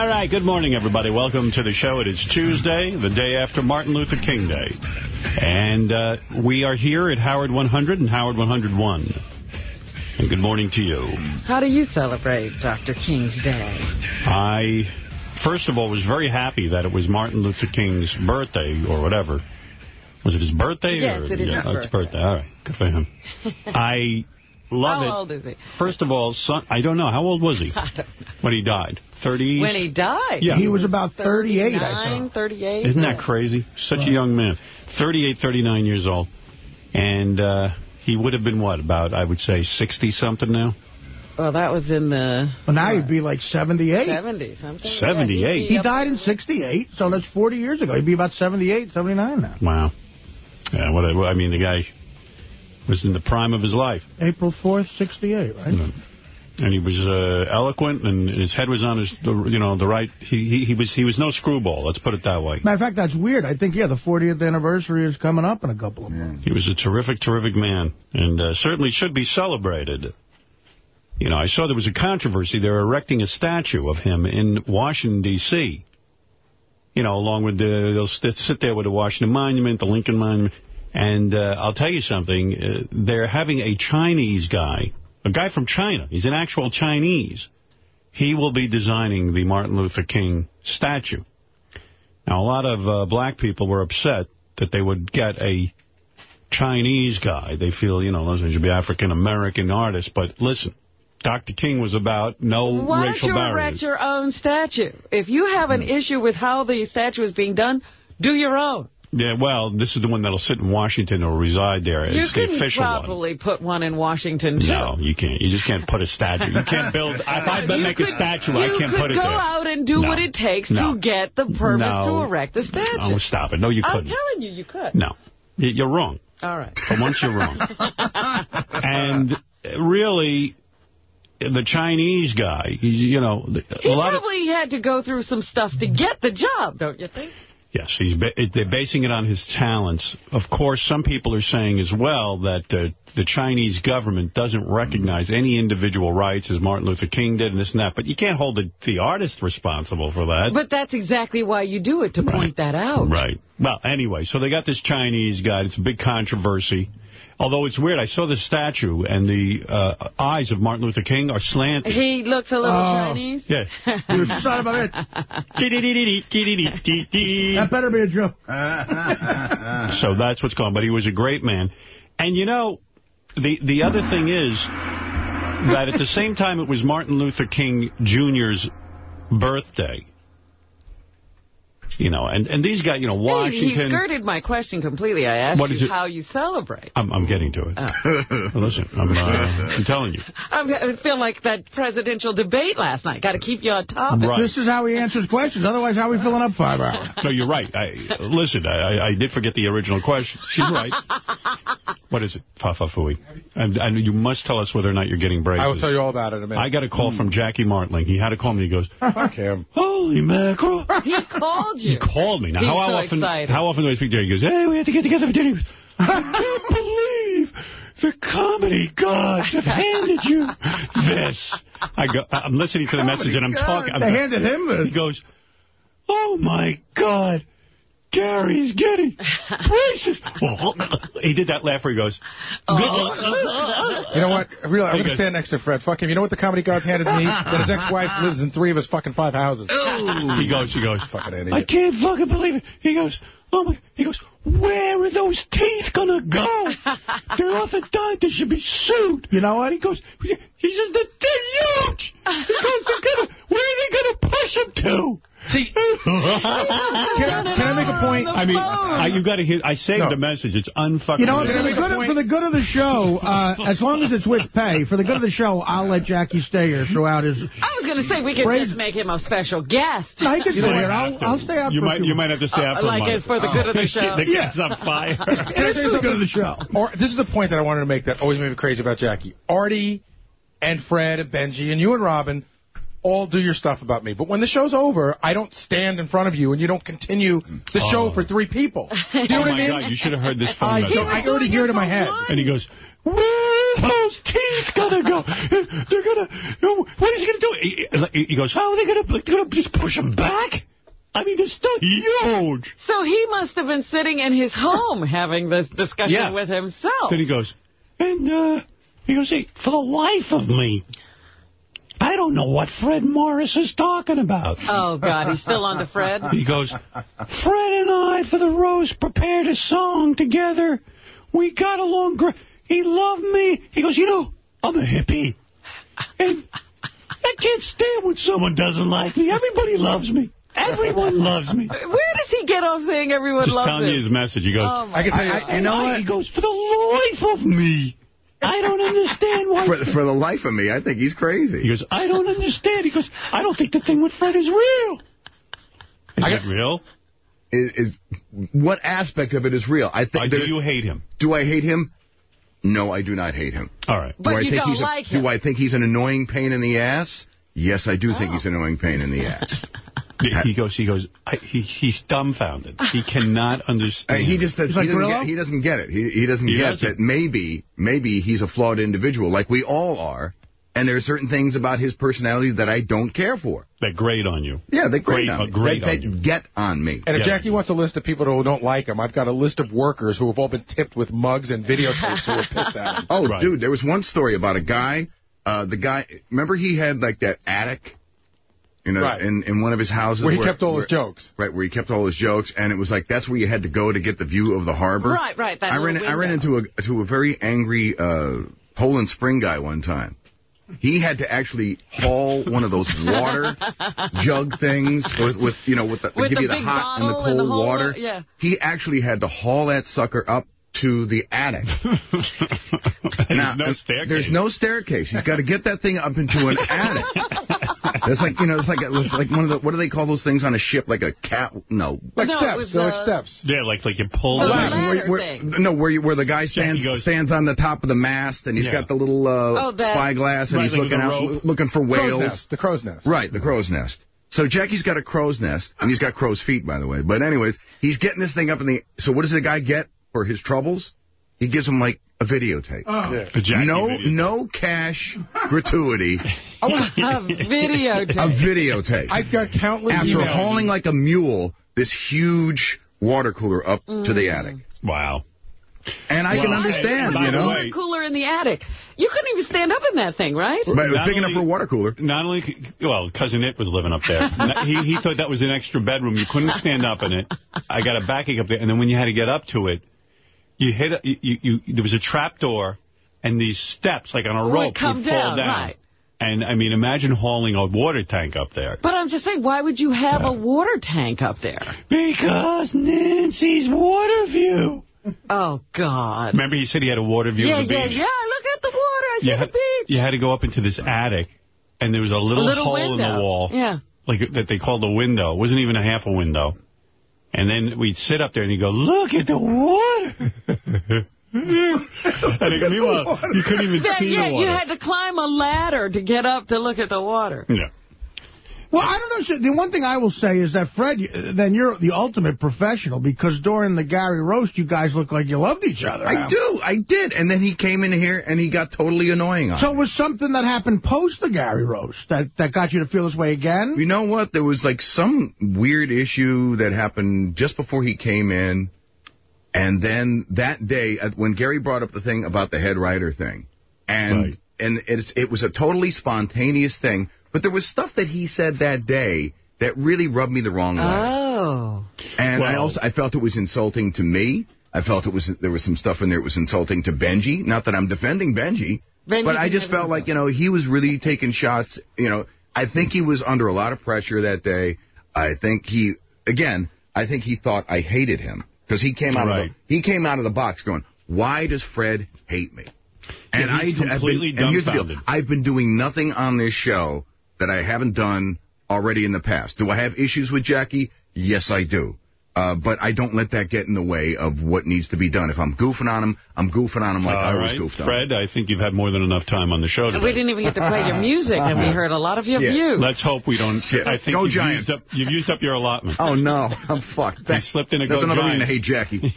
All right, good morning, everybody. Welcome to the show. It is Tuesday, the day after Martin Luther King Day. And uh, we are here at Howard 100 and Howard 101. And good morning to you. How do you celebrate Dr. King's Day? I, first of all, was very happy that it was Martin Luther King's birthday or whatever. Was it his birthday? Yes, or, it is yeah, his It's birthday. All right, good for him. I love How it. old is he? First of all, son, I don't know. How old was he I don't know. when he died? 30? When he died. Yeah. He was about 38, I 39, thought. 38. Isn't that crazy? Such a young man. 38, 39 years old. And uh, he would have been, what, about, I would say, 60-something now? Well, that was in the Well, now he'd be like 78. 70s, something. 78. Yeah, he'd be He up died in 68, so that's 40 years ago. He'd be about 78, 79 now. Wow. Yeah, what a- I mean, the guy was in the prime of his life. April 4th, 68, right? And he was uh, eloquent, and his head was on his, the, you know, the right. He, he he was he was no screwball. Let's put it that way. Matter of fact, that's weird. I think, yeah, the 40th anniversary is coming up in a couple of months. He was a terrific, terrific man, and uh, certainly should be celebrated. You know, I saw there was a controversy. They're erecting a statue of him in Washington, D.C. You know, along with the, they'll sit there with the Washington Monument, the Lincoln Monument. And uh, I'll tell you something, uh, they're having a Chinese guy, a guy from China. He's an actual Chinese. He will be designing the Martin Luther King statue. Now, a lot of uh, black people were upset that they would get a Chinese guy. They feel, you know, those should be African-American artists. But listen, Dr. King was about no Why don't racial you erect barriers. your own statue? If you have an issue with how the statue is being done, do your own. Yeah, well, this is the one that'll sit in Washington or reside there. You it's the official one. probably put one in Washington, too. No, you can't. You just can't put a statue. You can't build. If I You make a statue, I can't put it there. You could go out and do No. what it takes No. to get the permit No. to erect the statue. Oh, stop it. No, you couldn't. I'm telling you, you could. No. You're wrong. All right. But once you're wrong. and really, the Chinese guy, he's, you know, a He probably had to go through some stuff to get the job, don't you think? Yes, he's ba they're basing it on his talents. Of course, some people are saying as well that uh, the Chinese government doesn't recognize any individual rights as Martin Luther King did and this and that. But you can't hold the, the artist responsible for that. But that's exactly why you do it, to point that out. Right. Well, anyway, so they got this Chinese guy. It's a big controversy. Although it's weird, I saw the statue, and the uh, eyes of Martin Luther King are slanted. He looks a little Oh. Chinese. Yeah. You son of a bitch. That better be a joke. so that's what's going on. But he was a great man. And, you know, the, the other thing is that at the same time it was Martin Luther King Jr.'s birthday. You know, and, and these guys, you know, He, Washington... he skirted my question completely. I asked What is you it? how you celebrate. I'm, I'm getting to it. Listen, I'm, uh, I'm telling you. I'm, I feel like that presidential debate last night. Got to keep you on topic. Right. This is how he answers questions. Otherwise, how are we filling up five hours? No, you're right. I, listen, I, I did forget the original question. She's right. what is it? Fa-fa-fooey. And, and you must tell us whether or not you're getting braces. I will tell you all about it in a minute. I got a call from Jackie Martling. He had to call me. He goes, Fuck him. holy mackerel. He called you. He called me. Now, He's how, so often, excited. how often do I speak to him? He goes, hey, we have to get together for dinner. He goes, I can't believe the comedy gods have handed you this. I go, I'm listening to the message and I'm talking. I'm, They handed him He goes, oh, my God. Gary's getting braces. he did that laugh where he goes, oh. You know what? Really, I'm going to stand next to Fred. Fuck him. You know what the comedy gods handed me? That his ex-wife lives in three of his fucking five houses. he goes, he goes, Fucking I can't fucking believe it. He goes, oh my, he goes, where are those teeth gonna go? They're orthodontics. They should be sued. You know what? He goes, he says that they're huge. He goes, they're gonna, where are they gonna push them to? See, can, I- can I make a point? I mean, I, you've got to hear. I saved No. the message. It's unfucking. You know what? For the, good of, for the good of the show, uh, as long as it's with pay, for the good of the show, I'll let Jackie stay here throughout his... I was going to say we could Praise- just make him a special guest. No, he can stay You here. I'll. I'll stay out You for might, you might have to stay Uh, out for a like month. for the good of the show. the Yeah. cat's on fire. Can I It's tell for the good of the show. Or, this is the point that I wanted to make that always made me crazy about Jackie. Artie and Fred and Benji and you and Robin all do your stuff about me. But when the show's over, I don't stand in front of you and you don't continue the show for three people. Do you know oh what I mean? God! You should have heard this phone I, message. I already hear it in my head. And he goes, where are those teeth gonna go? They're gonna. What is he gonna do? He, he goes, how are they gonna? They're gonna just push him back? I mean, they're still huge. So he must have been sitting in his home having this discussion Yeah. with himself. Then he goes, and uh, he goes, hey, for the life of me, I don't know what Fred Norris is talking about. Oh, God, he's still on to Fred? He goes, Fred and I, for the Rose, prepared a song together. We got along great. He loved me. He goes, you know, I'm a hippie. And I can't stand when someone doesn't like me. Everybody loves me. Everyone loves me. Where does he get off saying everyone Just loves telling him? you his message. He goes, Oh, I can tell you, I, you know what? He goes, for the life of me, I don't understand why. For, for the life of me, I think he's crazy. He goes, I don't understand. He goes, I don't think the thing with Fred is real. Is I it real? Is, is what aspect of it is real? I Or think. Uh, do you hate him? do I hate him? No, I do not hate him. All right. But do I you think don't he's a- him. Do I think he's an annoying pain in the ass? Yes, I do Oh. think he's an annoying pain in the ass. He goes, he goes, I, he, he's dumbfounded. He cannot Uh, understand. he just does, He's he, like doesn't get, he doesn't get it. He, he doesn't He get doesn't. that maybe maybe he's a flawed individual, like we all are. And there are certain things about his personality that I don't care for. That grate on you. Yeah, they grate Great- on uh, me. grate They- on they you. get on me. And if Yeah. Jackie wants a list of people who don't like him, I've got a list of workers who have all been tipped with mugs and videotapes who are pissed at him. Oh, Right. dude, there was one story about a guy. Uh, the guy, remember he had like that attic, you know, Right. in in one of his houses Where he kept all where- his jokes. Right, where he kept all his jokes, and it was like that's where you had to go to get the view of the harbor. Right, right, that I ran little I ran into a to a very angry uh, Poland Spring guy one time. He had to actually haul one of those water jug things with, with you know with the With give the you the hot and the cold and the whole water. lot, yeah. He actually had to haul that sucker up to the attic. There's Now, no staircase. There's no staircase. He's got to get that thing up into an attic. It's like you know, it's like it's like one of the what do they call those things on a ship? Like a cat? No, Like No, steps. They're like steps. Yeah, like like you pull The it ladder. where, where, thing. no, where you, where the guy stands goes- stands on the top of the mast and he's Yeah. got the little uh, Oh, spyglass and Right, he's like looking out rope. looking for Crow's whales. nest. The crow's nest. Right, the crow's nest. So Jackie's got a crow's nest, and he's got crow's feet, by the way. But anyways, he's getting this thing up in the. So what does the guy get for his troubles? He gives him like a videotape. A no, video. no cash gratuity. A videotape. a videotape. I've got countless After emails. hauling like a mule this huge water cooler up to Mm. the attic. Wow. And I can understand, by you know. water cooler in the attic. You couldn't even stand up in that thing, right? But it was Not big enough for a water cooler. Not only, well, cousin It was living up there. he he thought that was an extra bedroom. You couldn't stand up in it. I got a backing up there, and then when you had to get up to it, you hit a, you, you, you there was a trap door, and these steps like on a Would rope come would fall down, down. right. And I mean, imagine hauling a water tank up there. But I'm just saying, why would you have a water tank up there? Because Nancy's water view. Oh, God. Remember, he said he had a water view Yeah, of the yeah, beach. yeah. yeah, Look at the water. I see You the had, beach. you had to go up into this attic, and there was a a little, little hole window. in the wall. Yeah. like that they called a window. It wasn't even a half a window. And then we'd sit up there and he'd go, look at the water. and meanwhile, you couldn't even That- see yeah, the water. you had to climb a ladder to get up to look at the water. yeah. Well, I don't know. The one thing I will say is that, Fred, then you're the ultimate professional because during the Gary roast, you guys looked like you loved each other. I do, I did. And then he came in here and he got totally annoying on So it was something that happened post the Gary roast that, that got you to feel this way again? You know what? There was like some weird issue that happened just before he came in. And then that day, uh, when Gary brought up the thing about the head writer thing, and Right. and it's, it was a totally spontaneous thing, but there was stuff that he said that day that really rubbed me the wrong way. Oh. And I also I felt it was insulting to me. I felt it was there was some stuff in there that was insulting to Benji. Not that I'm defending Benji, Benji but I just felt like you know he was really taking shots. You know, I think he was under a lot of pressure that day. I think he again. I think he thought I hated him because he came out of the he came out of the box going, "Why does Fred hate me?" And Yeah, he's I, I've completely been, and here's the deal. dumbfounded. I've been doing nothing on this show that I haven't done already in the past. Do I have issues with Jackie? Yes, I do. Uh, but I don't let that get in the way of what needs to be done. If I'm goofing on him, I'm goofing on him like I All was right, goofed on. Fred, I think you've had more than enough time on the show today. We didn't even get to play your music, and we heard a lot of your Yeah. views. Let's hope we don't. Shit. I think Go you've Giants. used, up, you've used up your allotment. Oh, no. I'm fucked. You slipped in a That's Go another reason to hate Jackie.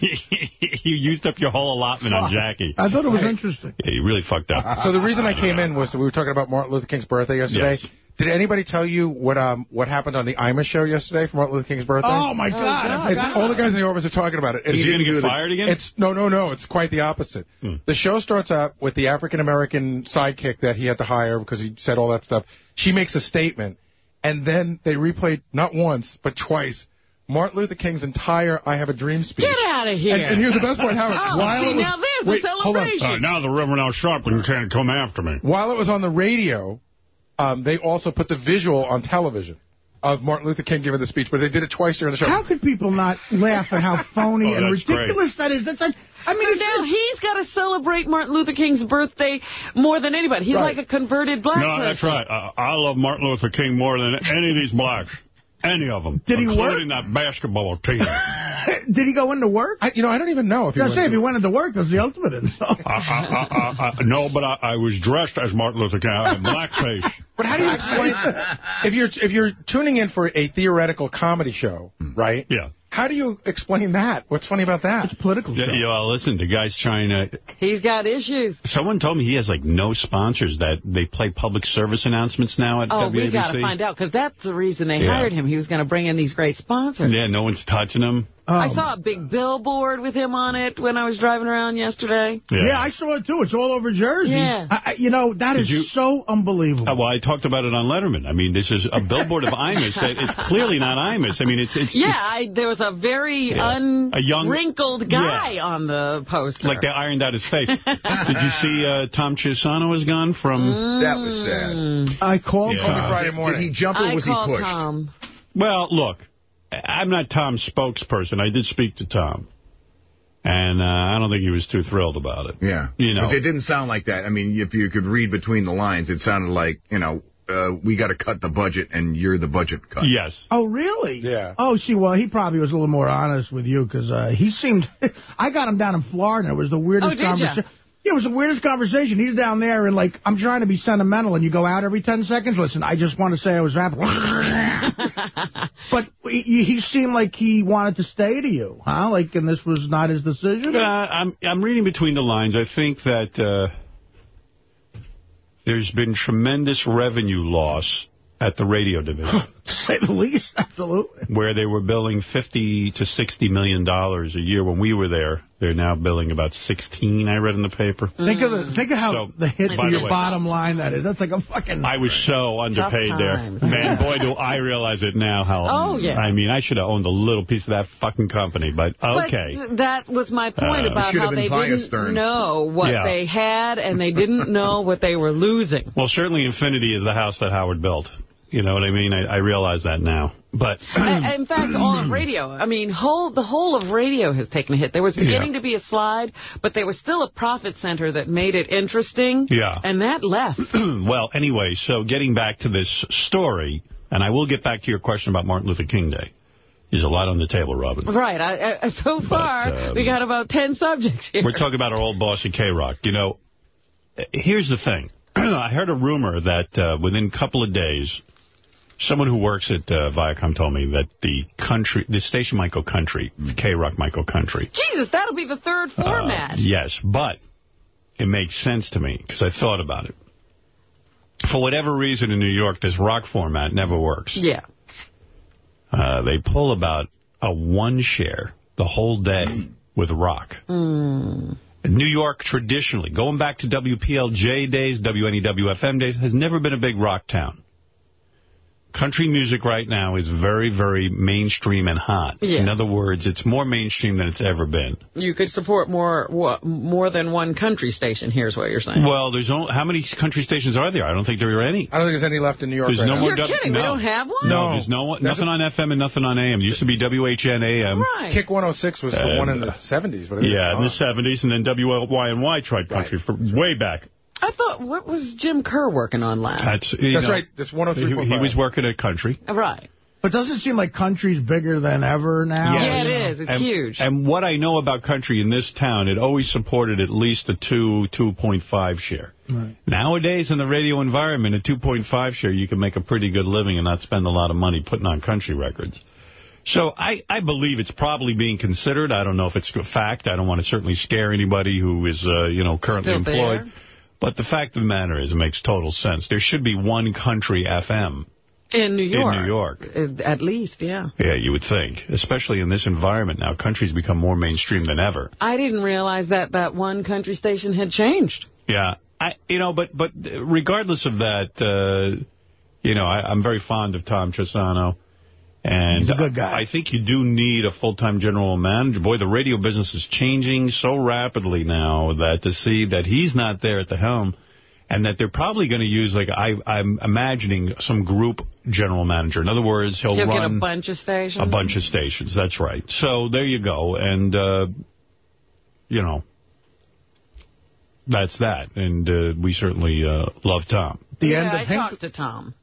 you used up your whole allotment on Jackie. I thought it was interesting. Yeah, you really fucked up. So the reason I came in was that we were talking about Martin Luther King's birthday yesterday. Yes. Did anybody tell you what um what happened on the Imus show yesterday for Martin Luther King's birthday? Oh, my God. I It's, forgot. all the guys in the office are talking about it. Is he It's- going to get fired again? It's no, no, no. It's quite the opposite. Hmm. The show starts out with the African American sidekick that he had to hire because he said all that stuff. She makes a statement, and then they replayed not once but twice Martin Luther King's entire "I Have a Dream" speech. Get out of here. And, and here's the best part, Howard. Oh, while see, it was, now there's a wait, hold on. celebration. Uh, now the Reverend Al Sharpton can't come after me. While it was on the radio, um, they also put the visual on television of Martin Luther King giving the speech, but they did it twice during the show. How could people not laugh at how phony Oh, and that's great. ridiculous that is? That's like, I mean, So it's now just- he's got to celebrate Martin Luther King's birthday more than anybody. He's Right. like a converted black No, person. that's right. Uh, I love Martin Luther King more than any of these blacks. Any of them. Did he work? including that basketball team. Did he go into work? I, you know, I don't even know if he I was went saying, if he went into work, that's the ultimate insult. I, I, I, I, no, but I, I was dressed as Martin Luther King. I uh, had blackface. But how do you explain if you're if you're tuning in for a theoretical comedy show, hmm. right? Yeah. How do you explain that? What's funny about that? It's Political Yeah, show. yeah, listen, the guy's trying to... He's got issues. Someone told me he has, like, no sponsors, that they play public service announcements now at Oh, WABC. we got to find out, because that's the reason they Yeah. hired him. He was going to bring in these great sponsors. Yeah, no one's touching him. I Oh. saw a big billboard with him on it when I was driving around yesterday. Yeah. I saw it, too. It's all over Jersey. Yeah. I, I- you know, that Did is you- so unbelievable. Uh, well, I talked about it on Letterman. I mean, this is a billboard of Imus. It's clearly not Imus. I mean, it's... it's Yeah, I, there was a very Yeah. A young- unwrinkled guy Yeah. on the poster. Like they ironed out his face. Did you see uh, Tom Chiusano was gone from... That was sad. I called Yeah. Tom. Friday Did morning. he jump or I was he called pushed? Tom. Well, look, I'm not Tom's spokesperson. I did speak to Tom. And uh, I don't think he was too thrilled about it. Yeah. You know. Because it didn't sound like that. I mean, if you could read between the lines, it sounded like, you know, uh, we got to cut the budget and you're the budget cut. Yes. Oh, really? Yeah. Oh, see, well, he probably was a little more honest with you because uh, he seemed. I got him down in Florida. It was the weirdest Oh, conversation. Yeah, it was the weirdest conversation. He's down there and like I'm trying to be sentimental, and you go out every ten seconds. Listen, I just want to say I was happy. but he, he seemed like he wanted to stay to you, huh? Like, and this was not his decision. Uh, I'm I'm reading between the lines. I think that uh, there's been tremendous revenue loss at the radio division, to say the least, absolutely. where they were billing 50 to 60 million dollars a year when we were there. They're now billing about 16. I read in the paper. Think of the think of how So, the hit to your way- bottom line that is. That's like a fucking. I was so underpaid there. Man, boy, do I realize it now how... Oh, yeah. I mean, I should have owned a little piece of that fucking company, but okay. But that was my point Uh, about how they didn't Stern. know what Yeah. they had and they didn't know what they were losing. Well, certainly Infinity is the house that Howard built. You know what I mean? I, I realize that now. But I- In fact, all of radio. I mean, whole the whole of radio has taken a hit. There was beginning Yeah. to be a slide, but there was still a profit center that made it interesting. Yeah. And that left. well, anyway, so getting back to this story, and I will get back to your question about Martin Luther King Day. There's a lot on the table, Robin. right. I, I, so far, um, we got about 10 subjects here. We're talking about our old boss at K-Rock. You know, here's the thing. I heard a rumor that uh, within a couple of days, someone who works at uh, Viacom told me that the country, the station might go country, K-Rock might go country. Jesus, that'll be the third Uh, format. yes, but it makes sense to me because I thought about it. For whatever reason in New York, this rock format never works. Yeah. Uh, they pull about a one share the whole day with rock. Mm. New York, traditionally, going back to WPLJ days, WNEWFM days, has never been a big rock town. Country music right now is very, very mainstream and hot. Yeah. In other words, it's more mainstream than it's ever been. You could support more what, more than one country station, here's what you're saying. Well, there's only, how many country stations are there? I don't think there are any. I don't think there's any left in New York There's right no now. more. You're W- kidding, we don't have one? No, No. there's no one, There's nothing on FM and nothing on AM. It used to be WHN AM. right. Kick 106 was the And, one in the uh, 70s. But I think Yeah, in the 70s, and then WYNY tried country for way back. I thought, what was Jim Kerr working on last? That's, you That's know, right. That's He, 103.5. he was working at country. right. But doesn't it seem like country's bigger than ever now? Yeah, it is. It's and, huge. And what I know about country in this town, it always supported at least a 2, 2.5 share. Right. Nowadays, in the radio environment, a 2.5 share, you can make a pretty good living and not spend a lot of money putting on country records. So I, I believe it's probably being considered. I don't know if it's a fact. I don't want to certainly scare anybody who is, uh, you know, currently Still employed. But the fact of the matter is, it makes total sense. There should be one country FM in New York. in New York. Uh, At least, yeah. Yeah, you would think. Especially in this environment now. Country's become more mainstream than ever. I didn't realize that that one country station had changed. Yeah. I, you know, but but regardless of that, uh, you know, I, I'm very fond of Tom Chiusano. And He's a good guy. I think you do need a full-time general manager. Boy, the radio business is changing so rapidly now that to see that he's not there at the helm and that they're probably going to use, like, I, I'm imagining some group general manager. In other words, he'll, He'll run get a bunch of stations. a bunch of stations. That's right. So there you go. And, uh, you know, that's that. And uh, we certainly uh, love Tom. The yeah, end of I Hank- talked to Tom.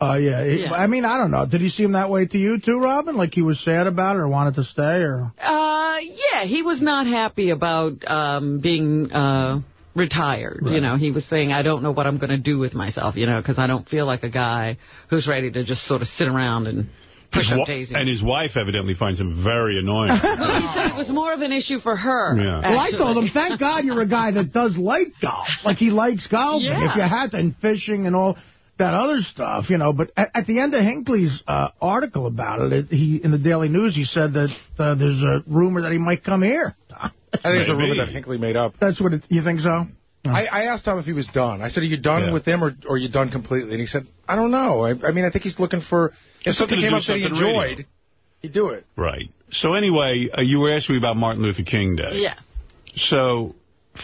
Oh, yeah. It- Yeah. I mean, I don't know. Did he seem that way to you, too, Robin? Like he was sad about it or wanted to stay? or? Uh, yeah, he was not happy about um, being uh, retired. You know, he was saying, I don't know what I'm going to do with myself, you know, because I don't feel like a guy who's ready to just sort of sit around and push His up wa- daisies. and his wife evidently finds him very annoying. Well, he said it was more of an issue for her. Yeah. Well, I told him, thank God you're a guy that does like golf. Like, he likes golf. Yeah. If you had to, and fishing and all that other stuff, you know. But at, at the end of Hinckley's uh, article about it, it, he in the Daily News, he said that uh, there's a rumor that he might come here. I think it's a rumor that Hinckley made up. That's what it, you think so? I, I asked Tom if he was done. I said, are you done Yeah. with him or, or are you done completely? And he said, I don't know. I, I mean, I think he's looking for, if He's something came do up that he something radio. enjoyed, he'd do it. right. So anyway, uh, you were asking me about Martin Luther King Day. Yeah. So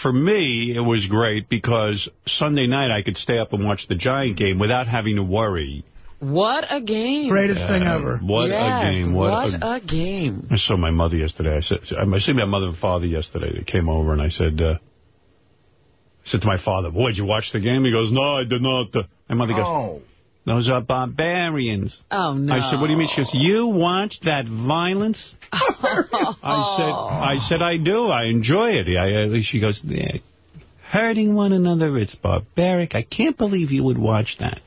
for me, it was great because Sunday night I could stay up and watch the Giant game without having to worry. What a game. Greatest thing Uh, ever. What Yes, a game. What, what a, a game. I saw my mother yesterday. I said, I see my mother and father yesterday. They came over and I said, uh, I said to my father, boy, did you watch the game? He goes, no, I did not. My mother goes, Oh. Those are barbarians. Oh, no. I said, what do you mean? She goes, you watch that violence? I said, I said, I do. I enjoy it. I, uh, she goes, "Yeah, hurting one another, it's barbaric. I can't believe you would watch that.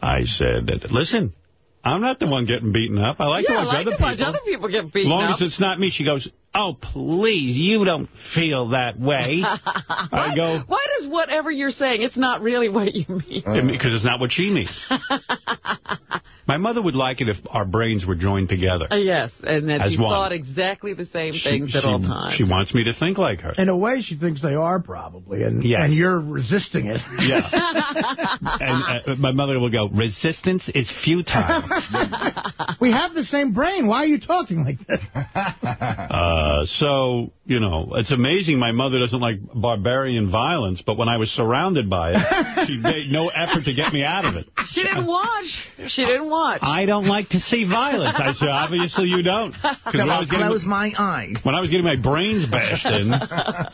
I said, listen, I'm not the one getting beaten up. I like yeah, to I watch like other to watch people. other people get As beaten long up. as it's not me, she goes, oh, please, you don't feel that way. I go, Why does whatever you're saying, it's not really what you mean? because it's not what she means. My mother would like it if our brains were joined together. Uh, yes, and that As you one. thought exactly the same She- things at she- all times. She wants me to think like her. In a way, she thinks they are probably, and Yes. and you're resisting it. Yeah. and uh, my mother will go, resistance is futile. we have the same brain. Why are you talking like this? Uh, so, you know, it's amazing my mother doesn't like barbarian violence, but when I was surrounded by it, she made no effort to get me out of it. She didn't watch. She didn't watch. I don't like to see violence. I said, obviously you don't. 'Cause when I was getting Close my eyes. when I was getting my brains bashed in,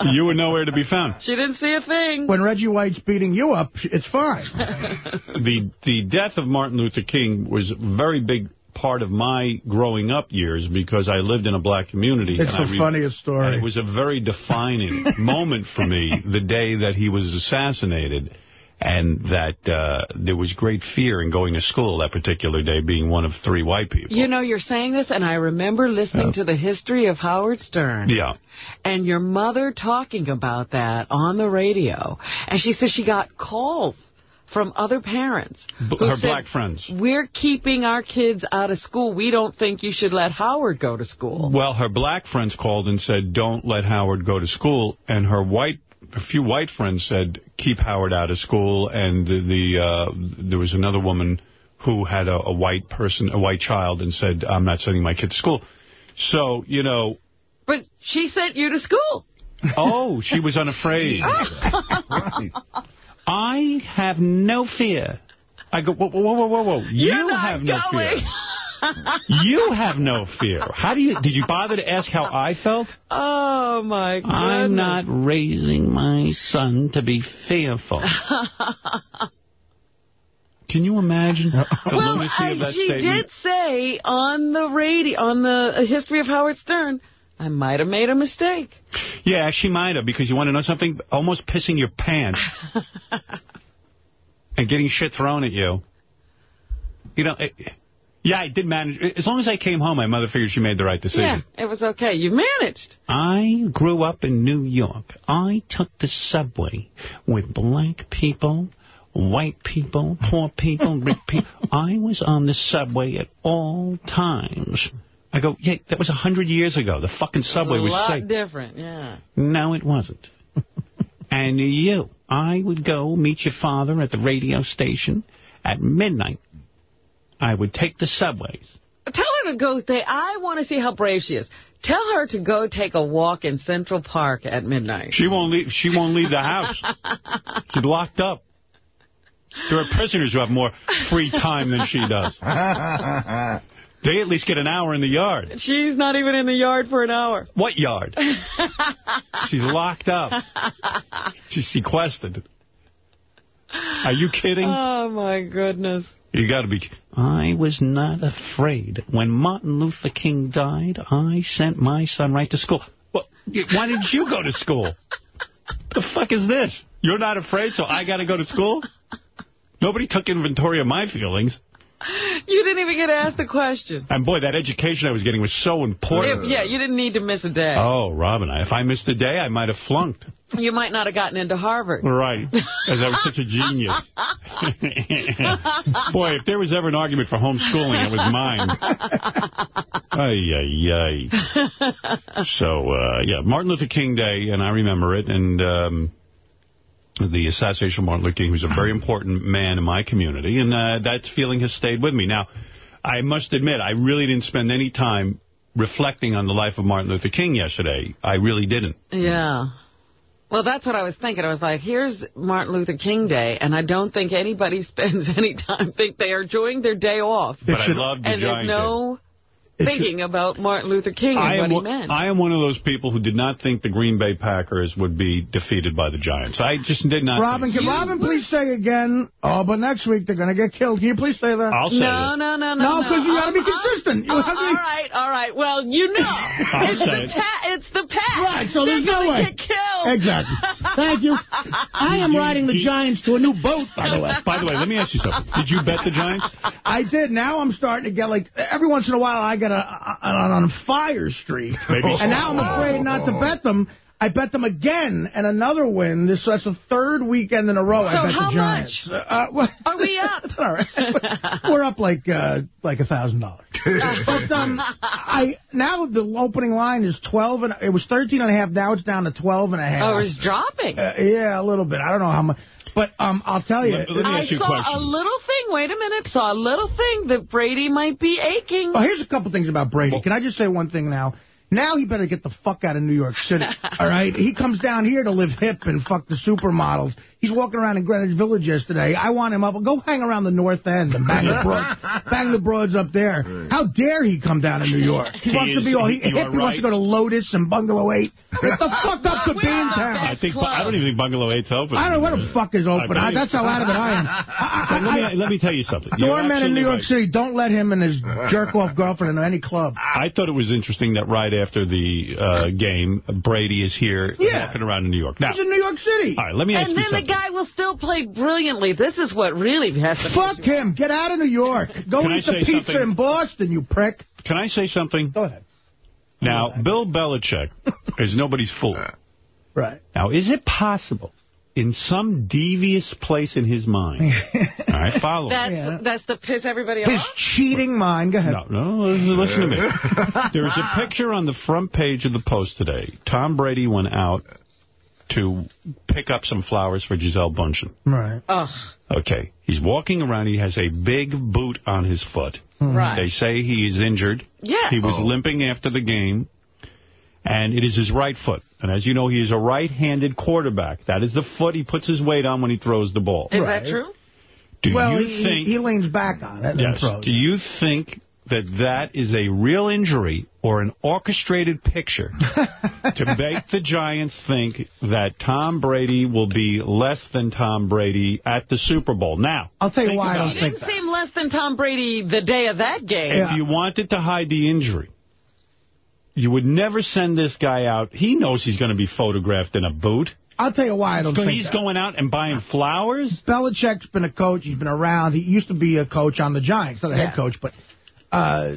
you were nowhere to be found. She didn't see a thing. When Reggie White's beating you up, it's fine. The the death of Martin Luther King was very big part of my growing up years because I lived in a black community. It's and the re- funniest story. And it was a very defining moment for me the day that he was assassinated and that uh, there was great fear in going to school that particular day, being one of three white people. You know, you're saying this, and I remember listening to the history of Howard Stern. yeah. And your mother talking about that on the radio. And she says she got calls from other parents. B- her said, black friends. We're keeping our kids out of school. We don't think you should let Howard go to school. Well, her black friends called and said, don't let Howard go to school. And her white, a few white friends said, keep Howard out of school. And the, the uh, there was another woman who had a, a white person, a white child, and said, I'm not sending my kid to school. So, you know, But she sent you to school. oh, she was unafraid. Right. I have no fear. I go, whoa, whoa, whoa, whoa, whoa. You You're not have no fear. You have no fear. How do you, did you bother to ask how I felt? Oh, my goodness. I'm not raising my son to be fearful. Can you imagine the well, lunacy I, of that she statement? did say on the radio, on the history of Howard Stern, I might have made a mistake. Yeah, she might have, because you want to know something? Almost pissing your pants and getting shit thrown at you. You know, it, yeah, I did manage. As long as I came home, my mother figured she made the right decision. Yeah, it was okay. You managed. I grew up in New York. I took the subway with black people, white people, poor people, rich people. I was on the subway at all times. I go, yeah, that was a hundred years ago. The fucking subway was, a lot safe. different, yeah. No, it wasn't. and you, I would go meet your father at the radio station at midnight. I would take the subways. Tell her to go, say, I want to see how brave she is. Tell her to go take a walk in Central Park at midnight. She won't leave. She won't leave the house. She's locked up. There are prisoners who have more free time than she does. They at least get an hour in the yard. She's not even in the yard for an hour. What yard? She's locked up. She's sequestered. Are you kidding? Oh, my goodness. You got to be. I was not afraid. When Martin Luther King died, I sent my son right to school. Well, why didn't you go to school? the fuck is this? You're not afraid, so I got to go to school? Nobody took inventory of my feelings. You didn't even get asked the question. And boy, that education I was getting was so important. If- yeah, you didn't need to miss a day. Oh, Robin, if I missed a day, I might have flunked. You might not have gotten into Harvard. Right, because I was such a genius. Boy, if there was ever an argument for homeschooling, it was mine. Ay, ay, ay. So, uh, yeah, Martin Luther King Day, and I remember it, and um, the assassination of Martin Luther King, who's a very important man in my community, and uh, that feeling has stayed with me. Now, I must admit, I really didn't spend any time reflecting on the life of Martin Luther King yesterday. I really didn't. Yeah. Well, that's what I was thinking. I was like, here's Martin Luther King Day, and I don't think anybody spends any time, think they are enjoying their day off. But I love the And there's Giant no thinking about Martin Luther King and I what am, he one- meant. I am one of those people who did not think the Green Bay Packers would be defeated by the Giants. I just did not Robin, think can Robin please say again, oh, but next week they're going to get killed. Can you please say that? I'll say no, it. no, no, no, No, no. 'cause you gotta be Um, consistent. you uh, all be... right, all right. Well, you know. I'll it's, say the it. pa- it's the pack. Right, so They're there's no gonna way. get killed. Exactly. Thank you. I am riding the Giants to a new boat, by the way. By the way, let me ask you something. Did you bet the Giants? I did. Now I'm starting to get, like, every once in a while I get a, a, a on fire streak. Maybe and now I'm afraid not to bet them. I bet them again and another win. This That's the third weekend in a row So I bet how the Giants. Uh, uh, well, Are we up? it's all right. We're up like uh, like a thousand dollars. But um, I now the opening line is twelve and it was thirteen and a half. Now it's down to twelve and a half. Oh, it's dropping. Uh, yeah, a little bit. I don't know how much, but um, I'll tell you. Let- let me I you a saw question. a little thing. Wait a minute. Saw a little thing that Brady might be aching. Oh, here's a couple things about Brady. Can I just say one thing now? Now he better get the fuck out of New York City. All right? He comes down here to live hip and fuck the supermodels. He's walking around in Greenwich Village yesterday. I want him up. Go hang around the North End and bang the broads, bang the broads up there. How dare he come down to New York? He, He wants to be all he, you hip. He wants to go to Lotus and Bungalow 8. Get the fuck up to We are Beantown. I think I don't even think Bungalow 8's open. I don't know what the fuck is open. I I, that's how out of it I am. I, I, But let I, me let me tell you something. You're doormen in New York right. City, don't let him and his jerk-off girlfriend in any club. I thought it was interesting that right after the uh, game, Brady is here Yeah. walking around in New York. Now, He's in New York City. all right, let me ask And you something. Guy will still play brilliantly. This is what really has to Fuck him. Get out of New York. Go Can eat the pizza something? in Boston, you prick. Can I say something? Go ahead. Now, Bill Belichick is nobody's fool. Right. Now, is it possible in some devious place in his mind, all right, follow me. That's, Yeah. that's to piss everybody His off? cheating mind. Go ahead. No, no, listen, listen to me. There is a picture on the front page of the Post today. Tom Brady went out to pick up some flowers for Gisele Bundchen. Right. Ugh. Okay. He's walking around. He has a big boot on his foot. Hmm. Right. They say he is injured. Yeah. He was Oh. limping after the game. And it is his right foot. And as you know, he is a right-handed quarterback. That is the foot he puts his weight on when he throws the ball. Is Right. that true? Do Well, you he, think... he leans back on it and yes. throws. Do you think that that is a real injury or an orchestrated picture to make the Giants think that Tom Brady will be less than Tom Brady at the Super Bowl. Now, I'll tell you why I don't He it. think didn't seem less than Tom Brady the day of that game. Yeah. If you wanted to hide the injury, you would never send this guy out. He knows he's going to be photographed in a boot. I'll tell you why I don't So think he's that. going out and buying flowers? Belichick's been a coach. He's been around. He used to be a coach on the Giants, not a head coach, but uh,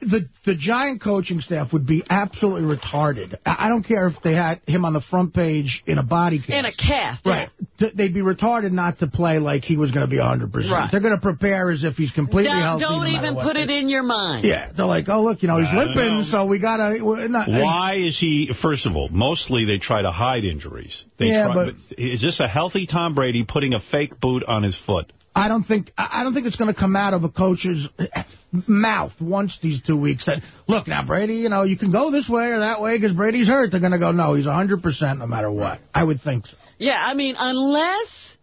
the the Giant coaching staff would be absolutely retarded. I I don't care if they had him on the front page in a body cast. In a cast. Right. Th- They'd be retarded not to play like he was going to be 100%. Right. They're going to prepare as if he's completely Don't, healthy. don't no even put it in your mind. Yeah. They're like, oh, look, you know, he's I limping, know. so we got to... Why is he, first of all, mostly they try to hide injuries. They Yeah, try, but- Is this a healthy Tom Brady putting a fake boot on his foot? I don't think I don't think it's going to come out of a coach's mouth once these two weeks that, look, now, Brady, you know, you can go this way or that way because Brady's hurt. They're going to go, no, he's 100% no matter what. I would think so. Yeah, I mean, unless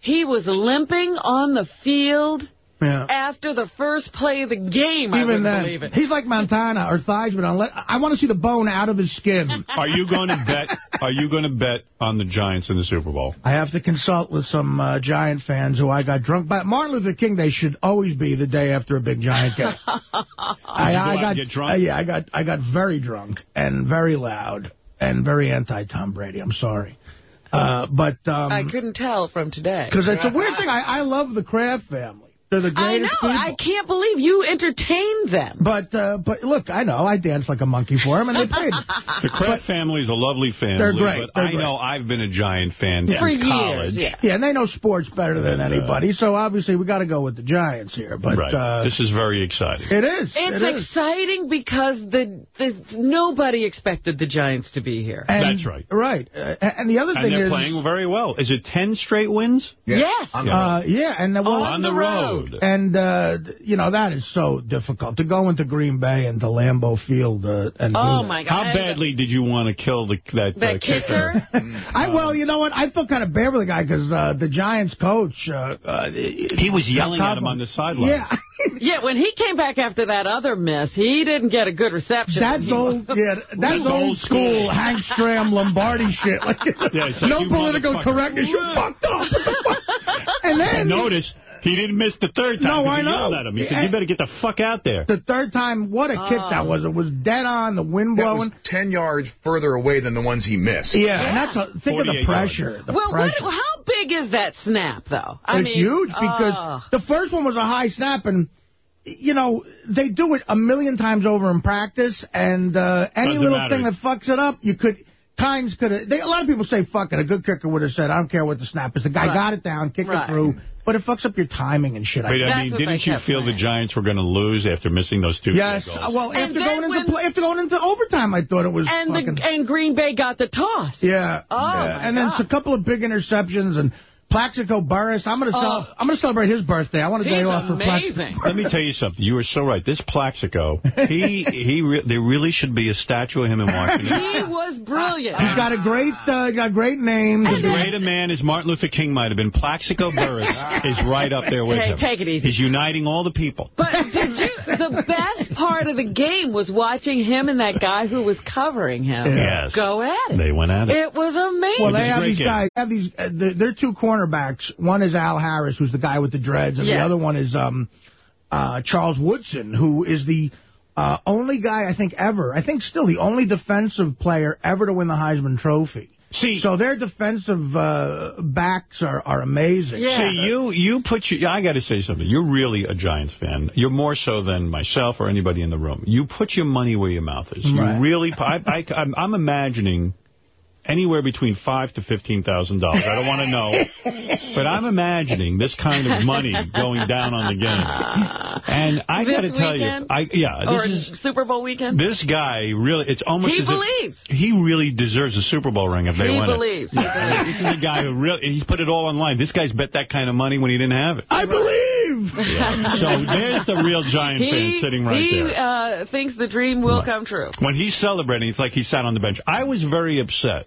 he was limping on the field Yeah. after the first play of the game, I Even wouldn't then, believe it. he's like Montana or Theismann. I want to see the bone out of his skin. Are you going to bet? Are you going to bet on the Giants in the Super Bowl? I have to consult with some uh, Giant fans who I got drunk by. Martin Luther King Day should always be the day after a big Giant game. I, you I got get drunk? uh, yeah, I got I got very drunk and very loud and very anti Tom Brady. I'm sorry, uh, but um, I couldn't tell from today. because it's a weird thing. I, I love the Kraft family. They're the I know. people. I can't believe you entertained them. But uh, but look, I know I danced like a monkey for him, and they paid. The Kraft family is a lovely family, They're great. but They're I great. know I've been a Giant fan Yeah. For since years, college. yeah. Yeah, and they know sports better than And, uh, anybody. So obviously we got to go with the Giants here. But Right. uh, this is very exciting. it is. It's it is. exciting because the, the nobody expected the Giants to be here. And- That's right. Right. Uh, and the other And thing they're is, playing very well. Is it 10 straight wins? Yes. On the uh, yeah, and the, well, on the road. And uh, you know that is so difficult to go into Green Bay and to Lambeau Field uh, and Oh, my God. How badly did you want to kill the, that, That uh, kicker? I well, you know what? I feel kind of bad for the guy because uh, the Giants coach. Uh, uh, He was yelling at him on the sideline. Yeah, yeah, when he came back after that other miss, he didn't get a good reception. that's old. Yeah, that's, That's old, old school. school. Hank Stram Lombardi shit. Like, Yeah, like, no political correctness. You fucked up. What the fuck? And then Notice he didn't miss the third time. No, 'cause I he yelled know. at him. He said, you eh, better get the fuck out there. the third time, what a kick that ah. was. It was dead on, the wind That blowing. was 10 yards further away than the ones he missed. Yeah, and that's a, think of the pressure. The well, what, how big is that snap, though? I it's mean, huge because oh. the first one was a high snap, and you know they do it a million times over in practice, and uh, any Doesn't little matter. thing that fucks it up, you could. Tynes could have. A lot of people say, "Fuck it." A good kicker would have said, "I don't care what the snap is." The guy Right. got it down, kicked Right. it through, but it fucks up your timing and shit. I Wait, guess. I mean, didn't they you kept feel the. Giants were going to lose after missing those two Yes. field uh. Well, after then going into play, after going into overtime, I thought it was and fucking. the, and Green Bay got the toss. Yeah. Oh, yeah. my and then God. a couple of big interceptions and Plaxico Burress. I'm gonna cel- Oh. I'm gonna celebrate his birthday. I want a day off for amazing. Plaxico. Let me tell you something. You were so right. This Plaxico, he he, re there really should be a statue of him in Washington. He was brilliant. He's got a great, uh, got great name. As great a man as Martin Luther King might have been, Plaxico Burress is right up there with Hey, him. take it easy. He's uniting all the people. But did you? The best part of the game was watching him and that guy who was covering him Yes. go at it. They went at it. It was amazing. Well, they have these game. guys. Have these. Uh, they're, they're two cornerbacks. One is Al Harris, who's the guy with the dreads, and the other one is um, uh, Charles Woodson, who is the uh, only guy I think ever. I think still the only defensive player ever to win the Heisman Trophy. See, So their defensive uh, backs are, are amazing. Yeah. See, you you put your, I got to say something. You're really a Giants fan. You're more so than myself or anybody in the room. You put your money where your mouth is. Right. You really, I, I, I'm, I'm imagining anywhere between five to fifteen thousand dollars. I don't want to know, but I'm imagining this kind of money going down on the game. And I got to tell you, I yeah, or this is. Super Bowl weekend. This guy really, it's almost He believes. if he really deserves a Super Bowl ring if they He win believes. it. Yeah, this is a guy who really, he's put it all online. This guy's bet that kind of money when he didn't have it. I believe. Yeah. So there's the real Giant fan sitting right he there. uh, thinks the dream will Right. come true. When he's celebrating, it's like he sat on the bench. I was very upset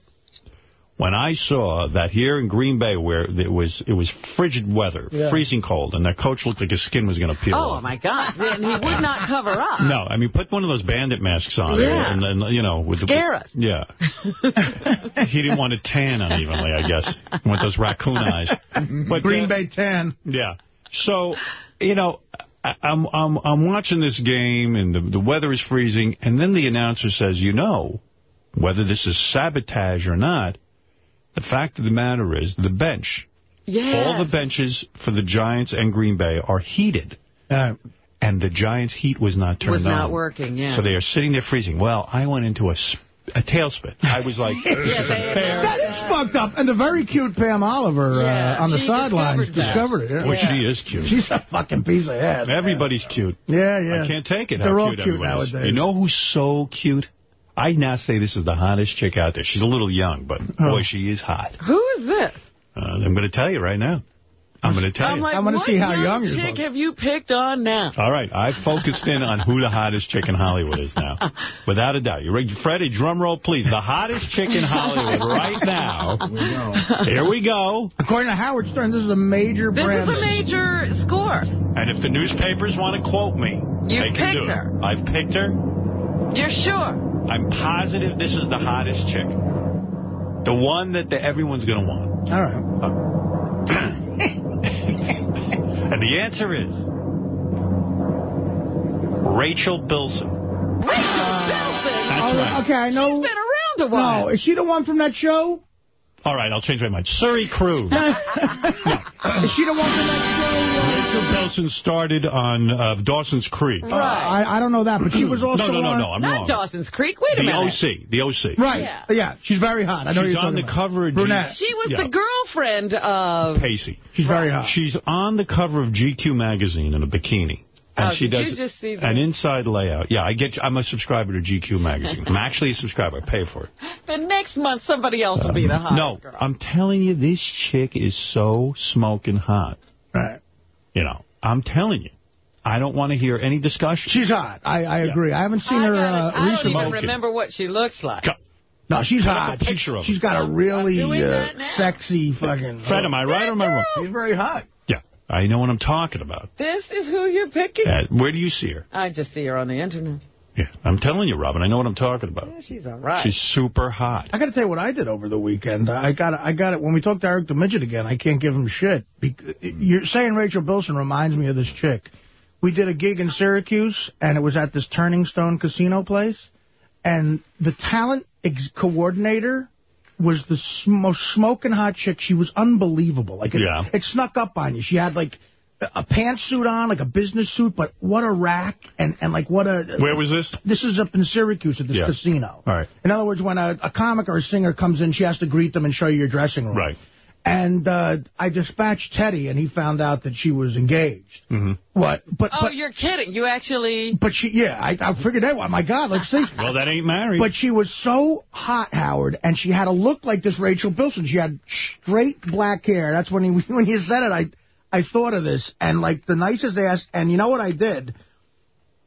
when I saw that here in Green Bay, where it was it was frigid weather, Yeah. freezing cold, and that coach looked like his skin was going to peel Oh, off. my God. And he would not cover up. No, I mean, put one of those bandit masks on. Yeah. And then, you know. With Scare the, us. Yeah. he didn't want to tan unevenly, I guess. He want those raccoon eyes. But, Green uh, Bay 10. Yeah. So, you know, I, I'm, I'm, I'm watching this game, and the, the weather is freezing, and then the announcer says, you know, whether this is sabotage or not, the fact of the matter is the bench, Yeah. all the benches for the Giants and Green Bay are heated. Uh, And the Giants' heat was not turned Was on. not working, yeah. So they are sitting there freezing. Well, I went into a, a tailspin. I was like, this Yeah, isn't they- fair. that is fucked up. And the very cute Pam Oliver Yeah, uh, on the she sidelines discovered discovered it. yeah. Boy, she is cute. She's a fucking piece of ass. Everybody's cute. Yeah, yeah. I can't take it how They're all cute, cute everybody is. nowadays. You know who's so cute? I now say this is the hottest chick out there. She's a little young, but boy, she is hot. Who is this? Uh, I'm going to tell you right now. I'm going to tell you. I'm you. like, I wanna see how young young you're chick have you picked on now? All right, I focused in on who the hottest chick in Hollywood is now. Without a doubt. You ready? Freddie, drum roll, please. The hottest chick in Hollywood right now. Here we go. According to Howard Stern, this is a major This brand. is a major score. And if the newspapers want to quote me, You they can picked do her. it. I've picked her. You're sure? I'm positive this is the hottest chick. The one that the, everyone's going to want. All right. And the answer is Rachel Bilson. Rachel Bilson. That's Oh, right. Okay, I know. She's been around a while. No, is she the one from that show? All right, I'll change my mind. Suri Cruise. Is she the one from that Rachel Bilson started on uh, Dawson's Creek. show? Right. I, I don't know that, but she was also No, no, no, on- no, I'm Not wrong. Dawson's Creek. Wait a The minute. OC. The OC. Right. Yeah. Yeah. she's very hot. I know She's you're on the about. cover of Brunette. G- She was Yeah. the girlfriend of... Pacey. She's very hot. She's on the cover of GQ magazine in a bikini. And Oh, she does you just see an inside layout. Yeah, I get. I'm a subscriber to GQ magazine. I'm actually a subscriber. I pay for it. The next month, somebody else will be the hot no, girl. I'm telling you, this chick is so smoking hot. Right. You know, I'm telling you. I don't want to hear any discussion. She's hot. I, I Yeah. agree. I haven't seen I, her gotta- uh, I don't even Smoking. remember what she looks like. Go- No, she's hot. a picture of She's her. got a really uh, sexy fucking... Fred, am I right or am I wrong? She's very hot. Yeah, I know what I'm talking about. This is who you're picking? Uh, where do you see her? I just see her on the internet. Yeah, I'm telling you, Robin. I know what I'm talking about. Yeah, she's all right. She's super hot. I got to tell you what I did over the weekend. I got I got it. When we talked to Eric the Midget again, I can't give him shit. Bec- You're saying Rachel Bilson reminds me of this chick. We did a gig in Syracuse, and it was at this Turning Stone casino place. And the talent ex- coordinator was the s- most smoking hot chick. She was unbelievable. Like it, Yeah. it snuck up on you. She had like a- a pantsuit on, like a business suit, but what a rack and, and like what a... Where was this? This is up in Syracuse at this Yeah. casino. All right. In other words, when a, a comic or a singer comes in, she has to greet them and show you your dressing room. Right. And uh, I dispatched Teddy, and he found out that she was engaged. Mhm. What? But oh, but you're kidding. You actually... but she yeah, I, I figured that. Oh my God, let's see. Well, that ain't married. But she was so hot, Howard, and she had a look like this Rachel Bilson. She had straight black hair. That's when he, when you said it, I I thought of this, and like the nicest ass. And you know what I did?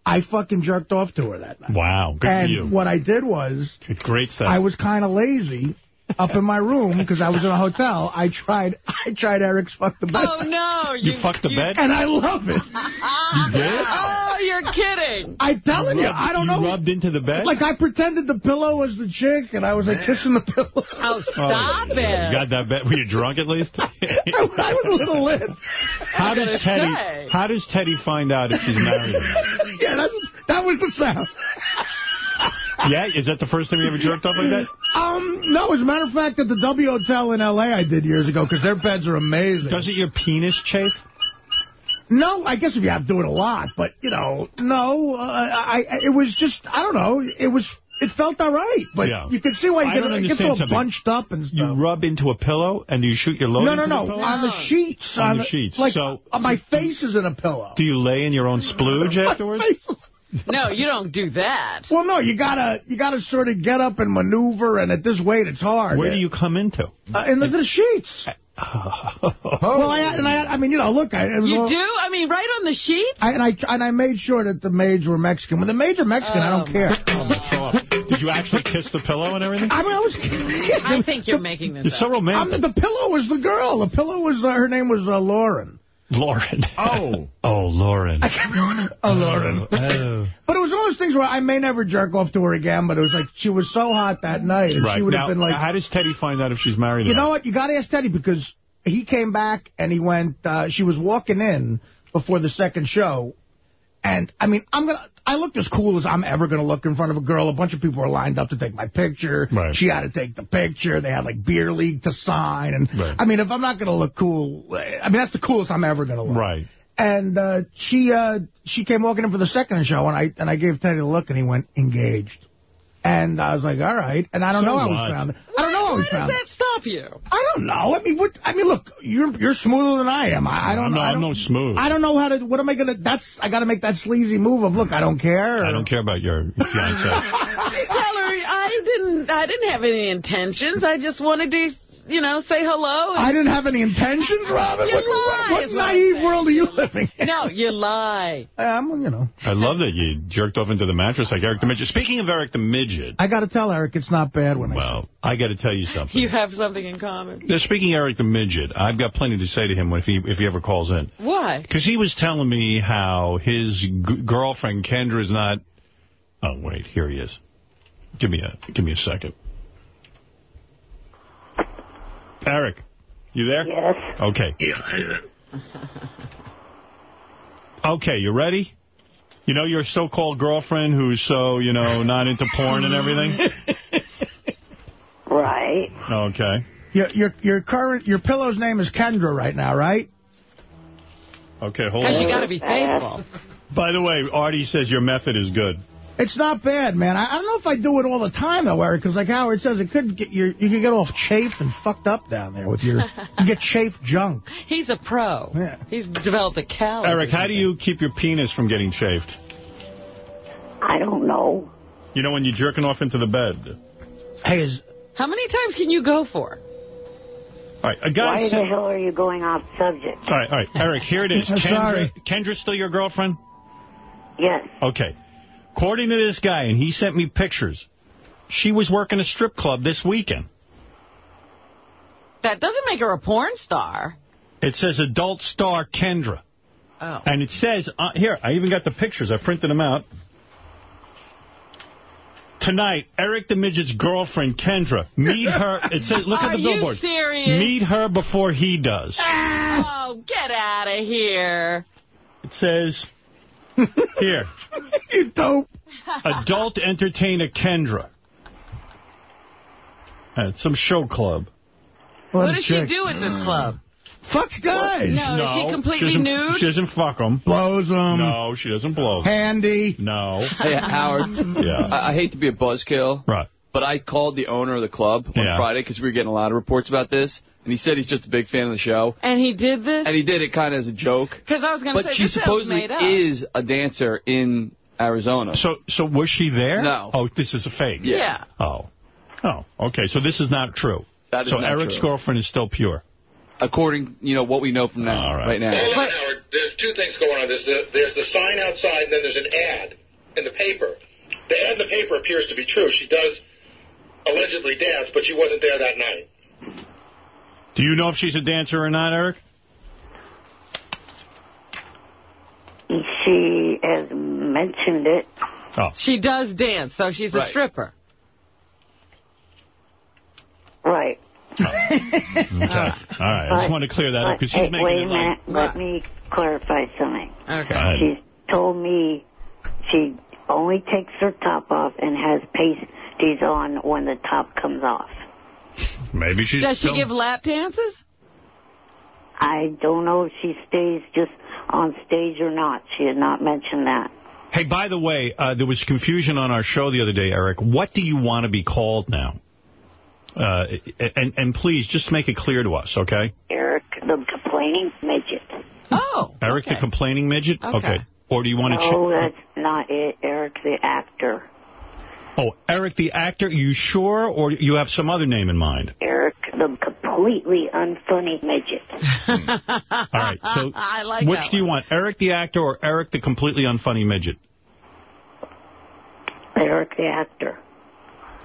I fucking jerked off to her that night. wow, good for you. and what I did was Great stuff. I was kind of lazy up in my room because I was in a hotel. I tried I tried Eric's fuck the bed. Oh, no. you, fucked the bed? And I love it. You did? Oh, you're kidding. I'm telling you, Rubbed- I don't you know. rubbed into the bed? Like I pretended the pillow was the chick, and I was like kissing the pillow. Oh, Oh, stop yeah. it. You got that bed? Were you drunk at least? I, I was a little lit. how does Teddy? say. How does Teddy find out if she's married? Yeah, that, that was the sound. Yeah, is that the first time you ever jerked off like that? Um, no, as a matter of fact, at the W Hotel in L.A. I did years ago because their beds are amazing. Doesn't your penis chafe? No, I guess if you have to do it a lot, but you know, no, uh, I, I it was just I don't know, it was it felt all right, but Yeah. you can see why you get, it gets all something. bunched up and You rub into a pillow and you shoot your load no, no, the no, pillow? on the sheets. On the sheets. Like, So- my face is in a pillow. Do you lay in your own splooge afterwards? Face is- No, you don't do that. Well, no, you gotta you gotta sort of get up and maneuver, and at this weight, it's hard. Where do you come into? Uh, in the, the sheets. well, I and I, I mean, you know, look, I You all- do? I mean, right on the sheet? I, and I and I made sure that the maids were Mexican. When the maids are Mexican, I don't Oh, care. Throw. Did you actually kiss the pillow and everything? I mean, I was. I think you're making this It's so up. I'm, romantic. the pillow was the girl. The pillow was uh, her name was uh, Lauren. Lauren. Oh. Oh, Lauren. Oh, Lauren. Oh. But it was one of those things where I may never jerk off to her again, but it was like she was so hot that night, and Right. she would Now, have been like, how does Teddy find out if she's married You know what? You got to ask Teddy because he came back and he went, uh, she was walking in before the second show. And, I mean, I'm going to, I looked as cool as I'm ever going to look in front of a girl. A bunch of people were lined up to take my picture. Right. She had to take the picture. They had, like, beer league to sign. And, Right. I mean, if I'm not going to look cool, I mean, that's the coolest I'm ever going to look. Right. And uh, she uh, she came walking in for the second show, and I and I gave Teddy a look, and he went, engaged. And I was like, all right. And I don't So know how what? we found it. I don't know how Why we does found it. that stop you? I don't know. I mean, what? I mean, look, you're you're smoother than I am. I, I don't I'm know. no- I I'm don't- no smooth. I don't know how to. What am I gonna? That's I got to make that sleazy move of look. I don't care. I don't care about your fiance. Tell her I didn't. I didn't have any intentions. I just wanted to, you know, say hello. I didn't have any intentions, Robin. You what lie, what what naive saying. world are you living in? no, you lie. I'm, you know. I love that you jerked off into the mattress like Eric the Midget. Speaking of Eric the Midget, I got to tell Eric it's not bad when I. well, I got to tell you something. You have something in common. Now, speaking of Eric the Midget, I've got plenty to say to him if he if he ever calls in. Why? Because he was telling me how his g- girlfriend Kendra's not. Oh wait, here he is. Give me a give me a second. Eric, you there? Yes. Okay. Yeah. Okay, you ready? You know your so-called girlfriend who's so, you know, not into porn and everything? Right. Okay. Your your your current your pillow's name is Kendra right now, right? Okay, hold on. Because you got to be faithful. By the way, Artie says your method is good. It's not bad, man. I, I don't know if I do it all the time, though, Eric, because like Howard says, it could get your you could get all chafed and fucked up down there with your you get chafed junk. He's a pro. Yeah. He's developed a callus. Eric, how do you keep your penis from getting chafed? I don't know. You know when you're jerking off into the bed. Hey, is How many times can you go for? All right, a guy Why said... the hell are you going off subject? All right, all right, Eric, here it is. Kendra, sorry. Kendra's still your girlfriend? Yes. Okay. According to this guy, and he sent me pictures, she was working a strip club this weekend. That doesn't make her a porn star. It says adult star Kendra. Oh. And it says, uh, here, I even got the pictures. I printed them out. Tonight, Eric the Midget's girlfriend, Kendra, meet her. It says, look at Are the you billboard. serious? Meet her before he does. Oh, get out of here. It says, here, you dope? adult entertainer Kendra. At some show club. What a does she do at this club? Fucks guys. No, is she completely doesn't- nude? She doesn't fuck them. Blows them. No, she doesn't blow 'em. Handy. No. Hey, Howard. Yeah. I, I hate to be a buzzkill, Right. But I called the owner of the club on Yeah. Friday because we were getting a lot of reports about this, and he said he's just a big fan of the show, And he did this? and he did it kind of as a joke. Because I was going to But say, she this supposedly made up. is a dancer in Arizona. So, so was she there? No. Oh, this is a fake. Yeah. Oh. Oh, okay. So this is not true. That is so not Eric's true. girlfriend is still pure. According, you know, what we know from now, All right. right now. Hold on, But- Howard. There's two things going on. There's the, there's the sign outside, and then there's an ad in the paper. The ad in the paper appears to be true. She does allegedly dance, but she wasn't there that night. Do you know if she's a dancer or not, Eric? She has mentioned it. Oh. She does dance, so she's a stripper. Right. Oh. Okay. Ah. All right. I just But- want to clear that up but, because hey, he's making wait it a like... minute. Right. Let me clarify something. Okay. Go. She's told me she only takes her top off and has pasties on when the top comes off. Maybe she's Does she give lap dances? I don't know if she stays just on stage or not. She had not mentioned that. Hey, by the way, uh, there was confusion on our show the other day, Eric. What do you want to be called now? Uh, and, and please, just make it clear to us, okay? Eric, the complaining midget. Oh. Eric okay. the complaining midget? Okay. or do you want to? No, that's not it. Eric the actor. Oh, Eric the actor. Are you sure, or you have some other name in mind? Eric the completely unfunny midget. All right. So, I like which that do you want, Eric the actor or Eric the completely unfunny midget? Eric the actor.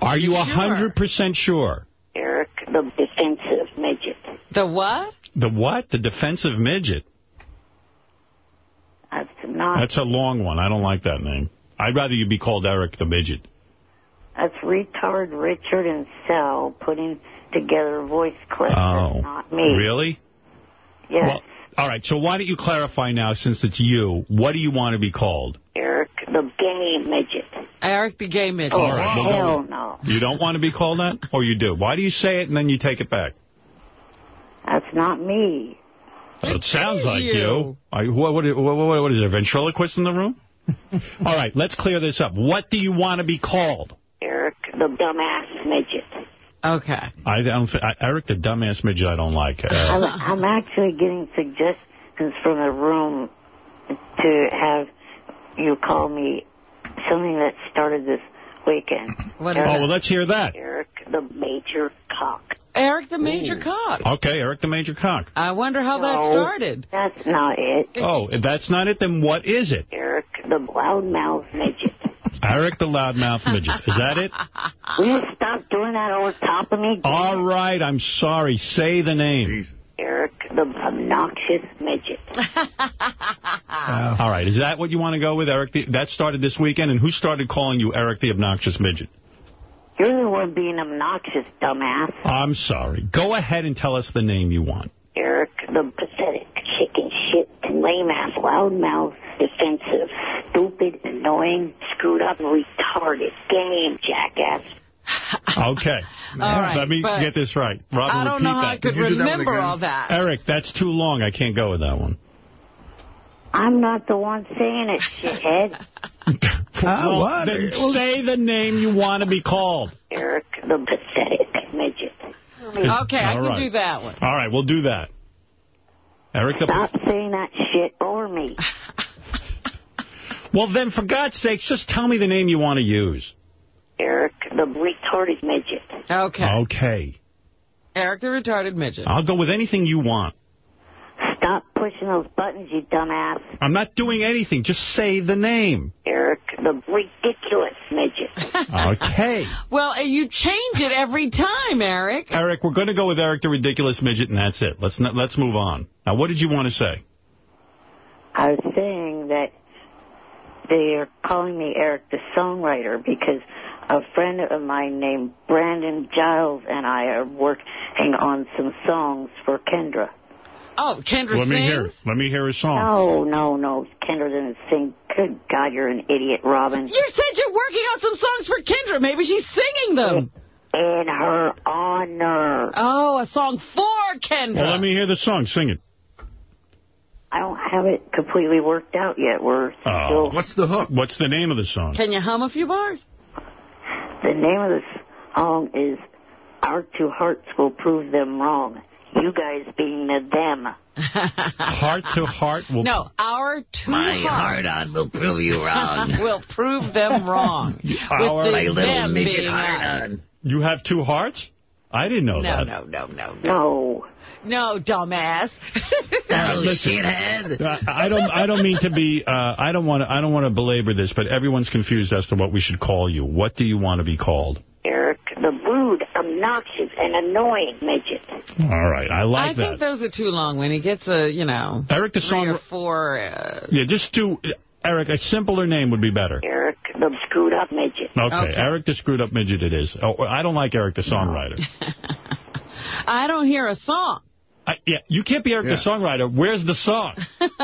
Are you You a hundred percent sure? Eric the defensive midget. The what? The what? The defensive midget. That's not. That's a long one. I don't like that name. I'd rather you be called Eric the midget. That's retard Richard and Sal putting together voice clips. Oh, not me. really? Yes. Well, all right. So why don't you clarify now, since it's you? What do you want to be called? Eric the gay midget. Eric the gay midget. Oh, all right, we'll go Hell no. You don't want to be called that, or you do? Why do you say it and then you take it back? That's not me. it sounds like you. you. Are you what, what, what, what, what is there? A ventriloquist in the room? All right, let's clear this up. What do you want to be called? Eric the dumbass midget. Okay. I don't. thi- I, Eric, the dumbass midget, I don't like. I'm, Uh, I'm actually getting suggestions from the room to have you call me something that started this weekend. What oh well, let's hear that. Eric the major cock. Eric the major cock. Okay, Eric the major cock. I wonder how that started. That's not it. Oh, if that's not it, then what is it? Eric the loudmouth midget. Eric the loudmouth midget. Is that it? Will you stop doing that over top of me? All right, I'm sorry. Say the name. Eric the obnoxious midget. All right, is that what you want to go with, Eric? The, that started this weekend, and who started calling you Eric the obnoxious midget? You're the one being obnoxious, dumbass. I'm sorry. Go ahead and tell us the name you want. Eric the pathetic, chicken shit, lame ass, loudmouth, defensive, stupid, annoying, screwed up, retarded, game, jackass. Okay. All right, Let me get this right. Robin, I don't know how that. I could you do that remember all that. Eric, that's too long. I can't go with that one. I'm not the one saying it, shithead. Ah, Well, what? Then say the name you want to be called. Eric the pathetic midget. Okay, I All can right. do that one. All right, we'll do that. Eric the... Stop saying that shit over me. Well, then, for God's sake, just tell me the name you want to use. Eric the retarded midget. Okay. Okay. Eric the retarded midget. I'll go with anything you want. Stop pushing those buttons, you dumbass. I'm not doing anything. Just say the name. Eric the ridiculous midget. Okay. Well, uh, you change it every time, Eric. Eric, we're going to go with Eric the ridiculous midget, and that's it. Let's not, let's move on. Now, what did you want to say? I was saying that they are calling me Eric the songwriter because a friend of mine named Brandon Giles and I are working on some songs for Kendra. Oh, Kendra Let me hear. Let me hear a song. No, no, no. Kendra didn't sing. Good God, you're an idiot, Robin. You said you're working on some songs for Kendra. Maybe she's singing them. In her honor. Oh, a song for Kendra. Well, let me hear the song. Sing it. I don't have it completely worked out yet. We're Oh. still. What's the hook? What's the name of the song? Can you hum a few bars? The name of the song is Our Two Hearts Will Prove Them Wrong. You guys being the them. Heart to heart will. No, our two hearts on will prove you wrong. will prove them wrong. Our- With My the little them midget being hard on. You have two hearts? I didn't know No, that. no, no, no, no. No. No, dumbass. Oh, Listen. shithead. Uh, I don't. I don't mean to be. Uh, I don't want. I don't want to belabor this, but everyone's confused as to what we should call you. What do you want to be called? Eric, the rude, obnoxious, and annoying midget. All right, I like I that. think those are too long. When he gets a, you know, Eric the three song. four. Uh, Yeah, just do. Eric, a simpler name would be better. Eric, the screwed up midget. Okay, Okay. Eric the screwed up midget. It is. Oh, I don't like Eric the songwriter. I don't hear a song. I, yeah, you can't be Eric the songwriter. Where's the song?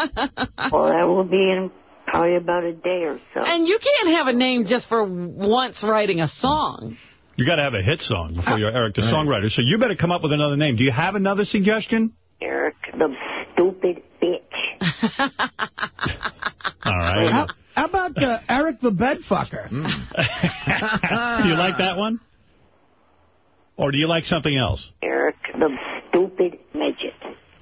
Well, that will be in probably about a day or so. And you can't have a name just for once writing a song. You got to have a hit song before you're Eric the songwriter. So you better come up with another name. Do you have another suggestion? Eric, the stupid bitch. All right. How, how about uh, Eric the bedfucker? do you like that one? Or do you like something else? Eric, the stupid midget.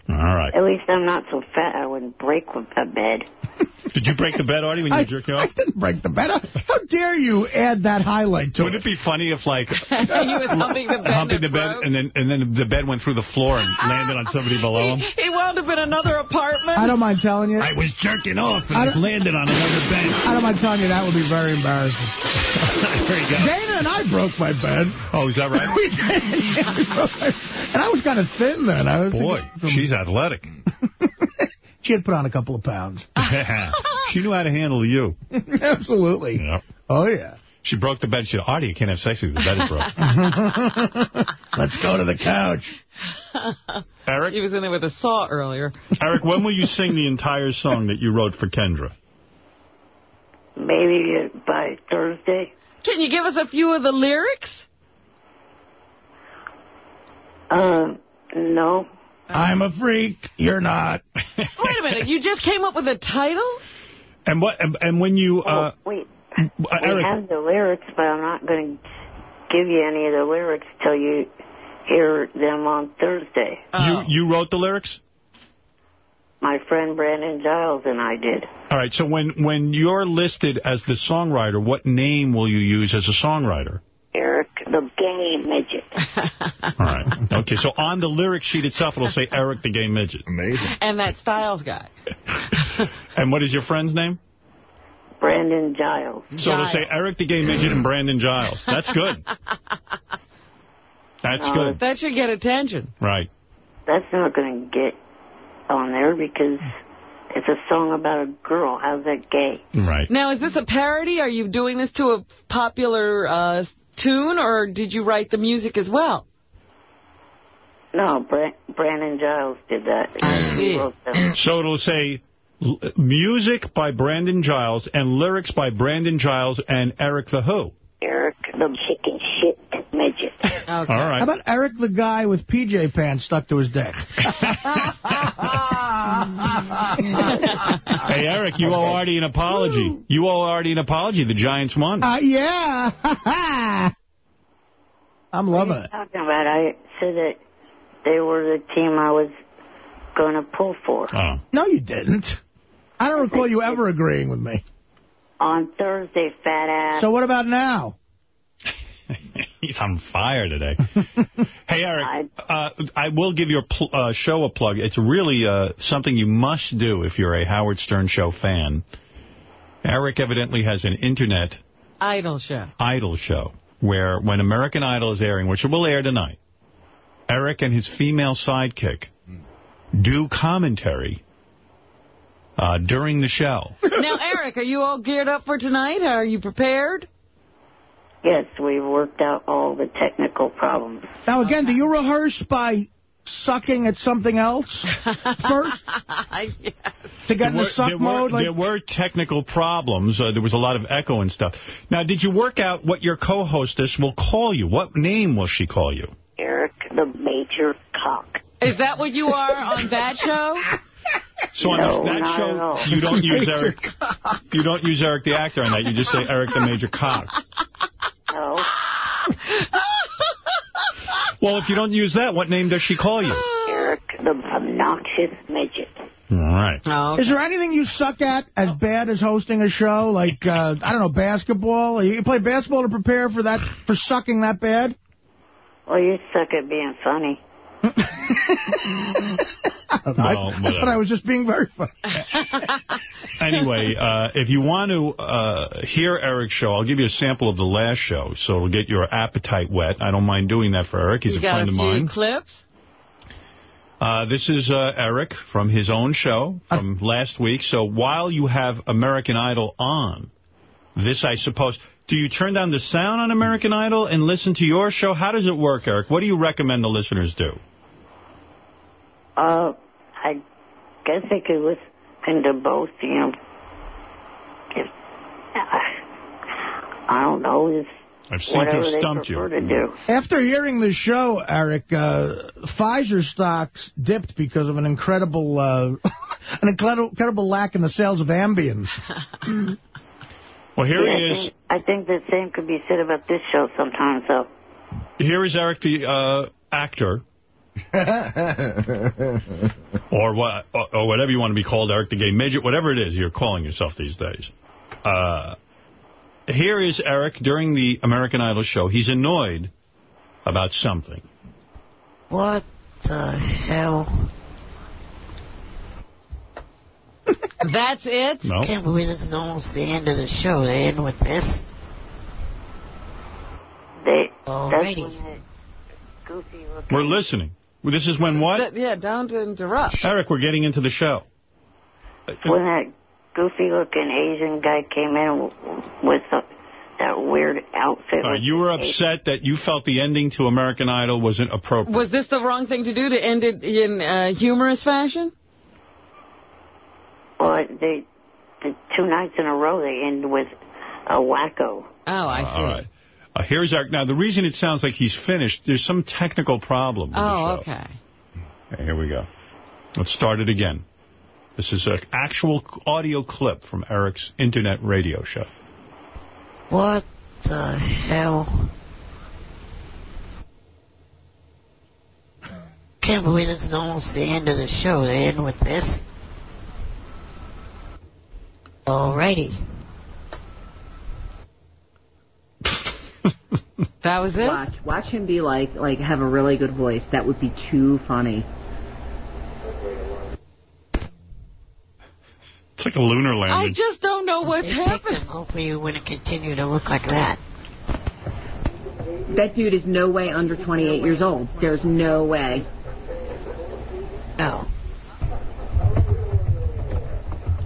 All right. At least I'm not so fat I wouldn't break with a bed. Did you break the bed, Artie, when you I, were jerking off? I didn't break the bed. How dare you add that highlight to it? Wouldn't it? it be funny if, like, he was humping the bed. humping and the bed, and then and then the bed went through the floor and landed on somebody below him? He, he wound up in another apartment. I don't mind telling you. I was jerking off and I it landed on another bed. I don't mind telling you that would be very embarrassing. there you go. Dana and I broke my bed. Oh, is that right? We did. Yeah, we broke my- and I was kind of thin then. I was Boy, she's athletic. She had put on a couple of pounds. she knew how to handle you. Absolutely. Yeah. Oh, yeah. She broke the bed. She said, Artie, you can't have sex with you. The bed is broke. Let's go to the couch. Eric, He was in there with a saw earlier. Eric, when will you sing the entire song that you wrote for Kendra? Maybe by Thursday. Can you give us a few of the lyrics? Um, no. I'm a freak. You're not. Wait a minute. You just came up with a title? And what? And, and when you, uh, oh, wait. uh, We have the lyrics, but I'm not going to give you any of the lyrics till you hear them on Thursday. Oh. you you wrote the lyrics. My friend Brandon Giles and I did. All right. So when when you're listed as the songwriter, what name will you use as a songwriter? Eric the Gay Midget. All right. Okay. So on the lyric sheet itself, it'll say Eric the Gay Midget. Amazing. And that Styles guy. And what is your friend's name? Brandon Giles. So it'll say Eric the Gay Midget and Brandon Giles. That's good. That's No, good. That should get attention. Right. That's not going to get on there because it's a song about a girl. How's that gay? Right. Now, is this a parody? Are you doing this to a popular uh, tune, or did you write the music as well? No, Bra- Brandon Giles did that. I see. So it'll say l- music by Brandon Giles and lyrics by Brandon Giles and Eric the Who. Eric the chicken shit midget. Okay. All right. How about Eric the guy with PJ pants stuck to his dick? Hey, Eric, you owe Artie an apology. You owe Artie an apology. The Giants won. Uh, yeah. I'm loving it. talking about? I said that they were the team I was going to pull for. Oh. No, you didn't. I don't recall you ever agreeing with me. On Thursday, fat ass. So what about now? He's on fire today. hey, Eric, uh, I will give your pl uh, show a plug. It's really uh, something you must do if you're a Howard Stern Show fan. Eric evidently has an internet Idol show. idol show where when American Idol is airing, which it will air tonight, Eric and his female sidekick do commentary uh, during the show. now, Eric, are you all geared up for tonight? Are you prepared? Yes, we've worked out all the technical problems. Now, again, do you rehearse by sucking at something else first yes. to get in the suck there mode? Were, Like, there were technical problems. Uh, there was a lot of echo and stuff. Now, did you work out what your co-hostess will call you? What name will she call you? Eric the major cock. Is that what you are on that show? So on No, that show, you don't use Major Eric. You don't use Eric the actor on that. You just say Eric the major cock. No. Well, if you don't use that, what name does she call you? Eric the obnoxious midget. All right. Oh, is there anything you suck at as bad as hosting a show? Like, uh, I don't know, basketball? You play basketball to prepare for that, for sucking that bad? Well, you suck at being funny. I don't. I- Well, I thought whatever. I was just being very funny. Anyway, uh, if you want to uh, hear Eric's show, I'll give you a sample of the last show, so it'll get your appetite wet. I don't mind doing that for Eric. He's you a friend a of few mine. clips? Uh, this is uh, Eric from his own show from last week. So while you have American Idol on, this, I suppose, do you turn down the sound on American Idol and listen to your show? How does it work, Eric? What do you recommend the listeners do? Uh, I guess I could listen to both, you know. If, I don't know. If, I've seemed to whatever they stumped prefer you. to do. After hearing the show, Eric, uh, Pfizer stocks dipped because of an incredible, uh, an incredible, incredible lack in the sales of Ambien. Well, here Yeah, I he is. think, I think the same could be said about this show sometimes, though. Here is Eric, the uh, actor, or what, or, or whatever you want to be called, Eric the Gay Midget, whatever it is you're calling yourself these days. Uh, here is Eric during the American Idol show. He's annoyed about something. What the hell? That's it? No. Can't believe this is almost the end of the show. They end with this. They, Alrighty. that's when the goofy looking We're listening. This is when what? Th- yeah, don't interrupt. Eric, we're getting into the show. when that goofy looking Asian guy came in with the, that weird outfit. All right, with you were the- upset that you felt the ending to American Idol wasn't appropriate. Was this the wrong thing to do to end it in uh, humorous fashion? Well, they, the two nights in a row they end with a wacko. Oh, I see. All right. Uh, here's Eric. Now, the reason it sounds like he's finished, there's some technical problem with Oh, the show. okay. Okay, here we go. Let's start it again. This is an actual audio clip from Eric's internet radio show. What the hell? Can't believe this is almost the end of the show. They end with this. Alrighty. That was it? Watch, watch him be like, like have a really good voice. That would be too funny. It's like a lunar landing. I just don't know what's They picked happening. him. Hopefully you wouldn't continue to look like that. That dude is no way under 28 years old. There's no way. No.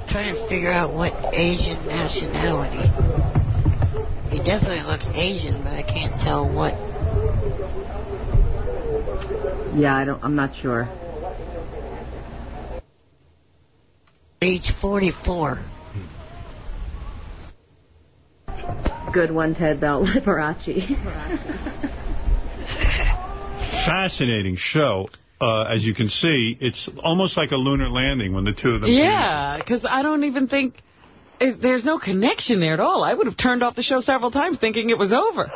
Trying to figure out what Asian nationality. He definitely looks Asian, but I can't tell what. Yeah, I don't. I'm not sure. Age 44. Good one, Ted Bell, Liberace. Fascinating show. Uh, as you can see, it's almost like a lunar landing when the two of them Yeah, because I don't even think... There's no connection there at all. I would have turned off the show several times thinking it was over.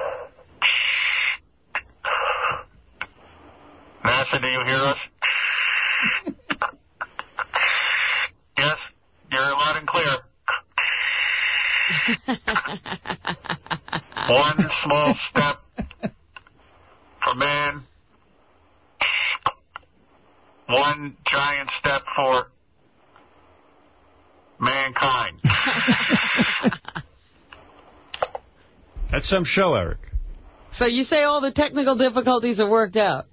NASA, do you hear us? yes, you're loud and clear. One small step for man, one giant step for mankind. That's some show, Eric. So you say all the technical difficulties are worked out?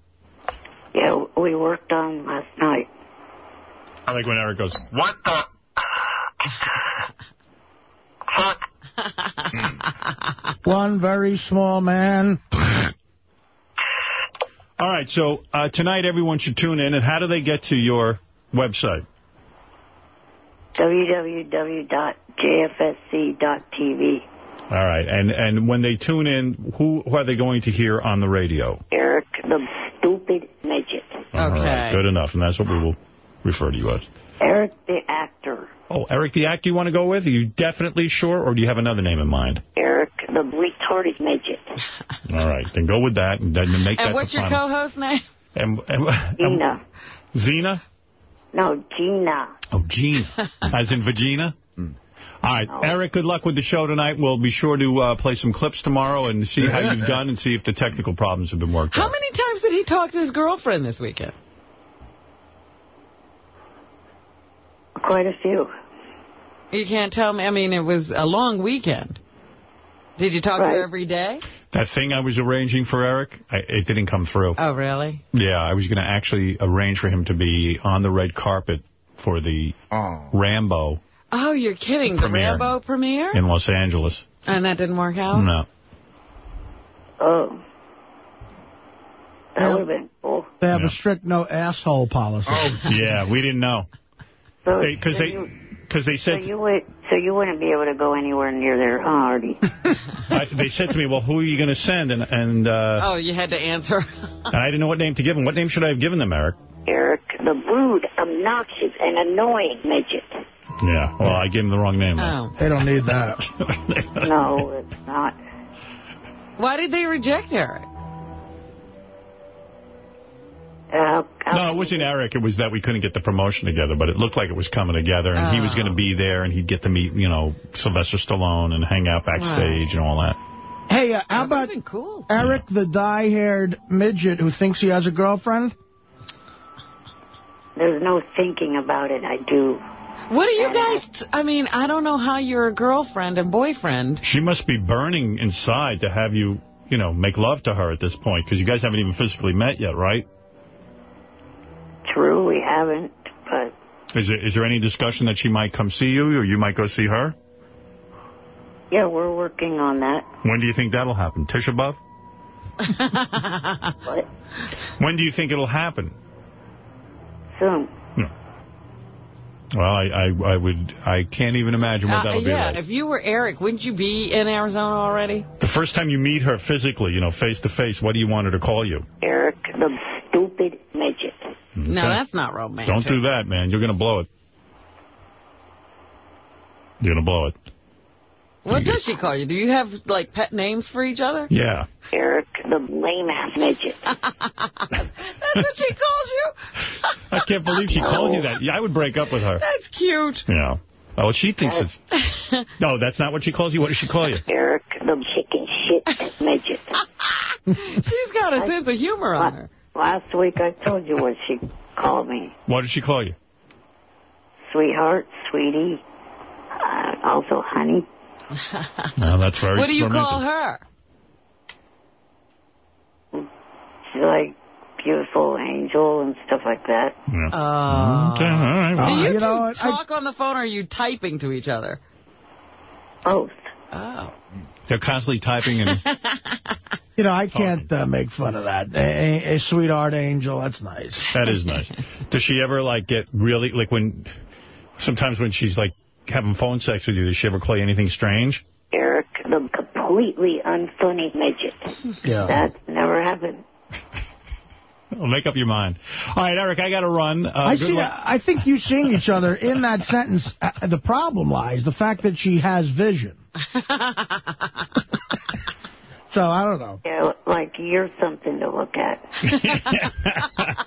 Yeah, we worked on last night. I like when Eric goes, What the fuck? One very small man. All right, so uh, tonight everyone should tune in. And how do they get to your website? www.jfsc.tv. All right, and and when they tune in, who, who are they going to hear on the radio? Eric the stupid midget. All right, Okay. good enough, and that's what we will refer to you as. Eric the actor. Oh, Eric the actor you want to go with? Are you definitely sure, or do you have another name in mind? Eric the retarded midget. All right, then go with that, and then make that And what's the your final. co-host name? And, and, and, Gina. Zena? No, Gina. Oh, Gina. As in Vagina? All right, Eric, good luck with the show tonight. We'll be sure to uh, play some clips tomorrow and see how you've done and see if the technical problems have been worked How out. many times did he talk to his girlfriend this weekend? Quite a few. You can't tell me. I mean, it was a long weekend. Did you talk to her every day? That thing I was arranging for Eric, I, it didn't come through. Oh, really? Yeah, I was going to actually arrange for him to be on the red carpet for the Oh. Rambo Oh, you're kidding. Premiere. The Rambo premiere? in Los Angeles. And that didn't work out? No. Oh. That would have been cool. They have Yeah. a strict no asshole policy. Oh, Yeah, we didn't know. Because so they, you, because they so said, you would, so you wouldn't be able to go anywhere near there, huh, Artie? I, they said to me, well, who are you going to send? And, and, uh, Oh, you had to answer. and I didn't know what name to give him. What name should I have given them, Eric? Eric, the rude, obnoxious, and annoying midget. Yeah, well, I gave him the wrong name. oh. They don't need that. No, it's not. Why did they reject Eric? Uh, No, it wasn't Eric. It was that we couldn't get the promotion together, but it looked like it was coming together, and he was Oh. going to be there, and he'd get to meet, you know, Sylvester Stallone and hang out backstage and all that. Hey, uh, how about cool. Eric, the dye-haired midget who thinks he has a girlfriend? there's no thinking about it. I do. What are you guys, I mean, I don't know how you're a girlfriend and boyfriend. She must be burning inside to have you, you know, make love to her at this point, because you guys haven't even physically met yet, right? True, we haven't, but Is there, is there any discussion that she might come see you, or you might go see her? yeah, we're working on that. When do you think that'll happen? Tisha B'Av? What? When do you think it'll happen? Soon. Well, I, I, I would, I can't even imagine what Uh, that'll be yeah, like. if you were Eric, wouldn't you be in Arizona already? The first time you meet her physically, you know, face to face, what do you want her to call you? Eric, the stupid midget. No, that's not romantic. Don't do that, man. You're going to blow it. You're going to blow it. What does she call you? Do you have, like, pet names for each other? Yeah. Eric, the lame-ass midget. That's what she calls you? I can't believe she calls you that. Yeah, I would break up with her. That's cute. Yeah. Oh, she thinks it's... No, that's not what she calls you. What does she call you? Eric, the chicken shit midget. She's got a sense of humor on her. Last week I told you what she called me. What did she call you? Sweetheart, sweetie, uh, also honey. No, that's very What do you call her? She's like beautiful angel and stuff like that. Uh, Okay, all right. do well, you, you two know what? I- talk on the phone or are you typing to each other? Both. Oh. They're constantly typing and... You know, I can't uh, make fun of that. A, a, a sweetheart angel, that's nice. That is nice. Does she ever, like, get really... Like, when... Sometimes when she's, like, having phone sex with you, does she ever call you anything strange? Eric, the completely unfunny midget. Yeah. That never happened. Well, make up your mind. All right, Eric, I got to run. Uh, I see. luck. I think you seeing each other in that sentence. Uh, the problem lies the fact that she has vision. so I don't know. Yeah, like you're something to look at.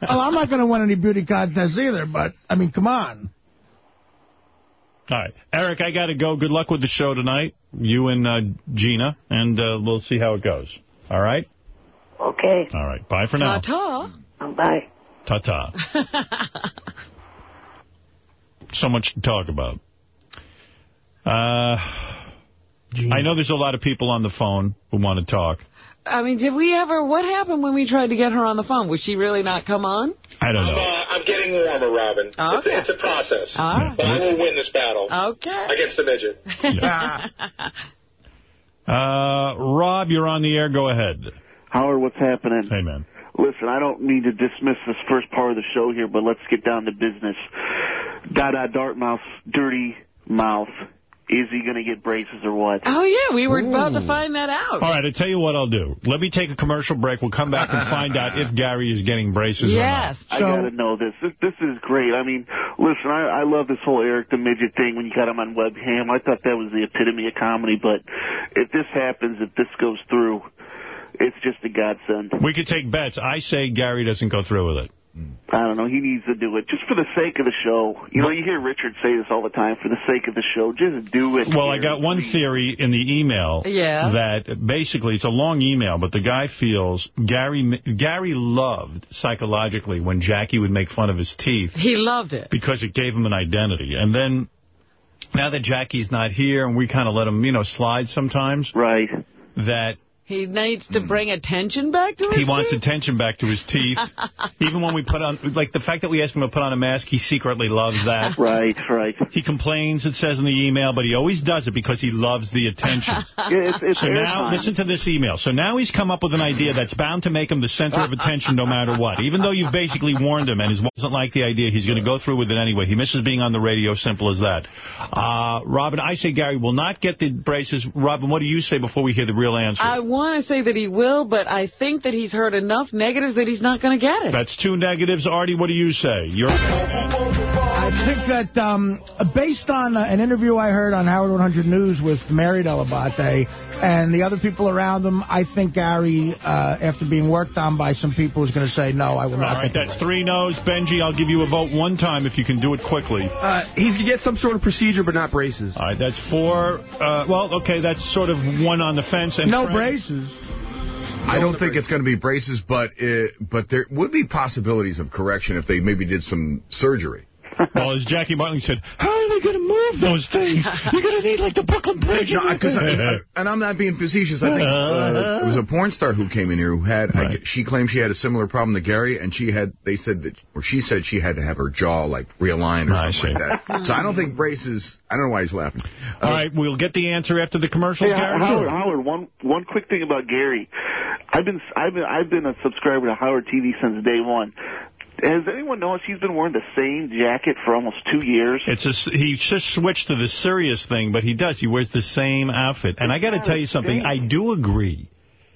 Well, I'm not going to win any beauty contests either. But I mean, come on. All right. Eric, I got to go. Good luck with the show tonight, you and uh, Gina, and uh, we'll see how it goes. All right? Okay. All right. Bye for now. Ta-ta. Bye. Ta-ta. so much to talk about. Uh, I know there's a lot of people on the phone who want to talk. I mean, did we ever, what happened when we tried to get her on the phone? Would she really not come on? I don't I'm, know. uh, I'm getting warmer, Robin. It's, Okay. it's a process. All right. But I will win this battle Okay. against the midget. Uh, Rob, you're on the air. Go ahead. Howard, what's happening? Hey, man. Listen, I don't mean to dismiss this first part of the show here, but let's get down to business. Dada Dartmouth, dirty mouth. Is he going to get braces or what? Oh, yeah, we were about to find that out. All right, I tell you what I'll do. Let me take a commercial break. We'll come back and find out if Gary is getting braces Yes. I gotta know this. This this is great. I mean, listen, I, I love this whole Eric the Midget thing when you got him on webcam. I thought that was the epitome of comedy, but if this happens, if this goes through, it's just a godsend. We could take bets. I say Gary doesn't go through with it. I don't know. He needs to do it just for the sake of the show. You know, you hear Richard say this all the time. For the sake of the show, just do it. Well, I got one theory in the email. Yeah. That basically, it's a long email, but the guy feels Gary Gary loved psychologically when Jackie would make fun of his teeth He loved it. because it gave him an identity. And then now that Jackie's not here and we kind of let him, you know, slide sometimes. Right. That He needs to bring attention back to his he wants teeth? attention back to his teeth. Even when we put on, like the fact that we ask him to put on a mask, he secretly loves that. Right, right. He complains, it says in the email, but he always does it because he loves the attention. It's, it's So now, airtime. listen to this email. So now he's come up with an idea that's bound to make him the center of attention no matter what. Even though you've basically warned him and he doesn't like the idea, he's going to go through with it anyway. He misses being on the radio, simple as that. Uh, Robin, I say Gary will not get the braces. Robin, what do you say before we hear the real answer? I want to say that he will, but I think that he's heard enough negatives that he's not going to get it. That's two negatives. Artie, what do you say? You're I think that um, based on uh, an interview I heard on Howard 100 News with Mary Delabate and the other people around him, I think Gary, uh, after being worked on by some people, is going to say, no, I will All not. right, get the that's three no's. Benji, I'll give you a vote one time if you can do it quickly. Uh, he's going to get some sort of procedure, but not braces. All right, that's four. Uh, well, okay, that's sort of one on the fence. And No Frank- braces. I don't think it's going to be braces, but it, but there would be possibilities of correction if they maybe did some surgery. Well, as Jackie Martling said, how are they going to move those things? You're going to need, like, the Brooklyn Bridge. No, 'cause I- and I'm not being facetious. I think uh, it was a porn star who came in here who had. I, she claimed she had a similar problem to Gary, and she had. They said that, or she said she had to have her jaw like realigned or something like that. So I don't think braces. I don't know why he's laughing. All right, we'll get the answer after the commercials, Hey, Gary. Howard, Howard, one one quick thing about Gary. I've been I've been I've been a subscriber to Howard TV since day one. Has anyone noticed he's been wearing the same jacket for almost two years? It's a, he just switched to the Sirius thing, but he does. He wears the same outfit. And I got to tell you something. I do agree.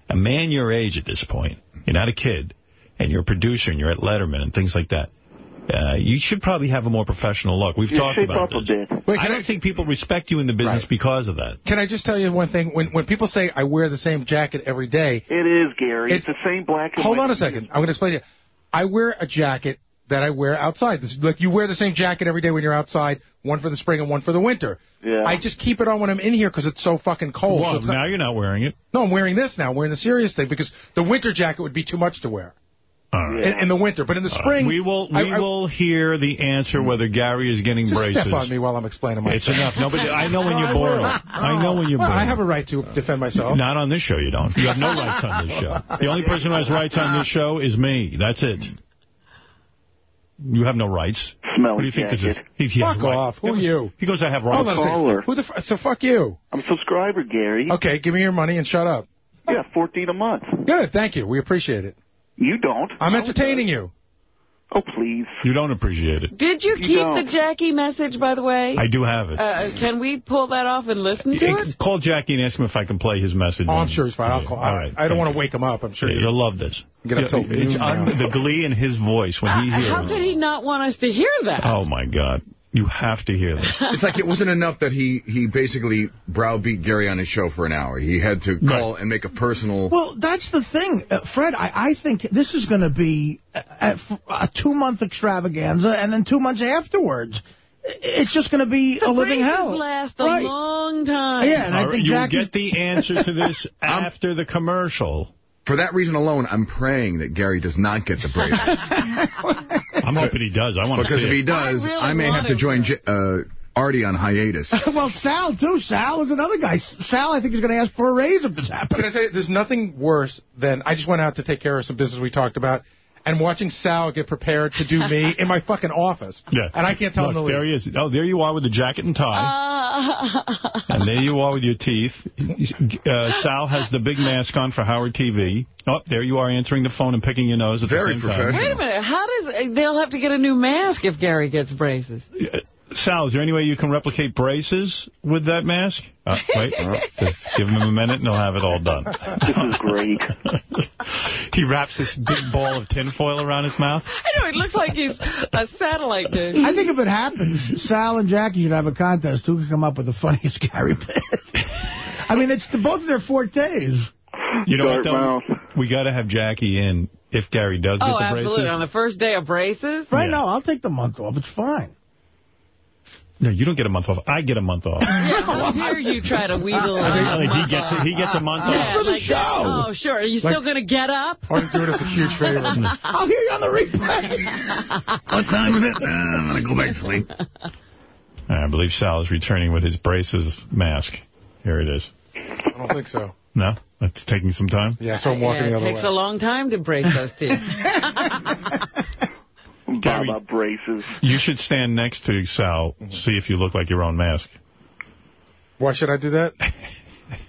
A man your age at this point, you're not a kid, and you're a producer, and you're at Letterman and things like that. Uh, you should probably have a more professional look. We've Yeah, talked about this. bit. I don't think people respect you in the business because of that. Can I just tell you one thing? When when people say I wear the same jacket every day, It is Gary. It's- It's, the same black. and hold white on a second. I'm going to explain to you. I wear a jacket that I wear outside. This, like you wear the same jacket every day when you're outside, one for the spring and one for the winter. Yeah. I just keep it on when I'm in here because it's so fucking cold. Well, So it's not- now you're not wearing it. no, I'm wearing this now. I'm wearing the Sirius thing because the winter jacket would be too much to wear All right. in, in the winter. But in the All right. spring, we will we I- I- will hear the answer whether Gary is getting just braces. step on me while I'm explaining myself. It's enough. Nobody. I know when you're I bored. I know when you're Well, bored. I have a right to defend myself. Not on this show, you don't. You have no rights on this show. The only person who has rights on this show is me. That's it. You have no rights. Smelly what do you think this is? jacket. He, he has Fuck right- off. Who are you? He goes, I have rights. Hold on a. Caller. Who the f- so fuck you. I'm a subscriber, Gary. Okay, give me your money and shut up. Yeah, 14 a month. Good, thank you. We appreciate it. You don't. I'm entertaining you. Oh, please. You don't appreciate it. Did you You keep don't. the Jackie message, by the way? I do have it. Uh, can we pull that off and listen to it? Call Jackie and ask him if I can play his message. Oh, I'm sure he's fine. I'll call. All right. I don't want to wake him up. I'm sure. you. he- He'll love this. Get up till it's noon un- now. the glee in his voice when he Uh, hears. How could he not want us to hear that? Oh, my God. You have to hear this. It's like it wasn't enough that he he basically browbeat Gary on his show for an hour. He had to call and make a personal. Well, that's the thing, uh, Fred. I, I think this is going to be a, a, a two-month extravaganza, and then two months afterwards, it's just going to be The a living braces hell. last a Right. long time. Yeah, and I All right, think You'll Jackie's- get the answer to this after the commercial. For that reason alone, I'm praying that Gary does not get the braces. I'm hoping he does. I want to because if he does, I really I, may have to join. J- uh, Artie on hiatus. well, Sal, too. Sal is another guy. Sal, I think, is going to ask for a raise if this Can happens. I tell you, there's nothing worse than I just went out to take care of some business we talked about, and watching Sal get prepared to do me in my fucking office. Yeah. And I can't tell Look, him to leave. There he is. Oh, there you are with the jacket and tie. Uh, and there you are with your teeth. Uh, Sal has the big mask on for Howard TV. Oh, there you are answering the phone and picking your nose at Very the same time. professional. wait a minute. How does they'll have to get a new mask if Gary gets braces? Sal, is there any way you can replicate braces with that mask? Uh, wait, just give him a minute and he'll have it all done. This is great. he wraps this big ball of tinfoil around his mouth. I know, it looks like he's a satellite dish. I think if it happens, Sal and Jackie should have a contest. Who can come up with the funniest Gary bit? I mean, it's the, both of their fortes. You know what, Dartmouth. though? We got to have Jackie in if Gary does get Oh, the absolutely. braces. On the first day of braces? Right Yeah. now, I'll take the month off. It's fine. No, you don't get a month off. I get a month off. Yeah, let's hear you try to wheedle I a think, I think he gets off. a, he gets a month Yeah, off. for the like show. that. Oh, sure. Are you still going to get up? I want to do it as a huge favor. I'll hear you on the replay. what time is it? Uh, I'm going to go back to sleep. I believe Sal is returning with his braces mask. Here it is. I don't think so. No? That's taking some time? Yeah, so I'm walking yeah, the it takes a long time to break those teeth. Gary- Baba braces. You should stand next to Sal, see if you look like your own mask. Why should I do that?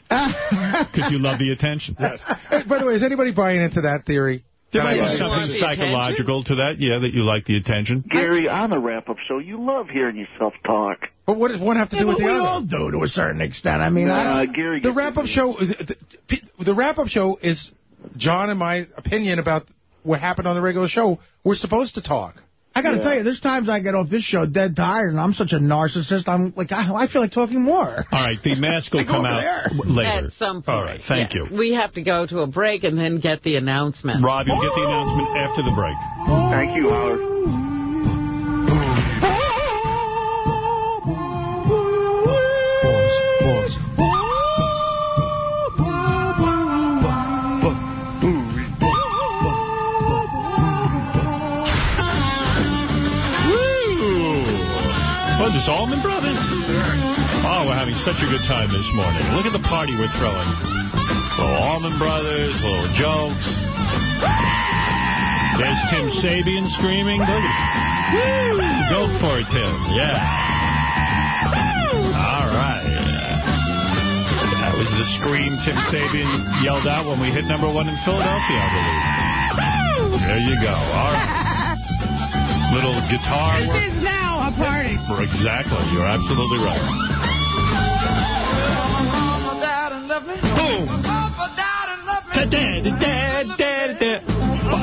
Because you love the attention. Yes. By the way, is anybody buying into that theory? There I might be something want the psychological to that, yeah, that you like the attention. Gary, on the wrap-up show, you love hearing yourself talk. But what does one have to Yeah, do with but the we other? all do to a certain extent. I mean, I Uh, don't, Gary the wrap-up show, the, the, the wrap-up show is John and my opinion about what happened on the regular show. We're supposed to talk. I got to Yeah. tell you, there's times I get off this show dead tired, and I'm such a narcissist. I'm like, I, I feel like talking more. All right, the mask will come out there. later. At some point. All right, thank yes. you. We have to go to a break and then get the announcement. Rob, you'll get the announcement after the break. Thank you, Howard. Woo! This Allman Brothers? Oh, we're having such a good time this morning. Look at the party we're throwing. Little Allman Brothers, little jokes. There's Tim Sabean screaming. Go for it, Tim. Yeah. All right. That was the scream Tim Sabean yelled out when we hit number one in Philadelphia, I believe. There you go. All right. Little guitar work. is now a party. Exactly. You're absolutely right. Boom.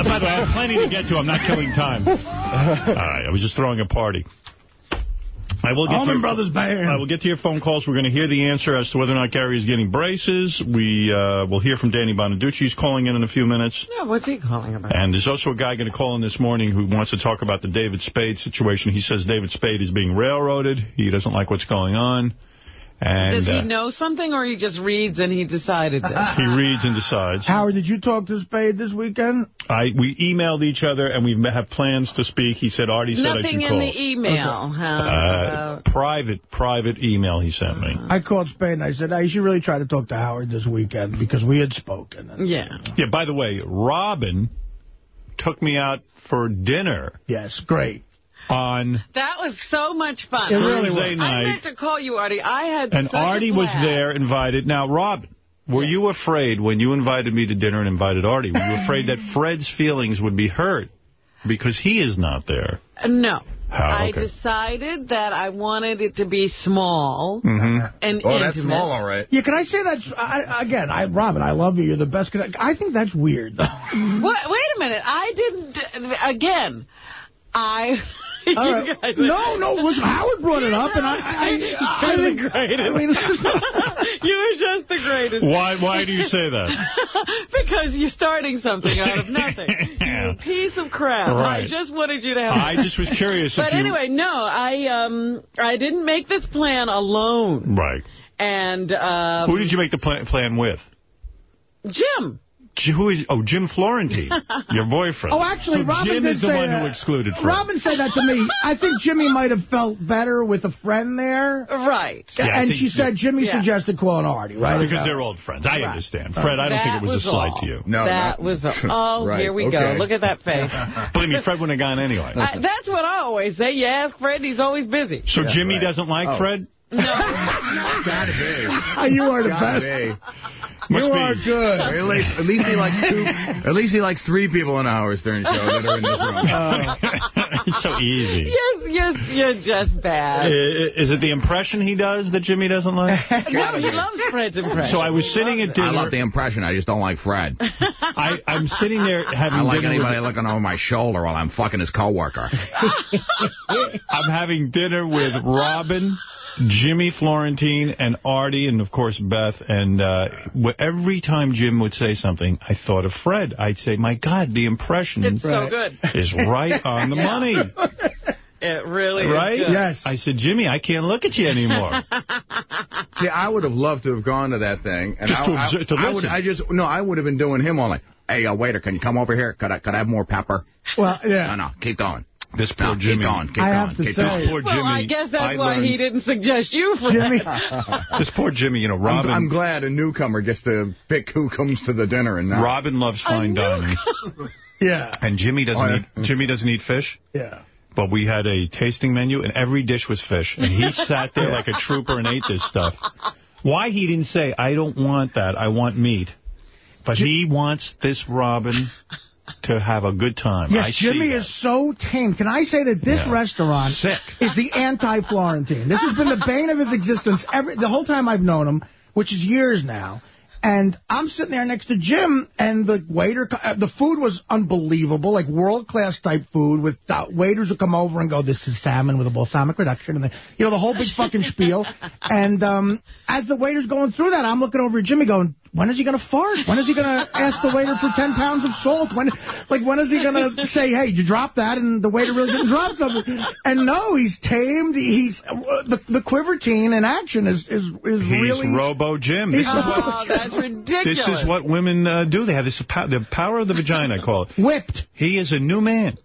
By the way, I have plenty to get to. I'm not killing time. All right, I was just throwing a party. I will get Allman your, Brothers Band. I will get to your phone calls. We're going to hear the answer as to whether or not Gary is getting braces. We uh, will hear from Danny Bonaduce. He's calling in in a few minutes. Yeah, what's he calling about? And there's also a guy going to call in this morning who wants to talk about the David Spade situation. He says David Spade is being railroaded. He doesn't like what's going on. And Does he uh, know something or he just reads and he decided that? he reads and decides. Howard, did you talk to Spade this weekend? I We emailed each other, and we have plans to speak. He said Artie said I Nothing in the email. huh, Uh, private, private email he sent me. I called Spade and I said, hey, you should really try to talk to Howard this weekend because we had spoken. Yeah. Yeah, by the way, Robin took me out for dinner Yes, great. On... That was so much fun. It really Thursday I night. meant to call you, Artie. I had And such a Artie was there, invited. Now, Robin, were you afraid when you invited me to dinner and invited Artie, were you afraid that Fred's feelings would be hurt because he is not there? Uh, No. How? I Okay. decided that I wanted it to be small Mm-hmm. and Oh, that's small, all right. Yeah, can I say that? I, again, I, Robin, I love you. You're the best. I think that's weird, though. What, wait a minute. I didn't... Again, I... All right. guys- No, no, listen, Howard brought it up, and I... I, I, You're the greatest. I mean, you were just the greatest. Why, why do you say that? because you're starting something out of nothing. You piece of crap. Right. I just wanted you to have... I just was curious if But you... anyway, no, I um I didn't make this plan alone. Right. And um, Who did you make the pla- plan with? Jim. J- Who is? Oh, Jim Florentine, your boyfriend. Oh, actually, so Robin Jim did is the say one that. who excluded Fred. Robin said that to me. I think Jimmy might have felt better with a friend there. Right. Yeah, and think- she said Jimmy Yeah. suggested calling Artie, right? Because they're old friends. I Right. understand. Fred, I don't think it was, a slight all. to you. No, that not- was oh Right, here we okay. go. Look at that face. Believe me, Fred wouldn't have gone anyway. I, that's what I always say. You ask Fred, he's always busy. So Yeah, Jimmy right. doesn't like Oh. Fred? Gotta be. you are the Gotta best. be. You be. are good. At least, at least he likes two. At least he likes three people in Howard Stern show that are in this room. Uh, it's so easy. Yes, yes, you're just bad. i- Is it the impression he does that Jimmy doesn't like? no, he loves Fred's impression. So I was sitting at dinner. I love the impression. I just don't like Fred. I, I'm sitting there having I like anybody with, looking over my shoulder while I'm fucking his coworker. I'm having dinner with Robin, Jimmy Florentine, and Artie, and of course Beth. And uh, every time Jim would say something, I thought of Fred. I'd say, "My God, the impression it's so good. is right on the money." It really Right? is good. Yes. I said, Jimmy, I can't look at you anymore. See, I would have loved to have gone to that thing, and Just I, to I- observe- to I would, listen. I just no, I would have been doing him all like, "Hey, uh, waiter, can you come over here? Could I, could I have more pepper?" Well, yeah. No, no, keep going. This poor No, Jimmy. keep going. Keep I going. have to keep say- This poor Well, I guess that's I why learned- he didn't suggest you for Jimmy. This poor Jimmy, you know, I'm, Robin. I'm glad a newcomer gets to pick who comes to the dinner and not. Robin loves fine dining, Yeah. and Jimmy doesn't Oh, eat. Jimmy doesn't eat fish. Yeah. But we had a tasting menu, and every dish was fish. And he sat there like a trooper and ate this stuff. Why he didn't say, I don't want that, I want meat. But he wants this Robin to have a good time. Yes, Jimmy is so tame. Can I say that this Yeah. restaurant Sick. is the anti-Florentine? This has been the bane of his existence every the whole time I've known him, which is years now. And I'm sitting there next to Jim, and the waiter, uh, the food was unbelievable, like world-class type food with waiters who come over and go, this is salmon with a balsamic reduction, and the, you know, the whole big fucking spiel. And um, as the waiter's going through that, I'm looking over at Jimmy going, when is he going to fart? When is he going to ask the waiter for 10 pounds of salt? When, like, when is he going to say, hey, you dropped that, and the waiter really didn't drop something? And no, he's tamed. He's the the quivertine in action is is is He's really Robo Jim. He's This is Robo Oh, that's ridiculous. This is what women uh, do. They have this pow the power of the vagina, I call it. Whipped. He is a new man.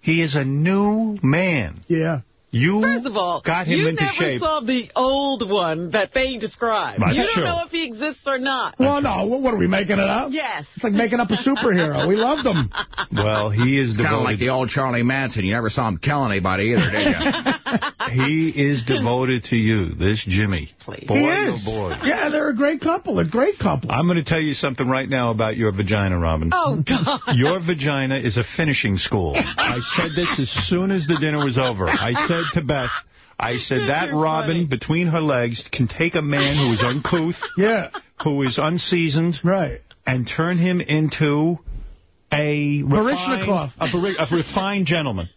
He is a new man. Yeah. You First of all, got him you into never shape. saw the old one that they described. Right, you don't true. know if he exists or not. Well, no, what, what are we making it up? Yes. It's like making up a superhero. We loved him. Well, he is Kind of devoted. like the old Charlie Manson. You never saw him kill anybody either, did you? he is devoted to you, this Jimmy. Boy, he oh boy. Yeah, they're a great couple. A great couple. I'm going to tell you something right now about your vagina, Robin. Oh, God. Your vagina is a finishing school. I said this as soon as the dinner was over. I said to Beth, I said that Robin, between her legs, can take a man who is uncouth, Yeah. who is unseasoned, Right. and turn him into a refined, Baryshnikov. a, a refined gentleman.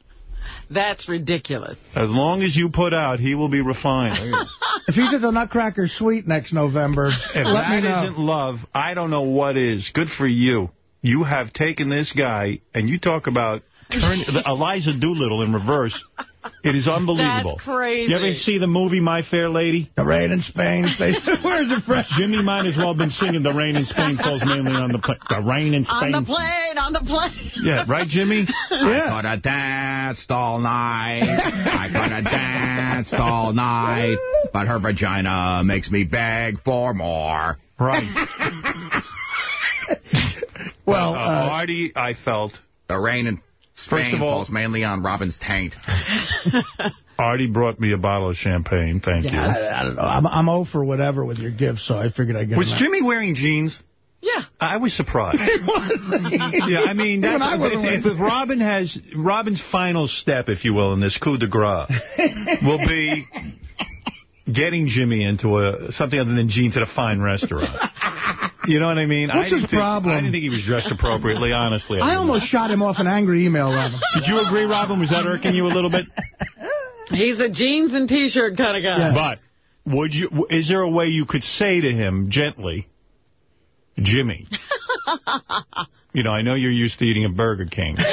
That's ridiculous. As long as you put out, he will be refined. If he's at the Nutcracker Suite next November, If let me that know. isn't love, I don't know what is. Good for you. You have taken this guy, and you talk about turn Eliza Doolittle in reverse. It is unbelievable. That's crazy. You ever see the movie My Fair Lady? The rain in Spain. Stay, where's it fresh? Jimmy might as well have been singing The Rain in Spain falls mainly on the plane. The Rain in Spain. On the plane, on the plane. Yeah, right, Jimmy? Yeah. Could have danced all night. I could have danced all night. But her vagina makes me beg for more. Right. Well, Uh, uh, Artie, I felt, The rain in First of all- falls mainly on Robin's taint. Artie brought me a bottle of champagne. Thank you. I, I don't know. I'm, I'm 0 for whatever with your gifts, so I figured I'd get Was him Jimmy wearing jeans? Yeah. I was surprised. It was. yeah, I mean, that's, I if, if Robin has Robin's final step, if you will, in this coup de grace, will be getting Jimmy into a something other than jeans at a fine restaurant. You know what I mean? What's I didn't his think, problem? I didn't think he was dressed appropriately, honestly. I didn't. almost shot him off an angry email, Robin. Did you agree, Robin? Was that irking you a little bit? He's a jeans and T-shirt kind of guy. But would you? Is there a way you could say to him gently, Jimmy? You know, I know you're used to eating at Burger King. but,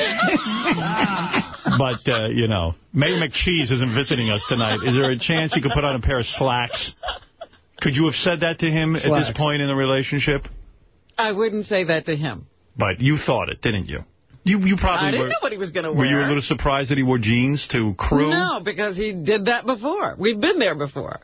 uh, you know, Mayor McCheese isn't visiting us tonight. Is there a chance you could put on a pair of slacks? Could you have said that to him at this point in the relationship? I wouldn't say that to him. But you thought it, didn't you? You you probably I didn't were. know what he was going to wear. Were you a little surprised that he wore jeans to crew? No, because he did that before. We've been there before.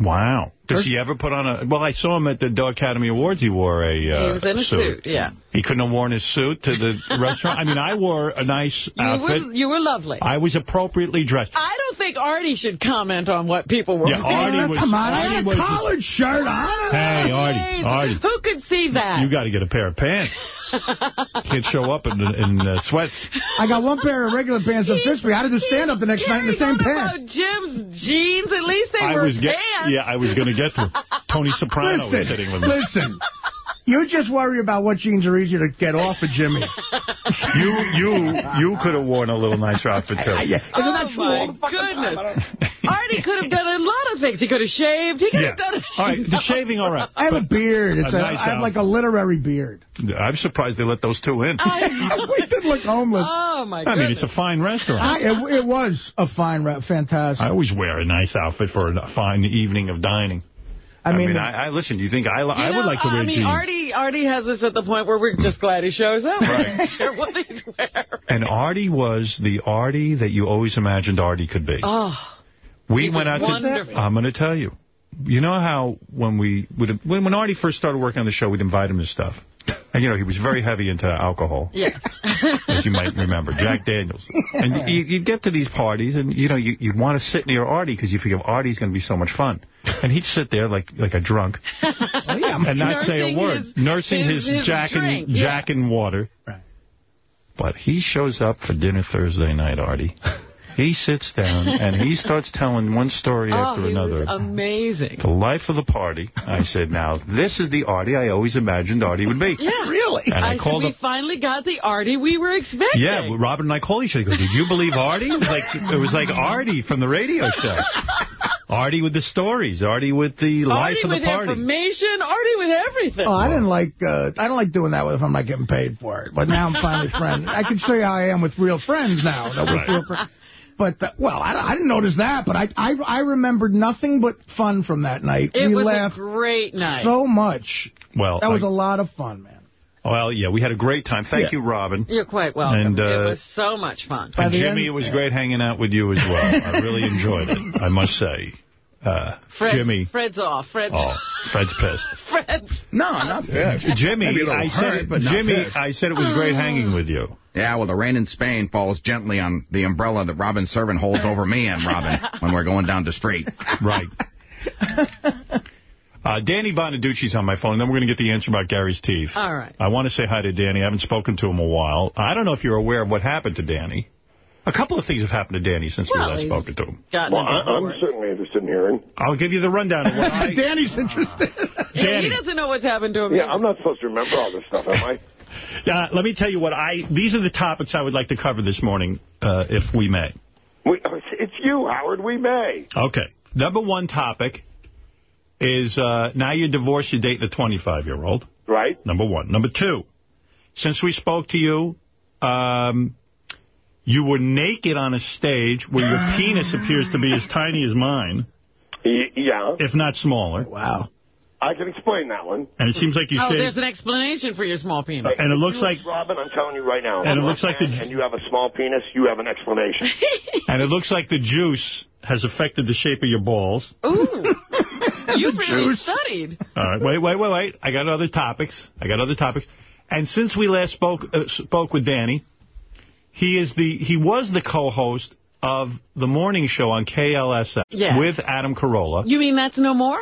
Wow. Does he ever put on a... Well, I saw him at the Dog Academy Awards. He wore a uh, he was in a suit, yeah. He couldn't have worn his suit to the restaurant. I mean, I wore a nice You outfit. were, you were lovely. I was appropriately dressed. I don't think Artie should comment on what people were Yeah, Artie wearing. was- Come on, I had a was- collared shirt on. Hey, Artie, Artie. Who could see that? You got to get a pair of pants. Can't show up in, in uh, sweats. I got one pair of regular pants and fist me. I had to do stand-up the next night in the same pants. about Jim's jeans? At least they I were was get, pants. Yeah, I was going to get to Tony Soprano was sitting with me. listen. You just worry about what jeans are easier to get off of Jimmy. You you you could have worn a little nicer outfit, too. Yeah, isn't oh, that true? my all the fucking time? goodness. Artie could have done a lot of things. He could have shaved. He could Yeah. have done All right, the shaving, all right. I have a beard. It's a a, nice I have like a literary beard. I'm surprised they let those two in. we did look homeless. Oh, my God. I mean, it's a fine restaurant. I, it, it was a fine, ra- fantastic. I always wear a nice outfit for a fine evening of dining. I mean, I, I listen. You think I, You I would like to wear I mean, jeans? Artie, Artie has us at the point where we're just glad he shows up. Right. Care what he's wearing. And Artie was the Artie that you always imagined Artie could be. Oh, we he went was out wonderful. to. I'm going to tell you. You know how when we would when when Artie first started working on the show, we'd invite him to stuff, and you know he was very heavy into alcohol. yeah. as you might remember, Jack Daniels. And you, you'd get to these parties, and, you know, you, you'd want to sit near Artie because you figure Artie's going to be so much fun. And he'd sit there like like a drunk oh, and not say a word, his- nursing his- his, his Jack, drink, and, yeah. Jack and water. Right. But he shows up for dinner Thursday night, Artie. He sits down and he starts telling one story oh, after he another. was amazing. The life of the party. I said, now, this is the Artie I always imagined Artie would be. Yeah. Really? And I, I called said, we finally got the Artie we were expecting. Yeah, Robin and I called each other. He goes, did you believe Artie? It was like, it was like Artie from the radio show. Artie with the stories. Artie with the life Artie of the with party. information. Artie with everything. Oh, I didn't like, uh, I don't like doing that if I'm not getting paid for it. But now I'm finally friends. I can show you how I am with real friends now. That Right. real friends. But, uh, well, I, I didn't notice that, but I, I I remembered nothing but fun from that night. It we was laughed a great night. so much. Well, That was I- a lot of fun, man. Well, yeah, we had a great time. Thank Yeah. you, Robin. You're quite welcome. And, uh, it was so much fun. And Jimmy, it was great hanging out with you as well. I really enjoyed it, I must say. Uh, Fred's, Jimmy. Fred's off. Fred's, Oh, Fred's pissed. Fred's. No, not pissed. Jimmy, Maybe a I said, hurt, it, but Jimmy. I said it was great hanging with you. Yeah, well, the rain in Spain falls gently on the umbrella that Robin's servant holds over me and Robin when we're going down the street. Right. Uh, Danny Bonaduce's on my phone, and then we're going to get the answer about Gary's teeth. All right. I want to say hi to Danny. I haven't spoken to him a while. I don't know if you're aware of what happened to Danny. A couple of things have happened to Danny since Well, we last spoke to him. Gotten Well, a I, I'm certainly interested in hearing. I'll give you the rundown of what I... Danny's interested. Danny. he doesn't know what's happened to him. Yeah, I'm not supposed to remember all this stuff, am I? Uh, let me tell you what I... These are the topics I would like to cover this morning, uh, if we may. We, it's you, Howard. We may. Okay. Number one topic is uh, now you're divorced, you're dating a 25-year-old. Right. Number one. Number two, since we spoke to you, um, you were naked on a stage where your penis appears to be as tiny as mine, yeah. if not smaller. Wow. I can explain that one. And it seems like you Oh, shaved... there's an explanation for your small penis. And it looks like- Robin, I'm telling you right now. And it looks you're like the- And you have a small penis, you have an explanation. And it looks like the juice has affected the shape of your balls. Ooh. you really juice. studied. All right, wait, wait, wait, wait. I got other topics. I got other topics. And since we last spoke uh, spoke with Danny, he is the he was the co-host of the morning show on KLSX Yeah. with Adam Carolla. You mean that's no more?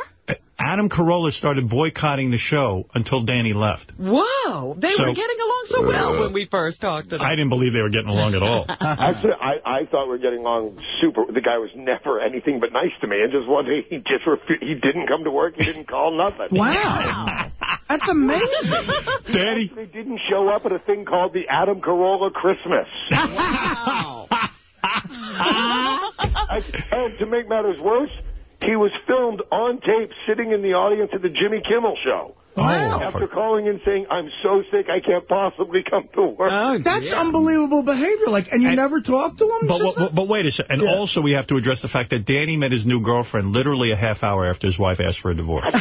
Adam Carolla started boycotting the show until Danny left. Whoa. They So- were getting along so well when we first talked to them. I didn't believe they were getting along at all. Actually, I, I thought we were getting along super. The guy was never anything but nice to me, and just one day he just refu- he didn't come to work. He didn't call nothing. Wow. That's amazing. Daddy. They didn't show up at a thing called the Adam Carolla Christmas. Wow. I, and to make matters worse, he was filmed on tape sitting in the audience at the Jimmy Kimmel show. Oh. Wow. After calling and saying, I'm so sick, I can't possibly come to work. Oh, That's dear. unbelievable behavior. Like, and you And- never talk to him? But, but, but wait a second. And Yeah. also we have to address the fact that Danny met his new girlfriend literally a half hour after his wife asked for a divorce.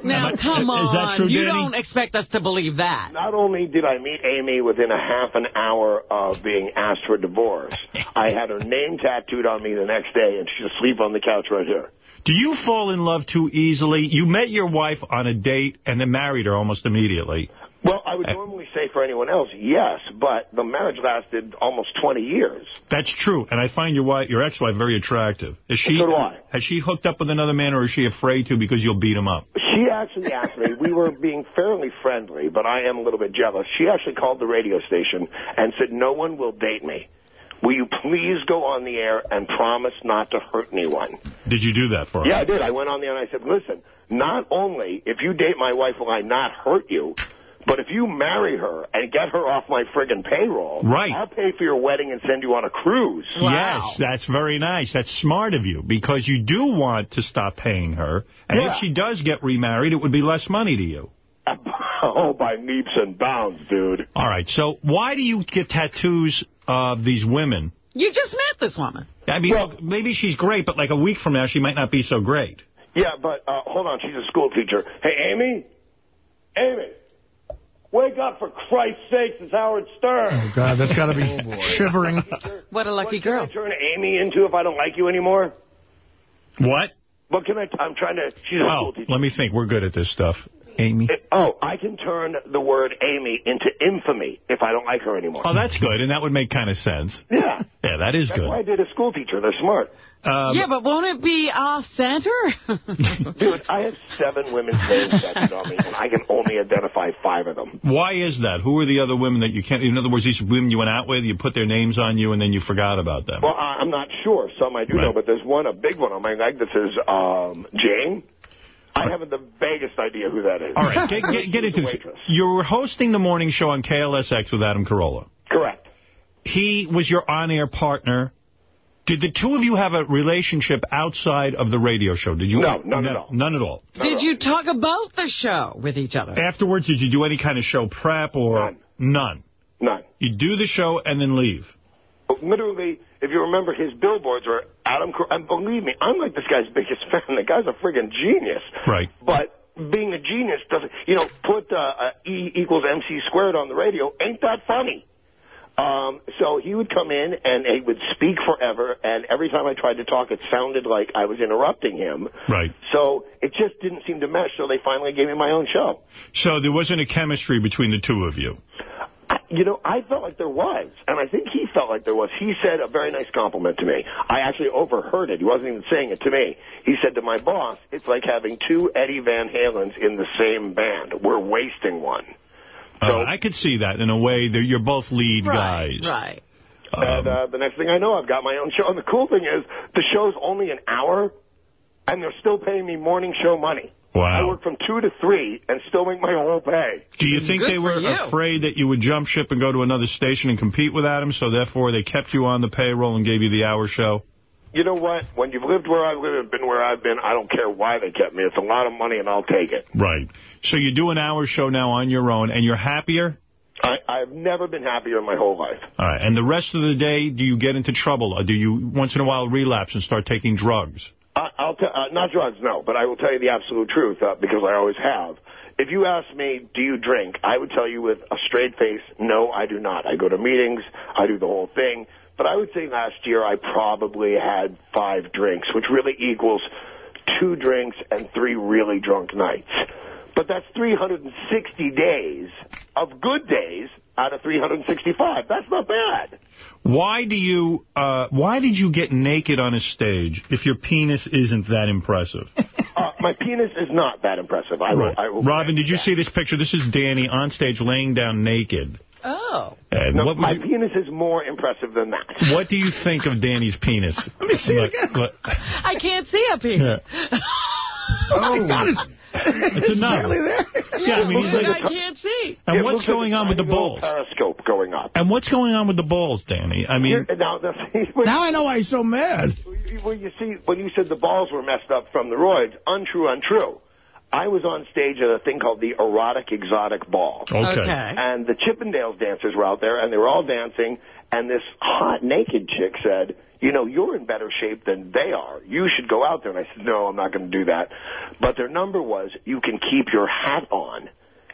Now, I- come is that on. true, you Danny? don't expect us to believe that. Not only did I meet Amy within a half an hour of being asked for divorce, I had her name tattooed on me the next day, and she's asleep on the couch right here. Do you fall in love too easily? You met your wife on a date and then married her almost immediately. Well, I would normally say for anyone else, yes, but the marriage lasted almost 20 years. That's true, and I find your wife, your ex-wife very attractive. Is she? So do I. Has she hooked up with another man, or is she afraid to because you'll beat him up? She actually asked me, we were being fairly friendly, but I am a little bit jealous. She actually called the radio station and said, no one will date me. Will you please go on the air and promise not to hurt anyone? Did you do that for her? Yeah, I did. I went on there and I said, listen, not only if you date my wife will I not hurt you, but if you marry her and get her off my friggin' payroll, Right. I'll pay for your wedding and send you on a cruise. Yes, that's very nice. That's smart of you because you do want to stop paying her. And Yeah. if she does get remarried, it would be less money to you. oh, by leaps and bounds, dude. All right. So why do you get tattoos of these women? You just met this woman. I mean, look, maybe she's great, but like a week from now, she might not be so great. Yeah, but uh, hold on, she's a school teacher. Hey, Amy? Amy, wake up for Christ's sakes, it's Howard Stern. Oh, God, that's got to be shivering. What a lucky what girl. Can I turn Amy into if I don't like you anymore? What? What can I, I'm trying to, she's a Oh, school teacher. let me think. We're good at this stuff. Amy. Oh, I can turn the word Amy into infamy if I don't like her anymore. Oh, that's good, and that would make kind of sense. Yeah. Yeah, that is That's good. why I did a school teacher. They're smart. Um, yeah, but won't it be off-center? Dude, I have seven women's names tattooed on me, and I can only identify five of them. Why is that? Who are the other women that you can't... In other words, these women you went out with, you put their names on you, and then you forgot about them. Well, I- I'm not sure. Some I do know, but there's one, a big one on my leg that says um, Jane. I haven't the vaguest idea who that is. All right, get, get, get into this. You're hosting the morning show on KLSX with Adam Carolla. Correct. He was your on-air partner. Did the two of you have a relationship outside of the radio show? Did you? No, none at all. None at all. Did you talk about the show with each other? Afterwards, did you do any kind of show prep or none? None. You do the show and then leave. Literally, if you remember, his billboards were Adam. And believe me, I'm like this guy's biggest fan. The guy's a friggin' genius. Right. But being a genius doesn't, you know, put uh, uh, E equals MC squared on the radio. Ain't that funny? Um, so he would come in and he would speak forever, and every time I tried to talk, it sounded like I was interrupting him. Right. So it just didn't seem to mesh. So they finally gave me my own show. So there wasn't a chemistry between the two of you. You know, I felt like there was, and I think he felt like there was. He said a very nice compliment to me. I actually overheard it. He wasn't even saying it to me. He said to my boss, it's like having two Eddie Van Halens in the same band. We're wasting one. Uh, I could see that in a way that you're both lead guys. Right. and uh, the next thing I know, I've got my own show. And the cool thing is, the show's only an hour, and they're still paying me morning show money. Wow. I work from 2 to 3 and still make my whole pay. Do you think Good they were afraid that you would jump ship and go to another station and compete with Adam, so therefore they kept you on the payroll and gave you the hour show? You know what? When you've lived where I've lived and been where I've been, I don't care why they kept me. It's a lot of money, and I'll take it. Right. So you do an hour show now on your own, and you're happier? I, I've never been happier in my whole life. All right. And the rest of the day, do you get into trouble? Or do you once in a while relapse and start taking drugs? I'll tell, uh, not drugs, no, but I will tell you the absolute truth uh, because I always have. If you ask me, do you drink? I would tell you with a straight face, no, I do not. I go to meetings, I do the whole thing. But I would say last year I probably had five drinks, which really equals two drinks and three really drunk nights. But that's 360 days of good days out of 365. That's not bad. Why do you? Uh, why did you get naked on a stage if your penis isn't that impressive? Uh, my penis is not that impressive. I will. I will Robin, did you see this picture? This is Danny on stage laying down naked. Oh. And No, what, my it- penis is more impressive than that. what do you think of Danny's penis? Let me see it again. I can't see up here. Oh, my God. It's, It's enough. barely there. Yeah, I mean, he's like I can't see. And It what's looks like going on with the tiny balls? Periscope going up. And what's going on with the balls, Danny? I mean, now, the, Now I know why he's so mad. Well, you see, when you said the balls were messed up from the roids, untrue, untrue. I was on stage at a thing called the Erotic Exotic Ball. Okay. Okay. And the Chippendales dancers were out there, and they were all dancing, and this hot naked chick said, you know, you're in better shape than they are. You should go out there. And I said, no, I'm not going to do that. But their number was, you can keep your hat on.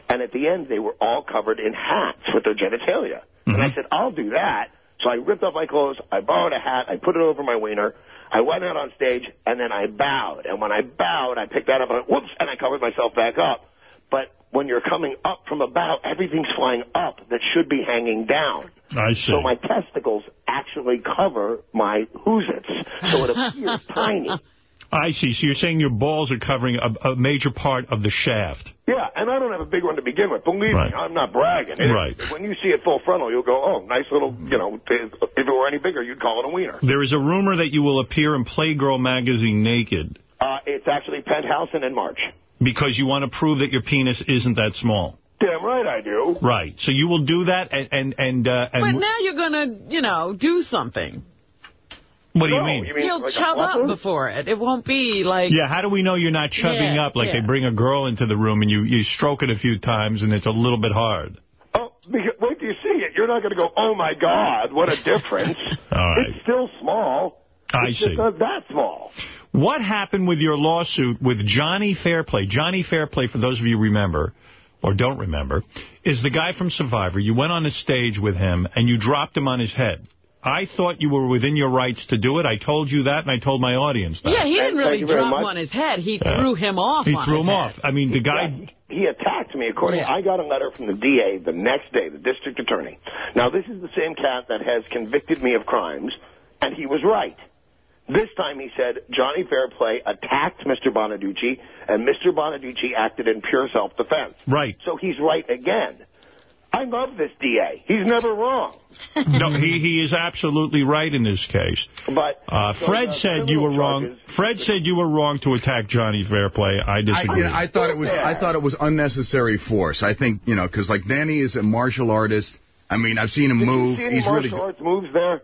And at the end, they were all covered in hats with their genitalia. And I mm-hmm. said, I'll do that. So I ripped off my clothes, I borrowed a hat, I put it over my wiener, I went out on stage, and then I bowed. And when I bowed, I picked that up, and I, whoops, and I covered myself back up. But when you're coming up from a bow, everything's flying up that should be hanging down. I see. So my testicles actually cover my hoosits, so it appears tiny. I see. So you're saying your balls are covering a, a major part of the shaft. Yeah, and I don't have a big one to begin with. Believe Right. me, I'm not bragging. It- Right. When you see it full frontal, you'll go, oh, nice little, you know, if it were any bigger, you'd call it a wiener. There is a rumor that you will appear in Playgirl magazine naked Uh, it's actually Penthouse and in March. because you want to prove that your penis isn't that small. Damn right I do. Right. So you will do that and and and, uh, and But and now you're going to, you know, do something. what do you mean? you mean You'll like chub up before it. It won't be like... Yeah, how do we know you're not chubbing Yeah, up like yeah. they bring a girl into the room and you, you stroke it a few times and it's a little bit hard? Oh, because, wait till you see it. You're not going to go, oh, my God, what a difference. All right. It's still small. I it's see. It's not that small. What happened with your lawsuit with Johnny Fairplay? Johnny Fairplay, for those of you who remember, or don't remember, is the guy from Survivor. You went on a stage with him, and you dropped him on his head. I thought you were within your rights to do it. I told you that, and I told my audience that. Yeah, he didn't really drop much. him on his head. He Yeah. threw him off He threw him head. off. I mean, the guy... Yeah, he, he attacked me. According, Yeah. I got a letter from the DA the next day, the district attorney. Now, this is the same cat that has convicted me of crimes, and he was right. This time he said Johnny Fairplay attacked Mr. Bonaduce, and Mr. Bonaduce acted in pure self-defense. Right. So he's right again. I love this DA. He's never wrong. no, he, he is absolutely right in this case. But Uh, so Fred the said you were wrong. Fred said you were wrong to attack Johnny Fairplay. I I, disagree. you know, I thought it was I thought it was unnecessary force. I think you know because like Danny is a martial artist. I mean, I've seen him Did move. you see any He's martial really arts moves there?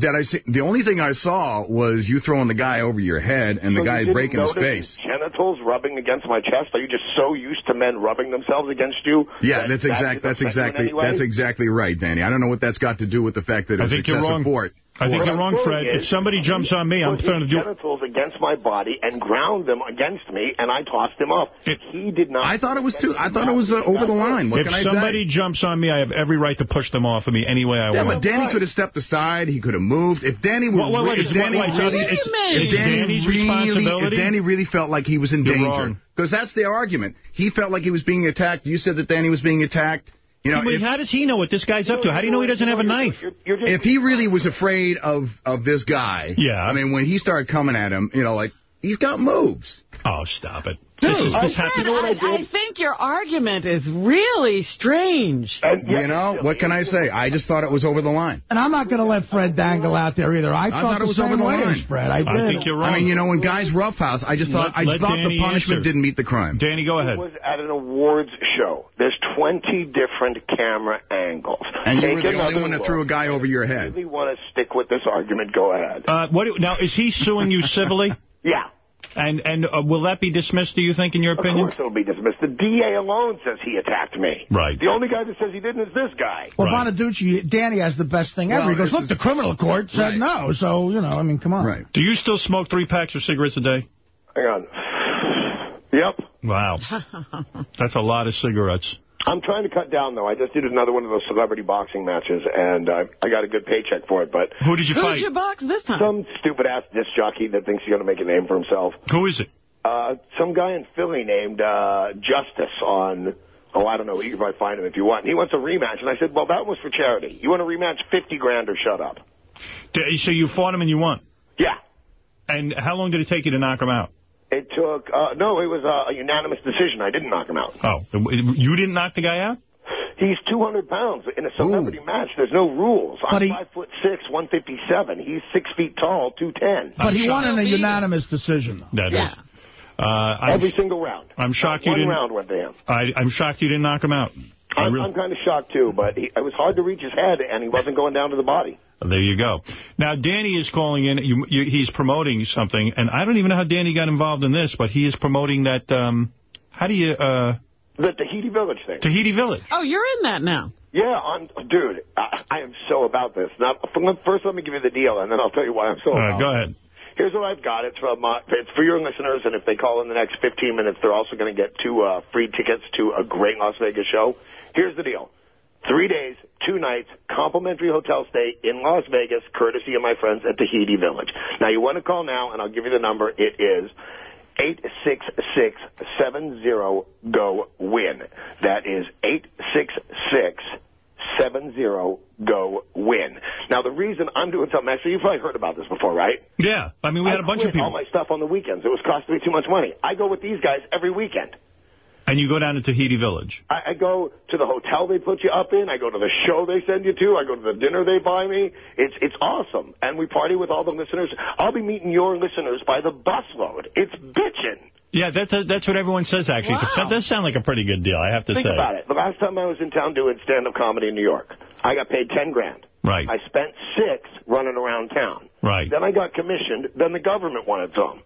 That I see. The only thing I saw was you throwing the guy over your head and the So you guy didn't breaking his face. Genitals rubbing against my chest. Are you just so used to men rubbing themselves against you? Yeah, that that's that exact. That's didn't affect you in exactly any that's exactly right, Danny. I don't know what that's got to do with the fact that it I was think you're excessive wrong. force. I think What you're I'm wrong, Fred. is, If somebody jumps on me, I'm put trying to do... genitals against my body and ground them against me, and I tossed him up. If he did not. I thought it was too. I thought it was uh, over the line. What if can I somebody say? jumps on me, I have every right to push them off of me any way I want. Yeah, want. but Danny could have stepped aside. He could have moved. If Danny were, Well, well, wait, if Danny wait, really, it's- it's- it's if Danny Danny's really. If Danny really felt like he was in You're danger, because that's their argument. He felt like he was being attacked. You said that Danny was being attacked. You know, if, how does he know what this guy's up to? How do you know he doesn't have a knife? if he really was afraid of of this guy, Yeah. I mean, when he started coming at him, you know, like he's got moves. Oh, stop it. Dude, this is, I- this happened. I, I think your argument is really strange. You know, what can I say? I just thought it was over the line. And I'm not going to let Fred dangle out there either. I, I thought, thought it the was same over the way line. as Fred. I did. I think you're wrong. I mean, you know, when guys roughhouse, I just thought Let- I let thought Danny the punishment answer. didn't meet the crime. Danny, go ahead. It was at an awards show. There's 20 different camera angles. And you Take were the only another one that threw a guy over your head. If you want to stick with this argument, go ahead. Uh, what? do- Now, is he suing you civilly? Yeah. And and uh, will that be dismissed, do you think, in your opinion? Of opinion? course it'll be dismissed. The DA alone says he attacked me. Right. The only guy that says he didn't is this guy. Well, Bonaduce, Danny has the best thing ever. Well, he goes, look, the criminal court said Right. no. So, you know, I mean, come on. Right. Do you still smoke three packs of cigarettes a day? Hang on. Yep. Wow. That's a lot of cigarettes. I'm trying to cut down, though. I just did another one of those celebrity boxing matches, and uh, I got a good paycheck for it. But Who did you fight? Who'd fight? you box this time? Some stupid-ass disc jockey that thinks he's going to make a name for himself. Who is it? Uh, some guy in Philly named uh, Justice on, oh, I don't know. You can probably find him if you want. He wants a rematch. And I said, well, that was for charity. You want a rematch, 50 grand or shut up. D- So you fought him and you won? Yeah. And how long did it take you to knock him out? It took, uh, no, it was uh, a unanimous decision. I didn't knock him out. Oh, you didn't knock the guy out? He's 200 pounds. In a celebrity match, there's no rules. But I'm he- 5 foot 6, 157. He's 6 feet tall, 210. But he won in a unanimous decision. though. That is. Uh, Every single round. I'm shocked you One didn't. round went to him. I, I'm shocked you didn't knock him out. I I'm, really- I'm kind of shocked, too, but he, it was hard to reach his head, and he wasn't going down to the body. There you go. Now, Danny is calling in. You, you, he's promoting something, and I don't even know how Danny got involved in this, but he is promoting that, um, how do you, uh, The Tahiti Village thing. Tahiti Village. Oh, you're in that now. Yeah, I'm, dude, I, I am so about this. Now, first, let me give you the deal, and then I'll tell you why I'm so All about right, go ahead. Here's what I've got. It's from uh, it's for your listeners, and if they call in the next 15 minutes, they're also going to get two uh, free tickets to a great Las Vegas show. Here's the deal: three days, two nights, complimentary hotel stay in Las Vegas, courtesy of my friends at Tahiti Village. Now, you want to call now, and I'll give you the number. It is eight six six seven zero go win. That is eight six six. Seven zero go win. Now the reason I'm doing something actually you've probably heard about this before, right? Yeah. I mean, we had a bunch of people. all my stuff on the weekends. It was costing me too much money. I go with these guys every weekend. And you go down to Tahiti Village. I, I go to the hotel they put you up in. I go to the show they send you to. I go to the dinner they buy me. It's it's awesome. And we party with all the listeners. I'll be meeting your listeners by the busload. It's bitchin'. Yeah, that's a, that's what everyone says, actually. So That does sound like a pretty good deal, I have to Think say. about it. The last time I was in town doing stand-up comedy in New York, I got paid 10 grand. Right. I spent six running around town. Right. Then I got commissioned. Then the government wanted some.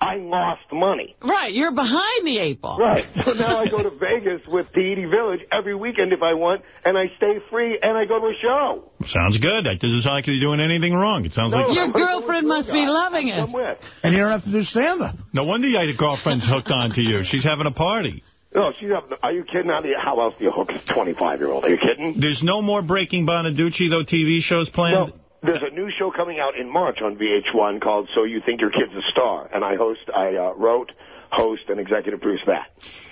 I lost money. Right, you're behind the eight ball. Right. So now I go to Vegas with Tahiti Village every weekend if I want, and I stay free, and I go to a show. Sounds good. That doesn't sound like you're doing anything wrong. It sounds No, like... Your girlfriend must be loving it. I'm. And you don't have to do stand-up. No wonder your girlfriend's hooked on to you. She's having a party. No, she's up. Are you kidding? How, do you, how else do you hook a 25-year-old? Are you kidding? There's no more Breaking Bonaduce, though, TV shows planned? No. There's a new show coming out in March on VH1 called So You Think Your Kid's a Star, and I host, I uh, wrote, host, and executive produce that.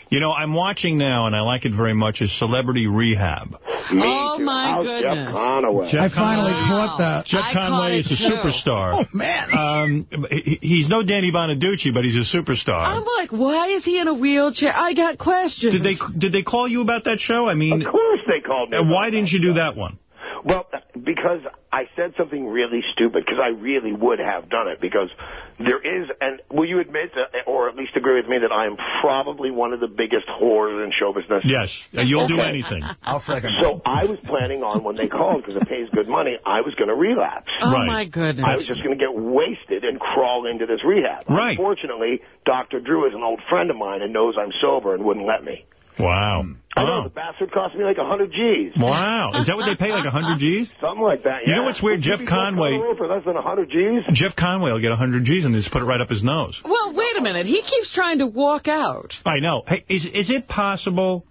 You know, I'm watching now, and I like it very much, is Celebrity Rehab. Me Oh, too. my How's goodness. Jeff Conaway. Jeff I finally Conaway- caught that. Jeff I caught Conaway it is a too. superstar. Oh, man. Um, he- he's no Danny Bonaduce, but he's a superstar. I'm like, why is he in a wheelchair? I got questions. Did they did they call you about that show? I mean, Of course they called me. and why didn't you do that one? Well, because I said something really stupid, because I really would have done it, because there is, and will you admit, that, or at least agree with me, that I am probably one of the biggest whores in show business? Yes, uh, you'll do anything. I'll second So I was planning on, when they called, because it pays good money, I was going to relapse. Oh, Right. my goodness. I was just going to get wasted and crawl into this rehab. Right. Unfortunately, Dr. Drew is an old friend of mine and knows I'm sober and wouldn't let me. Wow. I know, Oh. the bastard cost me like a 100 G's. Wow. Is that what they pay, like 100 G's? Something like that, You know what's weird? Would you Jeff be Conaway- Conaway for less than 100 G's? Jeff Conaway will get 100 G's and just put it right up his nose. Well, wait a minute. He keeps trying to walk out. I know. Hey, is is it possible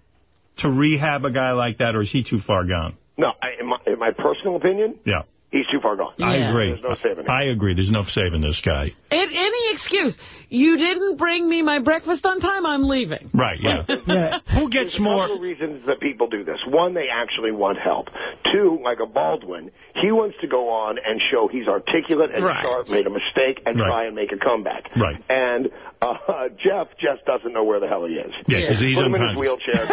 to rehab a guy like that, or is he too far gone? No, I, in, my, in my personal opinion, Yeah. He's too far gone. I agree. There's no saving him. I agree. There's no saving this guy. And any excuse. You didn't bring me my breakfast on time, I'm leaving. Right, yeah. Yeah. Who gets There's more... There's of reasons that people do this. One, they actually want help. Two, like a Baldwin, he wants to go on and show he's articulate and Right. sharp, made a mistake, and Right. try and make a comeback. Right. And uh, Jeff just doesn't know where the hell he is. Yeah, because he's Put him in his wheelchair.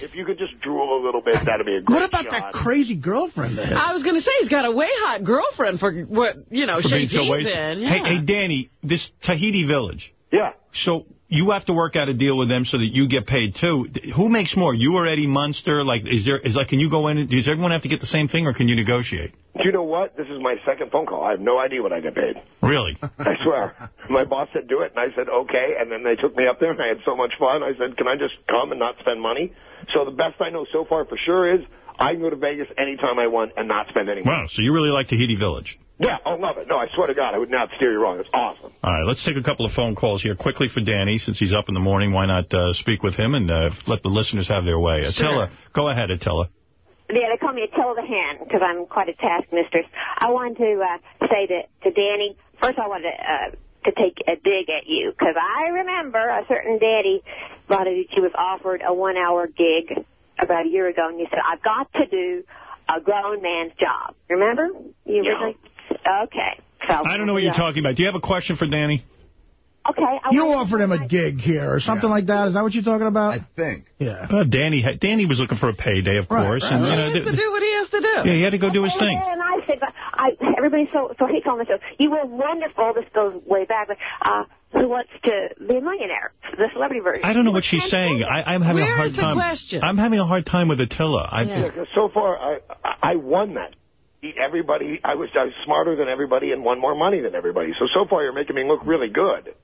if you could just drool a little bit, that'd be a great What about shot. that crazy girlfriend of? I was going to say, he's got a way hot girlfriend for what, you know, for being Shane so wasted. in. Hey, Yeah. hey, Danny, this Tahiti Village. Yeah. So you have to work out a deal with them so that you get paid too. Who makes more? You or Eddie Munster? Like, is there is like, can you go in? and- Does everyone have to get the same thing, or can you negotiate? Do you know what? This is my second phone call. I have no idea what I get paid. Really? I swear. My boss said do it, and I said okay, and then they took me up there, and I had so much fun. I said, can I just come and not spend money? So the best I know so far for sure is I can go to Vegas anytime I want and not spend any money. Wow. So you really like Tahiti Village? Yeah, I love it. No, I swear to God, I would not steer you wrong. It's awesome. All right, let's take a couple of phone calls here quickly for Danny, since he's up in the morning. Why not uh, speak with him and uh, let the listeners have their way? Attila, go ahead, Attila. Yeah, they call me Attila the Hen because I'm quite a taskmistress. I wanted to uh, say to, to Danny, first I wanted to, uh, to take a dig at you because I remember a certain daddy, Bonaduce, was offered a one-hour gig about a year ago, and you said, I've got to do a grown man's job. Remember? You Yeah. originally- Okay. So, I don't know what you're yeah. talking about. Do you have a question for Danny? Okay. I You offered him a gig here or something like that. Is that what you're talking about? I think. Yeah. Uh, Danny Danny was looking for a payday, of Right, course. right, and, he you know, has to do what he has to do. yeah, he had to go do his thing. And I said, but I, everybody's so so hates on the show. You were wonderful. This goes way back, but uh, who wants to be a millionaire? The celebrity version. I don't know what she's saying. I, I'm having Where a hard time. is the time. question? I'm having a hard time with Attila. I, Yeah. Yeah, 'cause so far, I I I won that. Everybody, I was I was smarter than everybody and won more money than everybody. So so far, you're making me look really good.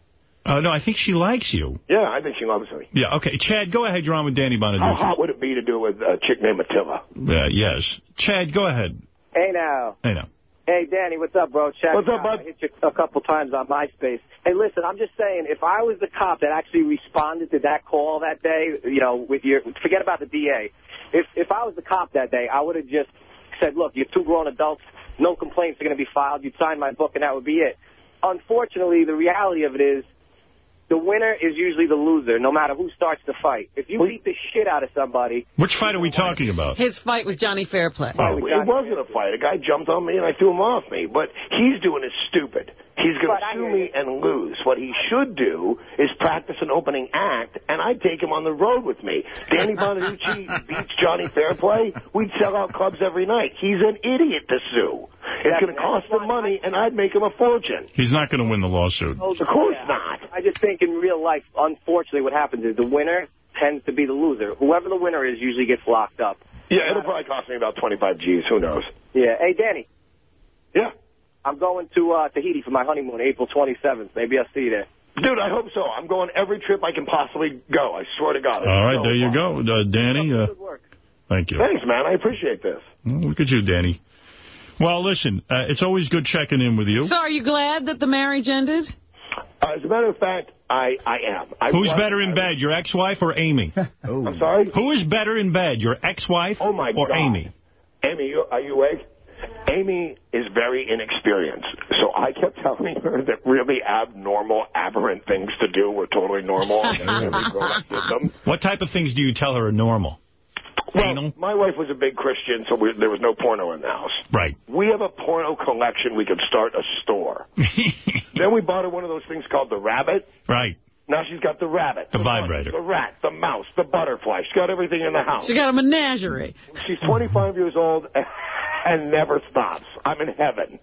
Uh, no, I think she likes you. Yeah, I think she loves me. Yeah, okay. Chad, go ahead. You're on with Danny Bonaduce. How hot would it be to do with a chick named Attila? Uh, yes. Chad, go ahead. Hey now. Hey, now. Hey Danny, what's up, bro? Check What's up, bud? I hit you a couple times on MySpace. Hey, listen, I'm just saying, if I was the cop that actually responded to that call that day, you know, with your forget about the DA. If if I was the cop that day, I would have just said, look, you're two grown adults, no complaints are going to be filed. You'd sign my book, and that would be it. Unfortunately, the reality of it is. The winner is usually the loser, no matter who starts the fight. If you beat the shit out of somebody, Which fight are we talking about? His fight with Johnny Fairplay. Oh, it wasn't a fight. A guy jumped on me and I threw him off me. But he's doing it stupid. He's going to sue me and lose. What he should do is practice an opening act, and I'd take him on the road with me. Danny Bonaduce beats Johnny Fairplay. We'd sell out clubs every night. He's an idiot to sue. It's going to cost him money, and I'd make him a fortune. He's not going to win the lawsuit. Oh, Of course not. I just think in real life, unfortunately, what happens is the winner tends to be the loser. Whoever the winner is usually gets locked up. Yeah, it'll probably cost me about 25 G's. Who knows? Yeah. Hey, Danny. Yeah. I'm going to uh, Tahiti for my honeymoon, April 27th. Maybe I'll see you there. Dude, I hope so. I'm going every trip I can possibly go. I swear to God. All right, So there you fun. go. Uh, Danny, uh, thank you. Thanks, man. I appreciate this. Well, Look at you, Danny. Well, listen, uh, it's always good checking in with you. So are you glad that the marriage ended? Uh, as a matter of fact, I, I am. I Who's better in bed, your ex-wife or Amy? I'm sorry? Who is better in bed, your ex-wife Oh, my or God. Amy? Amy, you, are you awake? Amy is very inexperienced, so I kept telling her that really abnormal, aberrant things to do were totally normal. and that every grown-up did them. What type of things do you tell her are normal? Well, my wife was a big Christian, so we, there was no porno in the house. Right. We have a porno collection. We could start a store. then we bought her one of those things called the rabbit. Right. Now she's got the rabbit, The vibrator. the rat, the mouse, the butterfly. She's got everything in the house. She got a menagerie. She's 25 years old and never stops. I'm in heaven.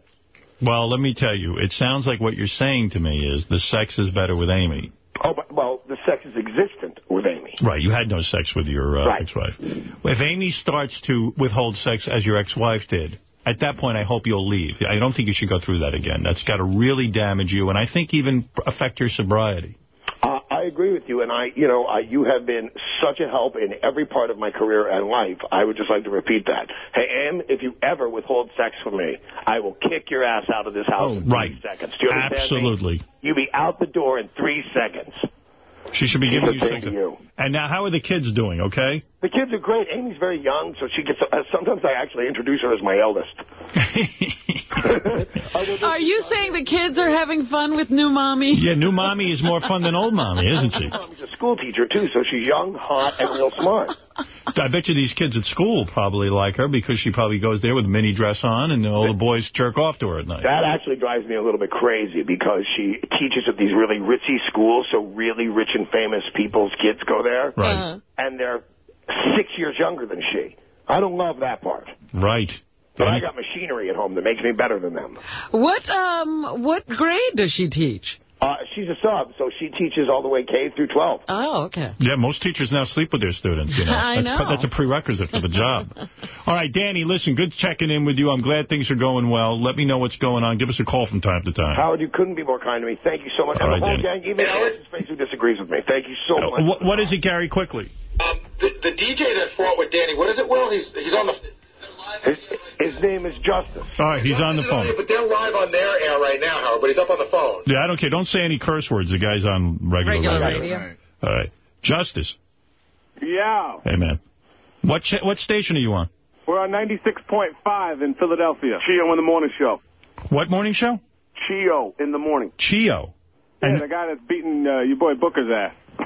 Well, let me tell you, it sounds like what you're saying to me is the sex is better with Amy. Oh, but, well, the sex is existent with Amy. Right, you had no sex with your uh, Right. ex-wife. If Amy starts to withhold sex as your ex-wife did, at that point I hope you'll leave. I don't think you should go through that again. That's got to really damage you, and I think even affect your sobriety. Agree with you, and I, you know, I, you have been such a help in every part of my career and life. I would just like to repeat that. Hey, Em, if you ever withhold sex from me, I will kick your ass out of this house in oh, three right. seconds. Do you? Absolutely. You be out the door in three seconds. She should be giving you sex. you. And now, how are the kids doing, okay? The kids are great. Amy's very young, so she gets. Uh, sometimes I actually introduce her as my eldest. Are you saying the kids are having fun with new mommy? Yeah, new mommy is more fun than old mommy, isn't she? She's a school teacher too, so she's young, hot, and real smart. I bet you these kids at school probably like her because she probably goes there with a mini dress on and all the boys jerk off to her at night. That actually drives me a little bit crazy because she teaches at these really ritzy schools, so really rich and famous people's kids go there. Right. Uh-huh. And they're six years younger than she. I don't love that part. Right. But I got machinery at home that makes me better than them. What um what grade does she teach? Uh, she's a sub, so she teaches all the way K through 12. Oh, okay. Yeah, most teachers now sleep with their students, you know. I that's, know. That's a prerequisite for the job. All right, Danny, listen, good checking in with you. I'm glad things are going well. Let me know what's going on. Give us a call from time to time. Howard, you couldn't be more kind to me. Thank you so much. All and the right, whole Danny. gang, even Alex's face who disagrees with me. Thank you so much. What, what is it, Gary, quickly? The, the DJ that fought with Danny, what is it, Will? He's he's on the... His, his name is Justice. All right, he's on the phone. But they're live on their air right now, Howard, but he's up on the phone. Yeah, I don't care. Don't say any curse words. The guy's on regular, Regular radio. radio. All right. Justice. Yeah, Hey, man. What ch what station are you on? we're on 96.5 in Philadelphia. Chio in the morning show. What morning show? Chio in the morning. Chio. Yeah, the guy that's beating uh, your boy Booker's ass.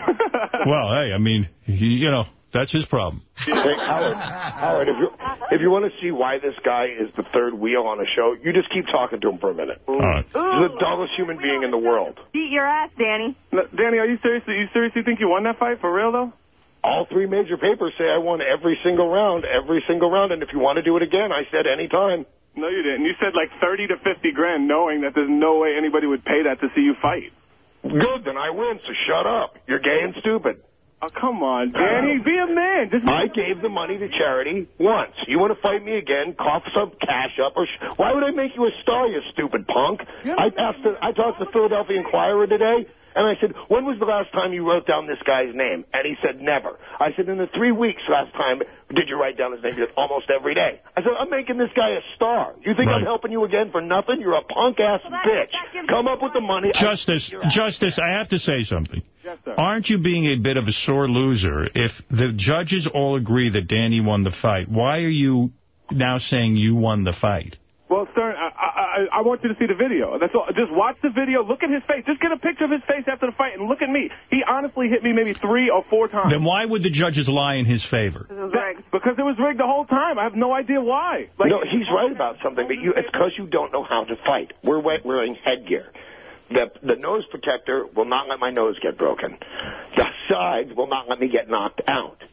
Well, hey, I mean, he, you know, that's his problem. Hey, Howard, Howard, if you if you want to see why this guy is the third wheel on a show, you just keep talking to him for a minute. All right. He's the dullest human being in the world. Beat your ass, Danny. No, Danny, are you serious? You seriously think you won that fight for real though? All three major papers say I won every single round, every single round, and if you want to do it again, I said anytime. No, you didn't. You said like 30 to 50 grand, knowing that there's no way anybody would pay that to see you fight. Good, then I win, so shut up. You're gay and stupid. Oh, come on, Danny, be a man. Just I gave the money to charity once. You want to fight me again? Cough some cash up, or sh why would I make you a star, you stupid punk? I asked. The, I talked to the Philadelphia Inquirer today, and I said, "When was the last time you wrote down this guy's name?" And he said, "Never." I said, "In the three weeks last time, did you write down his name?" He said, "Almost every day." I said, "I'm making this guy a star. You think I'm helping you again for nothing? You're a punk ass bitch. Come up with the money." I- Justice, Justice, I have to say something. Aren't you being a bit of a sore loser if the judges all agree that Danny won the fight? Why are you now saying you won the fight? Well, Stern, I, I, I want you to see the video. That's all. Just watch the video. Look at his face. Just get a picture of his face after the fight and look at me. He honestly hit me maybe three or four times. Then why would the judges lie in his favor? That- because it was rigged the whole time. I have no idea why. Like, no, he's right about something, but you, it's because you don't know how to fight. We're we- wearing headgear. The, the nose protector will not let my nose get broken. The sides will not let me get knocked out.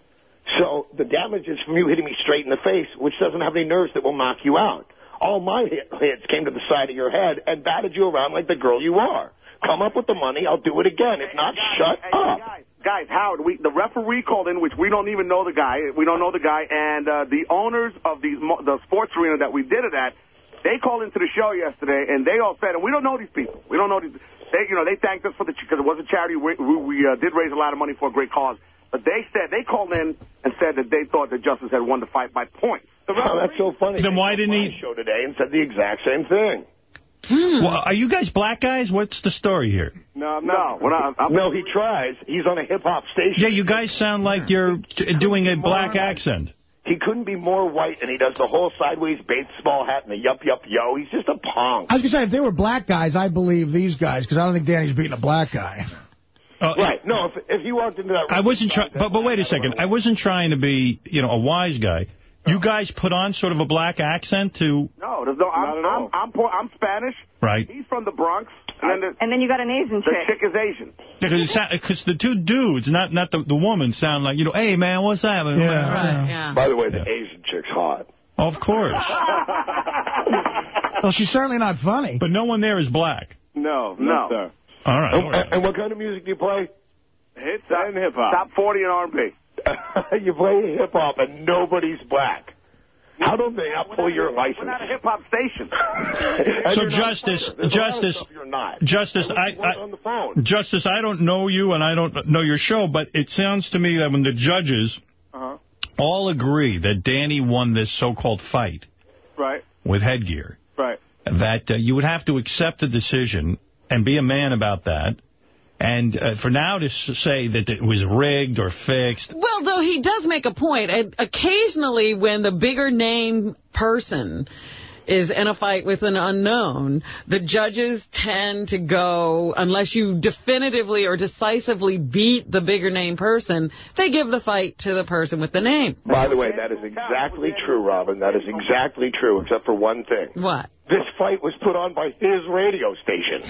So the damage is from you hitting me straight in the face, which doesn't have any nerves that will knock you out. All my hits came to the side of your head and batted you around like the girl you are. Come up with the money, I'll do it again. If not, shut up. guys, Howard, we, the referee called in, which we don't even know the guy. We don't know the guy, and uh, the owners of these mo- the sports arena that we did it at, they called into the show yesterday, and they all said, and we don't know these people. We don't know these. They, you know, they thanked us for the because it was a charity. We, we, we uh, did raise a lot of money for a great cause, but they said they called in and said that they thought that Justice had won the fight by points. Oh, that's so funny. Then why didn't he show today and said the exact same thing? Hmm. Well, are you guys black guys? What's the story here? No, no, we're not. I'm, no, he tries. He's on a hip hop station. Yeah, you guys sound like you're doing a black accent. He couldn't be more white, and he does the whole sideways baseball hat and the yup yup yo. He's just a punk. I was going to say, if they were black guys, I believe these guys, because I don't think Danny's beating a black guy. Uh, right. No, if, if he walked into that I wasn't trying, but, but wait a second. I wasn't trying to be, you know, a wise guy. You guys put on sort of a black accent to, No, there's no. I'm I'm I'm, Por- I'm Spanish. right? He's from the Bronx, and then the, And then you got an Asian chick. the chick. chick is Asian. Because the two dudes, not not the, the woman, sound like, you know, hey, man, what's that? Yeah. Right, yeah. By the way, the Asian chick's hot. Of course. Well, she's certainly not funny. But no one there is black. No, no, sir. All right. And, and what kind of music do you play? Hits and hip hop. Top 40 and R&B. you play hip hop and nobody's black. How do they not pull your license? We're not a hip hop station. So Justice, funny. There's a lot of Justice, You're not. Justice, I, I, I, on the phone. Justice, I don't know you and I don't know your show, but it sounds to me that when the judges Uh-huh. all agree that Danny won this so-called fight Right, with headgear, right. that uh, you would have to accept the decision and be a man about that. And uh, for now to say that it was rigged or fixed, Well, though he does make a point. And occasionally, when the bigger name person is in a fight with an unknown, the judges tend to go, unless you definitively or decisively beat the bigger name person, they give the fight to the person with the name. By the way, that is exactly true, Robin. That is exactly true, except for one thing. What? This fight was put on by his radio station.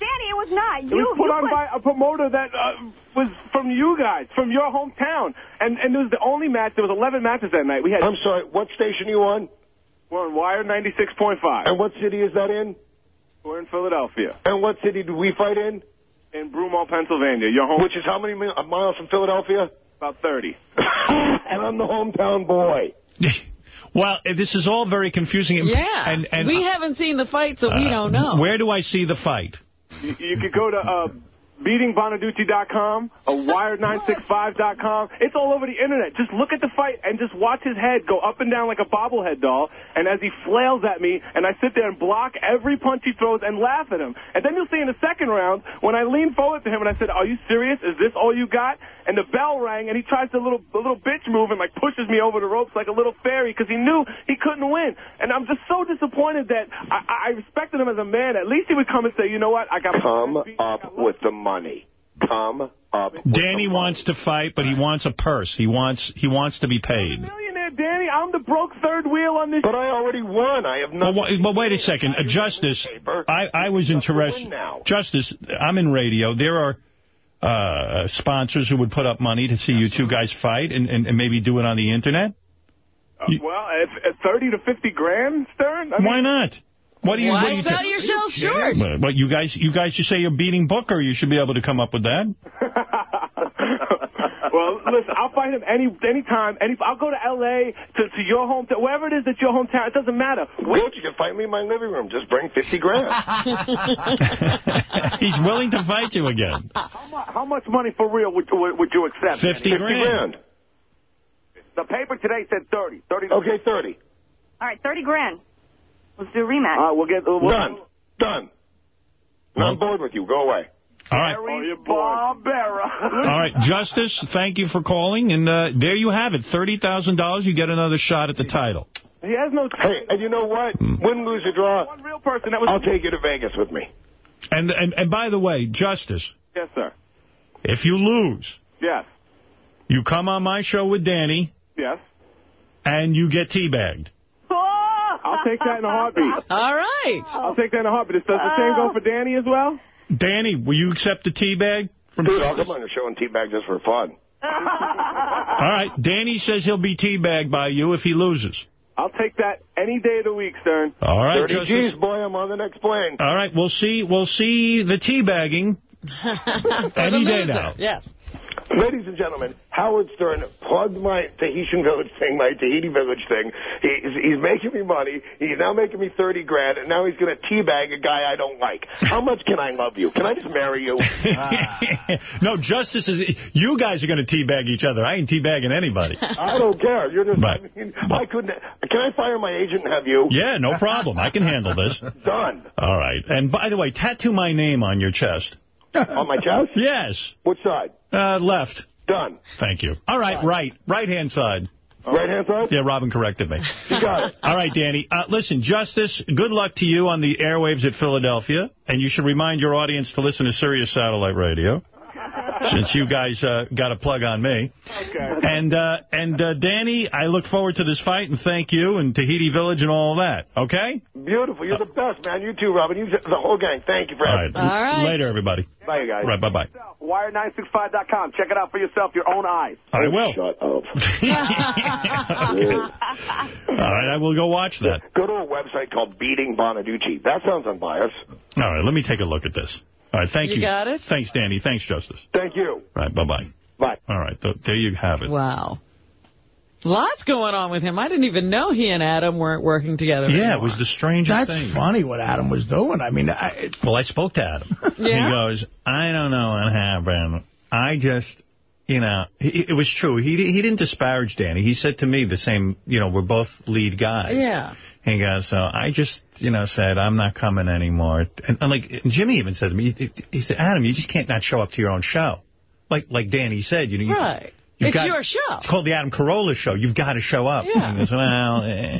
Danny, it was not. It was put you on put- by a promoter that uh, was from you guys, from your hometown. And and it was the only match. There was 11 matches that night. We had. I'm sorry, what station are you on? We're on Wire 96.5. And what city is that in? We're in Philadelphia. And what city do we fight in? In Broomall, Pennsylvania. Your home. Which is how many miles from Philadelphia? About 30. and I'm the hometown boy. well, this is all very confusing. Yeah. and, and we haven't seen the fight, so we uh, don't know. Where do I see the fight? You, you could go to uh, beatingbonaduce.com or wired965.com. It's all over the internet. Just look at the fight and just watch his head go up and down like a bobblehead doll. And as he flails at me, and I sit there and block every punch he throws and laugh at him. And then you'll see in the second round when I lean forward to him and I said, "Are you serious? Is this all you got?" And the bell rang, and he tries to little a little bitch move and like pushes me over the ropes like a little fairy because he knew he couldn't win. And I'm just so disappointed that I, I respected him as a man. At least he would come and say, "You know what? I got Come up with the money. Come up. with Danny wants to fight, but he wants a purse. He wants he wants to be paid. millionaire, Danny. I'm the broke third wheel on this. But I already won. I have Well, nothing. wa- well, wait a second. Uh, Justice, I, I was interested. Justice, I'm in radio. There are uh, sponsors who would put up money to see you two guys fight and, and, and maybe do it on the Internet. Uh, well, at, at 30 to 50 grand, Stern. I mean, Why not? What do you? what do Why you sell think? yourself short? But, but you guys, you guys, you say you're beating Booker. You should be able to come up with that. well, listen, I'll fight him any anytime. Any, I'll go to L.A. to, to your hometown, wherever it is that's your hometown. It doesn't matter. Coach, you can fight me in my living room. Just bring 50 grand. He's willing to fight you again. How, mu- how much money for real would, would, would you accept? 50 grand. The paper today said 30. 30 Okay, 30. All right, 30 grand. Let's do a rematch. All right, we'll get... We'll, Done. Done. I'm on board with you. Go away. All right. Harry Barbera. All right, Justice, thank you for calling. And uh, there you have it. $30,000. You get another shot at the title. He has no... Hey, and you know what? Win, lose, or draw, One real person that was... I'll take you to Vegas with me. And, and, and by the way, Justice, Yes, sir. if you lose, Yes. you come on my show with Danny, Yes. and you get teabagged. I'll take that in a heartbeat. All right. I'll take that in a heartbeat. Does the oh. same go for Danny as well? Danny, will you accept the teabag? From Dude, I'll come on your show and teabag just for fun. All right, Danny says he'll be teabagged by you if he loses. I'll take that any day of the week, Stern. All right, 30 Justice. G's, boy, I'm on the next plane. All right, we'll see. We'll see the teabagging any day now. Yes. Ladies and gentlemen, Howard Stern plugged my Tahitian Village thing, my Tahiti Village thing. He's, he's making me money. He's now making me 30 grand, and now he's going to teabag a guy I don't like. How much can I love you? Can I just marry you? no, Justice is... You guys are going to teabag each other. I ain't teabagging anybody. I don't care. You're just... Right. I mean, I couldn't... Can I fire my agent and have you? Yeah, no problem. I can handle this. Done. All right. And by the way, tattoo my name on your chest. On my chest? Yes. Which side? Uh, left. Done. Thank you. All right, right. Right-hand side. Right-hand side? Yeah, Robin corrected me. You got it. All right, Danny. Uh, listen, Justice, good luck to you on the airwaves at Philadelphia. And you should remind your audience to listen to Sirius Satellite Radio. Since you guys uh, got a plug on me. Okay. And, uh, and uh, Danny, I look forward to this fight, and thank you, and Tahiti Village and all that. Okay? Beautiful. You're the best, man. You too, Robin. You the whole gang. Thank you for All having right. Later, everybody. Bye, guys. Right, bye-bye. Wire965.com. Check it out for yourself, your own eyes. I will. Shut up. All right, I will go watch that. Go to a website called Beating Bonaduce. That sounds unbiased. All right, let me take a look at this. All right, thank You you. got it? Thanks, Danny. Thanks, Justice. Thank you. All right, bye-bye. Bye. All right, th there you have it. Wow. Lots going on with him. I didn't even know he and Adam weren't working together Yeah, anymore. it was the strangest That's thing. funny what Adam was doing. I mean, I, it, Well, I spoke to Adam. Yeah? He goes, I don't know what happened. I just, you know, he, it was true. He he didn't disparage Danny. He said to me the same, you know, we're both lead guys. Yeah. And he goes, so I just, you know, said, I'm not coming anymore. And, and like, and Jimmy even said to me, he, he said, Adam, you just can't not show up to your own show. Like like Danny said, you know. You, Right. you've It's got- your show. It's called the Adam Carolla Show. You've got to show up. Yeah. He goes, well, eh,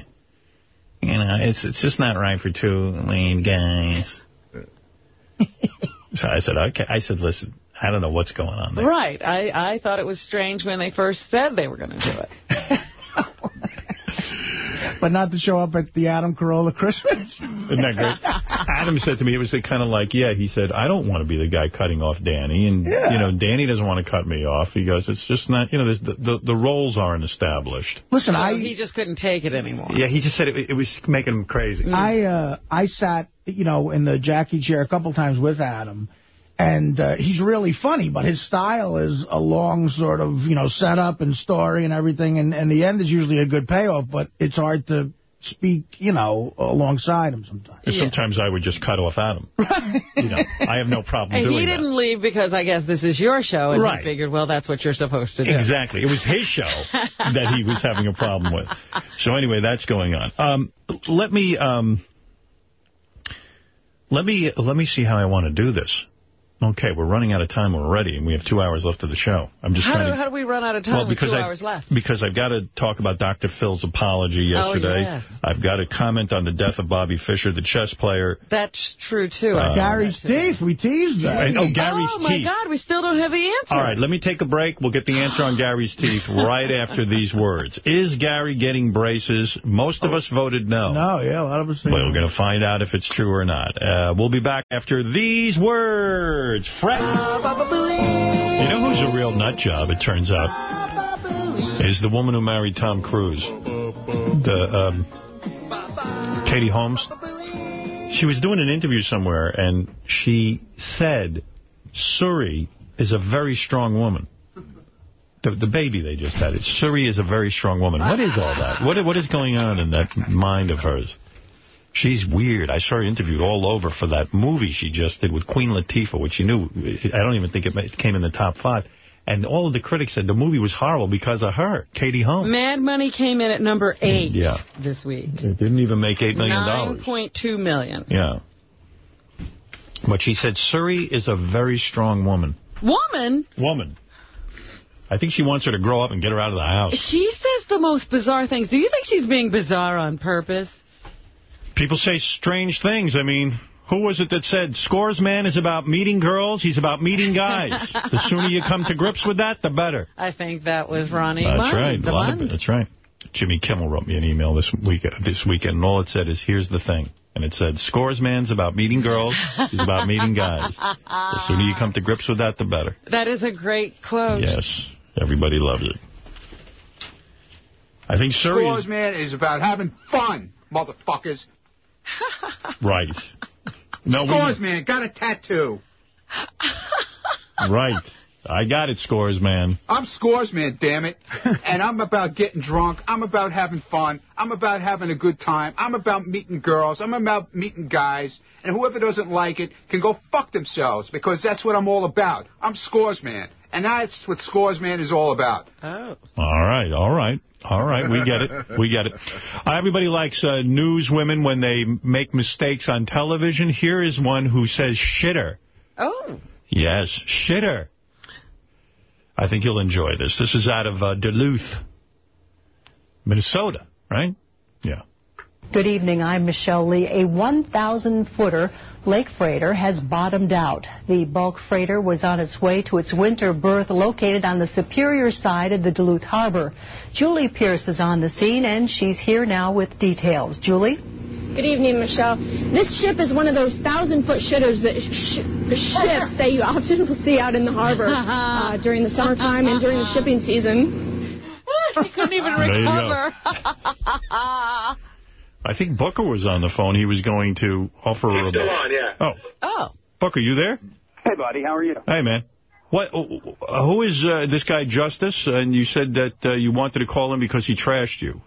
you know, it's it's just not right for two lead guys. so I said, okay. I said, listen, I don't know what's going on there. Right. I, I thought it was strange when they first said they were going to do it. but not to show up at the Adam Carolla Christmas. Isn't that great? Adam said to me, it was kind of like, yeah, he said, I don't want to be the guy cutting off Danny. And, Yeah. you know, Danny doesn't want to cut me off. He goes, it's just not, you know, the, the, the roles aren't established. Listen, So I he just couldn't take it anymore. Yeah, he just said it, it was making him crazy. I uh, I sat, you know, in the Jackie chair a couple times with Adam, and uh, he's really funny, but his style is a long sort of, you know, setup and story and everything, and, and the end is usually a good payoff, but it's hard to speak, you know, alongside him sometimes. And Sometimes I would just cut off Adam. You know, I have no problem And doing he didn't leave because I guess this is your show, and Right. he figured, well, that's what you're supposed to do. Exactly. It was his show that he was having a problem with. So anyway, that's going on. Um, let me um, let me let me see how I want to do this. Okay, we're running out of time already, and we have two hours left of the show. I'm just How trying do, to. how do we run out of time well, with because two I, hours left? Because I've got to talk about Dr. Phil's apology Oh, yesterday. yes. I've got to comment on the death of Bobby Fischer, the chess player. That's true, too. Uh, I Gary's teeth, we teased that. And- oh, Gary's teeth. oh, my teeth. God, we still don't have the answer. All right, let me take a break. We'll get the answer on Gary's teeth right after these words. Is Gary getting braces? Most of us voted no. No, yeah, a lot of us. But we're going to find out if it's true or not. Uh, we'll be back after these words. Fred. You know who's a real nut job, it turns out? Is the woman who married Tom Cruise. The um, Katie Holmes. She was doing an interview somewhere, and she said Suri is a very strong woman. The, the baby they just had. Suri is a very strong woman. What is all that? What What is going on in that mind of hers? She's weird. I saw her interviewed all over for that movie she just did with Queen Latifah, which you knew, I don't even think it came in the top five. And all of the critics said the movie was horrible because of her, Katie Holmes. Mad Money came in at number eight mm, Yeah. this week. It didn't even make 8 million. dollars. 9.2 million. Yeah. But she said Suri is a very strong woman. Woman, Woman. I think she wants her to grow up and get her out of the house. she says the most bizarre things. Do you think she's being bizarre on purpose? People say strange things. I mean, who was it that said, Scores Man is about meeting girls, he's about meeting guys. the sooner you come to grips with that, the better. I think that was Ronnie That's Mund, right. the A lot of That's right. Jimmy Kimmel wrote me an email this week this weekend, and all it said is, here's the thing. And it said, Scores Man's about meeting girls, he's about meeting guys. The sooner you come to grips with that, the better. That is a great quote. Yes. Everybody loves it. I think Suri Scores, is... man, is about having fun, motherfuckers. Right. No, we- Scores, man, got a tattoo. Right. I got it, Scores Man. I'm Scores, man, damn it. And I'm about getting drunk. I'm about having fun. I'm about having a good time. I'm about meeting girls. I'm about meeting guys. And whoever doesn't like it can go fuck themselves because that's what I'm all about. I'm Scores, man. And that's what Scores, man is all about. Oh. All right, all right. All right, we get it. We get it. Uh, everybody likes uh, news women when they make mistakes on television. Here is one who says shitter. Oh. Yes, shitter. I think you'll enjoy this. This is out of uh, Duluth. Minnesota, right? Yeah. Good evening. I'm Michelle Lee. A 1,000-footer lake freighter has bottomed out. The bulk freighter was on its way to its winter berth located on the superior side of the Duluth Harbor. Julie Pierce is on the scene, and she's here now with details. Julie? Good evening, Michelle. This ship is one of those thousand-foot shitters that sh ships that you often will see out in the harbor uh, during the summertime and during the shipping season. she couldn't even There you go. recover. I think Booker was on the phone. He was going to offer He's a... still on, yeah. Oh. Oh. Booker, you there? Hey, buddy, how are you? Hey, man. What? uh, Who is uh, this guy, Justice? And you said that uh, you wanted to call him because he trashed you.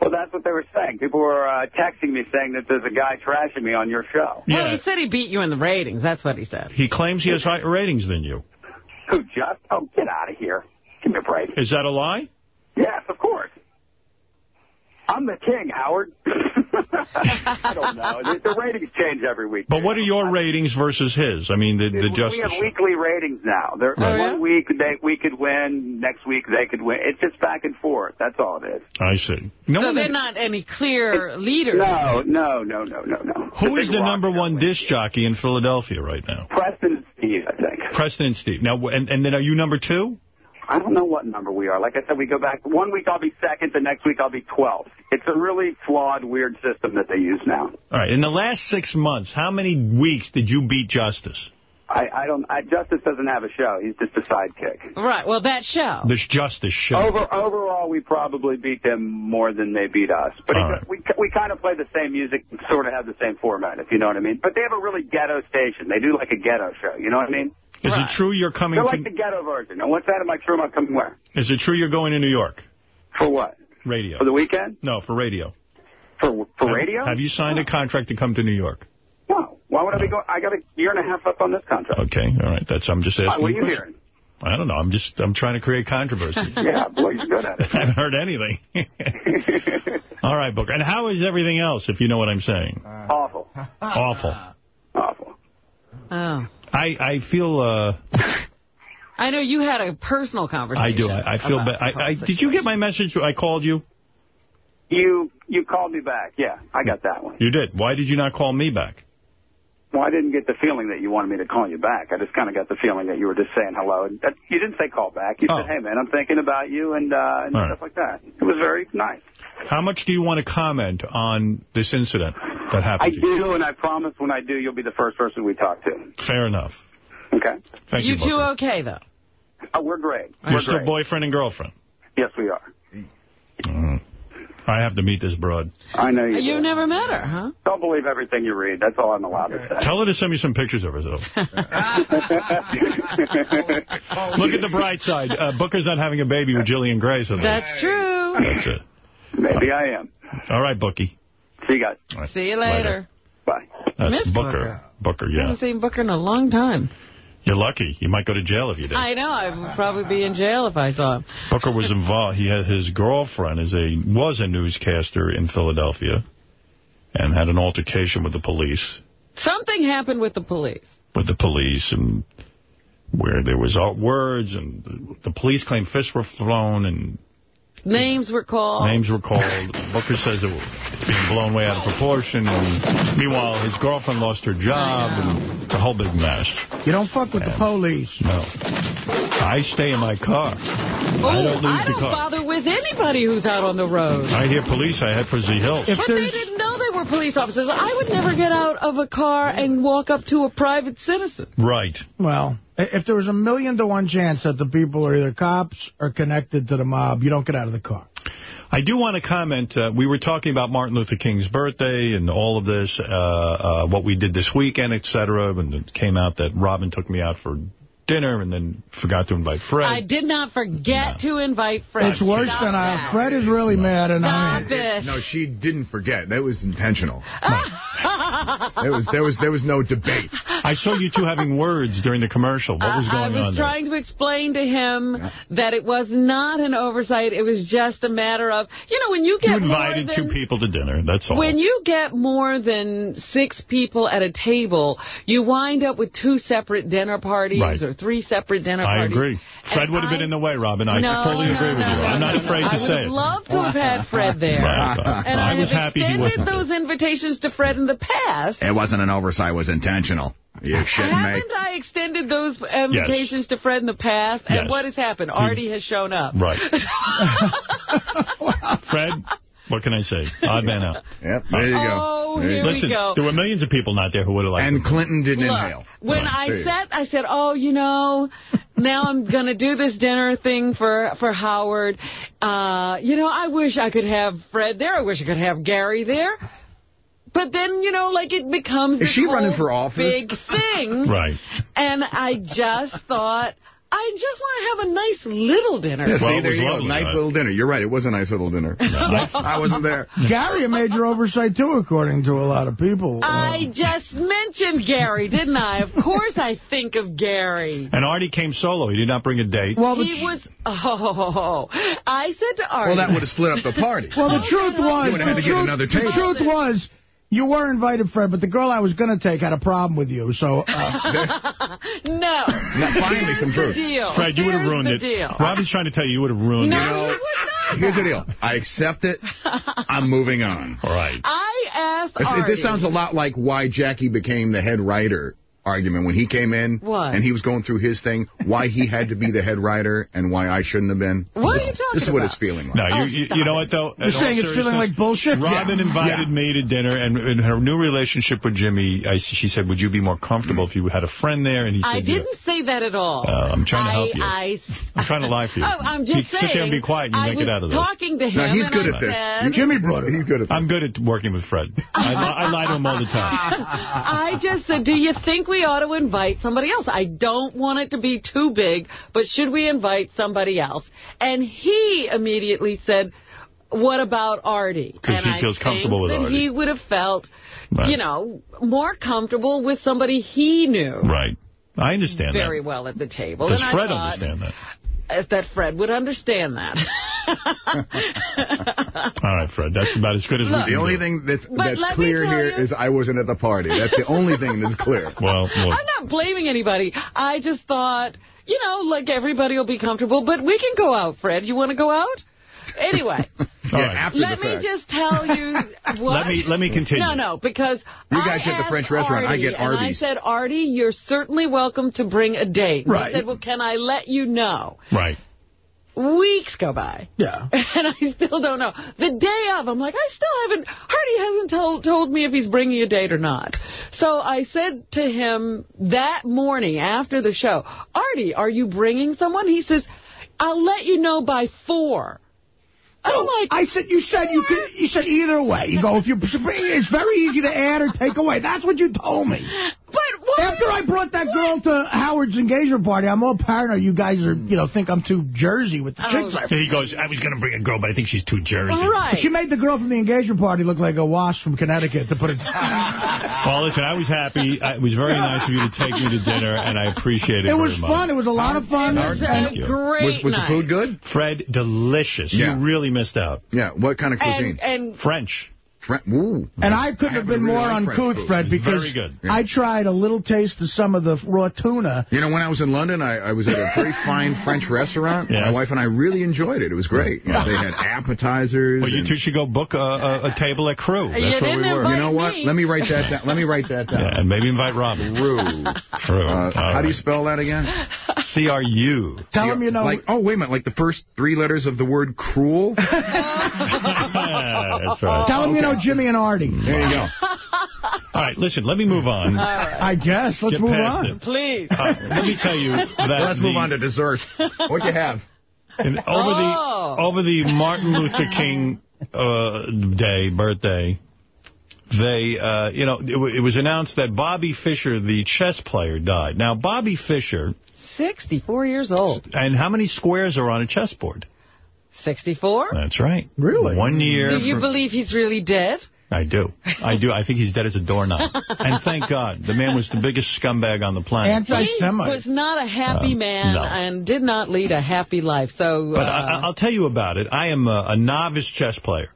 Well, that's what they were saying. People were uh, texting me saying that there's a guy trashing me on your show. Well, he said he beat you in the ratings. That's what he said. He claims he has higher ratings than you. Who, just? Oh, get out of here. Give me a break. Is that a lie? Yes, of course. I'm the king, Howard. I don't know. The, the ratings change every week. But what are your ratings versus his? I mean, the, the we Justice... have weekly ratings now. They're, Right. One week they, we could win, next week they could win. It's just back and forth. That's all it is. I see. No so they're not any clear leaders. No, no, no, no, no, no. Who is the number one disc jockey in Philadelphia right now? Preston and Steve, I think. Preston and Steve. Now, and, and then are you number two? I don't know what number we are. Like I said, we go back. One week I'll be second, the next week I'll be 12th. It's a really flawed, weird system that they use now. All right. In the last six months, how many weeks did you beat Justice? I, I don't. I, Justice doesn't have a show. He's just a sidekick. Right, well, that show. This Justice show. Over overall, we probably beat them more than they beat us. But All it, we we kind of play the same music, sort of have the same format, if you know what I mean. But they have a really ghetto station. They do like a ghetto show. You know what I mean? Is it true you're coming They're to... like the ghetto version. And what's that? Am I true? Am I coming where? Is it true you're going to New York? For what? Radio. For the weekend? No, for radio. For for Have- radio? Have you signed a contract to come to New York? No. Why would I be going? I got a year and a half up on this contract. Okay, all right. That's I'm just Why, asking. what are you question. hearing? I don't know. I'm just I'm trying to create controversy. yeah, boy, you're good at it. I haven't heard anything. all right, Booker. And how is everything else, if you know what I'm saying? Awful. Awful. Awful. Oh. I I feel uh I know you had a personal conversation. I do. I, I feel about bad. I, I did you get my message? I called you. You you called me back. Yeah, I got that one. You did. Why did you not call me back? Well, I didn't get the feeling that you wanted me to call you back. I just kind of got the feeling that you were just saying hello. And that, you didn't say call back. You Oh. said, hey, man, I'm thinking about you and, uh, and All stuff like that. It was very nice. How much do you want to comment on this incident that I happened to you? do, and I promise when I do, you'll be the first person we talk to. Fair enough. Okay? Thank you you, two Booker. okay, though? Oh, we're great. You're we're still great. boyfriend and girlfriend. Yes, we are. Mm. I have to meet this broad. I know you. You've do. never met her, huh? Don't believe everything you read. That's all I'm allowed to say. Tell her to send me some pictures of herself. Look at the bright side. Uh, Booker's not having a baby with Jillian Gray. So That's true. That's it. Maybe I am. All right, Bookie. See you guys. All right. See you later. Bye. That's Miss Booker. Booker, I yeah. haven't seen Booker in a long time. You're lucky. You might go to jail if you did. I know. I would probably be in jail if I saw him. Booker was involved. He had his girlfriend is a was a newscaster in Philadelphia, and had an altercation with the police. Something happened with the police. With the police, and where there was out words, and the, the police claim fists were thrown, and Names were called. names were called. Booker says it, being blown way out of proportion. And meanwhile, his girlfriend lost her job, and it's a whole big mess. You don't fuck with the police. No. I stay in my car. Oh, I don't lose I don't car. bother with anybody who's out on the road. I hear police. I head for Z Hills. but they didn't know they were police officers. I would never get out of a car and walk up to a private citizen. Right. Well, if there was a million to one chance that the people are either cops or connected to the mob, you don't get out of the car. I do want to comment. Uh, we were talking about Martin Luther King's birthday and all of this, uh, uh, what we did this weekend, et cetera. And it came out that Robin took me out for dinner and then forgot to invite Fred. I did not forget to invite Fred. It's worse Stop than I. that. Fred is really mad, and Stop I. it. No, she didn't forget. That was intentional. There was there was there was no debate. I saw you two having words during the commercial. What was I- going I was on there? trying to explain to him that it was not an oversight. It was just a matter of, you know, when you get You invited than, two people to dinner. That's all. When you get more than six people at a table, you wind up with two separate dinner parties Right. or three separate dinner parties. I agree. Fred would have been in the way, Robin. I No, fully no, agree with no, you. no, I'm not no. afraid to I say would have it. loved to have had Fred there. Right, right. And I I, was have happy he extended wasn't there. those invitations to Fred in the past. It wasn't an oversight. It was intentional. You shouldn't make... Haven't I extended those invitations to Fred in the past? And Yes. what has happened? Artie has shown up. Right. Fred, what can I say? Odd man out. Yep, there you go. Oh, There you here go. we Listen, go. there were millions of people not there who would have liked And him. Clinton didn't Look, inhale. when Right, I you go. said, I said, oh, you know, now I'm going to do this dinner thing for, for Howard. Uh, you know, I wish I could have Fred there. I wish I could have Gary there. But then, you know, like it becomes Is this she running for office? big thing. Right. And I just thought, I just want to have a nice little dinner. Yeah, see, Well, it there you go. lovely, Nice right? little dinner. You're right. It was a nice little dinner. I, I wasn't there. Gary, a major oversight, too, according to a lot of people. Uh, I just mentioned Gary, didn't I? Of course I think of Gary. And Artie came solo. He did not bring a date. well, he was, oh, I said to Artie. Well, that would have split up the party. Well, the truth was, You would have had the to get truth, another the truth was, you were invited, Fred, but the girl I was going to take had a problem with you, so... Uh, no. Now, finally, some truth. deal. Fred, you would have ruined it. Deal. Robin's trying to tell you you would have ruined No, it. you know, would not. Here's the deal. I accept it. I'm moving on. All right. I asked It's- Artie. this sounds a lot like why Jackie became the head writer argument when he came in What? and he was going through his thing, why he had to be the head writer and why I shouldn't have been. What are this, you talking This is what about? it's feeling like. No, Oh, you, you, you know what, though? You're saying it's feeling like bullshit? Robin Yeah. invited Yeah. me to dinner, and in her new relationship with Jimmy, I, she said, would you be more comfortable if you had a friend there? And he said, I didn't say that at all. Uh, I'm trying to help you. I, I'm trying to lie for you. Oh, I'm just you saying. Sit there and be quiet and you I make it out of this. talking to him. No, he's and good I at this. said- Jimmy brought it. He's good at this. I'm good at working with Fred. I, li- I lie to him all the time. I just said, do you think we ought to invite somebody else? I don't want it to be too big, but should we invite somebody else? And he immediately said, what about Artie? 'Cause And he I feels comfortable with Artie. he would have felt, Right. you know, more comfortable with somebody he knew Right. I understand very that. well at the table. Does and I Fred thought, understand that? That Fred would understand that. All right, Fred. That's about as good as Look. we The only do. thing that's, that's clear tell here you- is I wasn't at the party. That's the only thing that's clear. Well, look. I'm not blaming anybody. I just thought, you know, like everybody will be comfortable, but we can go out, Fred. You want to go out? Anyway, Yeah, after let the me fact. just tell you what. Let me let me continue. No, no, because You guys I get the asked French restaurant, I Artie, get And I said, Artie, you're certainly welcome to bring a date. And Right. He said, well, can I let you know? Right. Weeks go by. yeah. And I still don't know. The day of, I'm like, I still haven't, Artie hasn't told, told me if he's bringing a date or not. So I said to him that morning after the show, Artie, are you bringing someone? He says, I'll let you know by four. I'm like, I said you said you could. You said either way. You go if you it's very easy to add or take away. That's what you told me. but what? After I brought that girl to Howard's engagement party, I'm all paranoid. You guys are, you know, think I'm too Jersey with the Oh. chicks. I He goes, I was going to bring a girl, but I think she's too Jersey. Right. She made the girl from the engagement party look like a wasp from Connecticut, to put it. Well, listen, I was happy. It was very nice of you to take me to dinner, and I appreciate it It was very much. fun. It was a lot of fun. It was And- a great Was, was the food good? Fred, delicious. Yeah. You really missed out. Yeah. What kind of cuisine? And, and French. Fre- Ooh. And I couldn't have been really more like uncouth, food. Fred, because Very good. I tried a little taste of some of the raw tuna. You know, when I was in London, I, I was at a very fine French restaurant. Yes. My wife and I really enjoyed it. It was great. You know, they had appetizers. Well, you two should go book a, a, a table at Cru. That's You where didn't we were. You know what? me. Let me write that down. Let me write that down. Yeah, and maybe invite Robin. Cru. True. Uh, how do you spell that again? C-R-U. Tell him you know. Like, oh, wait a minute. Like the first three letters of the word cruel? That's right. Tell him you know Jimmy and Artie. There you go. All right, listen, let me move on. I guess. Let's Get move on. it. please. Uh, let me tell you that Let's move on to dessert. What do you have? and over Oh. the over the Martin Luther King uh, Day birthday, they uh, you know it, it was announced that Bobby Fischer, the chess player, died. Now Bobby Fischer, 64 years old. and how many squares are on a chessboard? 64? That's right. Really? One year. Do you believe he's really dead? I do. I do. I think he's dead as a doorknob. and thank God. The man was the biggest scumbag on the planet. He Anti-Semite. He was not a happy Um, man no. and did not lead a happy life. So, But uh, I, I'll tell you about it. I am a, a novice chess player,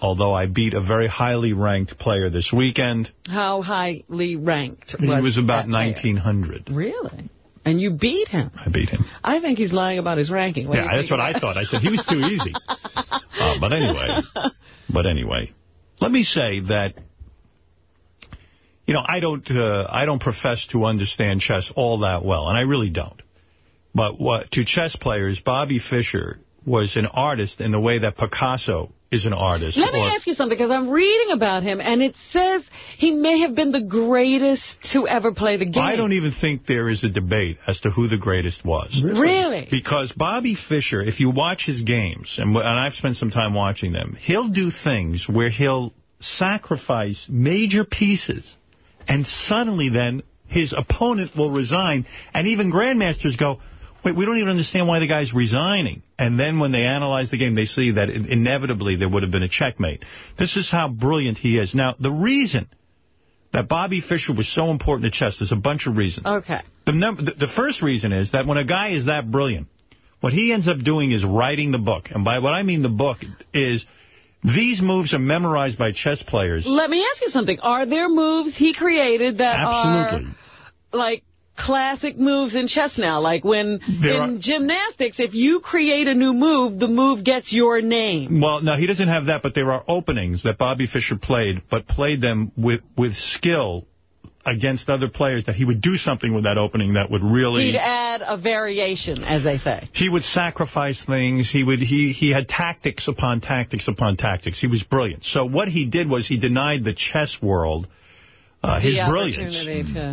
although I beat a very highly ranked player this weekend. how highly ranked He was was about that player? 1900. Really? And you beat him. I beat him. I think he's lying about his ranking. What yeah, that's what I thought. I said he was too easy. Uh, but anyway, but anyway, let me say that, you know, I don't, uh, I don't profess to understand chess all that well, and I really don't. But what to chess players, Bobby Fischer was an artist in the way that Picasso is an artist. Let me ask you something, because I'm reading about him, and it says he may have been the greatest to ever play the game. I don't even think there is a debate as to who the greatest was. Really? Because Bobby Fischer, if you watch his games, and, and I've spent some time watching them, he'll do things where he'll sacrifice major pieces, and suddenly then his opponent will resign, and even grandmasters go, wait, we don't even understand why the guy's resigning. And then when they analyze the game, they see that inevitably there would have been a checkmate. This is how brilliant he is. Now, the reason that Bobby Fischer was so important to chess, there's a bunch of reasons. Okay. The, number, the, the first reason is that when a guy is that brilliant, what he ends up doing is writing the book. And by what I mean the book is these moves are memorized by chess players. Let me ask you something. Are there moves he created that Absolutely. are, like, classic moves in chess now? Like when There in are- gymnastics, if you create a new move, the move gets your name. Well, no, he doesn't have that, but there are openings that Bobby Fischer played, but played them with, with skill against other players that he would do something with that opening that would really... He'd add a variation, as they say. He would sacrifice things. He would he he had tactics upon tactics upon tactics. He was brilliant. So what he did was he denied the chess world uh, his brilliance. to-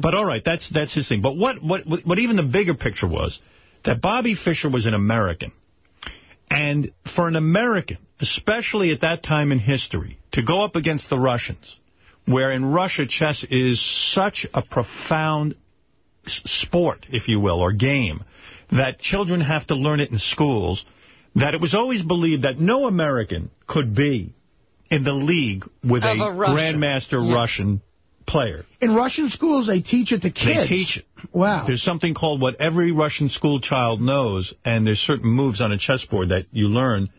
But all right, that's that's his thing. But what what what even the bigger picture was that Bobby Fischer was an American, and for an American, especially at that time in history, to go up against the Russians, where in Russia chess is such a profound sport, if you will, or game, that children have to learn it in schools, that it was always believed that no American could be in the league with Of a, grandmaster Yeah. Russian player. In Russian schools, they teach it to kids. They teach it. Wow. There's something called what every Russian school child knows, and there's certain moves on a chessboard that you learn.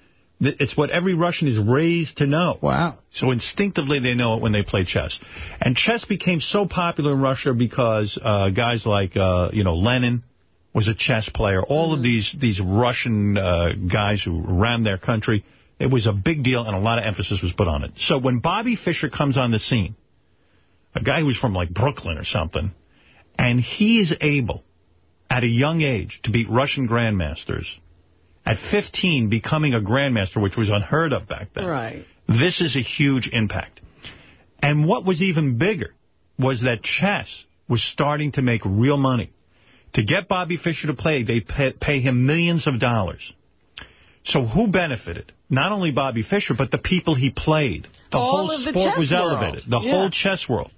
It's what every Russian is raised to know. Wow. So instinctively they know it when they play chess. And chess became so popular in Russia because uh, guys like, uh, you know, Lenin was a chess player. All of these, these Russian uh, guys who ran their country, it was a big deal and a lot of emphasis was put on it. So when Bobby Fischer comes on the scene, a guy who's from like Brooklyn or something, and he is able, at a young age, to beat Russian grandmasters, at 15 becoming a grandmaster, which was unheard of back then. Right. This is a huge impact. And what was even bigger was that chess was starting to make real money. To get Bobby Fischer to play, they pay, pay him millions of dollars. So who benefited? Not only Bobby Fischer, but the people he played. The All whole the sport chess was world. elevated. The Yeah. whole chess world.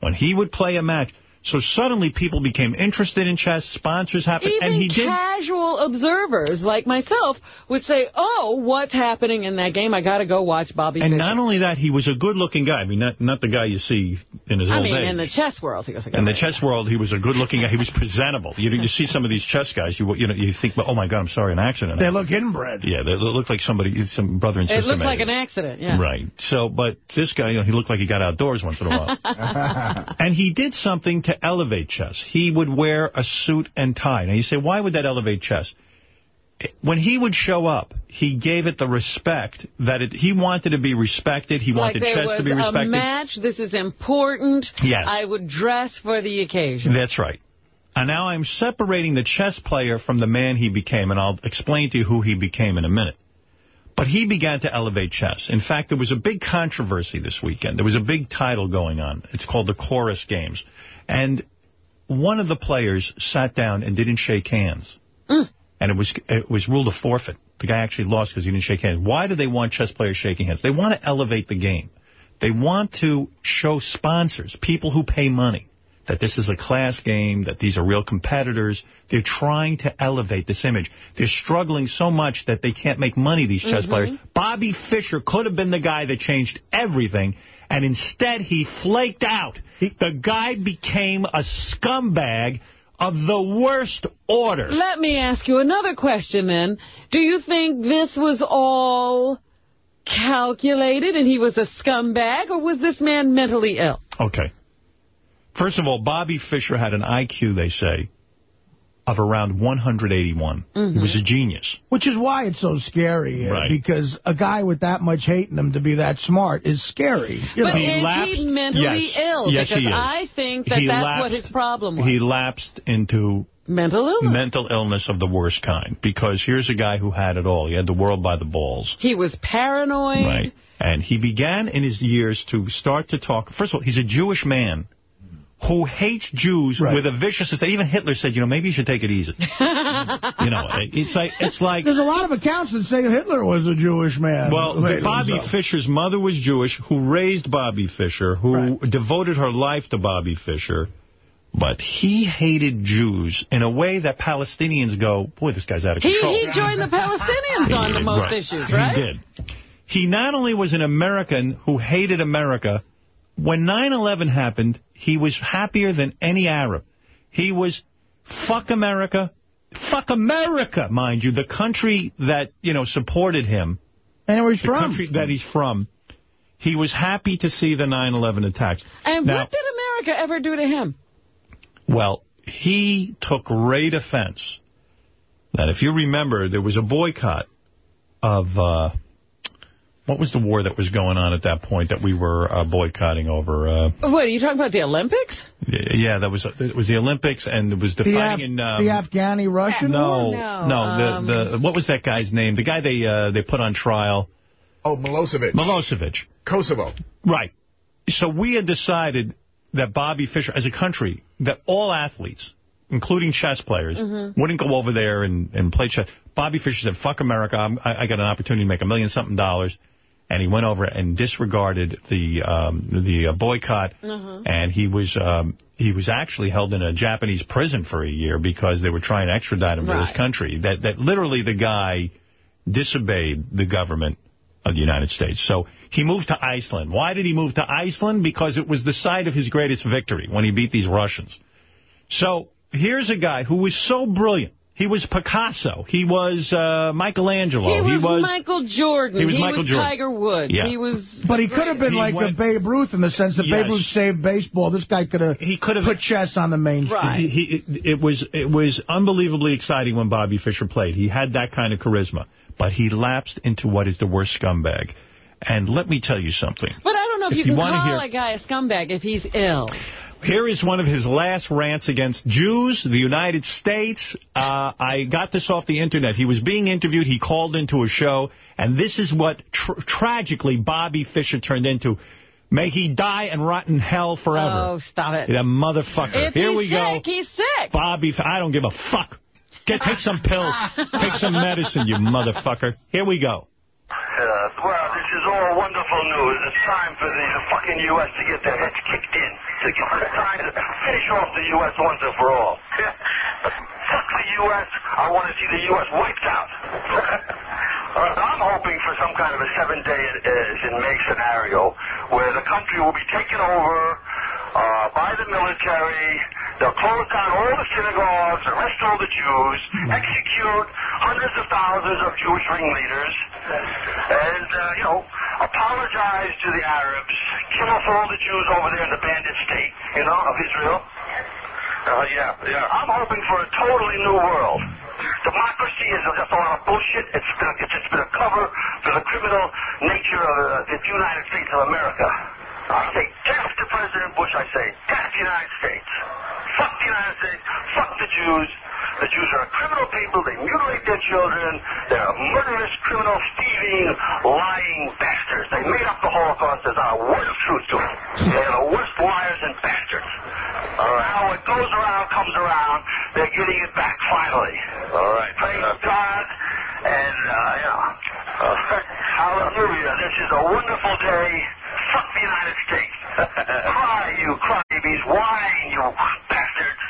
When he would play a match. So suddenly people became interested in chess, sponsors happened, Even and he did casual observers like myself would say, oh, what's happening in that game? I got to go watch Bobby And Fischer. not only that, he was a good-looking guy. I mean, not not the guy you see in his I old mean, age. in the chess world, he was a In the chess world, he was a good-looking guy. He was presentable. You, you see some of these chess guys, you you know, you think, oh my God, I'm sorry, an accident. They look inbred. yeah, they look like somebody, some brother and sister. It sister. looks like an accident, yeah. Right. So, but this guy, you know, he looked like he got outdoors once in a while. and he did something to elevate chess. He would wear a suit and tie. Now, you say, why would that elevate chess? When he would show up, he gave it the respect that it, he wanted to be respected. He wanted there chess to be a respected. match, this is important. Yes. I would dress for the occasion. That's right. And now I'm separating the chess player from the man he became, and I'll explain to you who he became in a minute. But he began to elevate chess. In fact, there was a big controversy this weekend. There was a big title going on. It's called the Corus Games. And one of the players sat down and didn't shake hands. And it was it was ruled a forfeit. The guy actually lost because he didn't shake hands. Why do they want chess players shaking hands? They want to elevate the game. They want to show sponsors, people who pay money, that this is a class game, that these are real competitors. They're trying to elevate this image. They're struggling so much that they can't make money, these chess Mhm. players. Bobby Fischer could have been the guy that changed everything, and instead he flaked out. The guy became a scumbag of the worst order. Let me ask you another question then. Do you think this was all calculated and he was a scumbag, or was this man mentally ill? Okay. First of all, Bobby Fischer had an IQ, they say, of around 181. He was a genius. Which is why it's so scary, uh, Right. because a guy with that much hate in him to be that smart is scary. You But know. is he mentally yes. ill? Yes, because he is. I think that He that's lapsed- what his problem was. He lapsed into Mental illness. mental illness of the worst kind. Because here's a guy who had it all. He had the world by the balls. He was paranoid. Right. And he began in his years to start to talk. First of all, he's a Jewish man who hates Jews with a viciousness that Even Hitler said, you know, maybe you should take it easy. you know, it's like... It's like There's a lot of accounts that say Hitler was a Jewish man. Well, Bobby so. Fischer's mother was Jewish, who raised Bobby Fischer, who devoted her life to Bobby Fischer. But he hated Jews in a way that Palestinians go, boy, this guy's out of He, control. he joined the Palestinians on the most Right. issues, right? He did. He not only was an American who hated America, when 9-11 happened, he was happier than any Arab. He was, fuck America, fuck America, mind you, the country that, you know, supported him. And where he's from the from. country that he's from. He was happy to see the 9-11 attacks. And Now- what did America ever do to him? Well, he took great offense that if you remember, there was a boycott of, uh, what was the war that was going on at that point that we were uh, boycotting over? Uh, What, are you talking about the Olympics? yeah, that was it was the Olympics, and it was the, The, fighting Af in... Um, the Afghani Russian no, war? no, um, the, the, what was that guy's name? The guy they uh, they put on trial. Oh, Milosevic. Milosevic. Kosovo. Right. So we had decided that Bobby Fischer, as a country, that all athletes, including chess players, Mhm. wouldn't go over there and, and play chess. Bobby Fischer said, fuck America, I'm, I, I got an opportunity to make a million something dollars. And he went over and disregarded the um, the uh, boycott, and he was um, he was actually held in a Japanese prison for a year because they were trying to extradite him to his country. That that literally the guy disobeyed the government of the United States. So he moved to Iceland. Why did he move to Iceland? Because it was the site of his greatest victory when he beat these Russians. So here's a guy who was so brilliant. He was Picasso. He was uh, Michelangelo. He was, Michael Jordan. He was Michael Jordan. Tiger Woods. Yeah. He was. But he could have been He like went- a Babe Ruth in the sense that Yes. Babe Ruth saved baseball. This guy could have he could have put chess on the main He, he, it, it was it was unbelievably exciting when Bobby Fischer played. He had that kind of charisma, but he lapsed into what is the worst scumbag. And let me tell you something. But I don't know if, If you you can call hear- a guy a scumbag if he's ill. Here is one of his last rants against Jews, the United States. Uh, I got this off the Internet. He was being interviewed. He called into a show, and this is what tr tragically Bobby Fischer turned into. May he die and rot in hell forever. Oh, stop it. That motherfucker. If Here he's we go. sick, he's sick. Bobby, F- I don't give a fuck. Get Take some pills. Take some medicine, you motherfucker. Here we go. Uh, well, this is all wonderful news. It's time for the fucking U.S. to get their heads kicked in. To time to finish off the U.S. once and for all. Fuck the U.S. I want to see the U.S. wiped out. I'm hoping for some kind of a seven-day uh, in May scenario where the country will be taken over uh, by the military. They'll close down all the synagogues, arrest all the Jews, execute hundreds of thousands of Jewish ringleaders, and, uh, you know, apologize to the Arabs, kill off all the Jews over there in the bandit state, you know, of Israel. Uh, yeah, yeah. I'm hoping for a totally new world. Democracy is just a lot of bullshit. It's been, it's just been a cover for the criminal nature of uh, the United States of America. I say death to President Bush. I say death to the United States. Fuck the United States. Fuck the Jews. The Jews are a criminal people. They mutilate their children. They're murderous, criminal, thieving, lying bastards. They made up the Holocaust. There's not a word of truth to it. They're the worst liars and bastards. All right. Now what goes around comes around. They're getting it back finally. All right. Praise God. And, uh, you know, uh, hallelujah. This is a wonderful day. Fuck the United States. Cry, you crybabies. Whine, you bastards.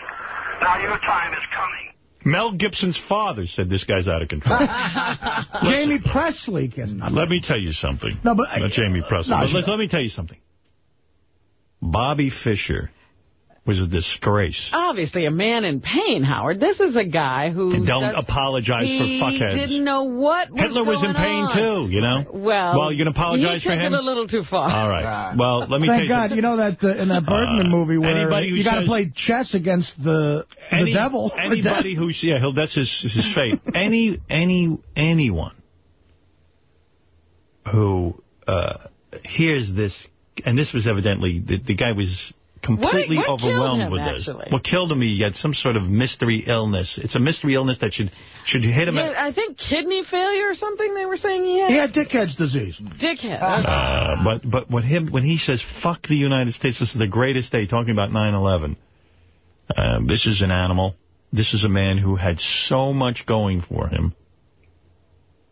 Now your time is coming. Mel Gibson's father said this guy's out of control. Jamie Presley can. Let me tell you something. No, but- Not Jamie Presley. No, but let, let me tell you something. Bobby Fischer was a disgrace. Obviously a man in pain, Howard. This is a guy who... And don't does- apologize for fuckheads. he didn't know what was Hitler was in pain, on. too, you know? Well, Well, you going to apologize he for took him? it a little too far. All right. Well, let me Thank tell you God, something. you know that uh, in that Bergman Uh, movie where you got to play chess against the Any- the devil. Anybody death. who's, yeah, he'll, that's his, his fate. any, any, anyone who uh, hears this, and this was evidently, the, the guy was completely What- what overwhelmed him, with this. actually? What killed him, he had some sort of mystery illness. It's a mystery illness that should should hit him Yeah, at... I think kidney failure or something they were saying he had. He had dickhead's disease. Dickhead. Uh, but but what him when he says fuck the United States, this is the greatest day. Talking about 9/11. Um, this is an animal. This is a man who had so much going for him,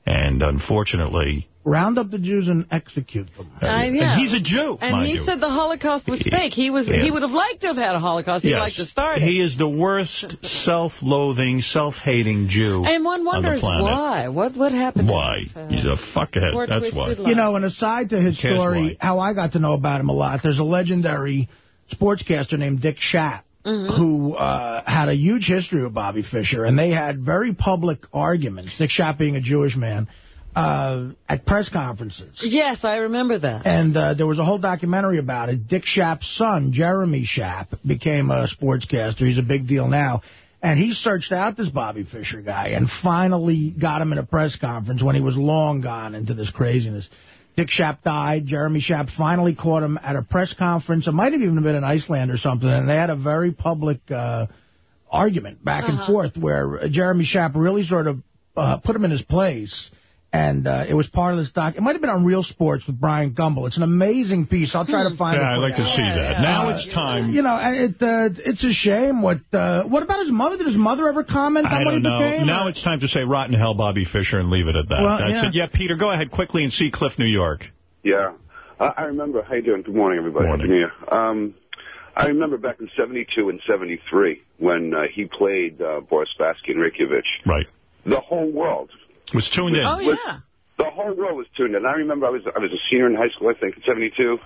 and unfortunately, Round up the Jews and execute them. I know. and he's a Jew. And he you. said the Holocaust was fake. He was Yeah. he would have liked to have had a Holocaust. He'd Yes. like to start it. He is the worst self-loathing, self-hating Jew and one on wonders the why. What what happened? Why? He's a fuckhead. Poor That's why. twisted You know, and aside to his story, why? how I got to know about him a lot, there's a legendary sportscaster named Dick Schaap Mm-hmm. who uh, had a huge history with Bobby Fischer, and they had very public arguments, Dick Schaap being a Jewish man, uh, at press conferences. Yes, I remember that. And uh, there was a whole documentary about it. Dick Schaap's son, Jeremy Schaap, became a sportscaster. He's a big deal now. And he searched out this Bobby Fischer guy and finally got him in a press conference when he was long gone into this craziness. Dick Schaap died. Jeremy Schaap finally caught him at a press conference. It might have even been in Iceland or something. And they had a very public uh, argument back and Uh-huh. forth where uh, Jeremy Schaap really sort of uh, put him in his place. And uh, it was part of this doc. It might have been on Real Sports with Bryant Gumbel. It's an amazing piece. I'll try to find Yeah, it. I'd like you. to see that. Now it's time. You know, it uh, it's a shame. What uh, what about his mother? Did his mother ever comment I on what he don't know. became? Now it's time to say rotten hell, Bobby Fischer, and leave it at that. Well, That's yeah. it. Yeah, Peter, go ahead quickly and see Cliff, New York. Yeah. Uh, I remember. How you doing? Good morning, everybody. Morning. Happy New Um, I remember back in 72 and 73 when uh, he played uh, Boris Spassky and Reykjavik. Right. The whole world. Was tuned in. Oh was- yeah. The whole world was tuned in. I remember I was I was a senior in high school, I think, in 72.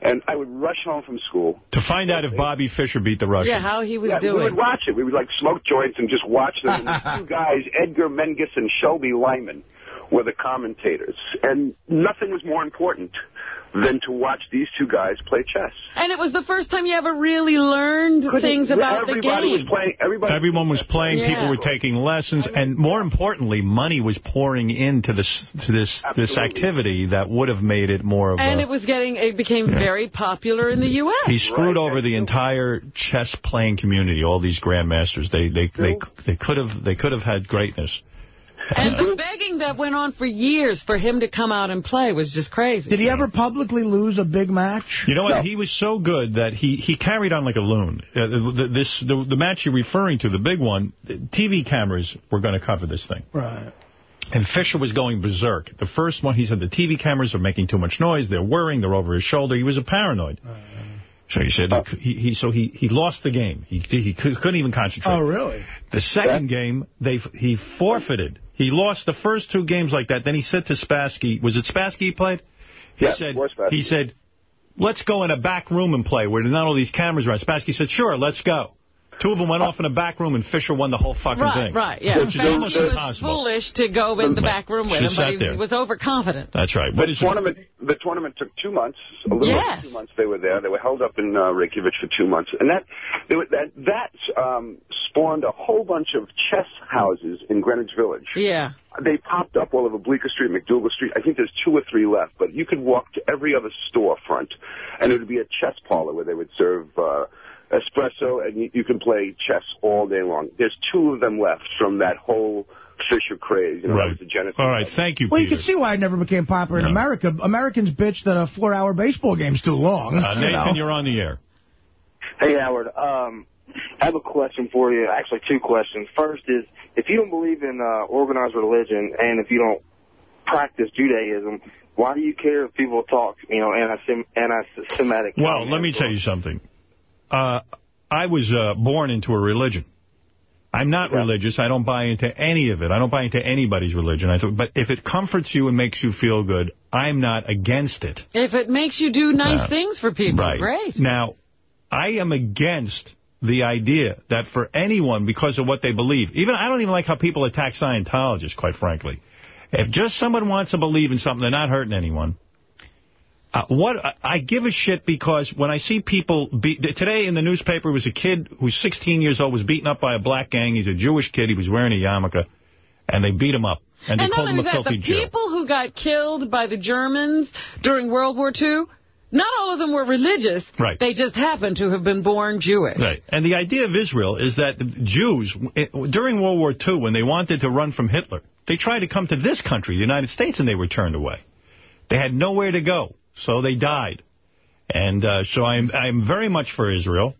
And I would rush home from school. To find out if Bobby Fischer beat the Russians. Yeah, how he was yeah, doing. we would watch it. We would like smoke joints and just watch them. And the two guys, Edmar Mednis and Shelby Lyman, were the commentators. And nothing was more important than to watch these two guys play chess. And it was the first time you ever really learned things about the game. everybody was playing. Everybody. Everyone was playing. Yeah. People were taking lessons, and more importantly, money was pouring into this to this this activity that would have made it more of and a. it was getting, it became very popular in the U.S. He screwed Right. over the entire chess playing community. All these grandmasters, they they they they could have they could have had greatness. And the begging that went on for years for him to come out and play was just crazy. Did he ever publicly lose a big match? You know what? He was so good that he, he carried on like a loon. Uh, the, this the, the match you're referring to, the big one, TV cameras were going to cover this thing. Right. And Fischer was going berserk. The first one, he said the TV cameras are making too much noise. They're whirring. They're over his shoulder. He was a paranoid. So he said, he, he so he, he lost the game. He he couldn't even concentrate. Oh, really? The second game, they he forfeited. He lost the first two games like that. Then he said to Spassky, was it Spassky he played? He Yeah, said, he said, let's go in a back room and play where there's not all these cameras around. Spassky said, sure, let's go. Two of them went off in a back room, and Fischer won the whole fucking Right, thing. right, yeah. Which is Spassky almost was impossible. foolish to go in the back room with Just him, but he there. was overconfident. That's right. What the is it? tournament, the tournament took two months. A little Yes. two months they were there. They were held up in uh, Reykjavik for two months, and that they were, that that um, spawned a whole bunch of chess houses in Greenwich Village. Yeah. They popped up all over Bleecker Street, MacDougal Street. I think there's two or three left, but you could walk to every other storefront, and it would be a chess parlor where they would serve uh, espresso, and you, you can play chess all day long. There's two of them left from that whole Fischer craze. You know, Right. that was the genesis. All right, thank you, Well, you can see why it never became popular in America. Americans bitch that a four-hour baseball game's too long. Uh, you Nathan, know. you're on the air. Hey, Howard. Um, I have a question for you. Actually, two questions. First is, if you don't believe in uh, organized religion and if you don't practice Judaism, why do you care if people talk, you know, anti-Sem- anti-Semitic? Well, let me tell you something. Uh, I was uh, born into a religion. I'm not religious. I don't buy into any of it. I don't buy into anybody's religion. I thought, but if it comforts you and makes you feel good, I'm not against it. If it makes you do nice Yeah. things for people, Right. great. Now, I am against the idea that for anyone, because of what they believe, even I don't even like how people attack Scientologists, quite frankly. If just someone wants to believe in something, they're not hurting anyone. Uh, what I give a shit because when I see people be, today in the newspaper was a kid who's 16 years old was beaten up by a black gang. He's a Jewish kid. He was wearing a yarmulke, and they beat him up. And they and called him a filthy the Jew. people who got killed by the Germans during World War II, not all of them were religious. Right. They just happened to have been born Jewish. Right. And the idea of Israel is that the Jews, eh, during World War II, when they wanted to run from Hitler, they tried to come to this country, the United States, and they were turned away. They had nowhere to go, so they died. And uh, so I'm, I'm very much for Israel.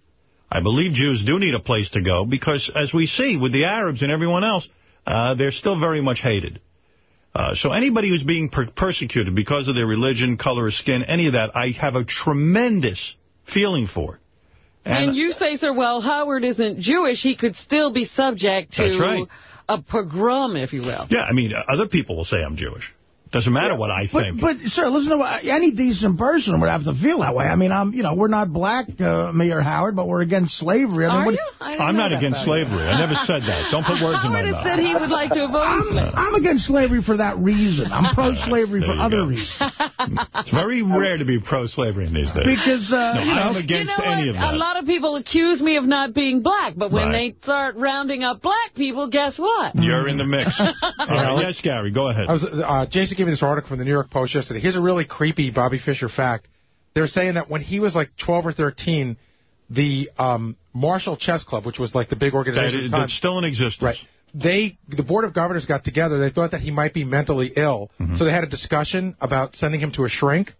I believe Jews do need a place to go because, as we see with the Arabs and everyone else, uh, they're still very much hated. Uh, so anybody who's being per persecuted because of their religion, color of skin, any of that, I have a tremendous feeling for. And, you say, sir, well, Howard isn't Jewish. He could still be subject to right. a pogrom, if you will. Yeah, I mean, other people will say I'm Jewish. Doesn't matter what I But, think. but, sir, listen to what any decent person would have to feel that way. I mean, I'm, you know, we're not black, uh, me or Howard, but we're against slavery. I mean, Are what, you? I I'm not against about you. slavery. I never said that. Don't put words in my mouth. Howard mouth. said he would like to abolish slavery. I'm against slavery for that reason. I'm pro-slavery for other go. reasons. It's very rare to be pro-slavery in these days. Because, uh, no, you know, I'm against you know any what? of that. A lot of people accuse me of not being black, but when Right. they start rounding up black people, guess what? You're in the mix. All right, yes, Gary, go ahead. I was, uh, Jason gave me this article from the New York Post yesterday. Here's a really creepy Bobby Fischer fact. They're saying that when he was like 12 or 13, the um, Marshall Chess Club, which was like the big organization is, time, that's still in existence. Right. They, the board of governors got together. They thought that he might be mentally ill, Mm-hmm. so they had a discussion about sending him to a shrink.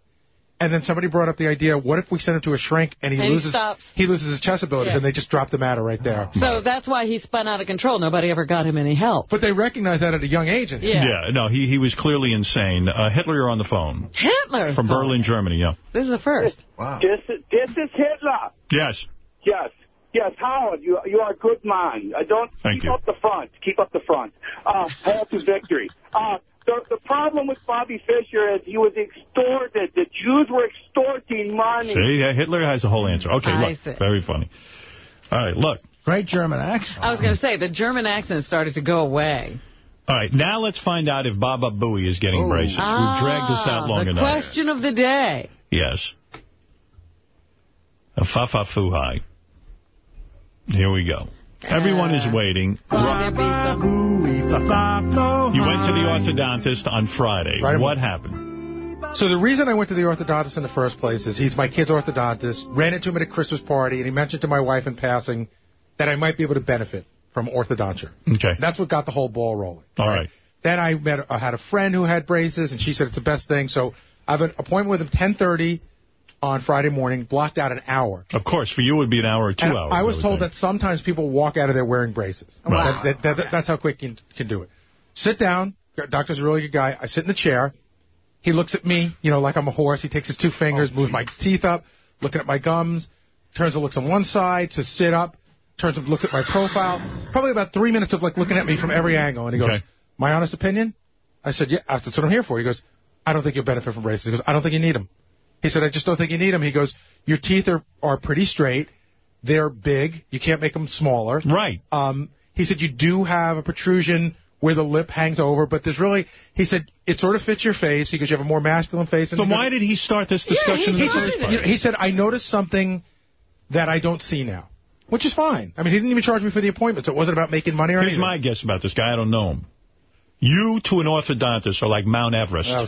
And then somebody brought up the idea: what if we send him to a shrink and he And loses stops. he loses his chess abilities, Yeah. and they just drop the matter right there. So that's why he spun out of control. Nobody ever got him any help. But they recognized that at a young age. in him. Yeah. no, he, he was clearly insane. Uh, Hitler, you're on the phone. Hitler. From Berlin, Germany, yeah. This is the first. Wow. This is, this is Hitler. Yes. Yes. Yes, Howard, you you are a good man. Uh, don't Thank keep you. up the front. Keep up the front. Uh, hail to victory. Uh, the the problem with Bobby Fischer is he was extorted. The Jews were extorting money. See, yeah, Hitler has the whole answer. Okay, I look, see. very funny. All right, look. Great German accent. I was going to say, the German accent started to go away. All right, now let's find out if Baba Booey is getting braces. We've dragged this out Ah, long the enough. question of the day. Yes. A fa-fa foo-hi. Here we go. Everyone is uh, waiting. You went to the orthodontist on Friday. Right. What happened? So the reason I went to the orthodontist in the first place is he's my kid's orthodontist. Ran into him at a Christmas party, and he mentioned to my wife in passing that I might be able to benefit from orthodonture. Okay. That's what got the whole ball rolling. All right. Then I met, I had a friend who had braces, and she said it's the best thing. So I have an appointment with him 10:30 on Friday morning, blocked out an hour. Of course, for you it would be an hour or two And hours. I was told think. that sometimes people walk out of there wearing braces. Wow. That, that, that, that's how quick you can, can do it. Sit down. Doctor's a really good guy. I sit in the chair. He looks at me, you know, like I'm a horse. He takes his two fingers, Oh, moves my teeth up, looking at my gums, turns and looks on one side, to sit up, turns and looks at my profile. Probably about three minutes of like looking at me from every angle. And he goes, Okay. my honest opinion? I said, yeah, that's what I'm here for. He goes, I don't think you'll benefit from braces. He goes, I don't think you need them. He said, I just don't think you need them. He goes, your teeth are, are pretty straight. They're big. You can't make them smaller. Right. Um, he said, you do have a protrusion where the lip hangs over, but there's really, he said, it sort of fits your face. He goes, you have a more masculine face. And Then he goes- why did he start this discussion yeah, he, in the first place? he said, I noticed something that I don't see now, which is fine. I mean, he didn't even charge me for the appointment, so it wasn't about making money or Here's anything. my guess about this guy. I don't know him. You to an orthodontist are like Mount Everest. Oh,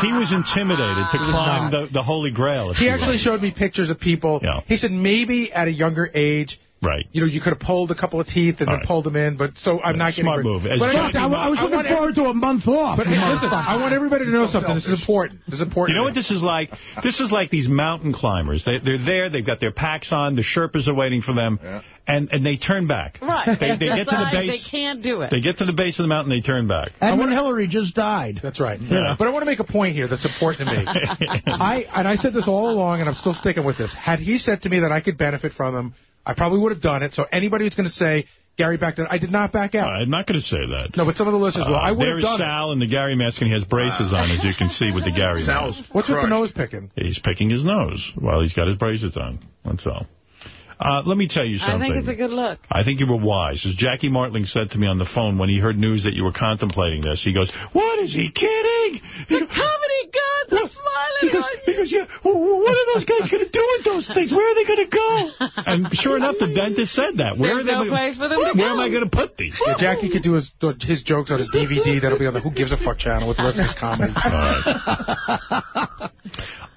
he was intimidated to climb the, the Holy Grail. He actually showed me pictures of people. Yeah. He said maybe at a younger age, Right. you know, you could have pulled a couple of teeth and All then right. pulled them in, but so I'm not getting Smart move. As But Johnny I, I, I was I looking want forward to a month off. But hey, listen, I want everybody to know something. This is important. This is important. You know what this is like? This is like these mountain climbers. They, they're there. They've got their packs on. The Sherpas are waiting for them. And, and they turn back. Right. They, they get to the base. They can't do it. They get to the base of the mountain. They turn back. Edmund Hillary just died. That's right. Yeah. But I want to make a point here that's important to me. I and I said this all along, and I'm still sticking with this. Had he said to me that I could benefit from him, I probably would have done it. So anybody who's going to say Gary backed out, I did not back out. I'm not going to say that. No, but some of the listeners will. Uh, I would have there's done Sal in the Gary mask, and he has braces on, as you can see with the Gary Sal's mask. it. What's with the nose picking? He's picking his nose while he's got his braces on. That's all. Uh, let me tell you something. I think it's a good look. I think you were wise. As Jackie Martling said to me on the phone when he heard news that you were contemplating this, he goes, what, is he kidding? The comedy gods are smiling He goes, he goes yeah, wh- wh- what are those guys going to do with those things? Where are they going to go? And sure enough, the dentist said that. Where There's are they no gonna- place for them to Where go. am I going to put these? Yeah, Jackie could do his his jokes on his DVD. That'll be on the Who Gives a Fuck channel with the rest of his comedy.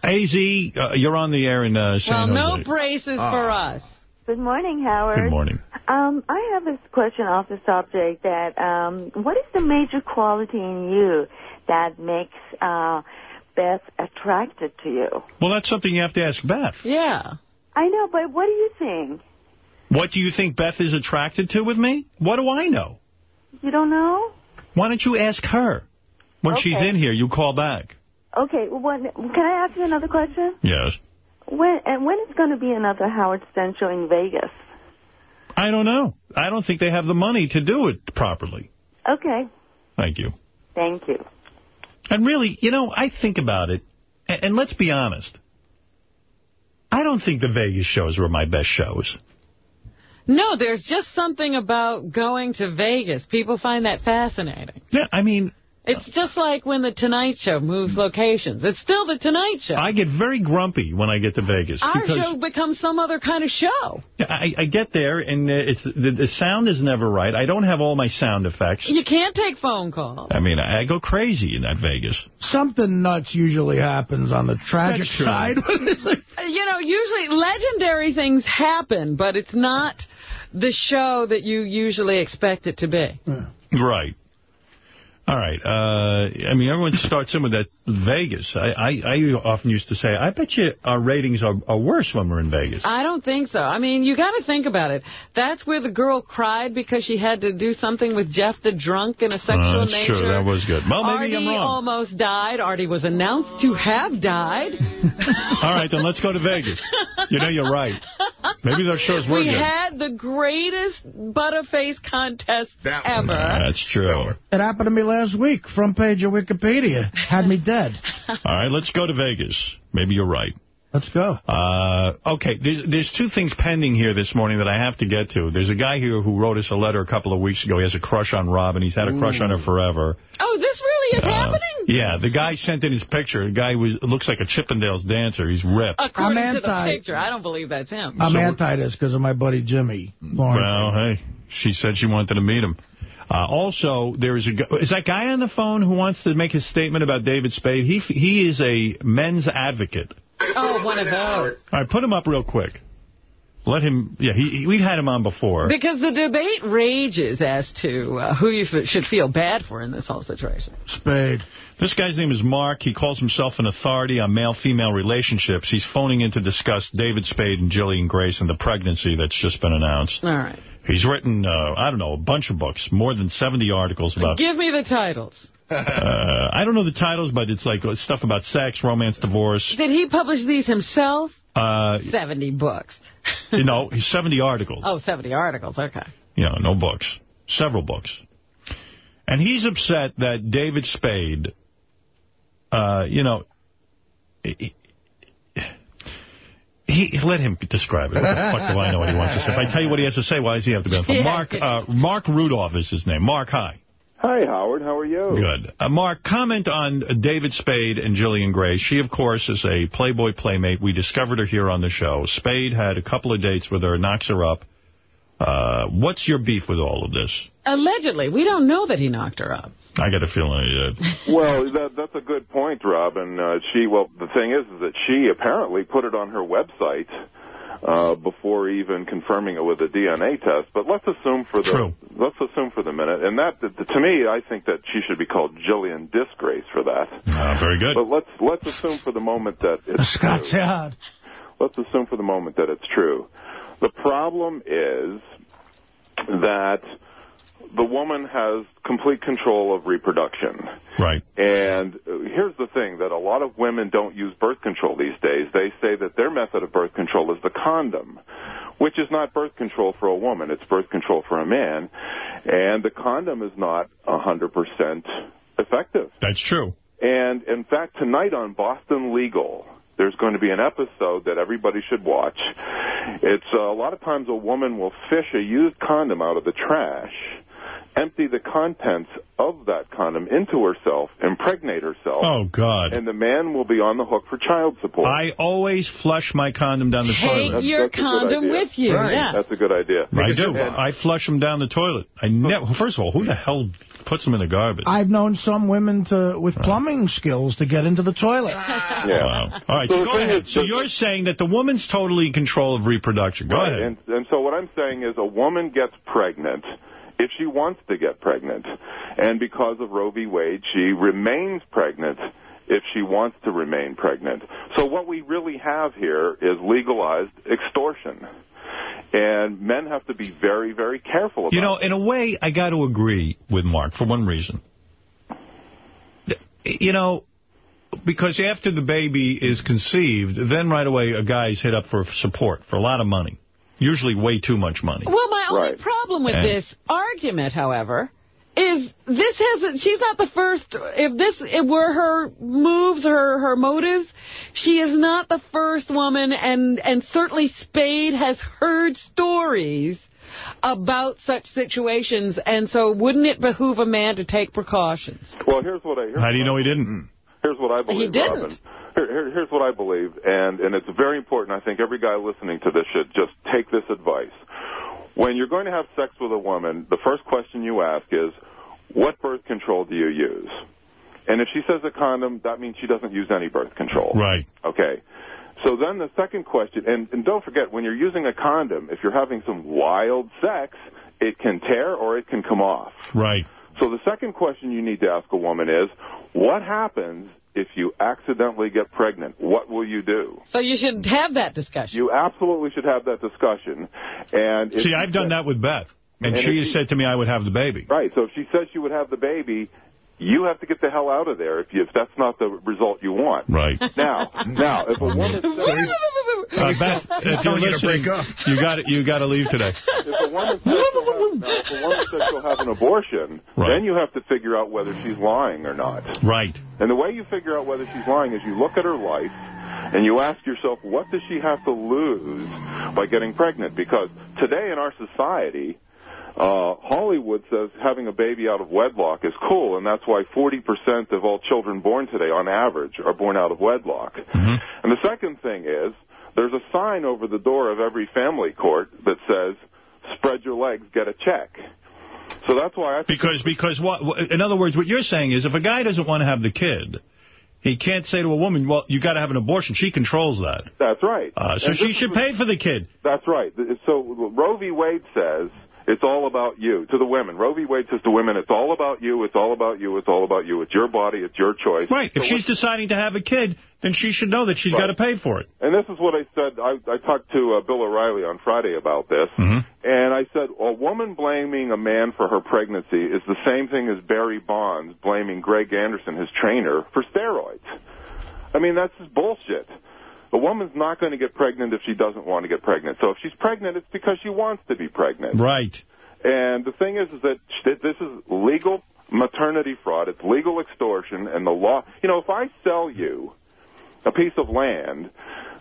AZ, uh, you're on the air in uh, San Well, Jose. no braces for us. Good morning, Howard. Good morning. Um, I have this question off the subject that um, what is the major quality in you that makes uh, Beth attracted to you? Well, that's something you have to ask Beth. Yeah. I know, but what do you think? What do you think Beth is attracted to with me? What do I know? You don't know? Why don't you ask her? When she's in here, you call back. Okay, well, can I ask you another question? Yes. When and when is going to be another Howard Stern show in Vegas? I don't know. I don't think they have the money to do it properly. Okay, Thank you. thank you. And really, you know, I think about it, and, and let's be honest. I don't think the Vegas shows were my best shows. No, there's just something about going to Vegas. People find that fascinating. Yeah, I mean... It's just like when The Tonight Show moves locations. It's still The Tonight Show. I get very grumpy when I get to Vegas. Our show becomes some other kind of show. I, I get there, and uh, it's the, the sound is never right. I don't have all my sound effects. You can't take phone calls. I mean, I, I go crazy in that Vegas. Something nuts usually happens on the tragic side. You know, usually legendary things happen, but it's not the show that you usually expect it to be. Right. All right. Uh, I mean, everyone starts in with that Vegas. I, I, I often used to say, I bet you our ratings are, are worse when we're in Vegas. I don't think so. I mean, you got to think about it. That's where the girl cried because she had to do something with Jeff the drunk in a sexual Uh, that's nature. true. That was good. Well, maybe Artie I'm wrong. almost died. Artie was announced to have died. All right, then let's go to Vegas. You know, you're right. Maybe those shows were we good. had the greatest butterface contest ever. That's true. It happened to me last week. Front page of Wikipedia. Had me dead. All right, let's go to Vegas. Maybe you're right. Let's go. Uh, okay, there's, there's two things pending here this morning that I have to get to. There's a guy here who wrote us a letter a couple of weeks ago. He has a crush on Robin. He's had a crush on her forever. Oh, this really is Uh, happening? Yeah, the guy sent in his picture. The guy was looks like a Chippendales dancer. He's ripped. According I'm to the anti- picture. I don't believe that's him. I'm So- anti this because of my buddy Jimmy. Lawrence. Well, hey, she said she wanted to meet him. Uh, also, there is a is that guy on the phone who wants to make his statement about David Spade. He he is a men's advocate. Oh, one of those. All right, put him up real quick. Let him. Yeah, he, he- we've had him on before. Because the debate rages as to uh, who you f- should feel bad for in this whole situation. Spade. This guy's name is Mark. He calls himself an authority on male-female relationships. He's phoning in to discuss David Spade and Jillian Grace and the pregnancy that's just been announced. All right. He's written, uh, I don't know, a bunch of books, more than 70 articles about... Give me the titles. Uh, I don't know the titles, but it's like stuff about sex, romance, divorce. Did he publish these himself? Uh, 70 books. you know, 70 articles. Oh, 70 articles. Okay. You know, no books. Several books. And he's upset that David Spade, uh, you know, he, he, let him describe it. What the fuck do I know what he wants to say? If I tell you what he has to say, why does he have to be on the phone? Yeah. Mark, uh, Mark Rudov is his name. Mark, hi. Hi, Howard. How are you? Good. Uh, Mark, comment on uh, David Spade and Jillian Grace. She, of course, is a Playboy playmate. We discovered her here on the show. Spade had a couple of dates with her, knocks her up. Uh, what's your beef with all of this? Allegedly. We don't know that he knocked her up. I got a feeling he did. well, that, that's a good point, Robin. Uh, she, well, the thing is, is that she apparently put it on her website uh, before even confirming it with a DNA test. But let's assume for the True. let's assume for the minute, and that to me, I think that she should be called Jillian Disgrace for that. Uh, very good. But let's let's assume for the moment that it's Scott's true. yard. Let's assume for the moment that it's true. The problem is that the woman has complete control of reproduction. Right. And uh, here's the thing that a lot of women don't use birth control these days. They say that their method of birth control is the condom, which is not birth control for a woman, it's birth control for a man. And the condom is not 100% effective. That's true. And in fact, tonight on Boston Legal, there's going to be an episode that everybody should watch. It's uh, a lot of times a woman will fish a used condom out of the trash, empty the contents of that condom into herself, impregnate herself. Oh, God. And the man will be on the hook for child support. I always flush my condom down the Take toilet. Take your That's a condom with you. Yeah. That's a good idea. I do. I flush them down the toilet. I never. First of all, who the hell puts them in the garbage? I've known some women to with plumbing skills to get into the toilet. Wow. All right, So so go ahead. So you're saying that the woman's totally in control of reproduction. Go Right, ahead. And, and so what I'm saying is a woman gets pregnant if she wants to get pregnant. And because of Roe v. Wade, she remains pregnant if she wants to remain pregnant. So what we really have here is legalized extortion. And men have to be very, very careful about You know, in a way, I got to agree with Mark for one reason. You know, because after the baby is conceived, then right away a guy's hit up for support for a lot of money. Usually way too much money. Well, my only Right. problem with And- this argument, however, is this hasn't. She's not the first. If this it were her moves, her her motives, she is not the first woman, and and certainly Spade has heard stories about such situations, and so wouldn't it behoove a man to take precautions? Well, here's what I. Here's How do you know he didn't? Here's what I believe, He didn't. Robin. Here, here, here's what I believe, and, and it's very important. I think every guy listening to this should just take this advice. When you're going to have sex with a woman, the first question you ask is, what birth control do you use? And if she says a condom, that means she doesn't use any birth control. Right. Okay. So then the second question, and, and don't forget, when you're using a condom, if you're having some wild sex, it can tear or it can come off. Right. So the second question you need to ask a woman is, what happens if you accidentally get pregnant? What will you do? So you should have that discussion. You absolutely should have that discussion. And See, I've done that with Beth. And, And she has she- said to me I would have the baby. Right. So if she says she would have the baby, you have to get the hell out of there if, you, if that's not the result you want. Right. Now, now, if a woman says, Uh, Beth, if you're telling you to listening, break up. you got you got to leave today. if a woman says she'll have, now, if a woman says she'll have an abortion, Right. then you have to figure out whether she's lying or not. Right. And the way you figure out whether she's lying is you look at her life and you ask yourself, what does she have to lose by getting pregnant? Because today in our society, uh, Hollywood says having a baby out of wedlock is cool, and that's why 40% of all children born today, on average, are born out of wedlock. Mm-hmm. And the second thing is, there's a sign over the door of every family court that says, spread your legs, get a check. So that's why I think Because because what? In other words, what you're saying is, if a guy doesn't want to have the kid, he can't say to a woman, "Well, you got to have an abortion." She controls that. that's right. Uh, so And she should pay for the kid. That's right. So Roe v. Wade says it's all about you to the women. Roe v. Wade says to women, it's all about you, it's all about you, it's all about you. It's your body, it's your choice. Right. If So she's deciding to have a kid, then she should know that she's Right. got to pay for it. And this is what I said. I, I talked to uh, Bill O'Reilly on Friday about this, Mm-hmm. and I said a woman blaming a man for her pregnancy is the same thing as Barry Bonds blaming Greg Anderson, his trainer, for steroids. I mean, that's just bullshit. A woman's not going to get pregnant if she doesn't want to get pregnant. So if she's pregnant, it's because she wants to be pregnant. Right. And the thing is, is that sh- this is legal maternity fraud. It's legal extortion, and the law. You know, if I sell you a piece of land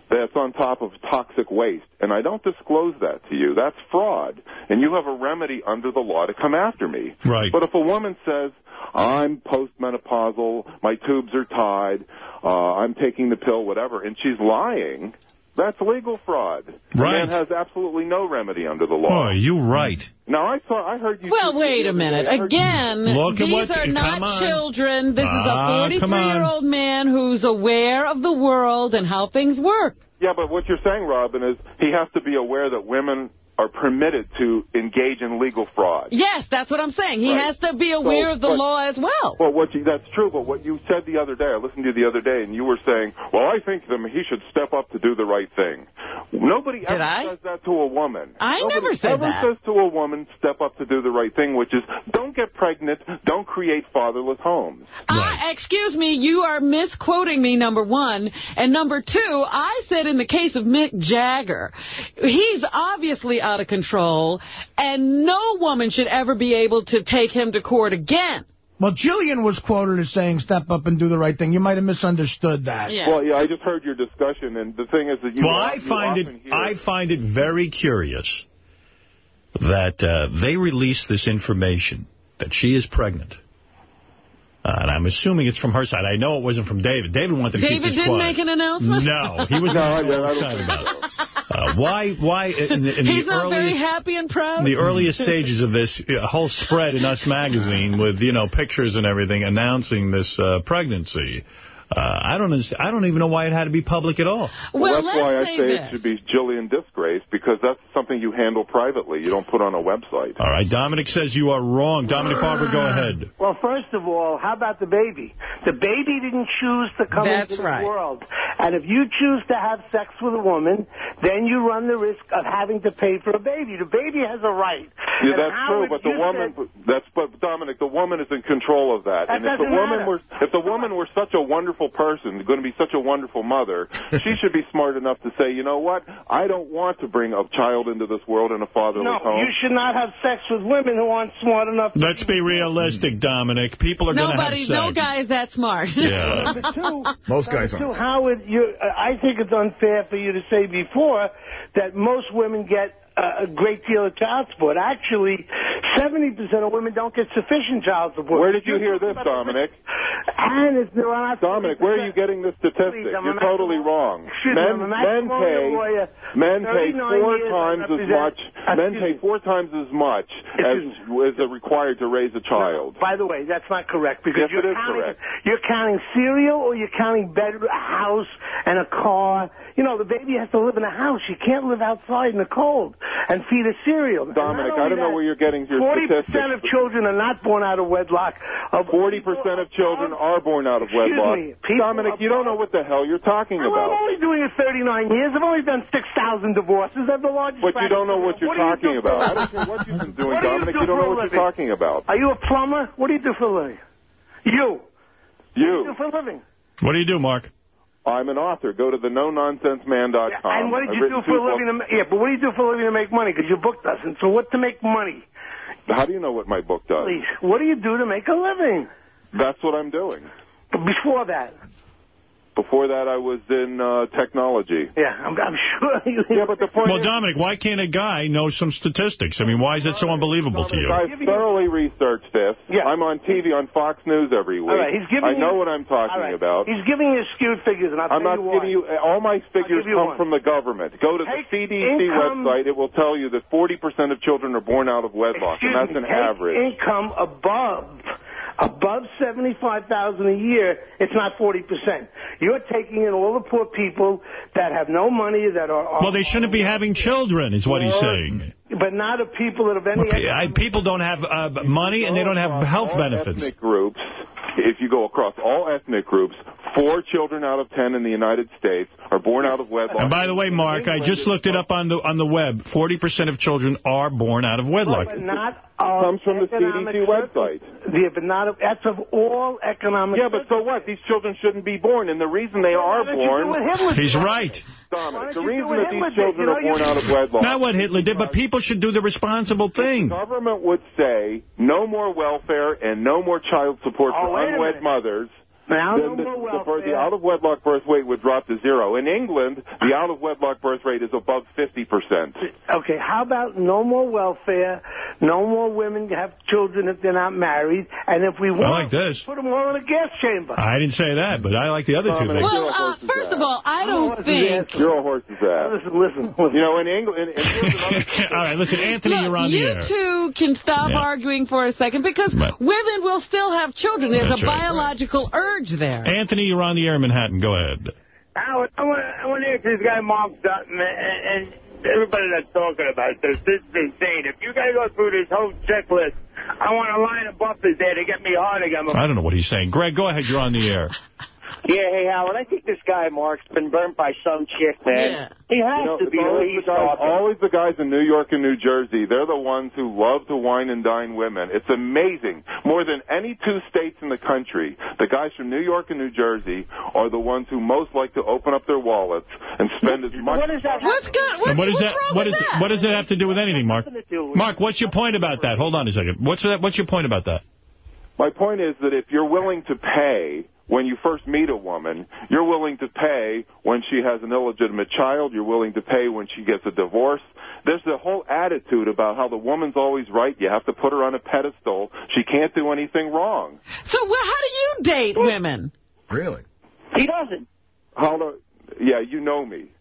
that's on top of toxic waste, and I don't disclose that to you, that's fraud, and you have a remedy under the law to come after me. Right. But if a woman says, I'm postmenopausal, my tubes are tied, uh, I'm taking the pill, whatever, and she's lying, that's legal fraud. The Right. man has absolutely no remedy under the law. Boy, you right. Now I saw, I heard you. Well, wait a minute. Again, Look these what- are not on. children. This Ah, is a 43-year-old man who's aware of the world and how things work. Yeah, but what you're saying, Robin, is he has to be aware that women are permitted to engage in legal fraud. Yes, that's what I'm saying. He Right. has to be aware So, of the law as well. Well, what you, that's true, but what you said the other day, I listened to you the other day, and you were saying, well, I think that he should step up to do the right thing. Nobody ever I? says that to a woman. I Nobody never said ever that. says to a woman, step up to do the right thing, which is don't get pregnant, don't create fatherless homes. Ah, excuse me, you are misquoting me, number one. And number two, I said in the case of Mick Jagger, he's obviously out of control, and no woman should ever be able to take him to court again. Well, Jillian was quoted as saying, step up and do the right thing. You might have misunderstood that. Well, yeah, I just heard your discussion, and the thing is that you. Well, I find it hear- I find it very curious that uh, they released this information that she is pregnant. Uh, and I'm assuming it's from her side. I know it wasn't from David. David wanted to keep David this didn't quiet. make an announcement? No, he was No, I- not I don't excited about it. Uh, why? Why? In the, in He's the not very happy and proud? in the earliest stages of this uh, whole spread in Us magazine with you know pictures and everything announcing this uh, pregnancy. Uh, I don't I don't even know why it had to be public at all. Well, that's why I say say this. it should be Jillian Disgrace, because that's something you handle privately. You don't put on a website. All right, Dominic says you are wrong. Dominic Barber, go ahead. Well, first of all, how about the baby? The baby didn't choose to come That's into the right. world. And if you choose to have sex with a woman, then you run the risk of having to pay for a baby. The baby has a right. Yeah, And that's true, but the you woman, that's but Dominic, the woman is in control of that. That and if the woman matter. were, if the woman were such a wonderful person, going to be such a wonderful mother, she should be smart enough to say, you know what, I don't want to bring a child into this world in a fatherless No, home. you should not have sex with women who aren't smart enough. to Let's be realistic, Dominic. People are going to have Nobody, sex. no guy is that smart. Yeah. Number two, Most guys two, aren't. Howard, you, uh, I think it's unfair for you to say before that most women get a great deal of child support. Actually, 70% of women don't get sufficient child support. Where did you hear this, Dominic? And it's not Dominic, where are you getting this statistic? Please, You're totally wrong. Excuse me, men, I'm a men matrimonial pay lawyer. men pay four times as much. Men pay four times as much as as are required to raise a child. By the way, that's not correct because Yes, you're it is counting correct. you're counting cereal or you're counting bed, a house, and a car. You know, the baby has to live in a house. You can't live outside in the cold and feed her cereal. Dominic, I don't know where you're getting your Forty statistics. percent of children are not born out of wedlock. Forty percent of children are born out of Excuse wedlock. me, Dominic, you don't know what the hell you're talking Well, I'm about. only doing it 39 years. I've only done 6,000 divorces. I'm the largest. But you don't know what you're do you talking do for a about. I living? don't care what you've been doing, What do you Dominic. do You don't know what living? you're talking about. Are you a plumber? What do you do for a living? You. What do you do for a living? What do you do, Mark? I'm an author. Go to the no-nonsense-man.com. and what did you do for a living? To, yeah, but what do you do for a living to make money? Because your book doesn't. So what to make money? How do you know what my book does? Please, what do you do to make a living? That's what I'm doing. But before that, Before that, I was in uh, technology. yeah, I'm, I'm sure you. Yeah, but the point Well, is, Dominic, why can't a guy know some statistics? I mean, why is that so unbelievable to you? I've thoroughly researched this. Yeah. I'm on TV on Fox News every week. All right, he's giving I know you- what I'm talking All right. about. He's giving you skewed figures, and I'll I'm tell not you giving you all my figures come one. from the government. Go to Take the CDC income- website. It will tell you that 40% of children are born out of wedlock, Excuse and that's me, an take average. income above above seventy-five thousand a year, it's not forty percent. You're taking in all the poor people that have no money that are. are Well, they shouldn't be having children, is what he's saying. but not of people that have any. Okay, I, people don't have uh, money and they don't have health benefits. ethnic groups, if you go across all ethnic groups, four children out of ten in the United States are born out of wedlock. And by the way, Mark, I just looked it up on the on the web. 40% of children are born out of wedlock. But not of comes from the CDC website. Yeah, but not of, that's of all economic. Yeah, but so what? These children shouldn't be born, and the reason they are Why don't you born. do what Hitler He's did? right. Dominic, the reason do what that Hitler these did? children You are born out of wedlock. Not what Hitler did, but people should do the responsible thing. government would say no more welfare and no more child support Oh, for wait unwed mothers. Now, then the, more the, welfare. the out-of-wedlock birth rate would drop to zero. In England, the out-of-wedlock birth rate is above 50%. Okay, how about no more welfare, no more women have children if they're not married, and if we want, like this. put them all in a gas chamber. I didn't say that, but I like the other two things. Well, uh, first ass. of all, I don't Horse's think... You're a horse's ass. Listen, listen, listen. You know, in England... And, and here's another All right, listen, Anthony, you're on Look, the you two can stop Yeah. arguing for a second because Right. women will still have children. There's That's a right. biological urge there. Anthony, you're on the air in Manhattan. Go ahead. Howard, I want to I want to answer this guy Mark Dutton and, and everybody that's talking about this. This is insane. If you guys go through this whole checklist, I want a line of buffers there to get me hard again. I don't know what he's saying. Greg, go ahead. You're on the air. Yeah, hey Howard, I think this guy Mark's been burnt by some chick, man. Yeah. He has You know, to be always, he's the guys, always the guys in New York and New Jersey. They're the ones who love to wine and dine women. It's amazing. More than any two states in the country, the guys from New York and New Jersey are the ones who most like to open up their wallets and spend as much. What is that? What's got, what's, And what is what's that? wrong What with that? what does it have to do with anything, Mark? Mark, what's your point about that? Hold on a second. What's that? What's your point about that? My point is that if you're willing to pay when you first meet a woman, you're willing to pay when she has an illegitimate child, you're willing to pay when she gets a divorce. There's a whole attitude about how the woman's always right. You have to put her on a pedestal. She can't do anything wrong. So well, how do you date women? Really? He doesn't. How do, yeah, you know me.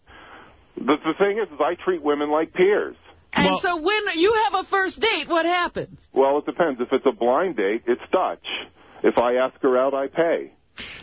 The, the thing is, is I treat women like peers. And so when you have a first date, what happens? Well, it depends. If it's a blind date, it's Dutch. If I ask her out, I pay.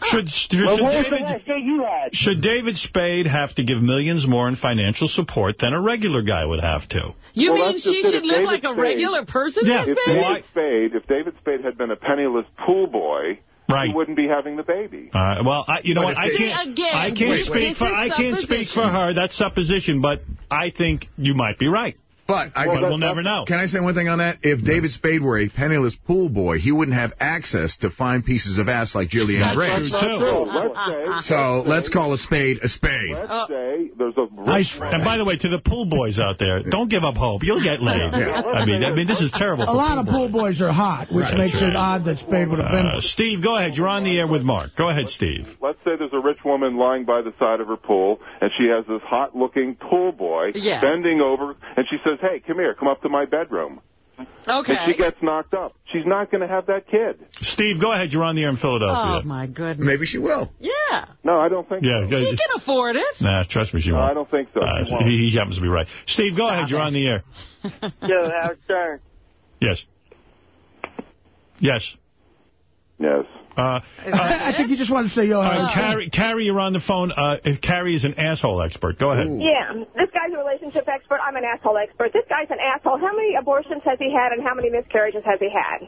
Should, should, Well, what was the David, you had? should David Spade have to give millions more in financial support than a regular guy would have to? You Well, mean she should live David like a regular person? Yeah. If Baby? David Spade, if David Spade had been a penniless pool boy, Right. he wouldn't be having the baby. Uh, well, I, you know what? I can't. Again, I can't wait, speak wait. for. I can't speak for her. That's supposition. But I think you might be right. But I, But we'll never know. Can I say one thing on that? If David Spade were a penniless pool boy, he wouldn't have access to fine pieces of ass like Jillian That's true, too. So let's say, So let's call a spade a spade. let's say there's a Nice. And by the way, to the pool boys out there, don't give up hope. You'll get laid. Yeah. I mean, I mean, this is terrible. A for lot of pool pool boys are hot, which Right. makes That's it odd that Spade would have been. Uh, Steve, go ahead. You're on the air with Mark. Go ahead, Steve. let's say there's a rich woman lying by the side of her pool, and she has this hot-looking pool boy Yeah. bending over, and she says, "Hey, come here, come up to my bedroom." Okay. And she gets knocked up. She's not going to have that kid. Steve, go ahead. You're on the air in Philadelphia. Oh, my goodness. Maybe she will. Yeah. No, I don't think Yeah, so. go- She can afford it. Nah, trust me, she No, won't. I don't think so. Uh, he, he happens to be right. Steve, go ahead. You're on the air. Joe Howard Stern. Yes. Yes. Yes. Uh, I, I think you just wanted to say, yo, uh, Howard. Carrie, Carrie, you're on the phone. Uh, Carrie is an asshole expert. Go ahead. Yeah, this guy's a relationship expert. I'm an asshole expert. This guy's an asshole. How many abortions has he had and how many miscarriages has he had?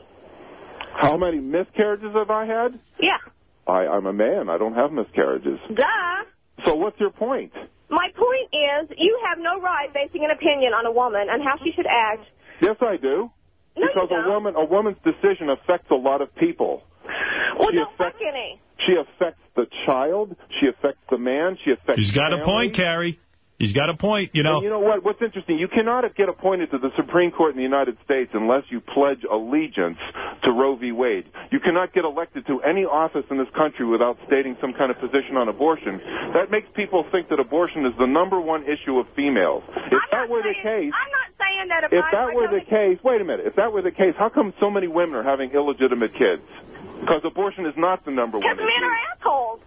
How many miscarriages have I had? Yeah. I, I'm a man. I don't have miscarriages. Duh. So what's your point? My point is, you have no right basing an opinion on a woman and how she should act. Yes, I do. No, because you a don't. woman, a woman's decision affects a lot of people. Well, She don't fuck affects- any. She affects the child. She affects the man. She affects. He's got a point, Carrie. He's got a point, you know. And you know what? What's interesting, you cannot get appointed to the Supreme Court in the United States unless you pledge allegiance to Roe v. Wade. You cannot get elected to any office in this country without stating some kind of position on abortion. That makes people think that abortion is the number one issue of females. If that were the case, I'm not saying that if about that were the case, wait a minute. If that were the case, how come so many women are having illegitimate kids? Because abortion is not the number one Because men issue. are assholes.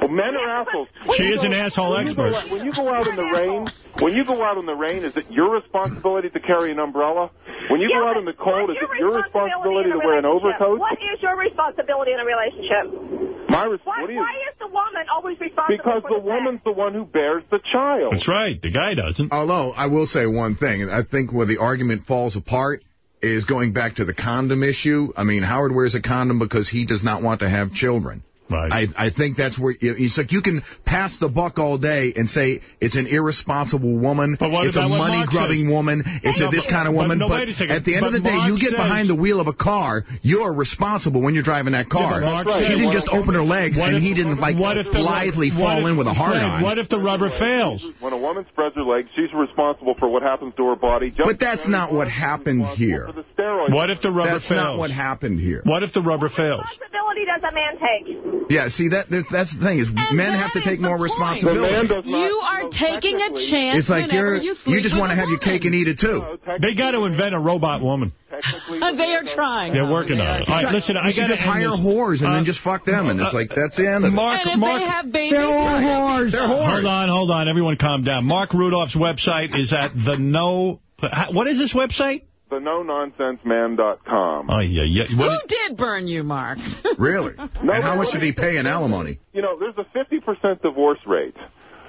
Well, men are assholes. She is an asshole when you go expert. when you go out in the rain, when you go out in the rain, is it your responsibility to carry an umbrella? When you Yeah, go out in the cold, is it your responsibility to wear an overcoat? What is your responsibility in a relationship? My res- Why, what you? why is the woman always responsible Because for the woman's the one who bears the child. That's right. The guy doesn't. Although, I will say one thing. I think where the argument falls apart is going back to the condom issue. I mean, Howard wears a condom because he does not want to have children. Right. I, I think that's where it's like you can pass the buck all day and say it's an irresponsible woman, But what it's a about Mark money grubbing says? woman, it's No, a this but- kind of but woman. no, wait a second. at the end of But the day, you get says- behind the wheel of a car, you're responsible when you're driving that car. Yeah, but Mark she didn't just open her legs What and if- he didn't like what if the- blithely what fall if- in with a hard on. What if the rubber fails? When a woman spreads her legs, she's responsible for what happens to her body. Just But that's not what happened here. for the steroids. What if the rubber That's fails? not what happened here. What if the rubber fails? What responsibility does a man take? Yeah, see that that's the thing is men have to take more responsibility. The man does You are taking a chance It's like you're you sleep you just want to a have your cake and eat it too. They got to invent a robot woman. they are trying. They're working on it. All right, listen, I you got to just hire whores and then uh, just fuck them, and it's uh, like that's the uh, end of it. Mark, And if Mark, they have babies, They're all whores. They're whores. hold on, hold on. Everyone calm down. Mark Rudov's website is at the no... What is this website? The no-nonsense-man.com. Oh, yeah, yeah. who What, did burn you, Mark? Really? and how much did he pay in alimony? You know, there's a 50% divorce rate.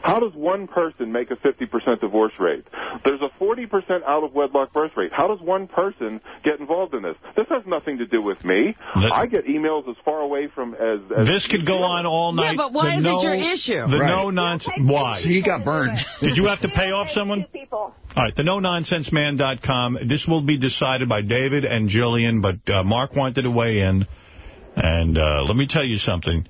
How does one person make a 50% divorce rate? There's a 40% out-of-wedlock birth rate. How does one person get involved in this? This has nothing to do with me. That- I get emails as far away from as... as this could go on all night. Yeah, but why The is no- it your issue? The Right. no-nonsense... Why? See, he got burned. Did you have to pay off someone? All right, the no-nonsense-man.com. This will be decided by David and Jillian, but uh, Mark wanted to weigh in. And uh, let me tell you something.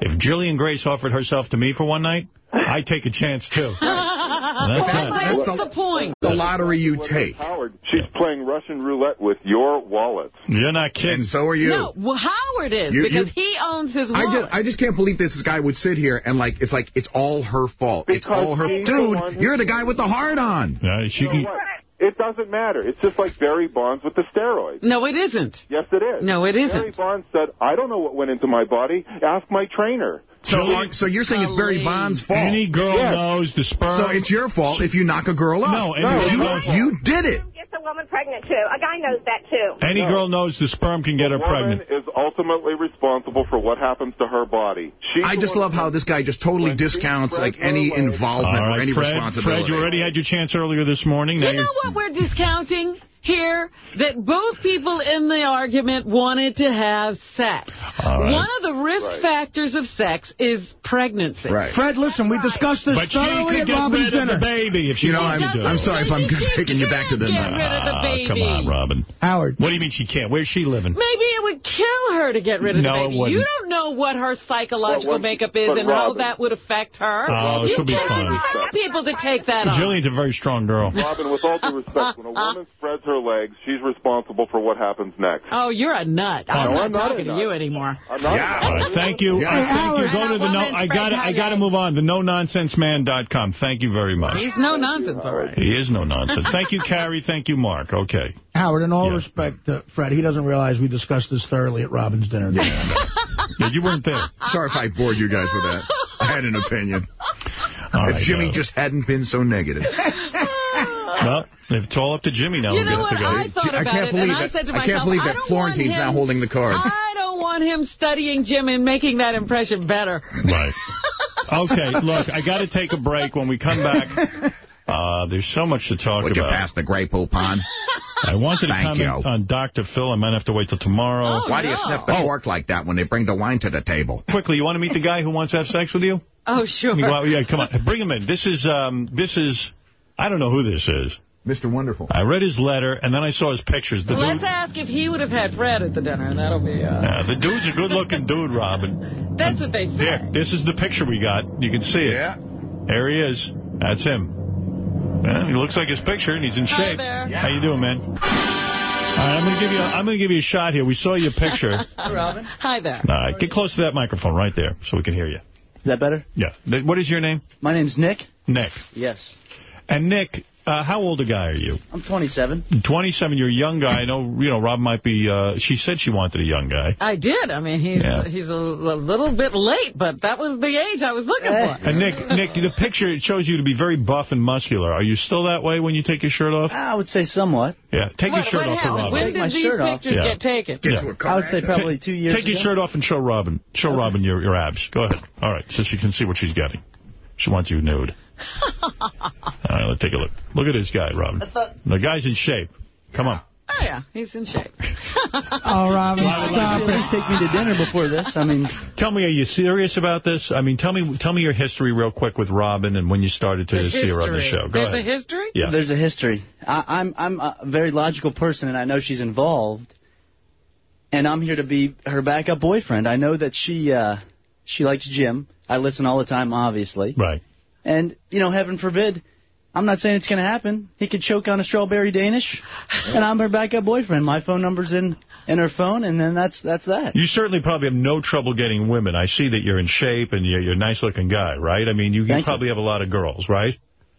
If Jillian Grace offered herself to me for one night, I'd take a chance, too. That's What's not- the point? The lottery you take. Howard, she's playing Russian roulette with your wallet. You're not kidding. And so are you. No, well, Howard is, You- because you- he owns his I wallet. just, I just can't believe this guy would sit here and like it's like it's all her fault. it's all her. she's the Dude, you're the guy with the heart on. Yeah, she You know what? It doesn't matter. It's just like Barry Bonds with the steroids. No, it isn't. Yes, it is. No, it isn't. Barry Bonds said, I don't know what went into my body. Ask my trainer. So, are- so you're saying it's Barry Bonds' fault? Any girl Yes. knows the sperm. So it's your fault if you knock a girl up. No, and she you, you did it. Gets a woman pregnant too. A guy knows that too. Any girl knows the sperm can get her Woman pregnant. is ultimately responsible for what happens to her body. She's I just love how this guy just totally discounts like any involvement All or any Fred, responsibility. Fred, you already had your chance earlier this morning. Now You know what we're discounting here? That both people in the argument wanted to have sex. All right. One of the risk factors of sex is pregnancy. Fred, listen, we discussed this But she thoroughly could at get Robin's rid of dinner. the baby if she You know, wanted I'm, to. I'm sorry if I'm taking you back to the... Get rid of the Ah, baby. come on, Robin. Howard. What do you mean she can't? Where's she living? Maybe it would kill her to get rid of No, the it baby. wouldn't. You don't know what her psychological Well, what- makeup is but and how that would affect her. Oh, you she'll be can't fine. expect people to take that on. Jillian's a very strong girl. Robin, with all due respect, when a woman spreads her legs, she's responsible for what happens next. Oh, you're a nut. I'm No, not I'm not talking to you anymore. I'm not Yeah. All right, thank you. Yeah. Uh, thank you. Go to the no. I got I got to move on. The no nonsense man.com. Thank you very much. He's no nonsense, all right. He is no nonsense. Thank you, Carrie. Thank you, Mark. Okay. Howard, in all Yeah. respect to Fred, he doesn't realize we discussed this thoroughly at Robin's dinner. Yeah, you weren't there. Sorry if I bored you guys with that. I had an opinion. All if right, Jimmy uh, just hadn't been so negative. Well, it's all up to Jimmy now. You know gets what? to go. I thought I can't it, believe and I that- said to I can't believe that don't Florentine's want now holding the cards. I don't want him studying Jim and making that impression better. Right. Okay, look, I got to take a break. When we come back, uh, there's so much to talk Would you about. pass the Grey Poupon? I wanted to Thank comment you. on Dr. Phil. I might have to wait till tomorrow. Oh, Why do you sniff the cork like that when they bring the wine to the table? Quickly, you want to meet the guy who wants to have sex with you? Oh, sure. You go out- yeah, come on. Bring him in. This is, um, this is, I don't know who this is. Mr. Wonderful. I read his letter, and then I saw his pictures. The Let's dude, ask if he would have had Fred at the dinner, and that'll be, uh, Yeah, the dude's a good-looking dude, Robin. that's what they say. Here, this is the picture we got. You can see it. Yeah. There he is. That's him. Yeah, he looks like his picture, and he's in shape. Hi shape. there. How you doing, man? All right, I'm gonna give you. A, I'm gonna give you a shot here. We saw your picture. Hi, Robin. Hi there. All right, get close to that microphone right there, so we can hear you. Is that better? Yeah. What is your name? My name's Nick. Nick. Yes. And Nick, uh, how old a guy are you? I'm 27. 27. You're a young guy. I know. You know, Rob might be. Uh, she said she wanted a young guy. I did. I mean, he's Yeah. he's a, a little bit late, but that was the age I was looking for. And Nick, Nick, the picture it shows you to be very buff and muscular. Are you still that way when you take your shirt off? I would say somewhat. Yeah, take What- your shirt what off for? Robin. When Take did my these shirt off. pictures Yeah. get taken? Yeah. I would say probably two years Take your shirt off and show Robin. Show Robin your, your abs. Go ahead. All right, so she can see what she's getting. She wants you nude. All right, let's take a look. Look at this guy, Robin. The guy's in shape. Come on. Oh, yeah, he's in shape. Oh, Robin, stop At least take me to dinner before this. I mean, Tell me, are you serious about this? I mean, tell me tell me your history real quick with Robin and when you started to The see her on the show. Go There's ahead. a history? Yeah. there's a history. I, I'm I'm a very logical person, and I know she's involved. And I'm here to be her backup boyfriend. I know that she uh, she likes Jim. I listen all the time, obviously. Right. And you know, heaven forbid, I'm not saying it's going to happen. He could choke on a strawberry Danish, and I'm her backup boyfriend. My phone number's in in her phone, and then that's that's that. You certainly probably have no trouble getting women. I see that you're in shape and you're, you're a nice-looking guy, right? I mean, you, you Thank you. probably have a lot of girls, right?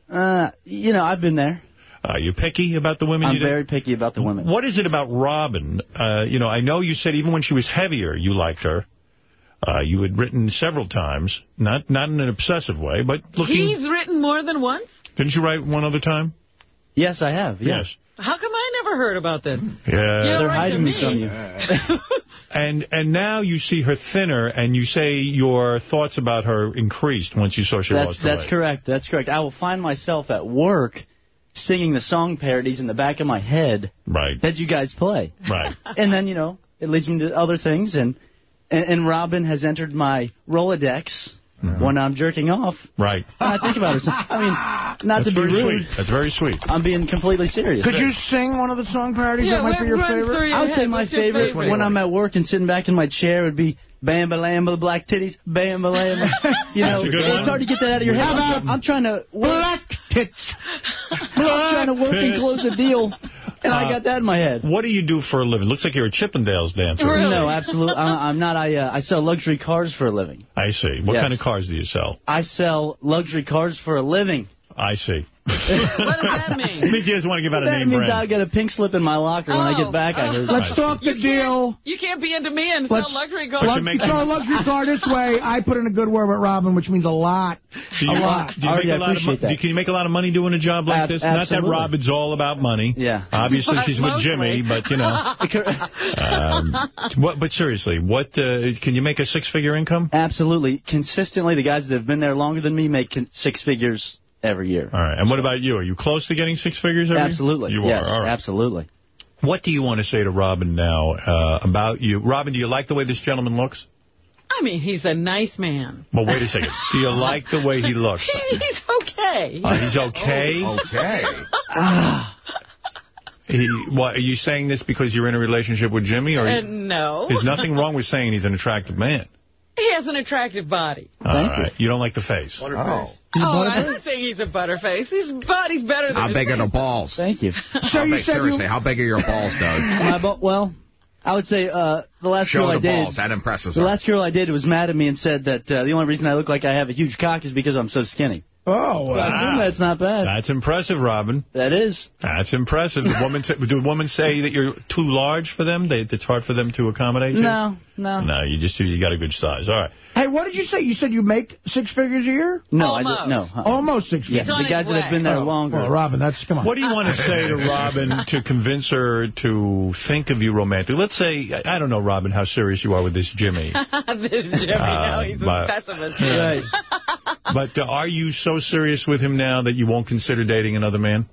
Uh, you know, I've been there. Are you picky about the women I'm very picky about the women. What is it about Robin? Uh, you know, I know you said even when she was heavier, you liked her. Uh, you had written several times, not not in an obsessive way, but looking. He's written more than once? Didn't you write one other time? Yes, I have. Yes. How come I never heard about this? Yeah. You don't They're write to hiding me me. from you. And and now you see her thinner, and you say your thoughts about her increased once you saw she That's lost the that's weight. correct. That's correct. I will find myself at work singing the song parodies in the back of my head Right. that you guys play. Right. And then, you know, it leads me to other things and and, and Robin has entered my Rolodex uh-huh. when I'm jerking off. Right. I think about it. I mean, not That's to be very rude. sweet. That's very sweet. I'm being completely serious. Could you sing one of the song parodies Yeah, that might be your favorite? your I would say my What's favorite, favorite? when I'm at work and sitting back in my chair would be Bam Balamba, black titties, Bam Balamba. You know, That's a good it's one. hard to get that out of your head. I'm, I'm trying to work. Black tits. I'm trying to work and close a deal, and I Uh, got that in my head. What do you do for a living? Looks like you're a Chippendales dancer. No, absolutely. I, I'm not. I uh, I sell luxury cars for a living. I see. What Yes. kind of cars do you sell? I sell luxury cars for a living. I see. What does that mean? means you just want to give out a name that name means brand. I'll get a pink slip in my locker when I Oh. get back. I heard. Let's talk the deal. You can't be into me and sell Let's- luxury cars. Let's throw a luxury car this way. I put in a good word with Robin, which means a lot. Do you, a lot. do you make a lot of mo- do can you make a lot of money doing a job like Ab- this? Not that. Robin's all about money. Yeah. Obviously, But she's with. Jimmy, but you know. Um, what, but seriously, what uh, can you make a six-figure income? Absolutely. Consistently, the guys that have been there longer than me make six figures every year. All right. And what about you? Are you close to getting six figures every year? Absolutely. You yes, are. All right. absolutely. What do you want to say to Robin now uh, about you? Robin, do you like the way this gentleman looks? I mean, he's a nice man. Well, wait a second. Do you like the way he looks? he's okay. Uh, he's okay? Okay. He, what, are you saying this because you're in a relationship with Jimmy? or Uh, no. There's nothing wrong with saying he's an attractive man. He has an attractive body. All right. You don't like the face. Butterface. Oh, I'm not saying he's a butterface. His body's better than How his big are the balls? Thank you. So How you big- said seriously, you... how big are your balls, Doug? My bo- well, I would say uh, the last Show girl the I dated. balls. That impresses The her. last girl I dated was mad at me and said that uh, the only reason I look like I have a huge cock is because I'm so skinny. Oh, So I assume that's not bad. That's impressive, Robin. That is. That's impressive. The woman say, do women say that you're too large for them? They, it's hard for them to accommodate you? No, no. No, you just you got a good size. All right. Hey, what did you say? You said you make six figures a year? No, I don't. No. Uh-uh. Almost six Yeah, figures. the guys that have been there Oh, longer. Well, Robin, that's, come on. What do you want to say to Robin to convince her to think of you romantically? Let's say, I I don't know, Robin, how serious you are with this Jimmy. this Jimmy, Uh, no, he's a pessimist. Right. But uh, are you so serious with him now that you won't consider dating another man?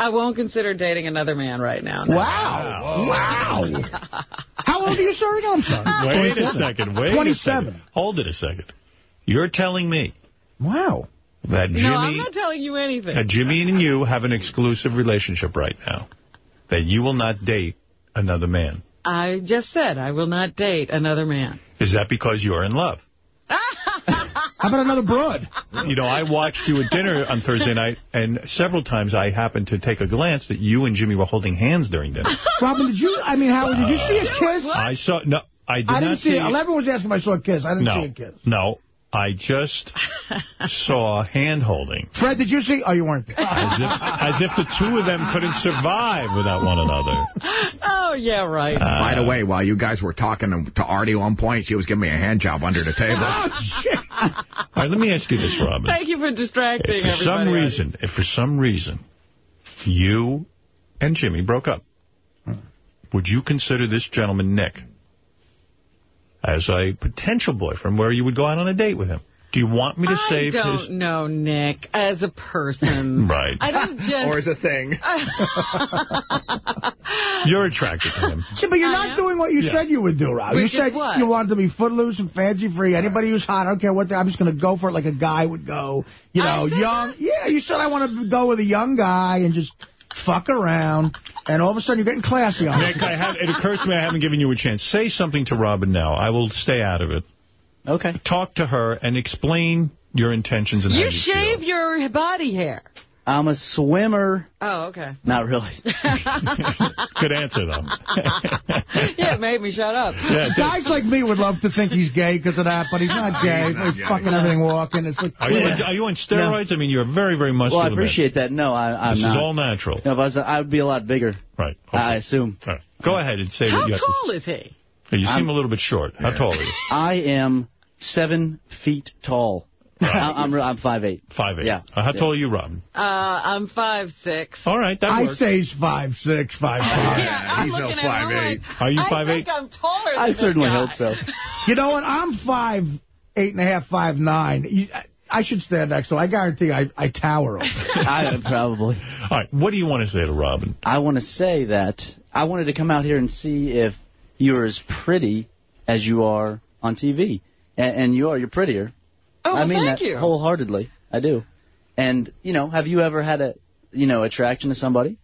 I won't consider dating another man right now. no. Wow. Wow. How old are you, sir? No, I'm sorry. Wait a second. Wait 27. a second. Hold it a second. You're telling me Wow. that Jimmy, No, I'm not telling you anything. that Jimmy and you have an exclusive relationship right now, that you will not date another man. I just said I will not date another man. Is that because you're in love? How about another broad? You know, I watched you at dinner on Thursday night, and several times I happened to take a glance that you and Jimmy were holding hands during dinner. Robin, did you, I mean, Howard, did you see a kiss? I saw, no, I did I not didn't see it. Everyone was asking if I saw a kiss. I didn't no, see a kiss. no, I just saw hand holding. Fred, did you see? Oh, you weren't. As if, as if the two of them couldn't survive without one another. Oh, yeah, right. Uh, By the way, while you guys were talking to, to Artie one point, she was giving me a hand job under the table. oh, shit. All right, let me ask you this, Robin. Thank you for distracting If for some reason, if for some reason you and Jimmy broke up, would you consider this gentleman, Nick, as a potential boyfriend where you would go out on a date with him? Do you want me to I save don't know Nick as a person. Right. I don't just... or as a thing. You're attracted to him. See, but you're not doing what you Yeah. said you would do, Rob. You Which is said what? you wanted to be footloose and fancy-free. Anybody who's hot, I don't care what, they- I'm just going to go for it like a guy would go. You know, said young. Yeah, you said I want to go with a young guy and just fuck around. And all of a sudden you're getting classy on Nick, I have, it occurs to me I haven't given you a chance. Say something to Robin now. I will stay out of it. Okay. Talk to her and explain your intentions and how You you shave feel. your body hair. I'm a swimmer. Oh, okay. Not really. Good answer, though. yeah, it made me shut up. Yeah. Guys like me would love to think he's gay because of that, but he's not gay. He's not He's gay. fucking everything walking. It's like, Are you, are you on steroids? I mean, you're very, very muscular. Well, muscular I man. appreciate that. No, I, I'm This not. is all natural. No, if I, was, I would be a lot bigger. Right. Okay. I assume. All right. Go ahead and say How what you have tall is he? to. You seem I'm- a little bit short. How tall are you? I am seven feet tall. I, I'm I'm five eight. Five eight. Yeah. Uh, how tall are you, Robin? Uh, I'm five six. All right, that I works. say he's five six, five five. Yeah, I'm he's no looking at him, I'm 5'8". like, Are you I 5'8"? think I'm taller than I certainly guy. hope so. You know what? I'm five eight and a half, five nine. You, I- I should stand next to him. I guarantee I, I tower over. I probably. All right. What do you want to say to Robin? I want to say that I wanted to come out here and see if you're as pretty as you are on TV, and, and you are. You're prettier. Oh, I well, mean thank that you. wholeheartedly. I do. And you know, have you ever had a you know attraction to somebody?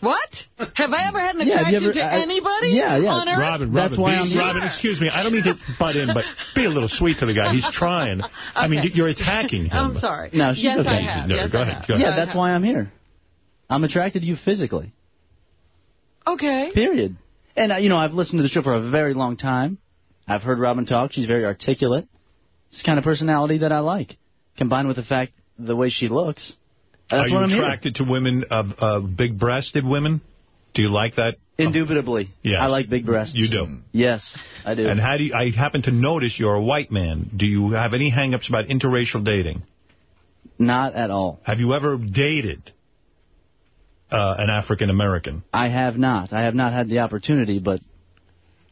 What? Have I ever had an Yeah, have attraction you ever- to I- anybody Yeah, yeah. on Earth? Robin, That's Robin, why be- I'm here. Robin, excuse me. I don't mean to butt in, but be a little sweet to the guy. He's trying. I mean, you're attacking him. I'm sorry. No, she's yes, okay. I have. No, yes, go I ahead, have. go ahead. Yeah, that's why I'm here. I'm attracted to you physically. Okay. Period. And, uh, you know, I've listened to the show for a very long time. I've heard Robin talk. She's very articulate. It's the kind of personality that I like, combined with the fact the way she looks. That's Are you what I'm here. attracted to women, of uh, big-breasted women? Do you like that? Indubitably. Yeah. I like big breasts. You do? Yes, I do. And how do you, I happen to notice you're a white man. Do you have any hang-ups about interracial dating? Not at all. Have you ever dated uh, an African-American? I have not. I have not had the opportunity, but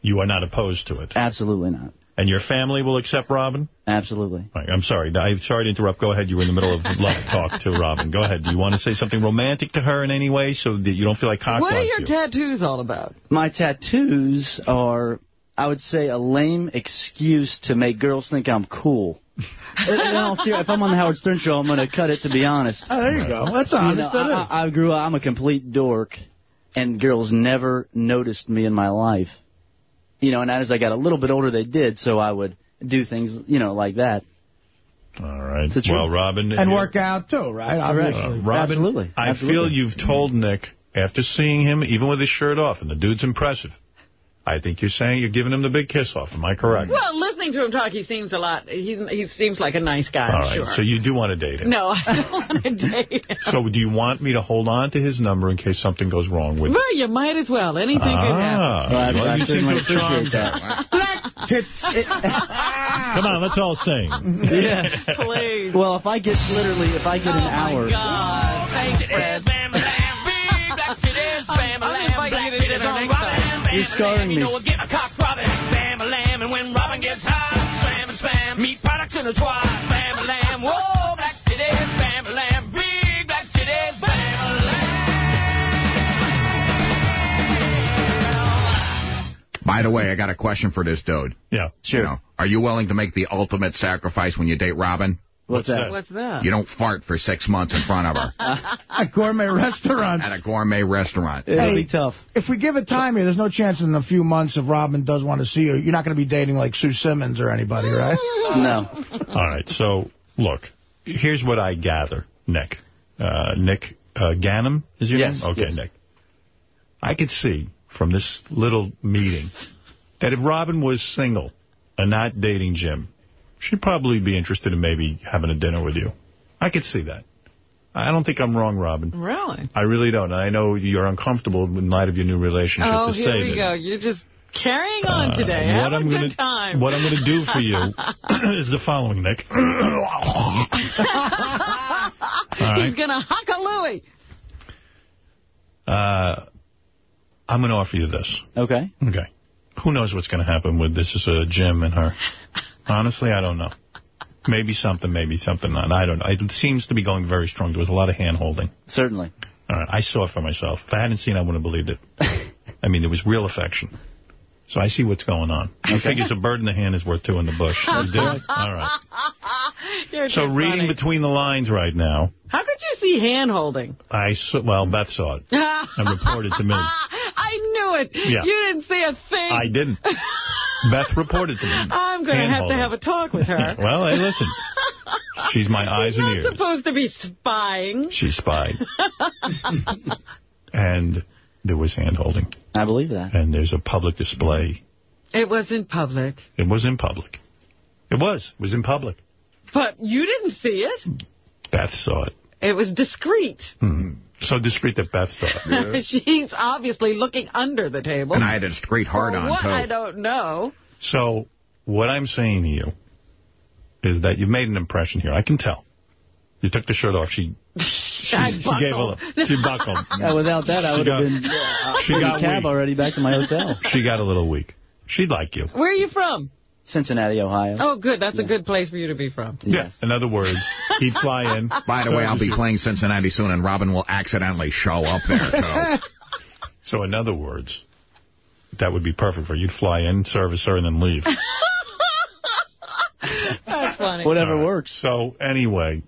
You are not opposed to it? absolutely not. And your family will accept Robin? Absolutely. All right, I'm sorry. I'm sorry to interrupt. Go ahead. You were in the middle of love talk to Robin. Go ahead. Do you want to say something romantic to her in any way so that you don't feel like cock What are your you? tattoos all about? My tattoos are, I would say, a lame excuse to make girls think I'm cool. in all if I'm on the Howard Stern show, I'm going to cut it, to be honest. Oh, there you go. That's You honest. know, that is. I, I grew up, I'm a complete dork, and girls never noticed me in my life. You know, and as I got a little bit older, they did, so I would do things, you know, like that. All right. Well, Robin. and you- work out, too, right? Correct. Obviously. Uh, Robin, Absolutely. I Absolutely. feel you've told Nick, after seeing him, even with his shirt off, and the dude's impressive, I think you're saying you're giving him the big kiss off. Am I correct? Well, listening to him talk, he seems a lot. He he seems like a nice guy. All sure. So you do want to date him. No, I don't want to date him. So do you want me to hold on to his number in case something goes wrong with Well, you might as well. Anything could happen. Ah, Well, I- well, I you seem to certainly have appreciate her. Black tits. Come on, let's all sing. Yes. Please. Well, if I get literally, if I get an oh, hour. my God. Thanks, Fred. I'll invite you to dinner next time. You're scarring me. Bammalamb, and when Robin gets high, slam and slam. Meat products in a twat, bam lamb, whoa, black titties, bam lamb, big black titties, bam By the way, I got a question for this dude. Yeah. You know, are you willing to make the ultimate sacrifice when you date Robin? What's that? What's that? You don't fart for six months in front of her At gourmet restaurants. at a gourmet restaurant. It'll Hey. be tough. If we give it time here, there's no chance in a few months if Robin does want to see you. You're not going to be dating like Sue Simmons or anybody, right? No. All right. So, look, here's what I gather, Nick. Uh, Nick uh, Ganem is your Yes, name? Okay, yes. Nick. I could see from this little meeting that if Robin was single and not dating Jim, she'd probably be interested in maybe having a dinner with you. I could see that. I don't think I'm wrong, Robin. Really? I really don't. I know you're uncomfortable in light of your new relationship Oh, to here say we that. go. You're just carrying on Uh, today. what Have I'm a gonna, time. What I'm going to do for you is the following, Nick. All right. He's going to huck a Louie. Uh, I'm going to offer you this. Okay. Okay. Who knows what's going to happen with this is a Jim and her. Honestly, I don't know. Maybe something, maybe something not. I don't know. It seems to be going very strong. There was a lot of hand-holding. Certainly. All right. I saw it for myself. If I hadn't seen it, I wouldn't have believed it. I mean, there was real affection. So I see what's going on. I He figures a bird in the hand is worth two in the bush. Let's do it. All right. You're So reading funny. between the lines right now, How could you see hand holding? I saw, well, Beth saw it and reported to me. I knew it. Yeah. You didn't see a thing. I didn't. Beth reported to me. I'm going to have to have a talk with her. Well, hey, listen. She's my eyes She's and not supposed to be spying. She spied. and there was hand-holding. I believe that. And there's a public display. it was in public. It was in public. It was. It was in public. But you didn't see it. Beth saw it. It was discreet. Hmm. So discreet that Beth saw it. She's obviously looking under the table. And I had a straight hard For on, what, too. I don't know. So what I'm saying to you is that you've made an impression here. I can tell. You took the shirt off. She she, she gave a buckled. she buckled. Yeah, without that, I would have been uh, she in got a cab weak. already back to my hotel. She got a little weak. She'd like you. Where are you from? Cincinnati, Ohio. Oh, good. That's a good place for you to be from. Yeah. In other words, he'd fly in. By the way, I'll be playing Cincinnati soon, and Robin will accidentally show up there. So. So in other words, that would be perfect for you. You'd fly in, service her, and then leave. That's funny. Whatever All right. works. So anyway,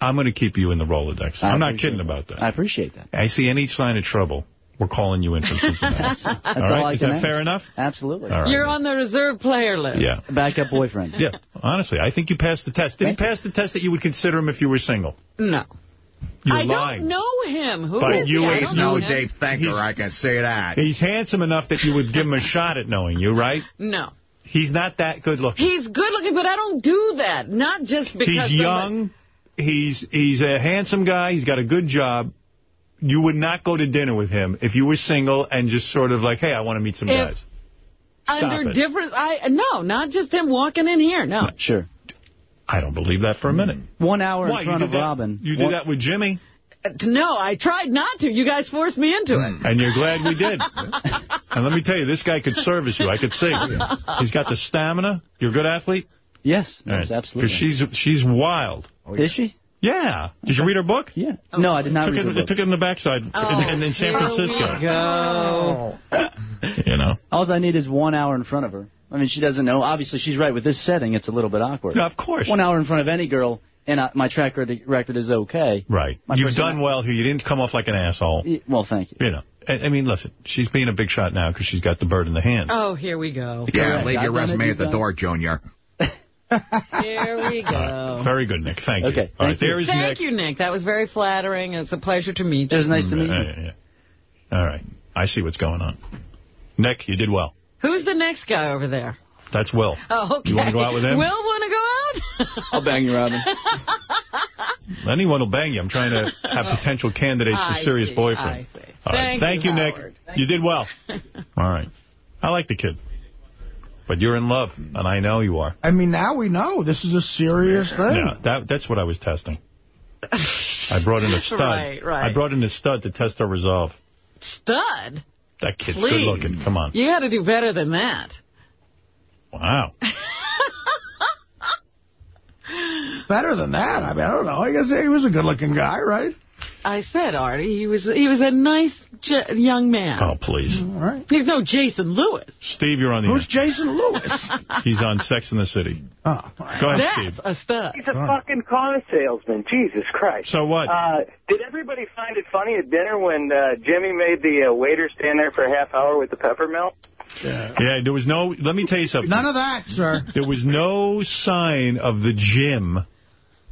I'm going to keep you in the Rolodex. I I'm not appreciate kidding about that. I appreciate that. I see any sign of trouble, we're calling you in for Cincinnati. That's all all right? I Is can that ask. fair enough? Absolutely. All right. You're on the reserve player list. Yeah. Backup boyfriend. Yeah, honestly, I think you passed the test. Did he pass the test that you would consider him if you were single? No. You're I lying. don't know him. Who But is you he? I no know him. Dave Thinker, I can say that. He's handsome enough that you would give him a shot at knowing you, right? No. He's not that good looking. He's good looking, but I don't do that. Not just because He's somebody- young. He's he's a handsome guy. He's got a good job. You would not go to dinner with him if you were single and just sort of like, hey, I want to meet some If- guys. Stop under it. different. I no, not just him walking in here. No. Sure. I don't believe that for a minute. One hour Why, in front of that- Robin. You did that with Jimmy, Uh, No, I tried not to. You guys forced me into it. and you're glad we did. and let me tell you, this guy could service you. I could see. He's got the stamina. You're a good athlete? Yes, All right. yes, absolutely. Because she's, she's wild. Is she? Yeah. Did you read her book? Yeah. No, I did not took read it, the book. Took it in the backside in, in, in San here Francisco. we go. You know. All I need is one hour in front of her. I mean, she doesn't know. Obviously, she's right. With this setting, it's a little bit awkward. Yeah, of course. One hour in front of any girl, and uh, my track record record is okay. Right. My You've person- done well here. You didn't come off like an asshole. Well, thank you. You know. I, I mean, listen, she's being a big shot now because she's got the bird in the hand. Oh, here we go. Yeah, Correct. leave your resume at the done door, Junior. Here we go. Very good, Nick. Thank you. Okay, All right, thank you. there is Thank Nick. you, Nick. That was very flattering. It's a pleasure to meet you. It was nice to mm, meet you. yeah, yeah. All right. I see what's going on. Nick, you did well. Who's the next guy over there? That's Will. Oh, okay. You wanna go out with him? Will want to go out? I'll bang you, Robin. Anyone will bang you. I'm trying to have oh. potential candidates for I serious see, boyfriend. I see. All right. Thank Thank you, you, Nick. Howard. You did well. All right. I like the kid. But you're in love, and I know you are. I mean, now we know. This is a serious thing. Yeah, that, that's what I was testing. I brought in a stud. Right, right. I brought in a stud to test our resolve. Stud? That kid's Please. good looking. Come on. You got to do better than that. Wow. Better than that. I mean, I don't know. I guess he was a good-looking guy, right? I said, Artie, he was he was a nice j- young man. Oh, please. All right. He's no Jason Lewis. Steve, you're on the Who's Jason Lewis? He's on Sex in the City. Oh, all right. Go ahead, That's Steve. a stud. He's a fucking car salesman. Jesus Christ. So what? Uh, did everybody find it funny at dinner when uh, Jimmy made the uh, waiter stand there for a half hour with the peppermill? Yeah, there was no, let me tell you something. None of that, sir. There was no sign of the gym,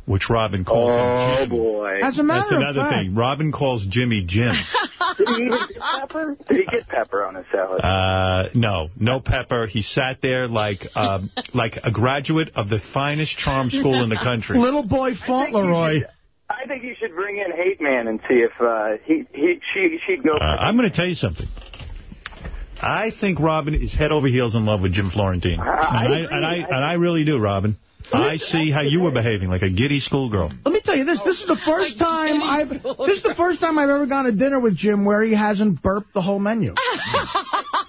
which Robin calls Oh, him Jim. boy. As a matter That's another fact, thing. Robin calls Jimmy Jim. Did he even get pepper? Did he get pepper on his salad? Uh, no, no pepper. He sat there like um, like a graduate of the finest charm school in the country. little boy Fauntleroy. I think you should bring in Hate Man and see if uh, he he she she'd go. Uh, I'm going to tell you something. I think Robin is head over heels in love with Jim Florentine. I and, I, agree. and, I, and I really do, Robin. I see how you were behaving like a giddy schoolgirl. Let me tell you this. This is the first time I've. This is the first time I've ever gone to dinner with Jim where he hasn't burped the whole menu.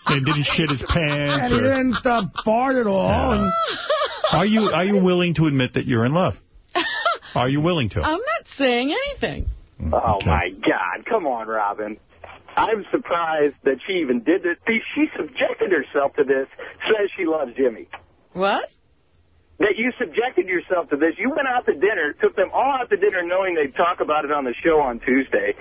And didn't shit his pants. And pants. he didn't uh, fart at all. And Are you are you willing to admit that you're in love? Are you willing to? I'm not saying anything. Oh my God! Come on, Robin. I'm surprised that she even did this. She subjected herself to this. Says she loves Jimmy. What? That you subjected yourself to this. You went out to dinner, took them all out to dinner knowing they'd talk about it on the show on Tuesday.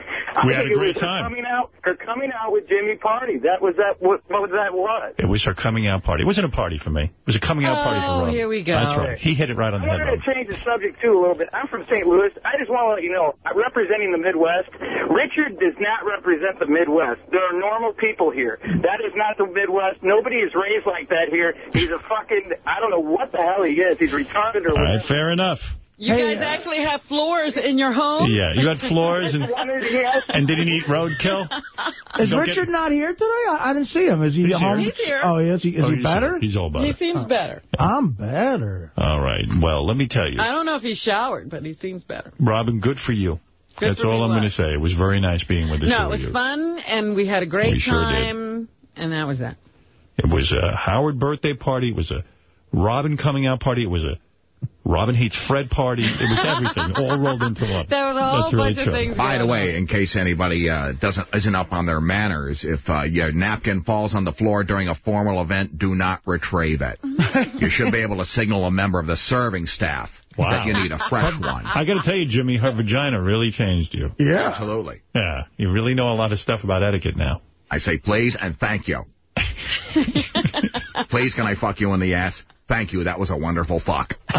We I had a think it great was her time. Coming out, her coming out with Jimmy Party. That was that. What, what was that? Was? It was her coming out party. It wasn't a party for me. It was a coming out party for Oh, here we go. That's right. He hit it right on I the head. I wanted Robin. to change the subject, too, a little bit. I'm from St. Louis. I just want to let you know, I'm representing the Midwest, Richard does not represent the Midwest. There are normal people here. That is not the Midwest. Nobody is raised like that here. He's a fucking, I don't know what the hell he is. He's retarded or All right, whatever. fair enough. You Hey, guys uh, actually have floors in your home? Yeah, you had floors and Wanted- he and didn't eat roadkill. is Richard get- not here today? I, I didn't see him. Is he He's home? here. He's here. Oh, is he? Is Oh, he he's- better? He's all better. He seems better. I'm better. All right. Well, let me tell you, I don't know if he showered, but he seems better. Robin, good for you. Good That's for all I'm going to say. It was very nice being with the two No, it was you. fun, and we had a great We sure did. time, and that was that. It was a Howard birthday party. It was a Robin coming out party. It was a Robin hates Fred party. It was everything, all rolled into one. There was a whole That's really bunch of true. things By the way, on. in case anybody uh, doesn't isn't up on their manners, if uh, your napkin falls on the floor during a formal event, do not retrieve it. you should be able to signal a member of the serving staff. Wow. that you need a fresh one. I got to tell you, Jimmy, her vagina really changed you. Yeah. Absolutely. Yeah, you really know a lot of stuff about etiquette now. I say please and thank you. please, can I fuck you in the ass? Thank you. That was a wonderful fuck.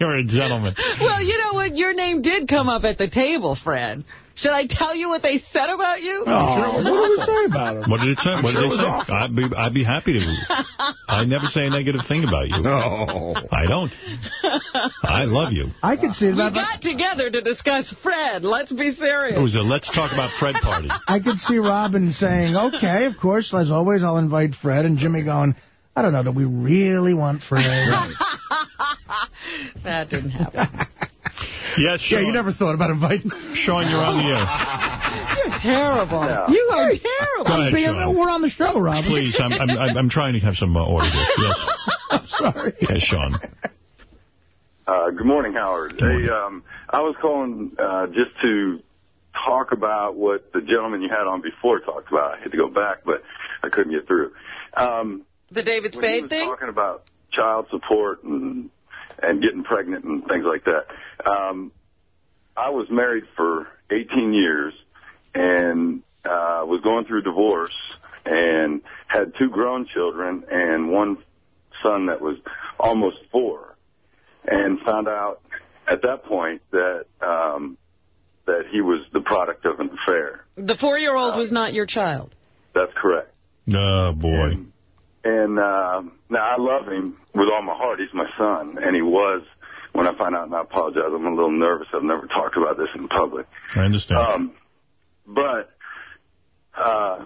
You're a gentleman. Well, you know what? Your name did come up at the table, Fred. Should I tell you what they said about you? Oh, what did we say about him? What did it say? I'm what sure did it they was say? awful. I'd be, I'd be happy to. I never say a negative thing about you. No. I don't. I love you. I could see We that. got together to discuss Fred. Let's be serious. It was a let's talk about Fred party. I could see Robin saying, okay, of course, as always, I'll invite Fred, and Jimmy going, I don't know, do we really want Fred? that didn't happen. Yes, yeah, you never thought about inviting Sean, you're on the air. You're terrible. No. You are Go terrible. ahead, Sean. We're on the show, Rob. Please, I'm, I'm, I'm I'm trying to have some uh, order here. Yes. I'm sorry. Yes, Sean. Uh, good morning, Howard. Hey, um, I was calling uh, just to talk about what the gentleman you had on before talked about. I had to go back, but I couldn't get through. Um, The David when he Spade was thing? talking about child support and and getting pregnant and things like that. Um, I was married for 18 years and uh, was going through divorce and had two grown children and one son that was almost four, and found out at that point that um, that he was the product of an affair. The four-year-old was not your child. That's correct. Oh, boy. And uh, now I love him with all my heart. He's my son, and he was when I find out. And I apologize. I'm a little nervous. I've never talked about this in public. I understand. Um, but uh,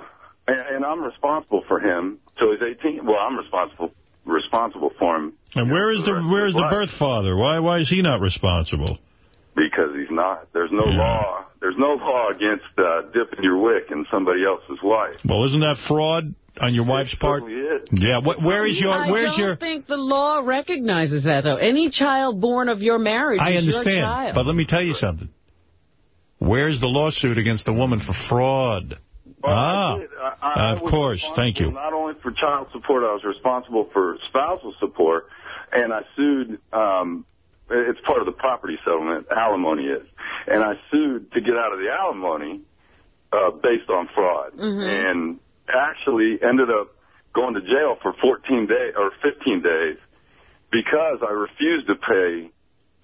and, and I'm responsible for him till he's 18. Well, I'm responsible responsible for him and where is the where is the birth father? Why why is he not responsible? because he's not. There's no law. There's no law against uh, dipping your wick in somebody else's wife. Well, isn't that fraud on your wife's part? Is. Yeah. What, where is your I where's don't your? think the law recognizes that, though. Any child born of your marriage I is your understand, child. but let me tell you something. Where's the lawsuit against the woman for fraud? ah, I, I of course. Thank you. Not only for child support, I was responsible for spousal support, and I sued. Um, it's part of the property settlement. Alimony is, and I sued to get out of the alimony uh, based on fraud, Mhm. and actually ended up going to jail for 14 days or 15 days because I refused to pay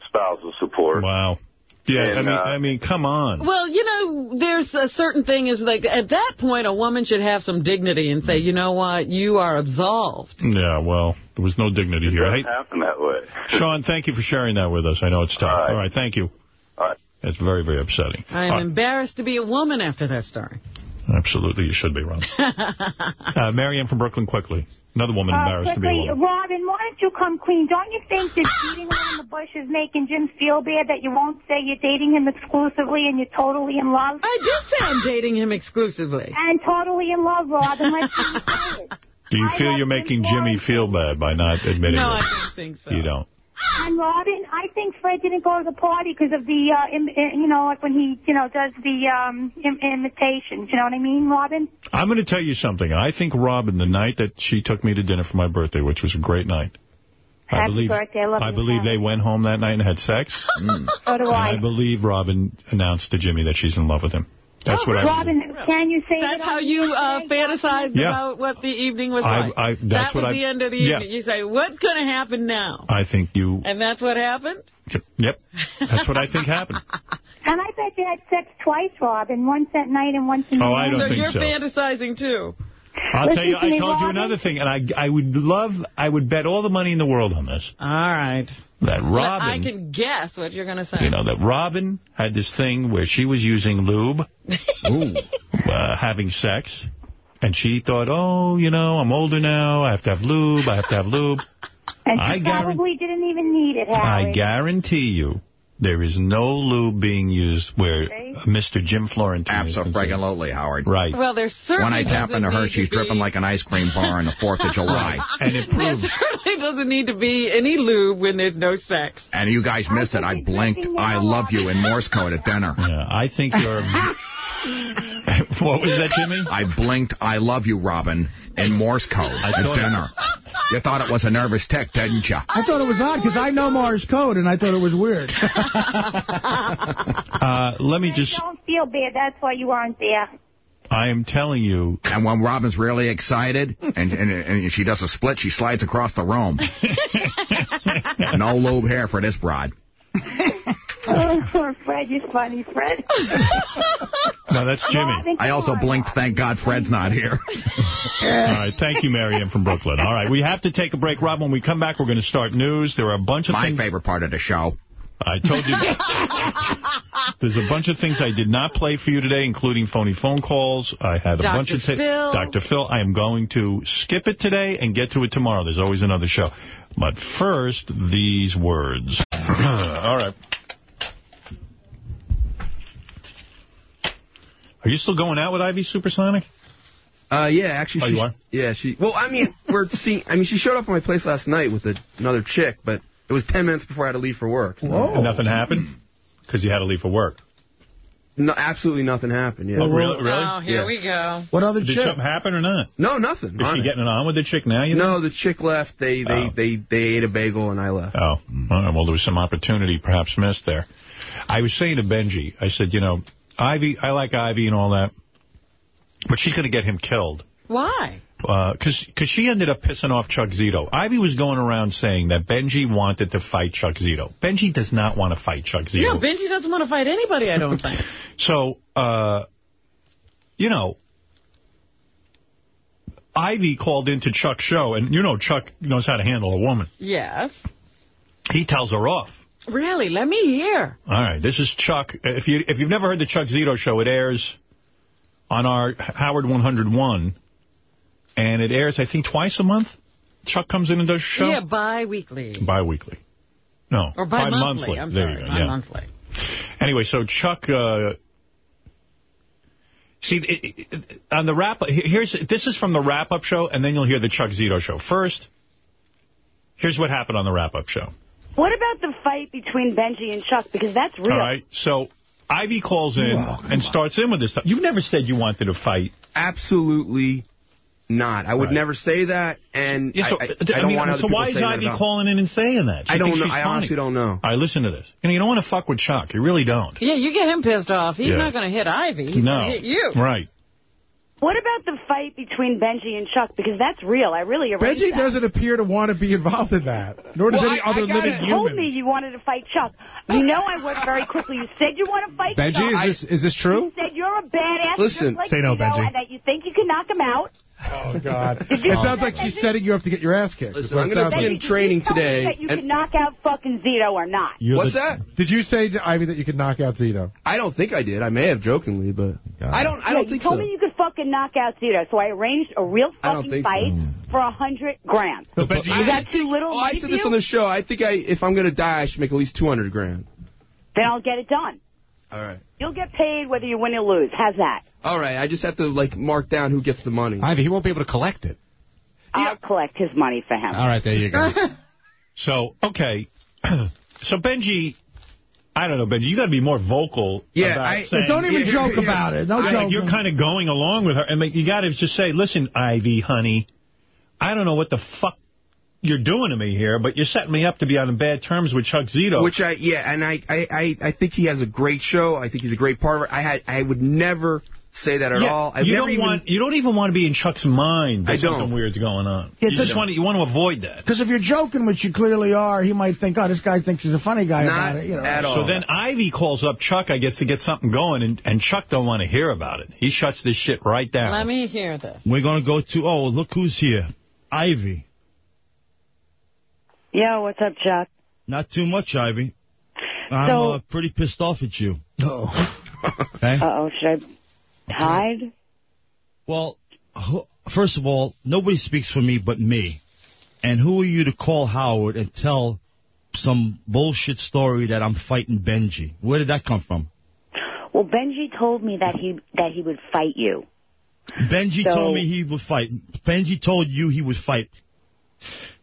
spousal support. Wow. Yeah, I mean, uh, I mean, come on. Well, you know, there's a certain thing is like, at that point, a woman should have some dignity and say, you know what, you are absolved. Yeah, well, there was no dignity here. Hey, Happen that way. Sean, thank you for sharing that with us. I know it's tough. All right, thank you. All right. It's very, very upsetting. I am All right. embarrassed to be a woman after that story. Absolutely, you should be, Ron. uh, Marianne from Brooklyn, quickly. Another woman Uh, embarrassed to be a woman. Robin, why don't you come clean? Don't you think that beating around the bush is making Jim feel bad that you won't say you're dating him exclusively and you're totally in love? I did say I'm dating him exclusively. And totally in love, Robin. Let's see you say. Do you feel you're making Jimmy feel bad by not admitting No, it? I don't think so. You don't. And Robin, I think Fred didn't go to the party because of the, uh, Im- uh, you know, like when he, you know, does the um, Im- imitations. You know what I mean, Robin? I'm going to tell you something. I think Robin, the night that she took me to dinner for my birthday, which was a great night. I believe, birthday. I love I believe they went home that night and had sex. So do And I. I believe Robin announced to Jimmy that she's in love with him. That's what I Robin, can you say That's that how you uh, air? fantasized Yeah. about what the evening was I- like. I- that's that what was I- the end of the yeah. evening. You say, what's going to happen now? I think you... And that's what happened? Yep. That's what I think happened. And I bet you had sex twice, Robin. Once at night and once in the Oh, I morning. don't so think you're so. fantasizing, too. I'll Listen tell you, to I me, told you another thing, and I I would love, I would bet all the money in the world on this. All right. That Robin, I can guess what you're going to say. you know, that Robin had this thing where she was using lube, uh, having sex, and she thought, oh, you know, I'm older now, I have to have lube, I have to have lube. And I she guarantee, probably didn't even need it, I guarantee you, there is no lube being used where Mr. Jim Florentine is concerned. Absolutely, Howard. Right. Well, there's certainly When I tap into her, she's to dripping like an ice cream bar on the 4th of July. And it proves... There proves certainly doesn't need to be any lube when there's no sex. And you guys missed it. I blinked, I love you in Morse code at dinner. Yeah, I think you're... what was that, Jimmy? I blinked, I love you, Robin, in Morse code at dinner. You thought it was a nervous tick, didn't you? I thought it was odd because I know Morse code, and I thought it was weird. Uh, let me just... Don't feel bad. That's why you aren't there. I am telling you... And when Robin's really excited and, and, and she does a split, she slides across the room. no lube hair for this broad. Oh, poor Fred. You're funny, Fred. No, that's Jimmy. I also blinked, thank God Fred's not here. All right, thank you, Marianne from Brooklyn. All right, we have to take a break. Rob, when we come back, we're going to start news. There are a bunch of My things... favorite part of the show. I told you. There's a bunch of things I did not play for you today, including phony phone calls. I had a Dr. bunch of things. Phil. Dr. Phil. I am going to skip it today and get to it tomorrow. There's always another show. But first, these words. All right. Are you still going out with Ivy Supersonic? Uh, yeah, actually, Oh, she, you are? yeah, she. Well, I mean, we're seeing. I mean, she showed up at my place last night with a, another chick, but it was ten minutes before I had to leave for work. so- And nothing happened? Because you had to leave for work. No, absolutely nothing happened. Yeah. Oh, really? Really? Oh, here Yeah. we go. What other Did chick? something happen or not? No, nothing. Is she getting it on with the chick now? You know? No, the chick left. They they, Oh. they they ate a bagel and I left. Oh. Well, there was some opportunity perhaps missed there. I was saying to Benji, I said, you know, Ivy, I like Ivy and all that, but she's going to get him killed. Why? Because cause she ended up pissing off Chuck Zito. Ivy was going around saying that Benji wanted to fight Chuck Zito. Benji does not want to fight Chuck Zito. No, Benji doesn't want to fight anybody, I don't think. So, uh, you know, Ivy called into Chuck's show, and you know Chuck knows how to handle a woman. yes. He tells her off. Really? Let me hear. All right, this is Chuck. If you if you've never heard the Chuck Zito show, it airs on our Howard 101, and it airs I think twice a month. Chuck comes in and does a show Yeah, bi-weekly. bi-weekly. No, Or bi-monthly. I'm there sorry, go. Yeah. bi-monthly. Anyway, so Chuck. Uh, see, it, it, on the wrap, here's this is from the wrap-up show, and then you'll hear the Chuck Zito show. First, here's what happened on the wrap-up show. What about the fight between Benji and Chuck? Because that's real. All right, so Ivy calls in oh, and starts in with this stuff. You've never said you wanted to fight. Absolutely not. I would Right. never say that, and Yeah, so, I, I, I I don't mean, want other so why is Ivy calling in and saying that? She I don't know. I funny. honestly don't know. All right, listen to this. You know, you don't want to fuck with Chuck. You really don't. Yeah, you get him pissed off. He's Yeah. not going to hit Ivy. He's no. going to hit you. Right. What about the fight between Benji and Chuck? Because that's real. I really erased Benji that. doesn't appear to want to be involved in that, nor does Well, any I- other I got living it. You told me you wanted to fight Chuck. You know I worked very quickly. You said you want to fight Benji, Chuck. is this is this true? You said you're a badass. Listen. like Say no, Benji. And that you think you can knock him out. Oh, God. It sounds like she's Benji? setting you up to get your ass kicked. Listen, I'm going to be in training did you today. that you can knock out fucking Zito or not. What's that? Did you say to Ivy that you could knock out Zito? I don't think I did. I may have jokingly, but I don't. I Yeah, don't think so. you told me you could fucking knock out Zito, so I arranged a real fucking think so. fight mm. for a hundred grand. But Benji, Is that too little Oh, I said this you? on the show. I think I, if I'm going to die, I should make at least 200 grand. Then I'll get it done. All right. You'll get paid whether you win or lose. How's that? All right. I just have to like mark down who gets the money. Ivy, he won't be able to collect it. I'll collect his money for him. All right, there you go. So, okay. so, Benji, I don't know, Benji, you got to be more vocal Yeah, about I- saying... don't even joke about it. Don't I- joke. You're kind of going along with her. and like, you got to just say, listen, Ivy, honey, I don't know what the fuck you're doing to me here, but you're setting me up to be on bad terms with Chuck Zito. Which I yeah, and I, I I I think he has a great show. I think he's a great part of it. I had I would never say that at Yeah, all. I've you never don't even, want you don't even want to be in Chuck's mind. That I don't. Something weird's going on. Yeah, you just want to, you want to avoid that. Because if you're joking, which you clearly are, he might think, oh, this guy thinks he's a funny guy about it. You know. So then Ivy calls up Chuck, I guess, to get something going, and, and Chuck don't want to hear about it. He shuts this shit right down. Let me hear this. We're going to go to, oh, look who's here. Ivy. Yo, what's up, Chuck? Not too much, Ivy. I'm So- uh, pretty pissed off at you. Oh. Okay? Uh-oh, should I hide? Well, first of all, nobody speaks for me but me. And who are you to call Howard and tell some bullshit story that I'm fighting Benji? Where did that come from? Well, Benji told me that he that he would fight you. Benji So- told me he would fight. Benji told you he would fight.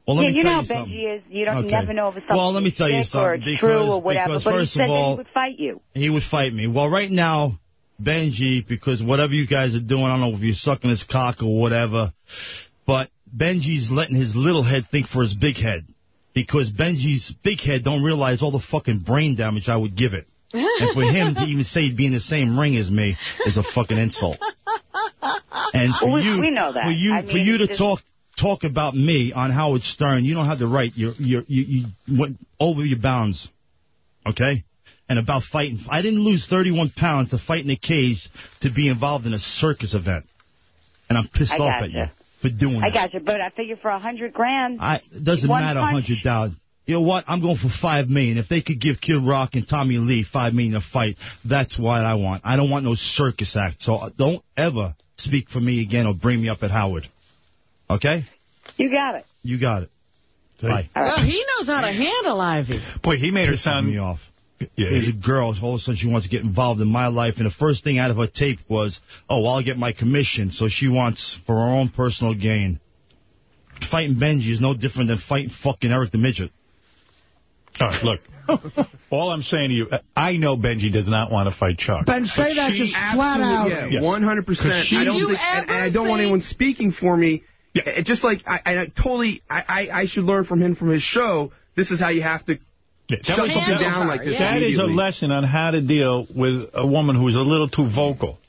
Well, let yeah, me you tell know you how something. Benji is. You don't Okay. you never know if it's something Well, let me tell you or it's true or whatever. because but first he said of all- he would fight you. he would fight me. Well, right now, Benji, because whatever you guys are doing, I don't know if you're sucking his cock or whatever, but Benji's letting his little head think for his big head. Because Benji's big head don't realize all the fucking brain damage I would give it. And for him to even say he'd be in the same ring as me is a fucking insult. And for We- you, we know that. for you, I for you to it's- talk talk about me on Howard Stern, you don't have the right. You're, you're, you you went over your bounds, okay? And about fighting, I didn't lose 31 pounds to fight in a cage to be involved in a circus event, and I'm pissed I off at gotcha. you for doing I that. got you, but I figure for a hundred grand. I it doesn't matter a hundred thousand. You know what? I'm going for five million. If they could give Kid Rock and Tommy Lee five million a fight, that's what I want. I don't want no circus act. So don't ever speak for me again or bring me up at Howard. Okay? You got it. You got it. Bye. Well, he knows how to handle Ivy. Boy, he made her sound me off. Yeah, Here's a girl. All of a sudden, she wants to get involved in my life, and the first thing out of her tape was, "Oh, I'll get my commission." So she wants for her own personal gain. Fighting Benji is no different than fighting fucking Eric the midget. All right, look. All I'm saying to you, I know Benji does not want to fight Chuck. Ben, say that just flat out. Yeah, one hundred percent. I don't think, and, and I don't want anyone speaking for me. It just like I, I totally, I, I, I should learn from him from his show. This is how you have to That shut something down like this. Yeah. That is a lesson on how to deal with a woman who's a little too vocal.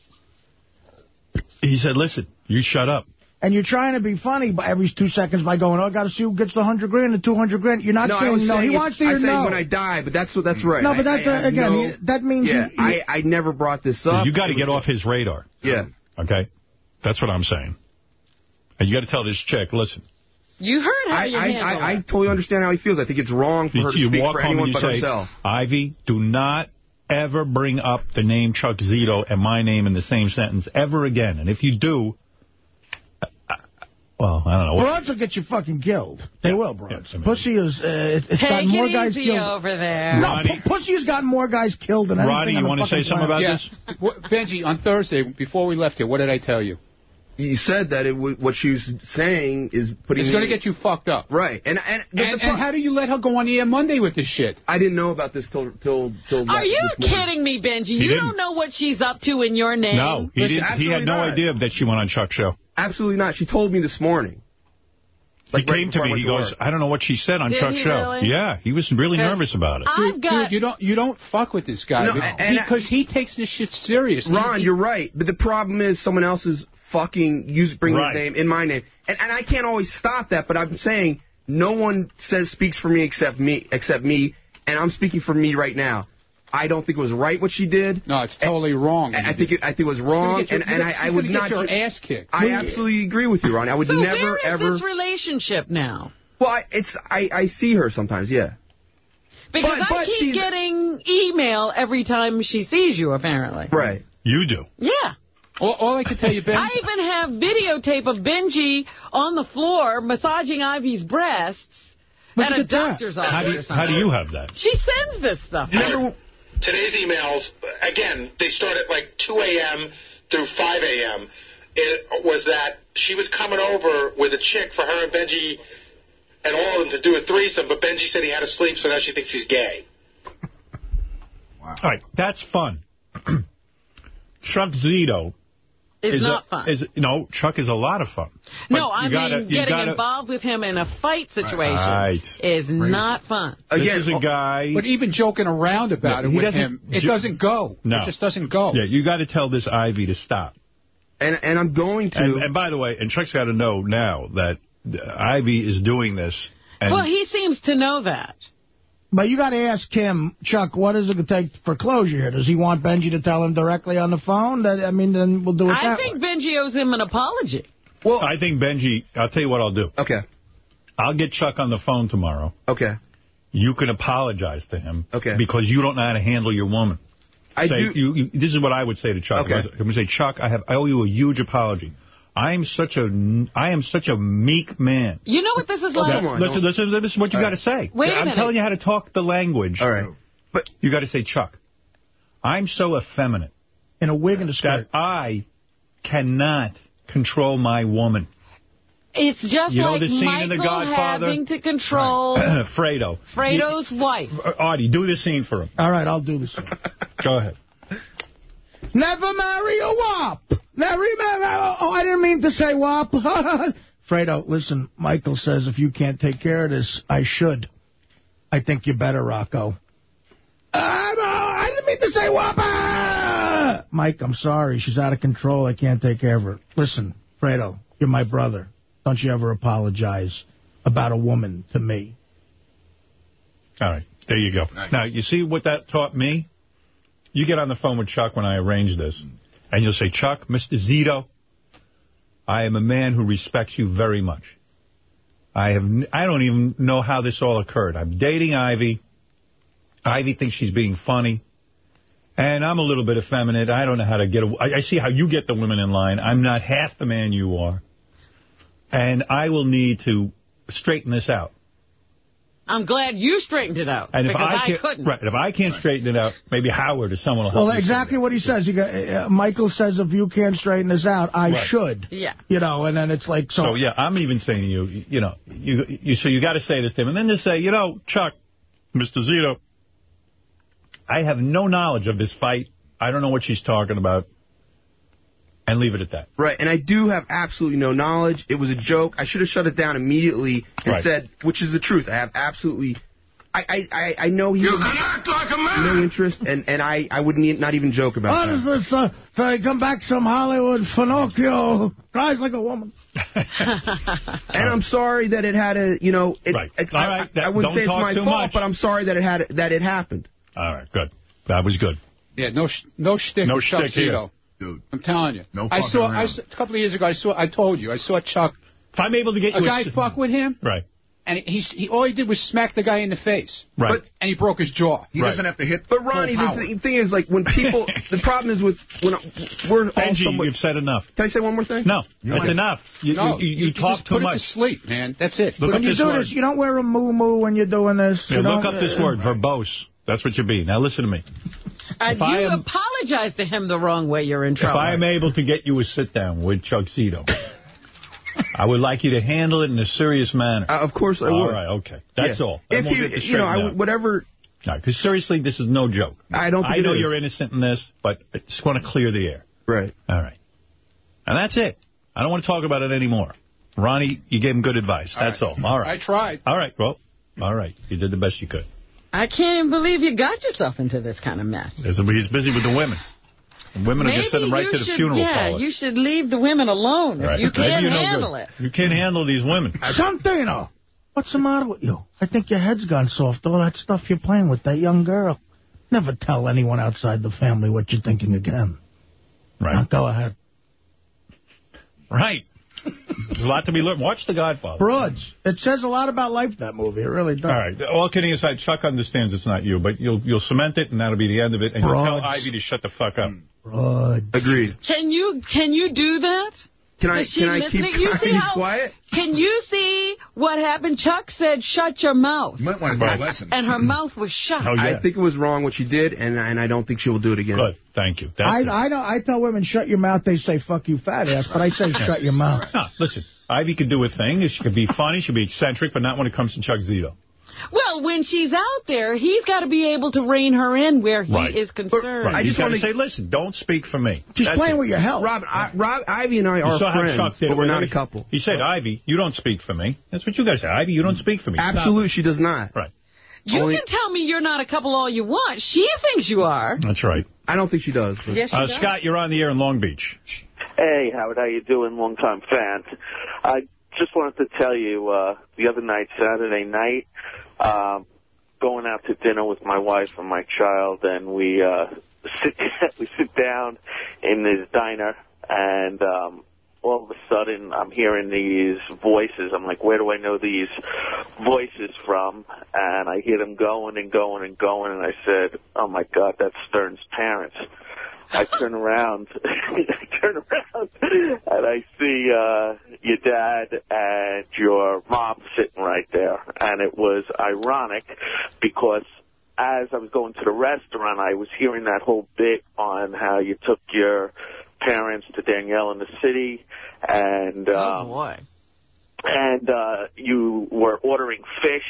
He said, listen, you shut up. And you're trying to be funny by every two seconds by going, oh, I got to see who gets the 100 grand, the 200 grand. You're not no, saying no. saying He wants to I hear say no. when I die, but that's what that's right. No, but I- that's, I uh, again, no- that means yeah, you- you- I I never brought this up. You got to get off his radar. Yeah. Okay? That's what I'm saying. And you got to tell this chick, listen, You heard how I, you I, handle I, I totally understand how he feels. I think it's wrong for her to you speak walk for home anyone and you but say, herself. Ivy, do not ever bring up the name Chuck Zito and my name in the same sentence ever again. And if you do, uh, uh, well, I don't know. What, Broads will get you fucking killed. They will, broads. Pussy is, uh, it's Take gotten more it guys easy killed. over there. No, Roddy- pu- pussy has gotten more guys killed than anything Roddy, on you want to say fucking something about planet. this? Benji, on Thursday, before we left here, what did I tell you? You said that it what she was saying is putting. It's going to get you fucked up. right. And and, And, and how do you let her go on the air Monday with this shit? I didn't know about this till till till. Are you kidding me, Benji? You didn't. don't know what she's up to in your name. no, he, Listen, didn't, he had no not. idea that she went on Chuck's show. Absolutely not. She told me this morning. He right came to me. He to goes. I don't know what she said on Did Chuck's show. really? Yeah, he was really nervous about it. I've got... Dude, you don't you don't fuck with this guy No, be- and- because he takes this shit serious. Ron, He- you're right. But the problem is someone else is fucking use bring Right. his name in my name, and and I can't always stop that. But I'm saying no one says speaks for me except me except me, and I'm speaking for me right now. I don't think it was right what she did. No, it's totally wrong. I I think it, I think it was wrong, She's gonna and, and I, I would gonna not. get your ass kicked. I absolutely agree with you, Ron. I would so never where is ever. this relationship now? well, I, it's I, I see her sometimes. Yeah. Because But- I but keep she's- getting email every time she sees you, apparently. Right. You do. Yeah. All, all I can tell you, Ben. I even have videotape of Benji on the floor massaging Ivy's breasts Look at a at that. doctor's How office do, or you, something. how do you have that? She sends this stuff. Today's emails, again, they start at like 2 a.m. through 5 a.m. It was that she was coming over with a chick for her and Benji and all of them to do a threesome, but Benji said he had to sleep, so now she thinks he's gay. wow. All right, that's fun. Chuck Zito It's is not a, fun. Is, no, Chuck is a lot of fun. no, I you gotta- mean, getting gotta- involved with him in a fight situation Right. is not fun. This is a oh, guy. But even joking around about Yeah, it with him, it doesn't go. No. It just doesn't go. Yeah, you got to tell this Ivy to stop. And and I'm going to. And, and by the way, and Chuck's got to know now that Ivy is doing this. And well, he seems to know that. But you got to ask him, Chuck, what is it going to take for closure here? Does he want Benji to tell him directly on the phone? That, I mean, then we'll do it I that think way. Benji owes him an apology. Well, I think Benji, I'll tell you what I'll do. Okay. I'll get Chuck on the phone tomorrow. Okay. You can apologize to him. Okay. Because you don't know how to handle your woman. I say, do- You, you, this is what I would say to Chuck. Okay. I'm going to say, Chuck, I have I owe you a huge apology. I am such a I am such a meek man. You know what this is Oh, like? come on. Listen, listen, this is what you got to say. Wait a I'm minute. telling you how to talk the language. All right. But You got to say, Chuck, I'm so effeminate In a wig and a skirt. that I cannot control my woman. It's just You know like the scene Michael in The Godfather? having to control Fredo. Fredo's wife. Uh, Artie, do the scene for him. All right, I'll do this. Go ahead. Never marry a wop. Never marry. Oh, I didn't mean to say wop. Fredo, listen, Michael says if you can't take care of this, I should. I think you better, Rocco. I'm, uh, I didn't mean to say whopper! Mike, I'm sorry. She's out of control. I can't take care of her. Listen, Fredo, you're my brother. Don't you ever apologize about a woman to me. All right. There you go. Now, you see what that taught me? You get on the phone with Chuck when I arrange this, and you'll say, Chuck, Mr. Zito, I am a man who respects you very much. I have I don't even know how this all occurred. I'm dating Ivy. Ivy thinks she's being funny. And I'm a little bit effeminate. I don't know how to get... A, I, I see how you get the women in line. I'm not half the man you are. And I will need to straighten this out. I'm glad you straightened it out. And if because I, can't, couldn't. Right, if I can't straighten it out, maybe Howard or someone will help Well, me. exactly what he says. He go, uh, Michael says if you can't straighten this out, I Right. should. Yeah. You know, and then it's like... So, So, yeah, I'm even saying to you, you know, you, you so you got to say this to him. And then just say, you know, Chuck, Mr. Zito, I have no knowledge of this fight. I don't know what she's talking about. And leave it at that. Right, and I do have absolutely no knowledge. It was a joke. I should have shut it down immediately and Right. said, which is the truth. I have absolutely... I, I, I, I know he you can act like a man. no interest, and, and I, I would need, not even joke about How that. does this uh, uh, come back some Hollywood Finocchio? Cries like a woman. And I'm sorry that it had a, you know, it, Right. it's, All I, right, I, I wouldn't say it's my fault, much. but I'm sorry that it had that it happened. All right, good. That was good. Yeah, no, sh no shtick No with shtick here. Zito. Dude. I'm telling you. No I fucking saw, I saw, a couple of years ago, I saw, I told you, I saw Chuck. If I'm able to get a you guy s- fuck with him, Right. and he, he all he did was smack the guy in the face. Right. and he broke his jaw. He doesn't have to hit But Ronnie, the, th- thing is, like, when people, the problem is with when we're all Benji, somewhat. you've said enough. Can I say one more thing? No, You that's enough. You, no, you, you, you talk just too put much. it to sleep, man. That's it. Look When you do word. this, you don't wear a moo-moo when you're doing this. Yeah, you look don't, up this uh, word, verbose. That's what you be. Now listen to me. And If you am- apologize to him the wrong way, you're in trouble. If. I am able to get you a sit-down with Chuck Zito, I would like you to handle it in a serious manner. Uh, of course I All would. right, okay. That's Yeah. all. Then If we'll you, you know, I, straightened would- out. whatever. Because seriously, this is no joke. I don't think I know is. you're innocent in this, but I just want to clear the air. Right. All right. And that's it. I don't want to talk about it anymore. Ronnie, you gave him good advice. That's all. All right. I tried. All right. Well, all right. You did the best you could. I can't even believe you got yourself into this kind of mess. He's busy with the women. And women are going to send him right to the should, funeral yeah, parlor. you should leave the women alone. Right. You can't you're no handle good. it. You can't handle these women. Santino, what's the matter with you? I think your head's gone soft. All that stuff you're playing with that young girl. Never tell anyone outside the family what you're thinking again. Right. Now, go ahead. Right. There's a lot to be learned. Watch The Godfather. Broads. It says a lot about life, that movie. It really does. All right. All kidding aside, Chuck understands it's not you, but you'll you'll cement it, and that'll be the end of it. And you'll tell Ivy to shut the fuck up. Broads. Agreed. Can you can you do that? Can I she can I keep? You see how- quiet? Can you see what happened? Chuck said, "Shut your mouth," You might want to get a lesson. and her mouth was shut. Oh, yeah. I think it was wrong what she did, and and I don't think she will do it again. Good. Thank you. That's I, it. I, don't, I tell women, shut your mouth. They say, fuck you, fat ass. But I say, shut your mouth. No, listen. Ivy could do a thing. She could be funny. She could be eccentric, but not when it comes to Chuck Zito. Well, when she's out there, he's got to be able to rein her in where he Right. is concerned. Right. I just wanna- say, listen, don't speak for me. She's That's playing it. with your health. Rob, I, Rob, Ivy and I You are saw friends, Chuck but we're not a couple. He said, Ivy, you don't speak for me. That's what you guys say. Ivy, you don't speak for me. Stop. Absolutely, she does not. Right. You Only- can tell me you're not a couple all you want. She thinks you are. That's right. I don't think she does. but- Yes, she Uh, does. Scott, you're on the air in Long Beach. Hey, Howard, how are you doing? Long time fan. I just wanted to tell you, uh, the other night, Saturday night, um, going out to dinner with my wife and my child, and we uh, sit we sit down in this diner, and um, all of a sudden I'm hearing these voices. I'm like, where do I know these voices from? And I hear them going and going and going, and I said, oh my God, that's Stern's parents. I turn around, I turn around, and I see uh, your dad and your mom sitting right there. And it was ironic because as I was going to the restaurant, I was hearing that whole bit on how you took your parents to Daniel in the city, and oh um, boy. And uh, you were ordering fish,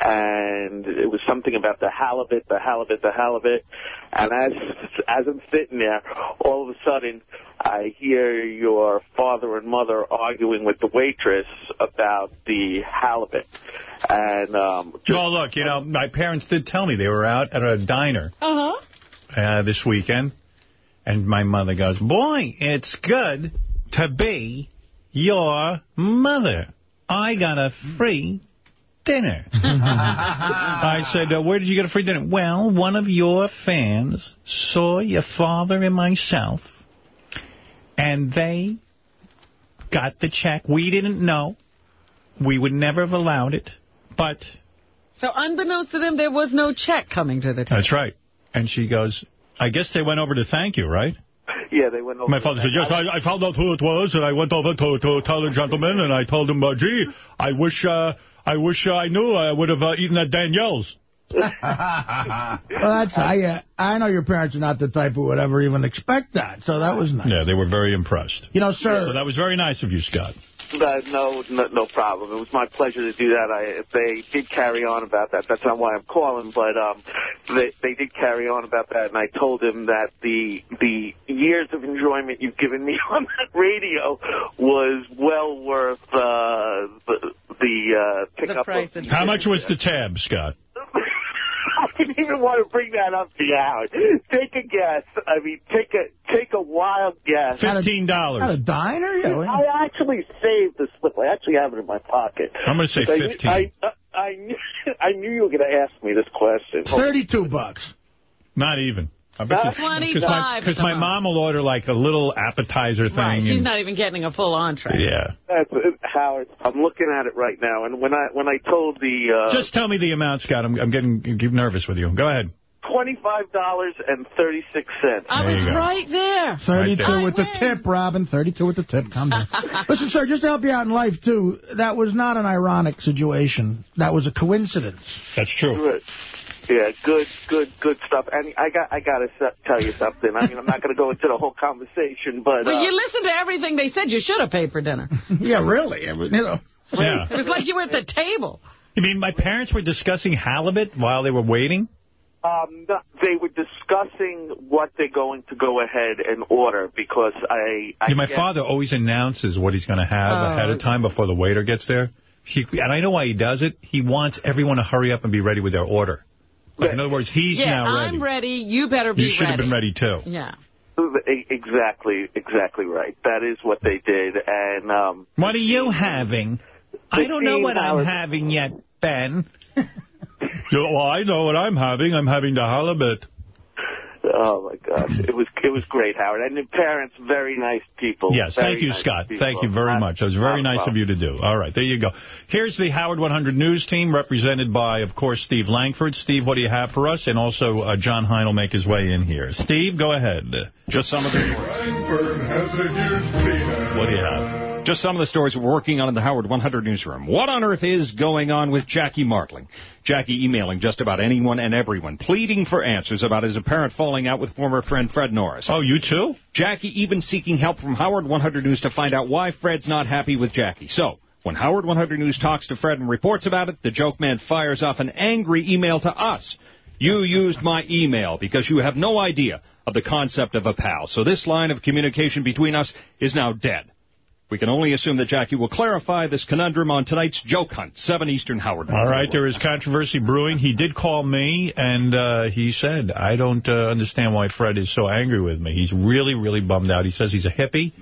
and it was something about the halibut, the halibut, the halibut. And as as I'm sitting there, all of a sudden, I hear your father and mother arguing with the waitress about the halibut. And um, well, look, you know, my parents did tell me they were out at a diner Uh-huh. uh, this weekend, and my mother goes, boy, it's good to be your mother. I got a free dinner. I said, uh, where did you get a free dinner? Well, one of your fans saw your father and myself, and they got the check. We didn't know. We would never have allowed it, but... So unbeknownst to them, there was no check coming to the table. That's right. And she goes, I guess they went over to thank you, right? Yeah, they went over. My father said, yes, I, I found out who it was, and I went over to, to tell the gentleman, and I told him, uh, gee, I wish uh, I wish uh, I knew I would have uh, eaten at Daniel's. Well, that's I. Uh, I know your parents are not the type who would ever even expect that, so that was nice. Yeah, they were very impressed. You know, sir. So that was very nice of you, Scott. Uh, no, no, no problem. It was my pleasure to do that. I, they did carry on about that. That's not why I'm calling, but um, they they did carry on about that, and I told him that the the years of enjoyment you've given me on that radio was well worth uh, the the uh, pickup. of, How much was the tab, Scott? I didn't even want to bring that up to you, Howard. Take a guess. I mean, take a take a wild guess. Fifteen dollars. At a diner? Yeah. I actually saved the slip. I actually have it in my pocket. I'm going to say I 15. I, uh, I, I, I knew you were going to ask me this question. Thirty-two bucks. Not even. I my, 25 because at my mom will order like a little appetizer thing. Right, she's and- not even getting a full entree. Yeah. That's it, Howard. I'm looking at it right now, and when I when I told the uh, Just tell me the amount, Scott. I'm, I'm getting, getting nervous with you. Go ahead. twenty five dollars and thirty six cents. I was go. right there. 32 there. with the tip, Robin. 32 with the tip. Come on. Listen, sir, just to help you out in life, too, that was not an ironic situation. That was a coincidence. That's true. Good. Yeah, good, good, good stuff. And I got, I got to tell you something. I mean, I'm not going to go into the whole conversation, but Well, uh, you listened to everything they said. You should have paid for dinner. yeah, really. It was, you know. Yeah. It was like you were at the table. You mean my parents were discussing halibut while they were waiting? Um, they were discussing what they're going to go ahead and order because I. I Yeah, my father always announces what he's going to have Oh. ahead of time before the waiter gets there. He, and I know why he does it. He wants everyone to hurry up and be ready with their order. Like, in other words, he's yeah, now ready. I'm ready. You better be You should have been ready, too. Yeah. Exactly, exactly right. That is what they did, and um. What are you having? I don't know what I'm having yet, Ben. well, I know what I'm having. I'm having the halibut. Oh my gosh, it was it was great, Howard, and the parents, very nice people. Yes, Very thank you, nice Scott. people. Thank you very Not- much. That was very not a nice of you to do. All right, there you go. Here's the Howard 100 News team, represented by, of course, Steve Langford. Steve, what do you have for us? And also, uh, John Hein will make his way in here. Steve, go ahead. Just some of the... What do you have? Just some of the stories we're working on in the Howard 100 newsroom. What on earth is going on with Jackie Martling? Jackie emailing just about anyone and everyone, pleading for answers about his apparent falling out with former friend Fred Norris. Oh, you too? Jackie even seeking help from Howard 100 News to find out why Fred's not happy with Jackie. So, when Howard 100 News talks to Fred and reports about it, the joke man fires off an angry email to us. You used my email because you have no idea of the concept of a pal. So this line of communication between us is now dead. We can only assume that Jackie will clarify this conundrum on tonight's Joke Hunt, 7 Eastern Howard. All right, there is controversy brewing. He did call me, and uh, he said, I don't uh, understand why Fred is so angry with me. He's really, really bummed out. He says he's a hippie,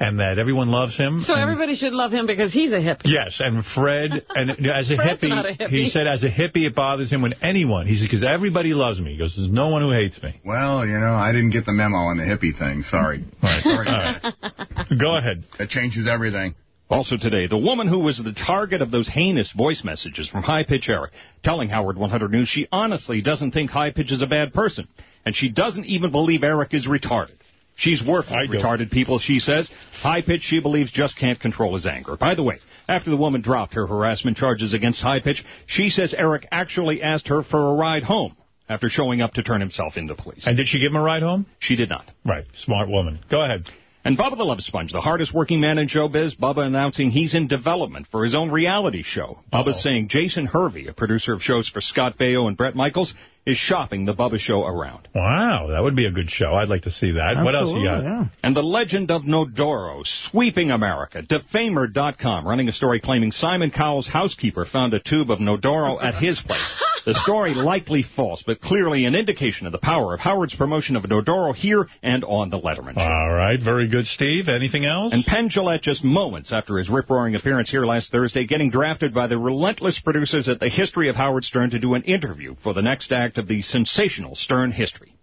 and that everyone loves him. So everybody should love him because he's a hippie. Yes, and Fred, and as a Fred's hippie, not a hippie. he said as a hippie it bothers him when anyone, he said, because everybody loves me. He goes, there's no one who hates me. Well, you know, I didn't get the memo on the hippie thing. Sorry. Right. Sorry. All right. Go ahead. It changes everything. Also today, the woman who was the target of those heinous voice messages from High Pitch Eric, telling Howard 100 News she honestly doesn't think High Pitch is a bad person, and she doesn't even believe Eric is retarded. She's worked with retarded people, she says. High Pitch, she believes, just can't control his anger. By the way, after the woman dropped her harassment charges against High Pitch, she says Eric actually asked her for a ride home after showing up to turn himself into police. And did she give him a ride home? She did not. Right. Smart woman. Go ahead. And Bubba the Love Sponge, the hardest working man in showbiz, Bubba announcing he's in development for his own reality show. Bubba saying Jason Hervey, a producer of shows for Scott Baio and Bret Michaels, is shopping the Bubba show around. Wow, that would be a good show. I'd like to see that. what else you got? And the legend of Nodoro, sweeping America. Defamer.com, running a story claiming Simon Cowell's housekeeper found a tube of Nodoro at his place. The story likely false, but clearly an indication of the power of Howard's promotion of a Nodoro here and on the Letterman show. All right, very good, Steve. Anything else? And Penn Jillette, just moments after his rip-roaring appearance here last Thursday, getting drafted by the relentless producers at the History of Howard Stern to do an interview for the next act of the sensational Stern history.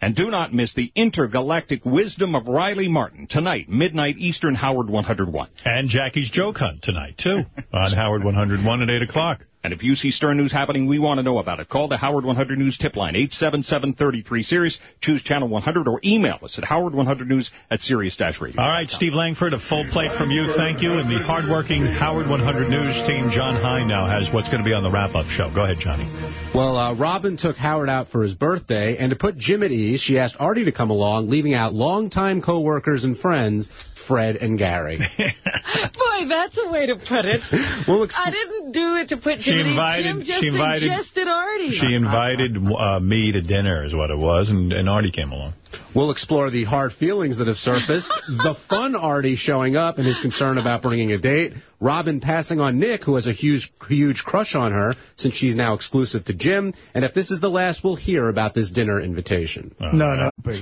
And do not miss the intergalactic wisdom of Riley Martin tonight, midnight Eastern, Howard 101. And Jackie's joke hunt tonight, too, on Howard 101 at 8 o'clock. And if you see Stern News happening, we want to know about it. Call the Howard 100 News tip line, 877-33-SIRIUS. Choose channel 100 or email us at howard100news at sirius-radio. All right, Steve Langford, a full plate from you. Thank you. And the hardworking Howard 100 News team, John Hein, now has what's going to be on the wrap-up show. Go ahead, Johnny. Well, uh, Robin took Howard out for his birthday, and to put Jim at ease, she asked Artie to come along, leaving out longtime co-workers and friends, Fred and Gary. Boy, that's a way to put it. We'll I didn't do it to put She Jim ease. invited- Jim just she invited- suggested Artie. She invited uh, me to dinner is what it was, and, and Artie came along. We'll explore the hard feelings that have surfaced, the fun Artie showing up and his concern about bringing a date, Robin passing on Nick, who has a huge, huge crush on her since she's now exclusive to Jim, and if this is the last we'll hear about this dinner invitation. No, no,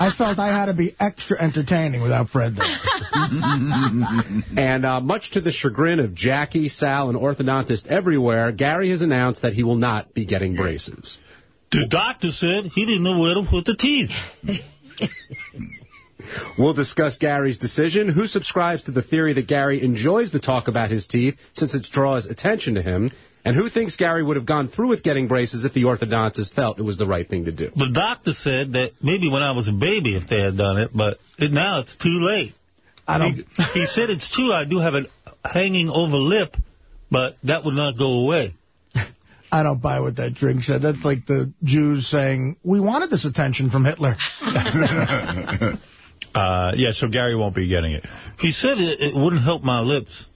I felt I had to be extra entertaining without Fred there. and uh, much to the chagrin of Jackie, Sal, and orthodontists everywhere, Gary has announced that he will not be getting braces. The doctor said he didn't know where to put the teeth. We'll discuss Gary's decision, who subscribes to the theory that Gary enjoys the talk about his teeth since it draws attention to him, and who thinks Gary would have gone through with getting braces if the orthodontist felt it was the right thing to do. The doctor said that maybe when I was a baby if they had done it, but it, now it's too late. I don't. He, he said it's true. I do have a hanging over lip, but that would not go away. I don't buy what that drink said. That's like the Jews saying, we wanted this attention from Hitler. Uh, yeah, so Gary won't be getting it. He said it, it wouldn't help my lips.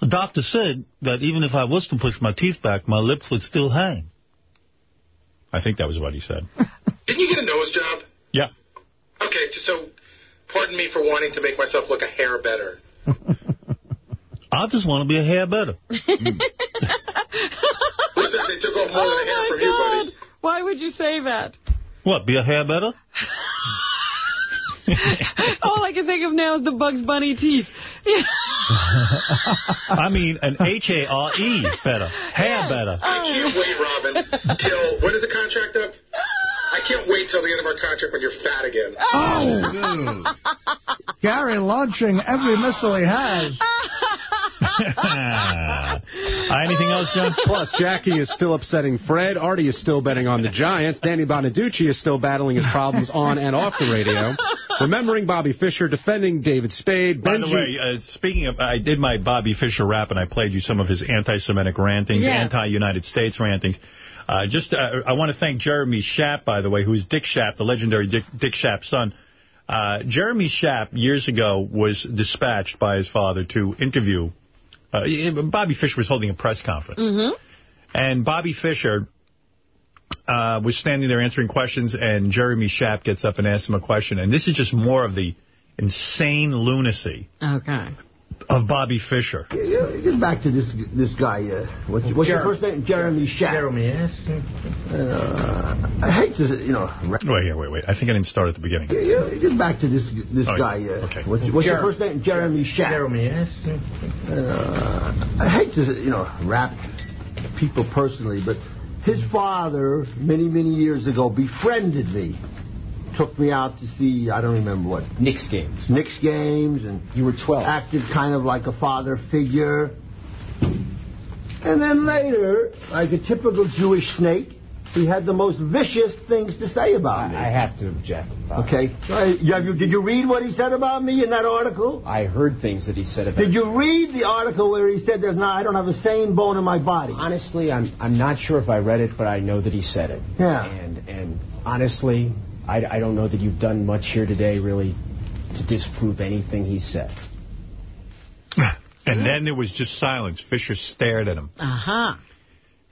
The doctor said that even if I was to push my teeth back, my lips would still hang. I think that was what he said. Didn't you get a nose job? Yeah. Okay, just so pardon me for wanting to make myself look a hair better. I just want to be a hair better. Listen, they took off more than a hair from you, buddy. Why would you say that? What, be a hair better? All I can think of now is the Bugs Bunny teeth. I mean, an H-A-R-E better. Hair better. I can't wait, Robin, till, when is the contract up? I can't wait till the end of our contract when you're fat again. Oh! Gary launching every missile he has. anything else, John? Plus, Jackie is still upsetting Fred. Artie is still betting on the Giants. Danny Bonaduce is still battling his problems on and off the radio. Remembering Bobby Fischer, defending David Spade. By Benji- the way, uh, speaking of, I did my Bobby Fischer rap, and I played you some of his anti-Semitic rantings, Yeah. anti-United States rantings. Uh, just, uh, I want to thank Jeremy Schaap, by the way, who's Dick Schaap, the legendary Dick, Dick Schaap's son. Uh, Jeremy Schaap, years ago, was dispatched by his father to interview. Uh, Bobby Fischer was holding a press conference. Mm-hmm. And Bobby Fischer uh, was standing there answering questions, and Jeremy Schaap gets up and asks him a question. And this is just more of the insane lunacy Okay. Of Bobby Fischer. Yeah, Get back to this this guy. Uh, what's, what's your first name? Jeremy Schaap. Jeremy, yes. Uh, I hate to, you know. Wait, wait, wait, wait. I think I didn't start at the beginning. Yeah, yeah, get back to this this Oh, guy. Uh, Okay. What's, what's your first name? Jeremy Schaap. Jeremy, yes. Uh, I hate to, you know, rap people personally, but his father, many, many years ago, befriended me. Took me out to see, I don't remember what. Knicks games. Knicks games, and you were 12. Acted kind of like a father figure. And then later, like a typical Jewish snake, he had the most vicious things to say about me. I have to object. Okay. Uh, you- did you read what he said about me in that article? I heard things that he said about Did you read the article where he said there's not, I don't have a sane bone in my body? Honestly, I'm I'm not sure if I read it, but I know that he said it. Yeah. And and honestly, I, I don't know that you've done much here today, really, to disprove anything he said. And then there was just silence. Fischer stared at him. Uh-huh.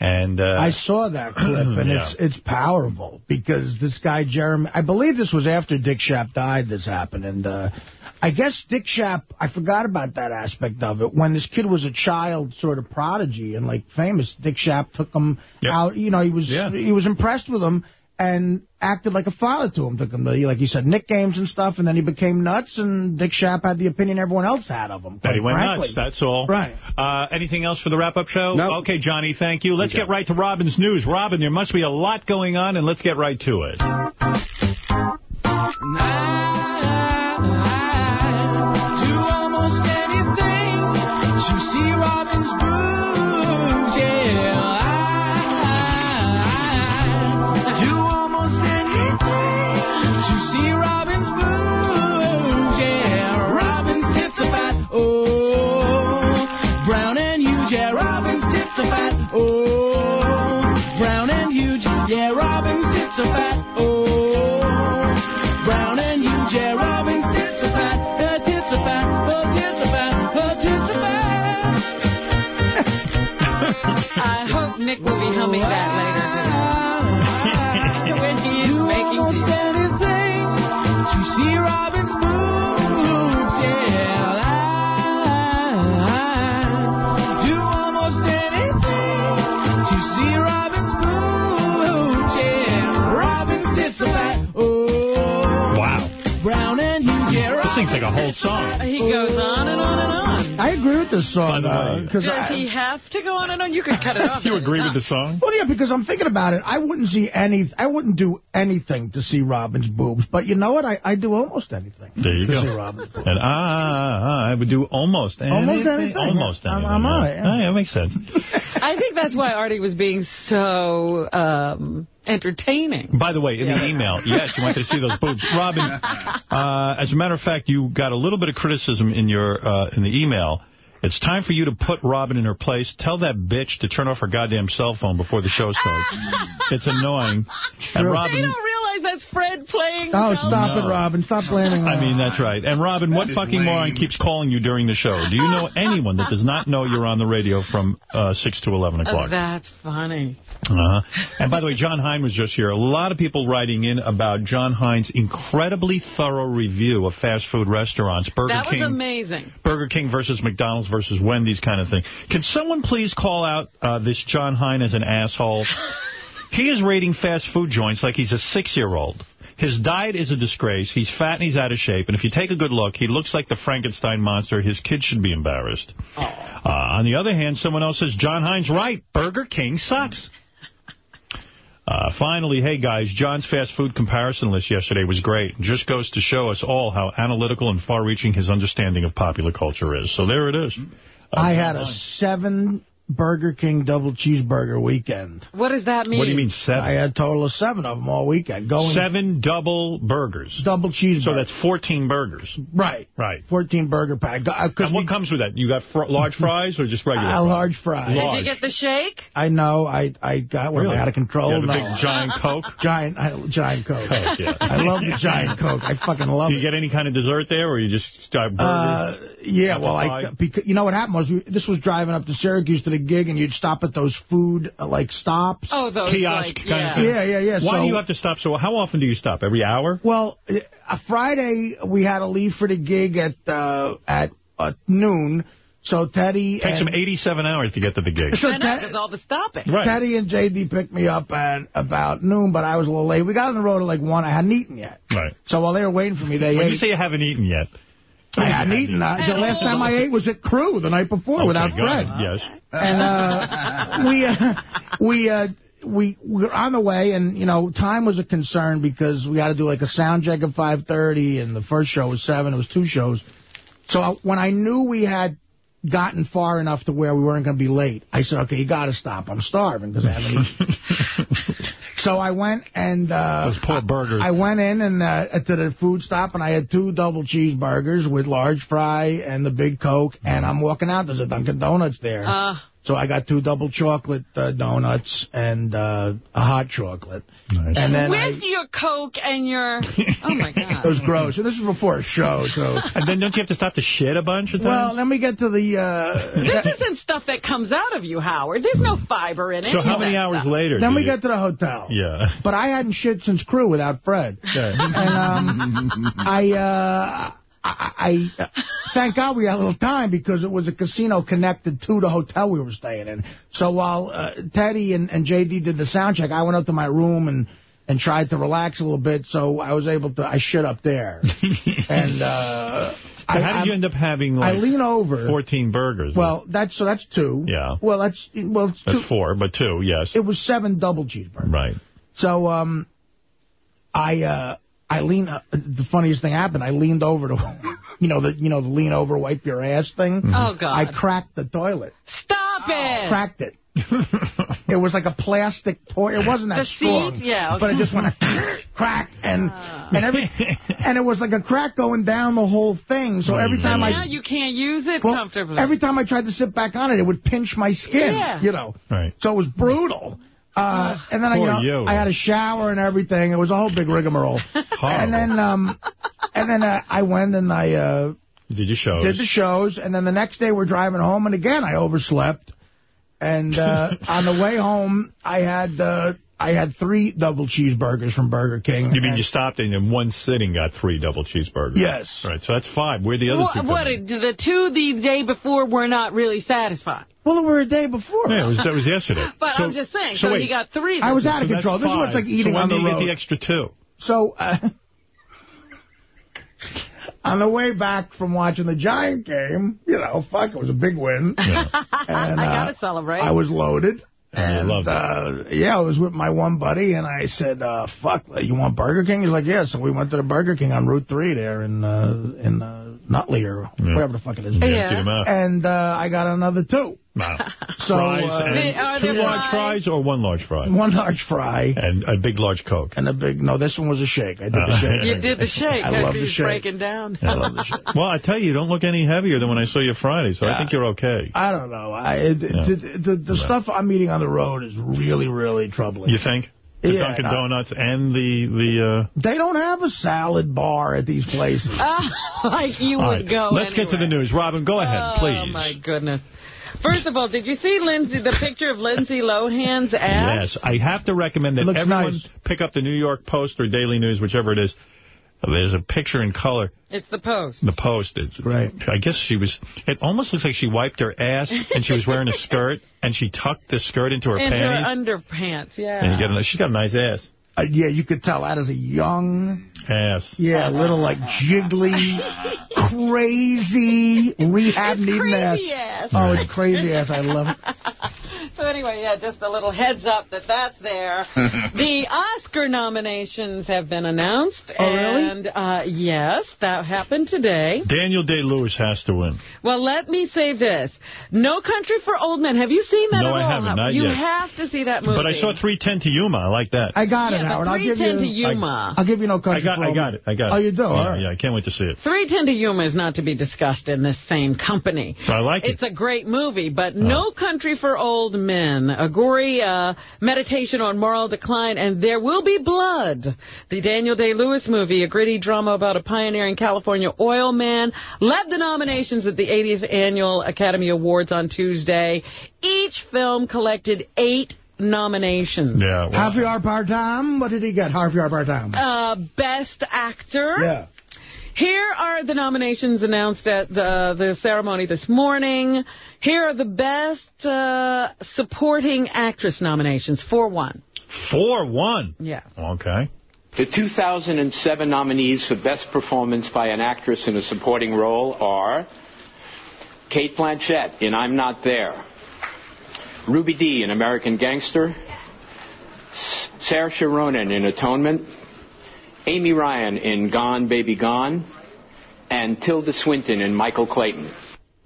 And uh, I saw that clip, and Yeah. it's it's powerful because this guy Jeremy, I believe this was after Dick Schaap died. This happened, and uh, I guess Dick Schaap, I forgot about that aspect of it. When this kid was a child, sort of prodigy and like famous, Dick Shapp took him out. You know, he was he was impressed with him and acted like a father to him. Took him to, like you said, Knick games and stuff, and then he became nuts. And Dick Schaap had the opinion everyone else had of him. That he went frankly. nuts, that's all. Right. Uh, anything else for the wrap-up show? No. Okay, Johnny, thank you. Let's get right to Robin's news. Robin, there must be a lot going on, and let's get right to it. do almost anything oh, brown and huge, yeah. Robin's tits are fat, oh, brown and huge, yeah. Robin's tits are fat, oh, brown and huge, yeah. Robin's tits are fat, her tits are fat, her tits are fat, her tits are fat. I hope Nick will be humming that later today. when he is making almost anything see Robin's yeah. Robin's tits are fat, oh. Thing's like a whole song. He goes on and on and on. I agree with this song, uh, because Does he have to go on and on? You could cut it off. You agree with the song? Well, yeah, because I'm thinking about it. I wouldn't see any. I wouldn't do anything to see Robin's boobs. But you know what? I, I do almost anything. There you to go. see Robin's boobs. And ah, I would do almost anything. Almost anything. Almost I'm- anything. I'm all right, yeah. yeah. Ah, yeah, makes sense. I think that's why Artie was being so um, entertaining. By the way, in the email, yes, you wanted to see those boobs. Robin, uh, as a matter of fact, you got a little bit of criticism in your uh, in the email. It's time for you to put Robin in her place. Tell that bitch to turn off her goddamn cell phone before the show starts. it's annoying. And Robin, They don't realize that's Fred playing. Oh, himself. stop No. it, Robin. Stop blaming I mean, that's right. And Robin, what fucking moron keeps calling you during the show? Do you know anyone that does not know you're on the radio from uh, 6 to 11 o'clock? Oh, o'clock? that's funny. Uh-huh. And by the way, John Hein was just here. A lot of people writing in about John Hein's incredibly thorough review of fast food restaurants. Burger that was King, amazing. Burger King versus McDonald's versus Wendy's kind of thing. Can someone please call out uh, this John Hein as an asshole? he is rating fast food joints like he's a six-year-old. His diet is a disgrace. He's fat and he's out of shape. And if you take a good look, he looks like the Frankenstein monster. His kids should be embarrassed. Uh, on the other hand, someone else says, John Hein's right. Burger King sucks. Uh, finally, hey guys, John's fast food comparison list yesterday was great. Just goes to show us all how analytical and far-reaching his understanding of popular culture is. So there it is. Uh, I had a seven Burger King double cheeseburger weekend. What does that mean? What do you mean seven? I had a total of seven of them all weekend. Going Seven double burgers. double cheeseburgers. So that's 14 burgers. right. Right. 14 burger pack. Uh, And what comes with that? You got fr large fries or just regular A fries? large fry. Did you get the shake? I know. I I got one Really? out of control. You had a no, big giant Coke? Giant, I, giant Coke. Coke, yeah. I love the giant Coke. I fucking love it. Do you it. get any kind of dessert there, or you just start burgers? Uh, yeah, well, I because you know what happened was we, this was driving up to Syracuse to the gig, and you'd stop at those food uh, like stops. Oh, those Kiosk like, kind yeah. of thing? Yeah, yeah, yeah. Why so, do you have to stop so... How often do you stop? Every hour? Well, uh, Friday we had to leave for the gig at uh, at uh, noon. So Teddy takes and them 87 hours to get to the gig. So I because all the stopping. Right. Teddy and JD picked me up at about noon, but I was a little late. We got on the road at like one. I hadn't eaten yet. Right. So while they were waiting for me, they When ate. you say you haven't eaten yet... I hadn't eaten. Uh, the last time I ate was at Cru the night before Okay, without Fred. Yes. And uh, we uh, we uh, we we were on the way, and you know, time was a concern because we had to do like a sound check at 5:30, and the first show was seven. It was two shows. So I, when I knew we had gotten far enough to where we weren't going to be late, I said, "Okay, you got to stop. I'm starving because I haven't eaten." So I went and uh, Those poor burgers. I went in and uh, to the food stop and I had two double cheeseburgers with large fry and the big Coke. And I'm walking out. There's a Dunkin' Donuts there. Uh, So I got two double chocolate uh, donuts and uh, a hot chocolate. And then I, With your Coke and your... Oh, my God. it was gross. And this was before a show, so... And then don't you have to stop to shit a bunch of times? Well, times? let me get to the... Uh, This isn't stuff that comes out of you, Howard. There's no fiber in it. so how many hours later? Then we you- get to the hotel. Yeah. But I hadn't shit since Cru without Fred. And um, I, uh, I, I, thank God we had a little time because it was a casino connected to the hotel we were staying in. So while uh, Teddy and, and JD did the sound check, I went up to my room and and tried to relax a little bit. So I was able to. I shit up there. and uh, So I, how did you end up having like I lean over. 14 burgers? Well, that's so that's two. Yeah. Well, that's well, it's That's two. four, but two, yes. It was seven double cheeseburgers. Right. So um, I uh, I lean. Uh, the funniest thing happened. I leaned over to, you know the you know the lean over wipe your ass thing. Oh, God. I cracked the toilet. Stop it! Cracked it. it was like a plastic toy. It wasn't that The strong. seat? Yeah, okay. But it just went crack and and every and it was like a crack going down the whole thing. So every time I now you can't use it well, comfortably. Every time I tried to sit back on it, it would pinch my skin. Yeah. You know. Right. So it was brutal. Uh, and then I, you know, you. I had a shower and everything. It was a whole big rigmarole. and then, um, and then uh, I went and I uh, Did your shows? did the shows. And then the next day we're driving home, and again I overslept. And uh, on the way home, I had uh, I had three double cheeseburgers from Burger King. You mean you stopped and in one sitting got three double cheeseburgers? Yes. Right, so that's five. Where the other What, two come what in? the two the day before were not really satisfied? Well, it were a day before. Yeah, it was, that was yesterday. But So- I'm just saying, so, wait. he got three. I was out of So control. This is what's five. like eating so when on the do you get the extra two? So, uh, on the way back from watching the Giant game, you know, fuck, it was a big win. And, I uh, gotta celebrate. I was loaded. I And, love that. uh, yeah, I was with my one buddy, and I said, uh, fuck, you want Burger King? He's like, yeah. So we went to the Burger King on Route 3 there in, uh, in, uh, Nutley or whatever the fuck it is. Yeah, Yeah. get 'em out. And, uh, I got another two. Wow. So, fries uh, and are two large fries? fries or one large fry? one large fry. And a big large Coke. And a big, no, this one was a shake. I did the Uh, shake. You did the shake. I 'cause love the shake. breaking down. I love the shake. Well, I tell you, you don't look any heavier than when I saw you Friday, so I think you're okay. I don't know. I it, the, the, the stuff I'm eating on the road is really, really troubling. You think? The Yeah, Dunkin' I- Donuts and the... the uh... They don't have a salad bar at these places. like you All would right, go Let's get to the news. Robin, go ahead, Oh, please. Oh, my goodness. First of all, did you see Lindsay the picture of Lindsay Lohan's ass? Yes, I have to recommend that everyone nice. pick up the New York Post or Daily News, whichever it is. There's a picture in color. It's the post. The Post. It's, Right. I guess she was. It almost looks like she wiped her ass and she was wearing a skirt and she tucked the skirt into her Into her panties. underpants, yeah. and you get a, she's got a nice ass. Uh, yeah, you could tell that is a young, Ass. yeah, a little like jiggly, crazy rehab It's needing crazy ass. ass. Oh, it's crazy ass. I love it. So anyway, yeah, just a little heads up that that's there. the Oscar nominations have been announced. Oh, really? And, uh, yes, that happened today. Daniel Day-Lewis has to win. Well, let me say this. No Country for Old Men. Have you seen that No, at I all? haven't, not you yet. have to see that movie. But I saw 310 to Yuma. I like that. I got it, Yeah, but Howard. I'll give 310 you. to Yuma. I'll give you no I country got, I got it. I got it. Oh, you do? Yeah, All right. yeah, I can't wait to see it. 310 to Yuma is not to be discussed in this same company. I like it. It's a great movie, but No Country for Old Men, a gory uh, meditation on moral decline, and there will be blood. The Daniel Day-Lewis movie, a gritty drama about a pioneering California oil man, led the nominations at the 80th Annual Academy Awards on Tuesday. Each film collected eight nominations. Yeah. well, Harvey R. Part-Time. What did he get? Harvey R. Part-Time. Uh, Best Actor. Yeah. Here are the nominations announced at the, the ceremony this morning. Here are the best uh, supporting actress nominations, 4-1. 4-1. Yeah. Okay. The 2007 nominees for Best Performance by an Actress in a Supporting Role are Cate Blanchett in I'm Not There, Ruby Dee in American Gangster, S- Saoirse Ronan in Atonement, Amy Ryan in Gone Baby Gone, and Tilda Swinton in Michael Clayton.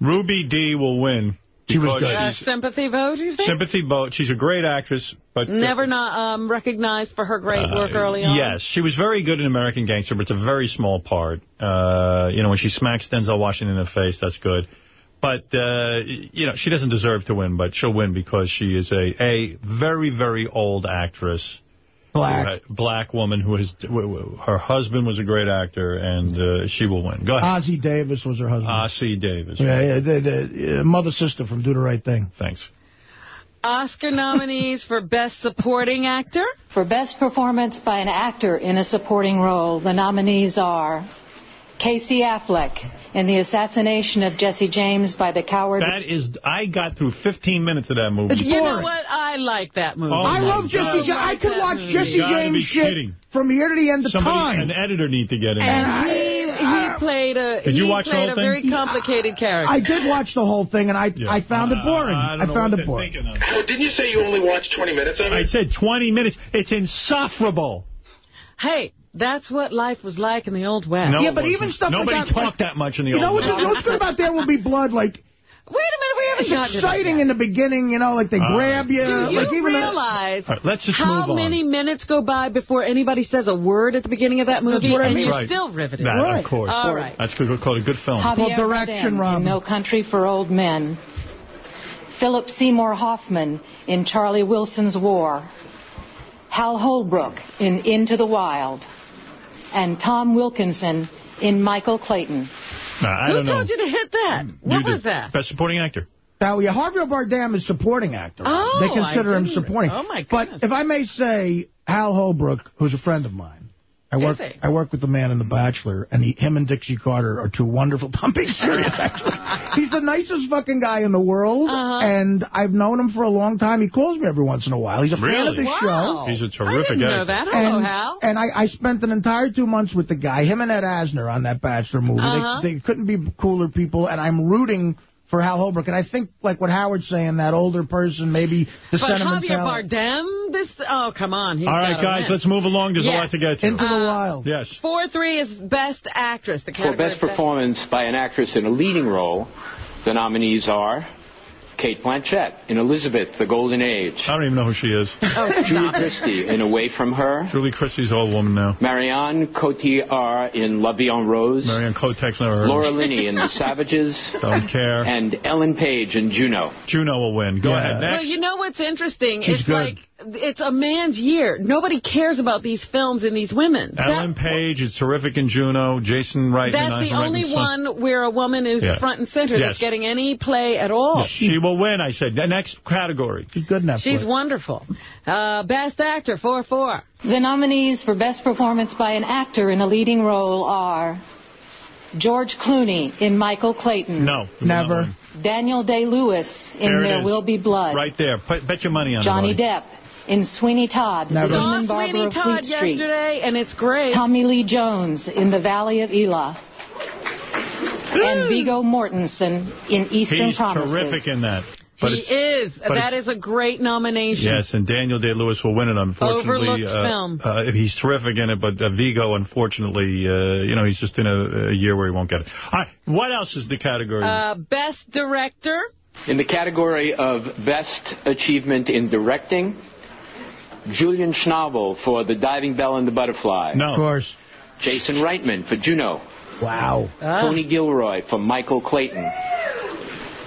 Ruby Dee will win. She was because good. Uh, sympathy vote, you think? sympathy vote. She's a great actress, but uh, Never not um, recognized for her great Uh, work early on. Yes, she was very good in American Gangster, but it's a very small part. Uh, you know, when she smacks Denzel Washington in the face, that's good. But, uh, you know, she doesn't deserve to win, but she'll win because she is a, a very, very old actress. Black. black woman who is, w- w- her husband was a great actor, and uh, she will win. Go ahead. Ossie Davis was her husband. Ossie Davis. yeah, yeah, the, the uh, mother sister from Do the Right Thing. Thanks. Oscar nominees for Best Supporting Actor. For Best Performance by an Actor in a Supporting Role, the nominees are Casey Affleck in The Assassination of Jesse James by the Coward... That is, I got through 15 minutes of that movie. You know what? I like that movie. Oh, I my love Jesse James. I could watch movie. Jesse James shit kidding. from here to the end of Somebody, time. an editor need to get in And there. he, he played a Did you he watch the whole a very thing? complicated character. I did watch the whole thing, and I I found it uh, boring. I I found it boring. thinking of. Howard, didn't you say you only watched 20 minutes of it? I said 20 minutes. It's insufferable. Hey, that's what life was like in the Old West. No, yeah, but even stuff Nobody like that. talked that much in the you know old what? West. You know what's good about There Will Be Blood? Like Wait a minute, we haven't it's gotten to that exciting in the beginning. You know, like they All grab you. Do you like even the- realize All right, let's just how move on. many minutes go by before anybody says a word at the beginning of that movie, what I and mean. you're Right. still riveted? That, Right. Of course. All right. That's good, called a good film. Javier called Direction, Bardem Robin. No Country for Old Men. Philip Seymour Hoffman in Charlie Wilson's War. Hal Holbrook in Into the Wild. And Tom Wilkinson in Michael Clayton. Nah, I Who don't know. told you to hit that? Hmm. What You was that? Best supporting actor. Now, yeah, Javier Bardem is supporting actor. Oh, they consider I him supporting. oh, my goodness. But if I may say, Hal Holbrook, who's a friend of mine, I work. I work with the man in The Bachelor, and he, him and Dixie Carter are two wonderful. I'm being serious, actually. He's the nicest fucking guy in the world, Uh-huh. and I've known him for a long time. He calls me every once in a while. He's a fan of the Wow. show. He's a terrific didn't know that. Hello, And, Hal. and I, I spent an entire two months with the guy, him and Ed Asner, on that Bachelor movie. Uh-huh. They, they couldn't be cooler people, and I'm rooting for Hal Holbrook. And I think, like what Howard's saying, that older person, maybe the But Javier. Bardem, this, oh, come on. He's All right, guys, win. let's move along. There's Yeah. a lot to get to. Into the Uh, wild. yes. 4-3 is Best Actress. The For best of performance by an actress in a leading role, the nominees are Cate Blanchett in Elizabeth, The Golden Age. I don't even know who she is. Oh, Julie. Christie in Away From Her. Julie Christie's an old woman now. Marion Cotillard in La Vie en Rose. Marianne Kotek's never heard. Laura of. Linney in The Savages. Don't care. And Ellen Page in Juno. Juno will win. Go Yeah. ahead. Well, you know what's interesting? She's it's good. like it's a man's year. Nobody cares about these films and these women. Ellen Page is terrific in Juno. Jason Wright. That's the only one where a woman is Yeah. front and center Yes. that's getting any play at all. Yeah, she will win, I said. The next category. She's good enough. She's for it. wonderful. Uh, best actor, 4-4. The nominees for Best Performance by an Actor in a Leading Role are George Clooney in Michael Clayton. No. he will not Never. Daniel Day-Lewis in There it There is. Will Be Blood. Right there. Put, bet your money on that. Johnny it. buddy. Depp in Sweeney Todd, Never. The Saw Barber Sweeney of Todd Fleet Street. yesterday, and it's great. Tommy Lee Jones in The Valley of Elah. and Viggo Mortensen in Eastern He's Promises. terrific in that. But he is. but That it's- is a great nomination. Yes, and Daniel Day-Lewis will win it, unfortunately. Overlooked uh, film. Uh, he's terrific in it, but uh, Viggo, unfortunately, uh, you know, he's just in a, a year where he won't get it. All right, what else is the category? Uh, best director. In the category of Best Achievement in Directing, Julian Schnabel for The Diving Bell and the Butterfly. no. Of course. Jason Reitman for Juno. Wow. Tony Gilroy for Michael Clayton.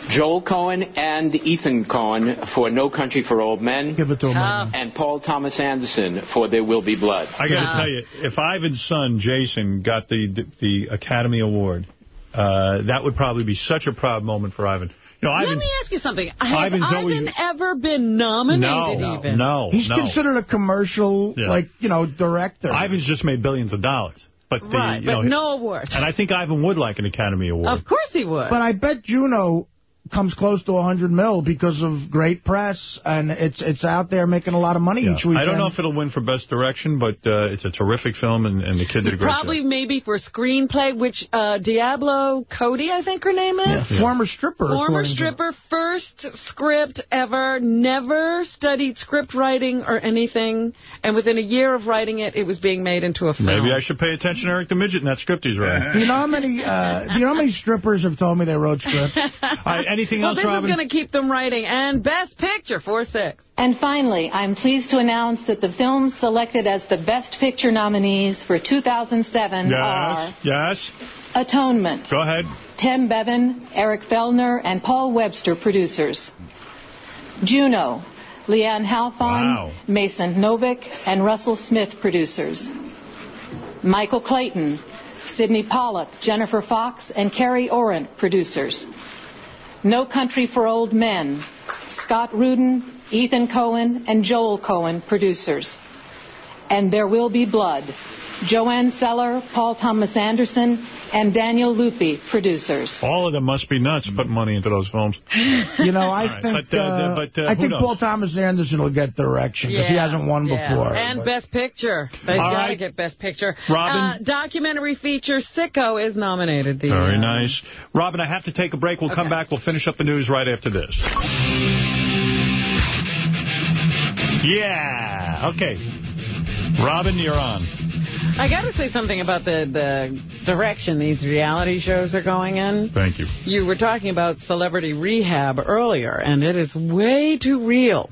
Joel Coen and Ethan Coen for No Country for Old Men. Give it to him. Tough. And Paul Thomas Anderson for There Will Be Blood. I got to Uh, tell you, if Ivan's son, Jason, got the the, the Academy Award, uh, that would probably be such a proud moment for Ivan. You know, Let Ivan's, me ask you something. Has Ivan's Ivan always- ever been nominated no, even? no, He's no. considered a commercial, Yeah. like, you know, director. Ivan's just made billions of dollars. But the, Right, you but know, no award. And I think Ivan would like an Academy Award. Of course he would. But I bet Juno comes close to 100 mil because of great press, and it's it's out there making a lot of money Yeah. each weekend. I don't know if it'll win for Best Direction, but uh, it's a terrific film, and, and the kid did a great Probably job. maybe for screenplay, which uh, Diablo Cody, I think her name is. Yeah, Former stripper. Former according to- stripper, first script ever, never studied script writing or anything, and within a year of writing it, it was being made into a film. Maybe I should pay attention to Eric the Midget in that script he's writing. you know how many? Uh, do you know how many strippers have told me they wrote script? All right, anything well, else, this Robin? is going to keep them writing. And Best Picture, 4-6. And finally, I'm pleased to announce that the films selected as the Best Picture nominees for 2007 are Yes, yes. Atonement, Go ahead. Tim Bevan, Eric Fellner, and Paul Webster, producers. Juno, Lianne Halfon, Mason Novick, and Russell Smith, producers. Michael Clayton, Sydney Pollack, Jennifer Fox, and Kerry Orent, producers. No Country for Old Men, Scott Rudin, Ethan Coen, and Joel Coen, producers. And There Will Be Blood, JoAnne Sellar, Paul Thomas Anderson, and Daniel Lupi, producers. All of them must be nuts putting money into those films. You know, I All right, think but, uh, uh, but, uh, I think knows? Paul Thomas Anderson will get direction because he hasn't won yeah. before. And but- Best Picture. They've got to right. get Best Picture. Robin? Uh, documentary feature Sicko is nominated. The, Very uh, nice. Robin, I have to take a break. We'll come back. We'll finish up the news right after this. Yeah. Okay. Robin, you're on. I got to say something about the, the direction these reality shows are going in. Thank you. You were talking about celebrity rehab earlier, and it is way too real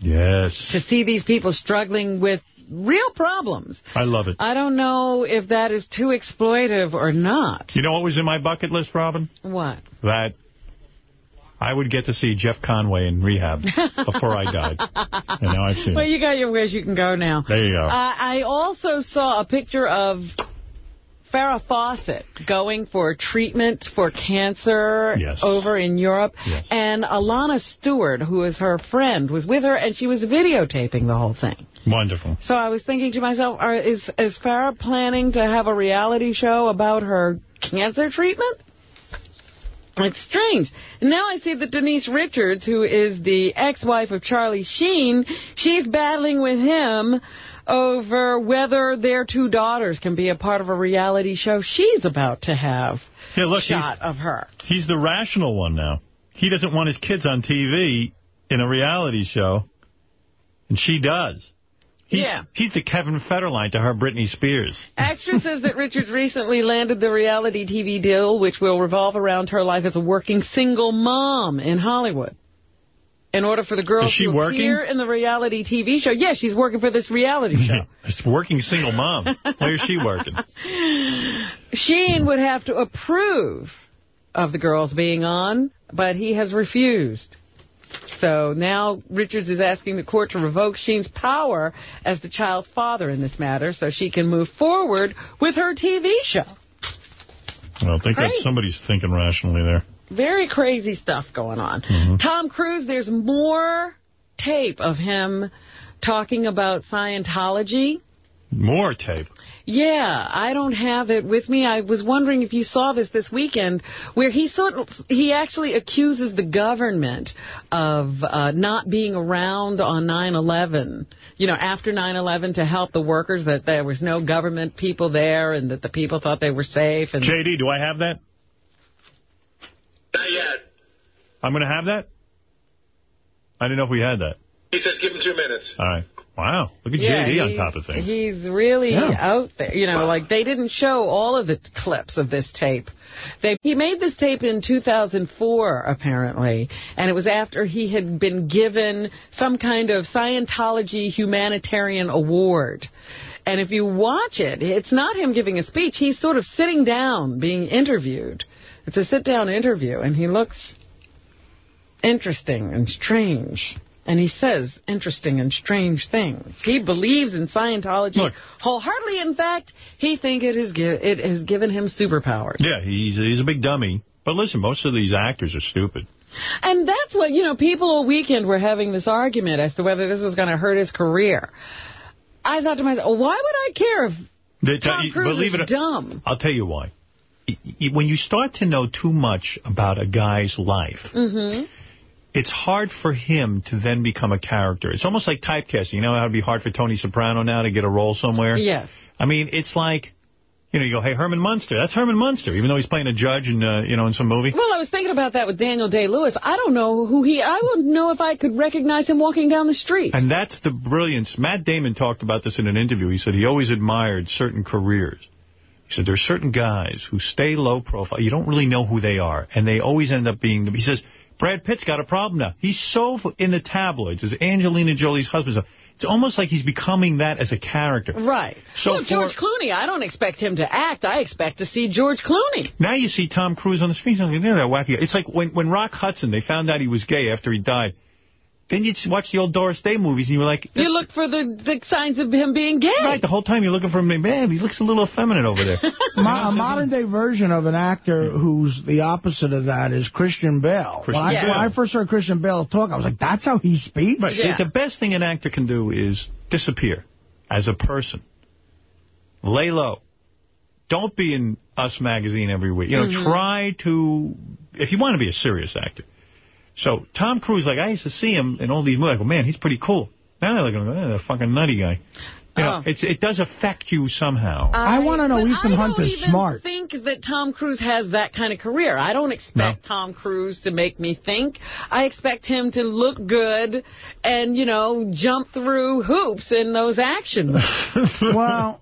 Yes. to see these people struggling with real problems. I love it. I don't know if that is too exploitive or not. You know what was in my bucket list, Robin? What? That I would get to see Jeff Conaway in rehab before I died. And now I've seen Well, it. you got your wish. You can go now. There you go. Uh, I also saw a picture of Farrah Fawcett going for treatment for cancer Yes. over in Europe. Yes. And Alana Stewart, who is her friend, was with her, and she was videotaping the whole thing. Wonderful. So I was thinking to myself, are, is, is Farrah planning to have a reality show about her cancer treatment? It's strange. Now I see that Denise Richards, who is the ex-wife of Charlie Sheen, she's battling with him over whether their two daughters can be a part of a reality show she's about to have Yeah, look, shot of her. he's the rational one now. He doesn't want his kids on TV in a reality show, and she does. He's, Yeah. He's the Kevin Federline to her Britney Spears. Actress says that Richards recently landed the reality TV deal, which will revolve around her life as a working single mom in Hollywood. In order for the she to working? appear in the reality TV show. Yeah, she's working for this reality show. It's working single mom. Where is she working? Sheen would have to approve of the girls being on, but he has refused. So now Richards is asking the court to revoke Sheen's power as the child's father in this matter so she can move forward with her TV show. Well, I think Great. that somebody's thinking rationally there. Very crazy stuff going on. Mm-hmm. Tom Cruise, there's more tape of him talking about Scientology. More tape. Yeah, I don't have it with me. I was wondering if you saw this this weekend, where he sort of, he actually accuses the government of uh, not being around on 9/11. You know, after 9/11 to help the workers, that there was no government people there, and that the people thought they were safe. And JD, do I have that? Not yet. I'm going to have that? I didn't know if we had that. He says give him two minutes. All right. Wow. Look at Yeah, JD on top of things. He's really Yeah. out there. You know, like they didn't show all of the clips of this tape. They He made this tape in 2004, apparently, and it was after he had been given some kind of Scientology humanitarian award. And if you watch it, it's not him giving a speech. He's sort of sitting down, being interviewed. It's a sit-down interview, and he looks interesting and strange. And he says interesting and strange things. He believes in Scientology wholeheartedly. In fact, he thinks it, is gi- it has given him superpowers. Yeah, he's he's a big dummy. But listen, most of these actors are stupid. And that's what, you know, people all weekend were having this argument as to whether this was going to hurt his career. I thought to myself, why would I care if They- Tom you- Cruise is it, dumb? I'll tell you why. When you start to know too much about a guy's life, Mm-hmm. It's hard for him to then become a character. It's almost like typecasting. You know how it'd be hard for Tony Soprano now to get a role somewhere? Yes. I mean, it's like, you know, you go, hey, Herman Munster. That's Herman Munster, even though he's playing a judge in, uh, you know, in some movie. Well, I was thinking about that with Daniel Day-Lewis. I don't know who he... I wouldn't know if I could recognize him walking down the street. And that's the brilliance. Matt Damon talked about this in an interview. He said he always admired certain careers. He said there's certain guys who stay low profile. You don't really know who they are, and they always end up being. The he says Brad Pitt's got a problem now. He's so in the tabloids as Angelina Jolie's husband. It's almost like he's becoming that as a character. Right. So well, George Clooney, I don't expect him to act. I expect to see George Clooney. Now you see Tom Cruise on the screen. Like, "Yeah, that wacky. guy." It's like when, when Rock Hudson, they found out he was gay after he died. Then you'd watch the old Doris Day movies, and you were like... You look for the, the signs of him being gay. Right, the whole time you're looking for him. Man, he looks a little effeminate over there. Mo- a modern-day version of an actor who's the opposite of that is Christian Bale. Christian when, I, Bale. when I first heard Christian Bale talk, I was like, that's how he speaks? Right. The best thing an actor can do is disappear as a person. Lay low. Don't be in Us magazine every week. You know, Mhm. try to, if you want to be a serious actor. So Tom Cruise, like I used to see him in all these movies. I go, man, he's pretty cool. Now they're oh, that fucking nutty guy. You know, Oh. it's it does affect you somehow. I want to know but Ethan I Hunt don't is even smart. think that Tom Cruise has that kind of career. I don't expect Tom Cruise to make me think. I expect him to look good and, you know, jump through hoops in those action movies. well,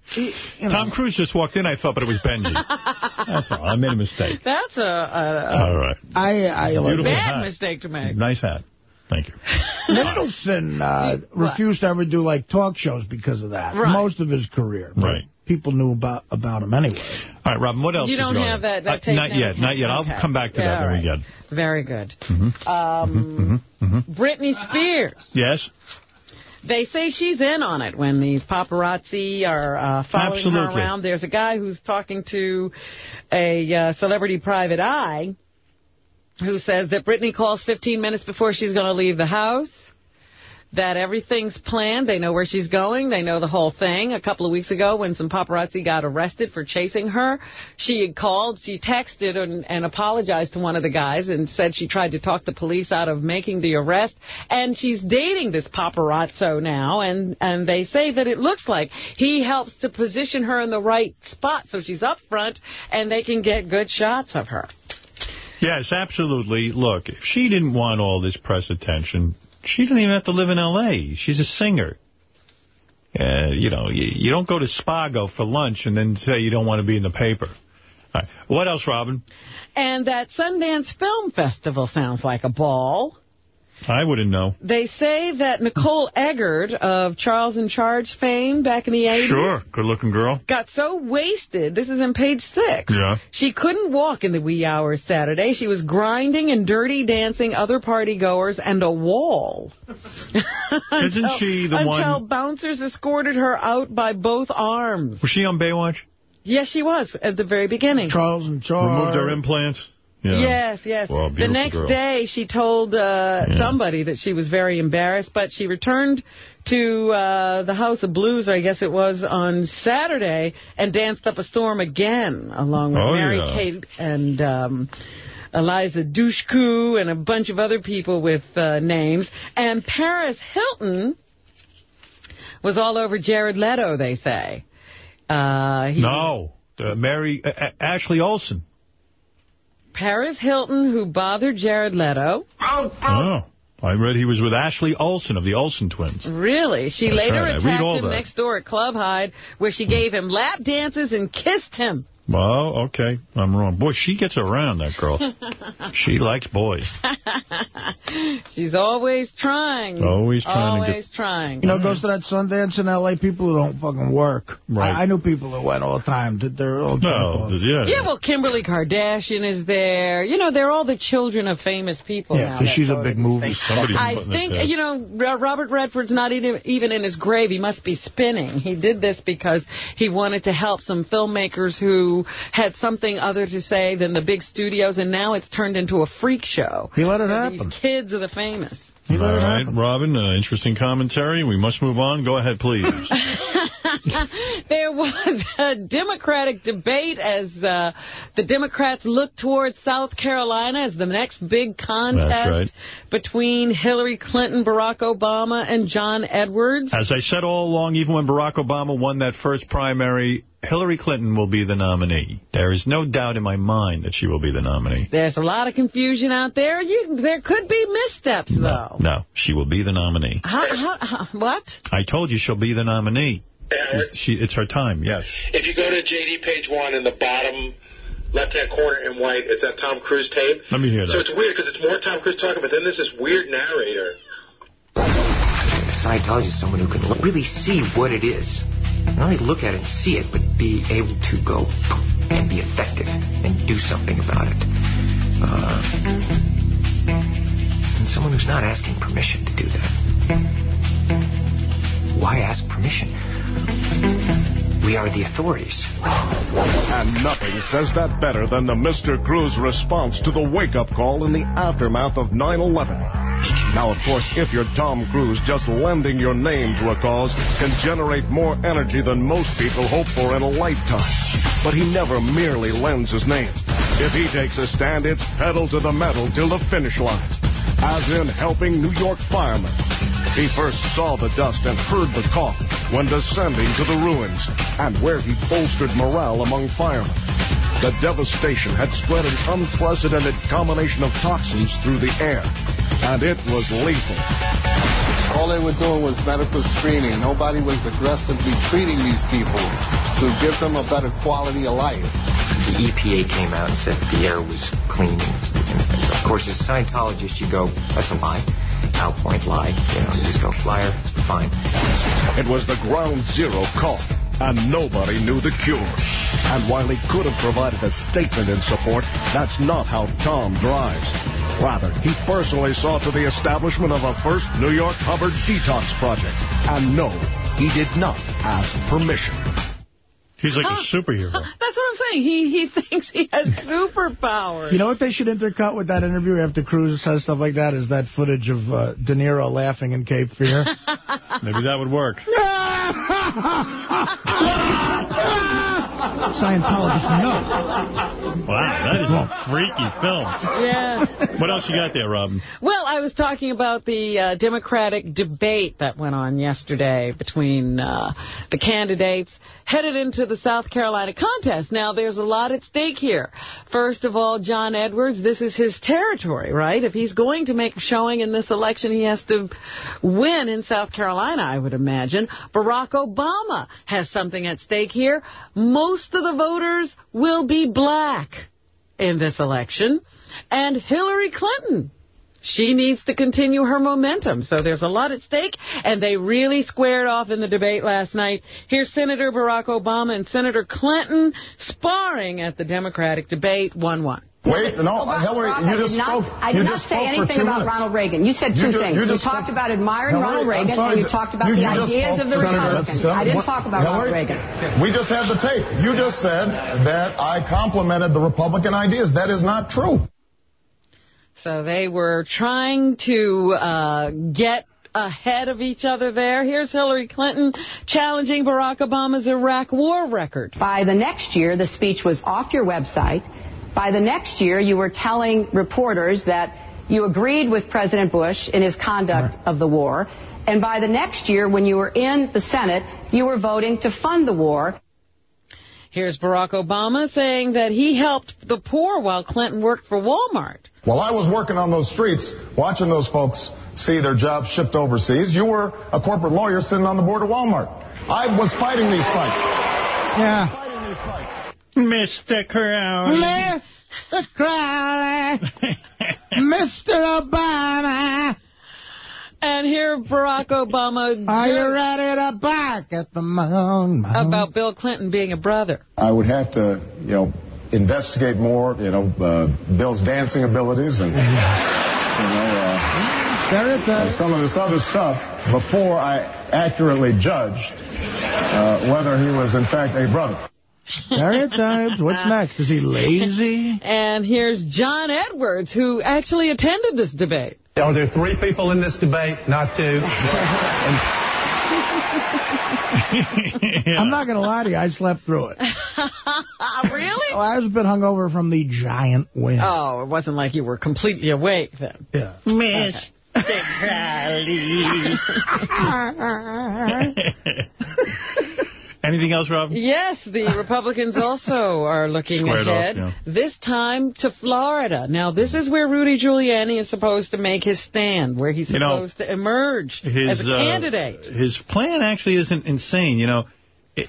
Tom Cruise just walked in. I thought, but it was Benji. That's all. I made a mistake. That's a, a, All right. I, I a Beautiful bad hat. mistake to make. Nice hat. Thank you. Nicholson uh, refused to ever do like talk shows because of that. Right. Most of his career. Right. People knew about about him anyway. All right, Robin, what else You is don't have on? that- that Uh, Not now? yet, not yet. Okay. I'll come back to Yeah, that very when we right. get. Very good. Mhm. Um, Mhm. Hmm. Britney Spears. Yes? They say she's in on it when these paparazzi are uh, following her around. There's a guy who's talking to a uh, celebrity private eye who says that Britney calls 15 minutes before she's going to leave the house, that everything's planned. They know where she's going. They know the whole thing. A couple of weeks ago when some paparazzi got arrested for chasing her, she had called, she texted and, and apologized to one of the guys and said she tried to talk the police out of making the arrest. And she's dating this paparazzo now, and, and they say that it looks like he helps to position her in the right spot so she's up front and they can get good shots of her. Yes, absolutely. Look, if she didn't want all this press attention, she didn't even have to live in L.A. She's a singer. Uh, you know, you, you don't go to Spago for lunch and then say you don't want to be in the paper. What else, Robin? And that Sundance Film Festival sounds like a ball. I wouldn't know. They say that Nicole Eggert of Charles in Charge fame back in the 80s Sure. Good-looking girl. got so wasted, this is in page six, Yeah. she couldn't walk in the wee hours Saturday. She was grinding and dirty dancing other party goers and a wall. Isn't she the until one... Until bouncers escorted her out by both arms. Was she on Baywatch? Yes, she was at the very beginning. Charles and Charles. Removed her implants? Yeah. Yes, yes. Well, the next girl. day, she told uh, Yeah. somebody that she was very embarrassed, but she returned to uh, the House of Blues, I guess it was, on Saturday, and danced up a storm again, along with Oh, Mary yeah. Kate and um, Eliza Dushku and a bunch of other people with uh, names. And Paris Hilton was all over Jared Leto, they say. Uh, he No. Uh, Mary... Uh, Ashley Olsen. Paris Hilton, who bothered Jared Leto. Oh. I read he was with Ashley Olsen of the Olsen twins. Really? She That's later right. Attacked him that. next door at Club Hyde, where she gave him lap dances and kissed him. Well, okay. I'm wrong. Boy, she gets around, that girl. she likes boys. She's always trying. Always trying to get- Always trying. You know, goes to that Sundance in L.A. People who don't fucking work. Right. I, I knew people who went all the time. That they're all No, yeah. Yeah, well, Kimberly Kardashian is there. You know, they're all the children of famous people Yeah, now. 'cause that she's a big movie star. I think, you know, Robert Redford's not even, even in his grave. He must be spinning. He did this because he wanted to help some filmmakers who had something other to say than the big studios, and now it's turned into a freak show. He let it Where happen. These kids are the famous. He All right, Robin, uh, interesting commentary. We must move on. Go ahead, please. there was a Democratic debate as uh, the Democrats looked towards South Carolina as the next big contest right. between Hillary Clinton, Barack Obama, and John Edwards. As I said all along, even when Barack Obama won that first primary, Hillary Clinton will be the nominee. There is no doubt in my mind that she will be the nominee. There's a lot of confusion out there. You, there could be missteps, though. No, she will be the nominee. How, how, how, what? I told you she'll be the nominee. She's- She, it's her time, yes. If you go to JD page one in the bottom left-hand corner in white is that Tom Cruise tape. Let me hear that. So it's weird because it's more Tom Cruise talking, but then there's this weird narrator. A Scientologist is someone who can really see what it is. Not only look at it and see it, but be able to go and be effective and do something about it. Uh, and someone who's not asking permission to do that. Why ask permission? We are the authorities. And nothing says that better than the Mr. Cruise response to the wake-up call in the aftermath of 9-11. Now, of course, if you're Tom Cruise, just lending your name to a cause can generate more energy than most people hope for in a lifetime. But he never merely lends his name. If he takes a stand, it's pedal to the metal till the finish line. As in helping New York firemen. He first saw the dust and heard the cough when descending to the ruins, and where he bolstered morale among firemen. The devastation had spread an unprecedented combination of toxins through the air, and it was lethal. All they were doing was medical screening. Nobody was aggressively treating these people to give them a better quality of life. The EPA came out and said the air was clean. And of course, as a Scientologist, you go, that's a lie. Al Point lie. You know, you just go, flyer, fine. It was the ground zero call, and nobody knew the cure. And while he could have provided a statement in support, that's not how Tom drives. Rather, he personally saw to the establishment of a first New York Hubbard detox project. And no, he did not ask permission. He's like a superhero. That's what I'm saying. He he thinks he has superpowers. You know what they should intercut with that interview after Cruise says stuff like that is that footage of uh, De Niro laughing in Cape Fear. Maybe that would work. Scientologists know. Wow, that is a freaky film. Yeah. What else you got there, Robin? Well, I was talking about the uh, Democratic debate that went on yesterday between uh, the candidates headed into the South Carolina contest. Now, there's a lot at stake here. First of all, John Edwards, this is his territory, right? If he's going to make a showing in this election, he has to win in South Carolina, I would imagine. Barack Obama has something at stake here. Most of the voters will be black in this election. And Hillary Clinton she needs to continue her momentum. So there's a lot at stake, and they really squared off in the debate last night. Here's Senator Barack Obama and Senator Clinton sparring at the Democratic debate 1-1. Wait, no, Hillary, Barack, you just spoke. I just did not, spoke. I you did not just say spoke for anything about minutes. Ronald Reagan. You said You two things. you You, talked spoke- about admiring Hillary, Ronald Reagan, sorry, and you talked about you- the you just ideas spoke- of the Senator, Republicans. I didn't what- talk about Ronald Reagan. We just had the tape. You just said that I complimented the Republican ideas. That is not true. So they were trying to uh, get ahead of each other there. Here's Hillary Clinton challenging Barack Obama's Iraq war record. By the next year, the speech was off your website. By the next year, you were telling reporters that you agreed with President Bush in his conduct of the war. And by the next year, when you were in the Senate, you were voting to fund the war. Here's Barack Obama saying that he helped the poor while Clinton worked for Walmart. While I was working on those streets, watching those folks see their jobs shipped overseas, you were a corporate lawyer sitting on the board of Walmart. I was fighting these fights. Yeah. Mr. Crowley. Mr. Crowley. Mr. Obama. And here Barack Obama... Are you ready to bark at the moon? moon? About Bill Clinton being a brother. I would have to, you know, investigate more, you know, uh, Bill's dancing abilities and, you know, uh, and some of this other stuff before I accurately judged uh, whether he was, in fact, a brother. Stereotypes. What's uh, next? Is he lazy? And here's John Edwards, who actually attended this debate. Are there three people in this debate, not two? I'm not going to lie to you. I slept through it. really? Oh, I was a bit hungover from the giant win. Oh, it wasn't like you were completely awake then. Yeah. Miss Anything else, Rob? Yes, the Republicans also are looking Squared off, ahead, yeah. this time to Florida. Now, this is where Rudy Giuliani is supposed to make his stand, where he's You know, supposed to emerge His, as a uh, candidate. his plan actually isn't insane. You know, it,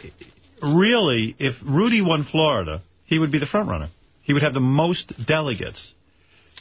really, if Rudy won Florida, he would be the front runner. he would have the most delegates.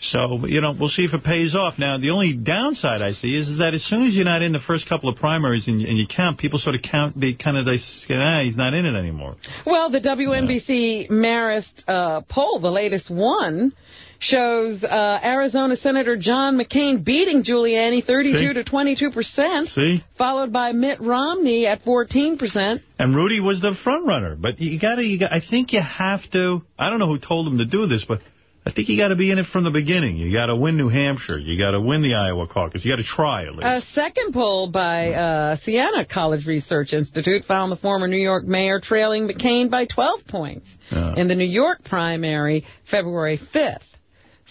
So, you know, we'll see if it pays off. Now, the only downside I see is, is that as soon as you're not in the first couple of primaries and, and you count, people sort of count, they kind of, they say, ah, he's not in it anymore. Well, the WNBC Marist uh, poll, the latest one, shows uh, Arizona Senator John McCain beating Giuliani 32 See? to 22 percent, See? followed by Mitt Romney at 14 percent. And Rudy was the front runner. But you gotta, you got I think you have to, I don't know who told him to do this, but I think you got to be in it from the beginning. You got to win New Hampshire. You got to win the Iowa caucus. You got to try at least. A second poll by uh, Siena College Research Institute found the former New York mayor trailing McCain by 12 points Oh. in the New York primary February 5th.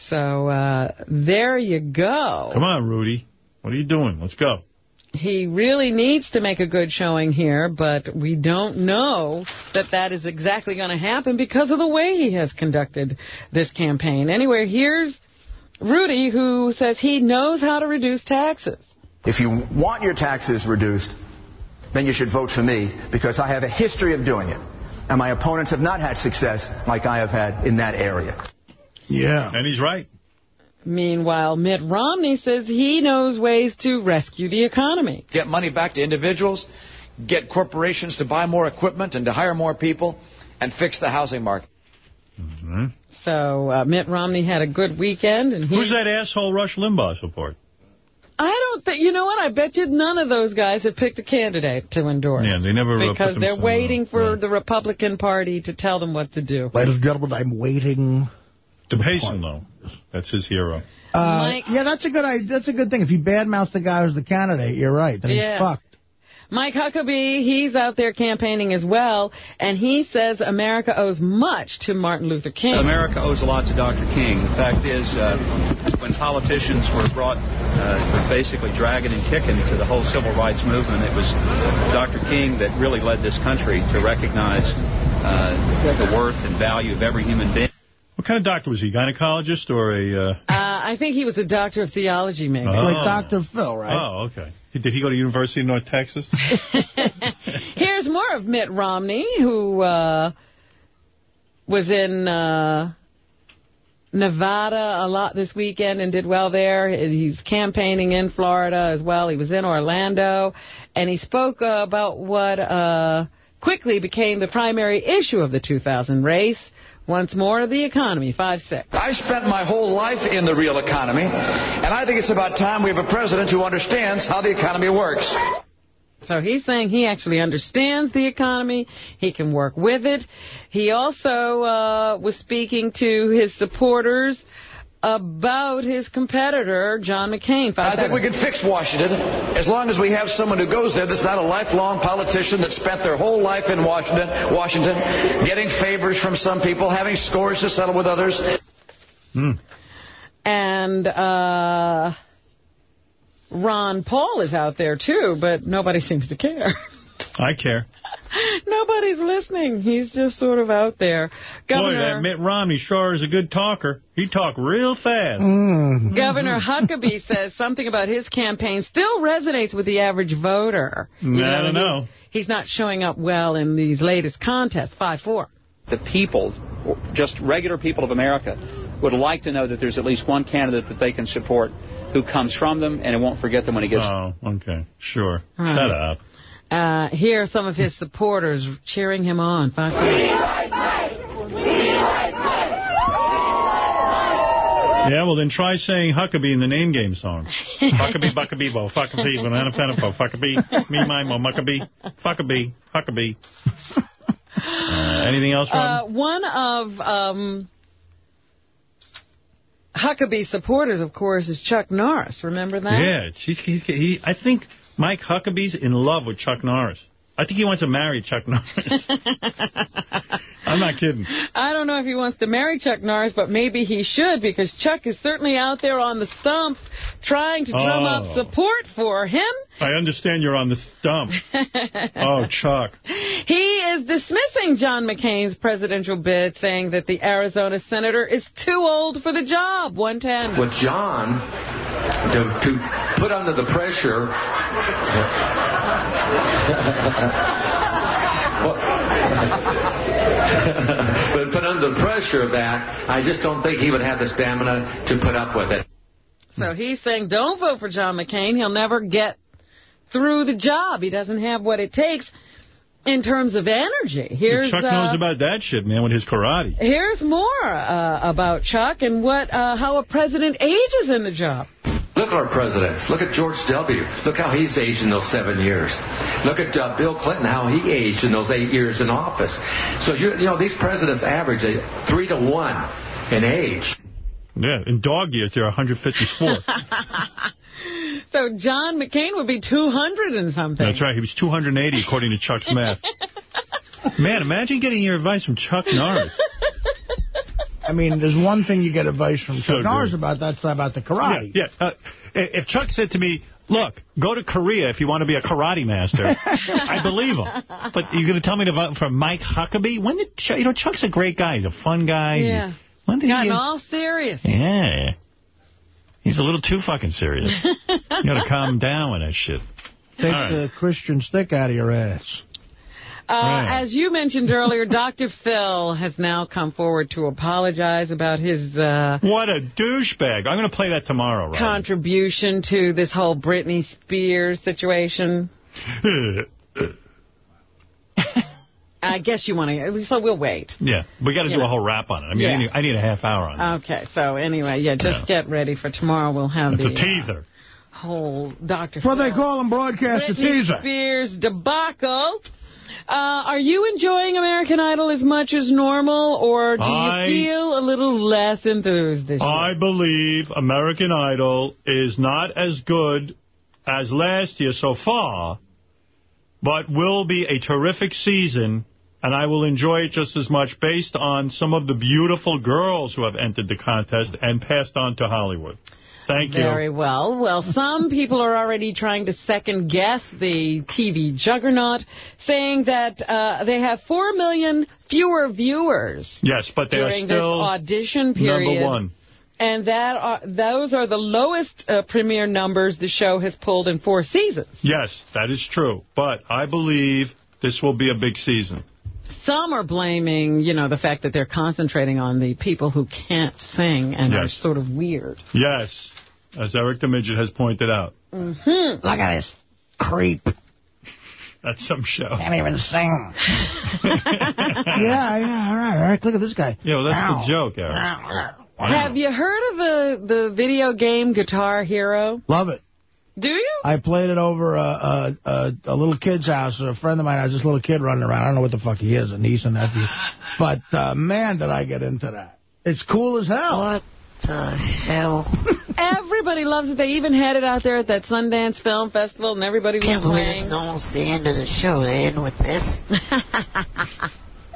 So uh, there you go. Come on, Rudy. What are you doing? Let's go. He really needs to make a good showing here, but we don't know that that is exactly going to happen because of the way he has conducted this campaign. Anyway, here's Rudy, who says he knows how to reduce taxes. If you want your taxes reduced, then you should vote for me because I have a history of doing it. And my opponents have not had success like I have had in that area. Yeah. And he's right. Meanwhile, Mitt Romney says he knows ways to rescue the economy. Get money back to individuals, get corporations to buy more equipment and to hire more people, and fix the housing market. So uh, Mitt Romney had a good weekend. and he, Who's that asshole Rush Limbaugh support? I don't think, you know what, I bet you none of those guys have picked a candidate to endorse. Yeah, they never Because they're waiting for the Republican Party to tell them what to do. Ladies and gentlemen, I'm waiting. DePayson, though. That's his hero. Uh, yeah, that's a good idea. That's a good thing. If you badmouth the guy who's the candidate, you're right. Then Yeah. he's fucked. Mike Huckabee, he's out there campaigning as well, and he says America owes much to Martin Luther King. America owes a lot to Dr. King. The fact is, uh, when politicians were brought, uh, basically dragging and kicking to the whole civil rights movement, it was Dr. King that really led this country to recognize uh, the worth and value of every human being. What kind of doctor was he? Gynecologist or a... Uh... Uh, I think he was a doctor of theology, maybe. Oh. Like Dr. Phil, right? Oh, okay. Did he go to University of North Texas? Here's more of Mitt Romney, who uh, was in uh, Nevada a lot this weekend and did well there. He's campaigning in Florida as well. He was in Orlando, and he spoke uh, about what uh, quickly became the primary issue of the 2000 race. Once more, the economy, 5-6. I spent my whole life in the real economy, and I think it's about time we have a president who understands how the economy works. So he's saying he actually understands the economy. He can work with it. He also uh, was speaking to his supporters about his competitor, John McCain. I think we can fix Washington as long as we have someone who goes there that's not a lifelong politician that spent their whole life in Washington, Washington, getting favors from some people, having scores to settle with others. And uh, Ron Paul is out there, too, but nobody seems to care. I care. Nobody's listening. He's just sort of out there. Governor, Boy, Governor that Mitt Romney sure is a good talker. He talk real fast. Mm-hmm. Governor Huckabee says something about his campaign still resonates with the average voter. I don't he's- know. He's not showing up well in these latest contests, 5-4. The people, just regular people of America, would like to know that there's at least one candidate that they can support who comes from them and it won't forget them when he gets Oh, okay. Sure. All right. Shut up. Uh, here are some of his supporters cheering him on. 5-4. Yeah, well, then try saying Huckabee in the name game song. Huckabee, Buckabee, Bo, Fuckabee, Banana Fenifo, Fuckabee, Me, Mine, Mo, Muckabee, Fuckabee, Huckabee. Uh, anything else, Rob? Uh, one of um, Huckabee's supporters, of course, is Chuck Norris. Remember that? yeah, he's, he's, he, I think Mike Huckabee's in love with Chuck Norris. I think he wants to marry Chuck Norris. I'm not kidding. I don't know if he wants to marry Chuck Norris, but maybe he should because Chuck is certainly out there on the stump trying to drum Oh. up support for him. I understand you're on the stump. Oh, Chuck. He is dismissing John McCain's presidential bid, saying that the Arizona senator is too old for the job. 110. with John to, to put under the pressure. But put under the pressure of that, I just don't think he would have the stamina to put up with it. So he's saying don't vote for John McCain. He'll never get through the job. He doesn't have what it takes in terms of energy. Here's Chuck uh, knows about that shit, man, with his karate. Here's more uh, about Chuck and what uh, how a president ages in the job. Look at our presidents. Look at George W. Look how he's aged in those seven years. Look at uh, Bill Clinton, how he aged in those eight years in office. So, you, you know, these presidents average a three to one in age. Yeah, in dog years, they're 154. So John McCain would be 200 and something. That's right. He was 280, according to Chuck's math. Man, imagine getting your advice from Chuck Norris. I mean, there's one thing you get advice from So Chuck Norris about, that's about the karate. Yeah, yeah. Uh, if Chuck said to me, look, go to Korea if you want to be a karate master, I believe him. But you're going to tell me to vote for Mike Huckabee? When did Chuck, you know, Chuck's a great guy. He's a fun guy. Yeah. When did Gotten he... all serious. Yeah. He's a little too fucking serious. you got to calm down with that shit. Take All right. the Christian stick out of your ass. Uh, Right. As you mentioned earlier, Dr. Phil has now come forward to apologize about his uh, What a douchebag. I'm going to play that tomorrow, right? contribution to this whole Britney Spears situation. I guess you want to, so we'll wait. yeah, we got to do Yeah. a whole wrap on it. I mean, I, need, I need a half hour on it. Okay, so anyway, yeah, just get ready for tomorrow. We'll have It's the a teaser. uh, whole Dr. That's what Phil they call them, broadcast a Britney teaser. Spears debacle. Uh, are you enjoying American Idol as much as normal, or do I- you feel a little less enthused this year? I believe American Idol is not as good as last year so far, but will be a terrific season, and I will enjoy it just as much based on some of the beautiful girls who have entered the contest and passed on to Hollywood. Thank you. Very well. Well, some people are already trying to second-guess the TV juggernaut, saying that uh, they have 4 million fewer viewers Yes, but they are still audition period. number one. And that are, those are the lowest uh, premiere numbers the show has pulled in four seasons. Yes, that is true. But I believe this will be a big season. Some are blaming, you know, the fact that they're concentrating on the people who can't sing and are sort of weird. Yes, as Eric the Midget has pointed out. Mm-hmm. Look at this creep. That's some show. Can't even sing. yeah, yeah, all right, all right. Look at this guy. Yeah, well, that's Ow. the joke, Eric. Have you heard of the, the video game Guitar Hero? Love it. Do you? I played it over a, a, a, a little kid's house. A friend of mine has this little kid running around. I don't know what the fuck he is, a niece and nephew. But, uh, man, did I get into that. It's cool as hell. What the hell? Everybody loves it. They even had it out there at that Sundance Film Festival, and everybody was Can't believe this playing. is almost the end of the show. They end with this.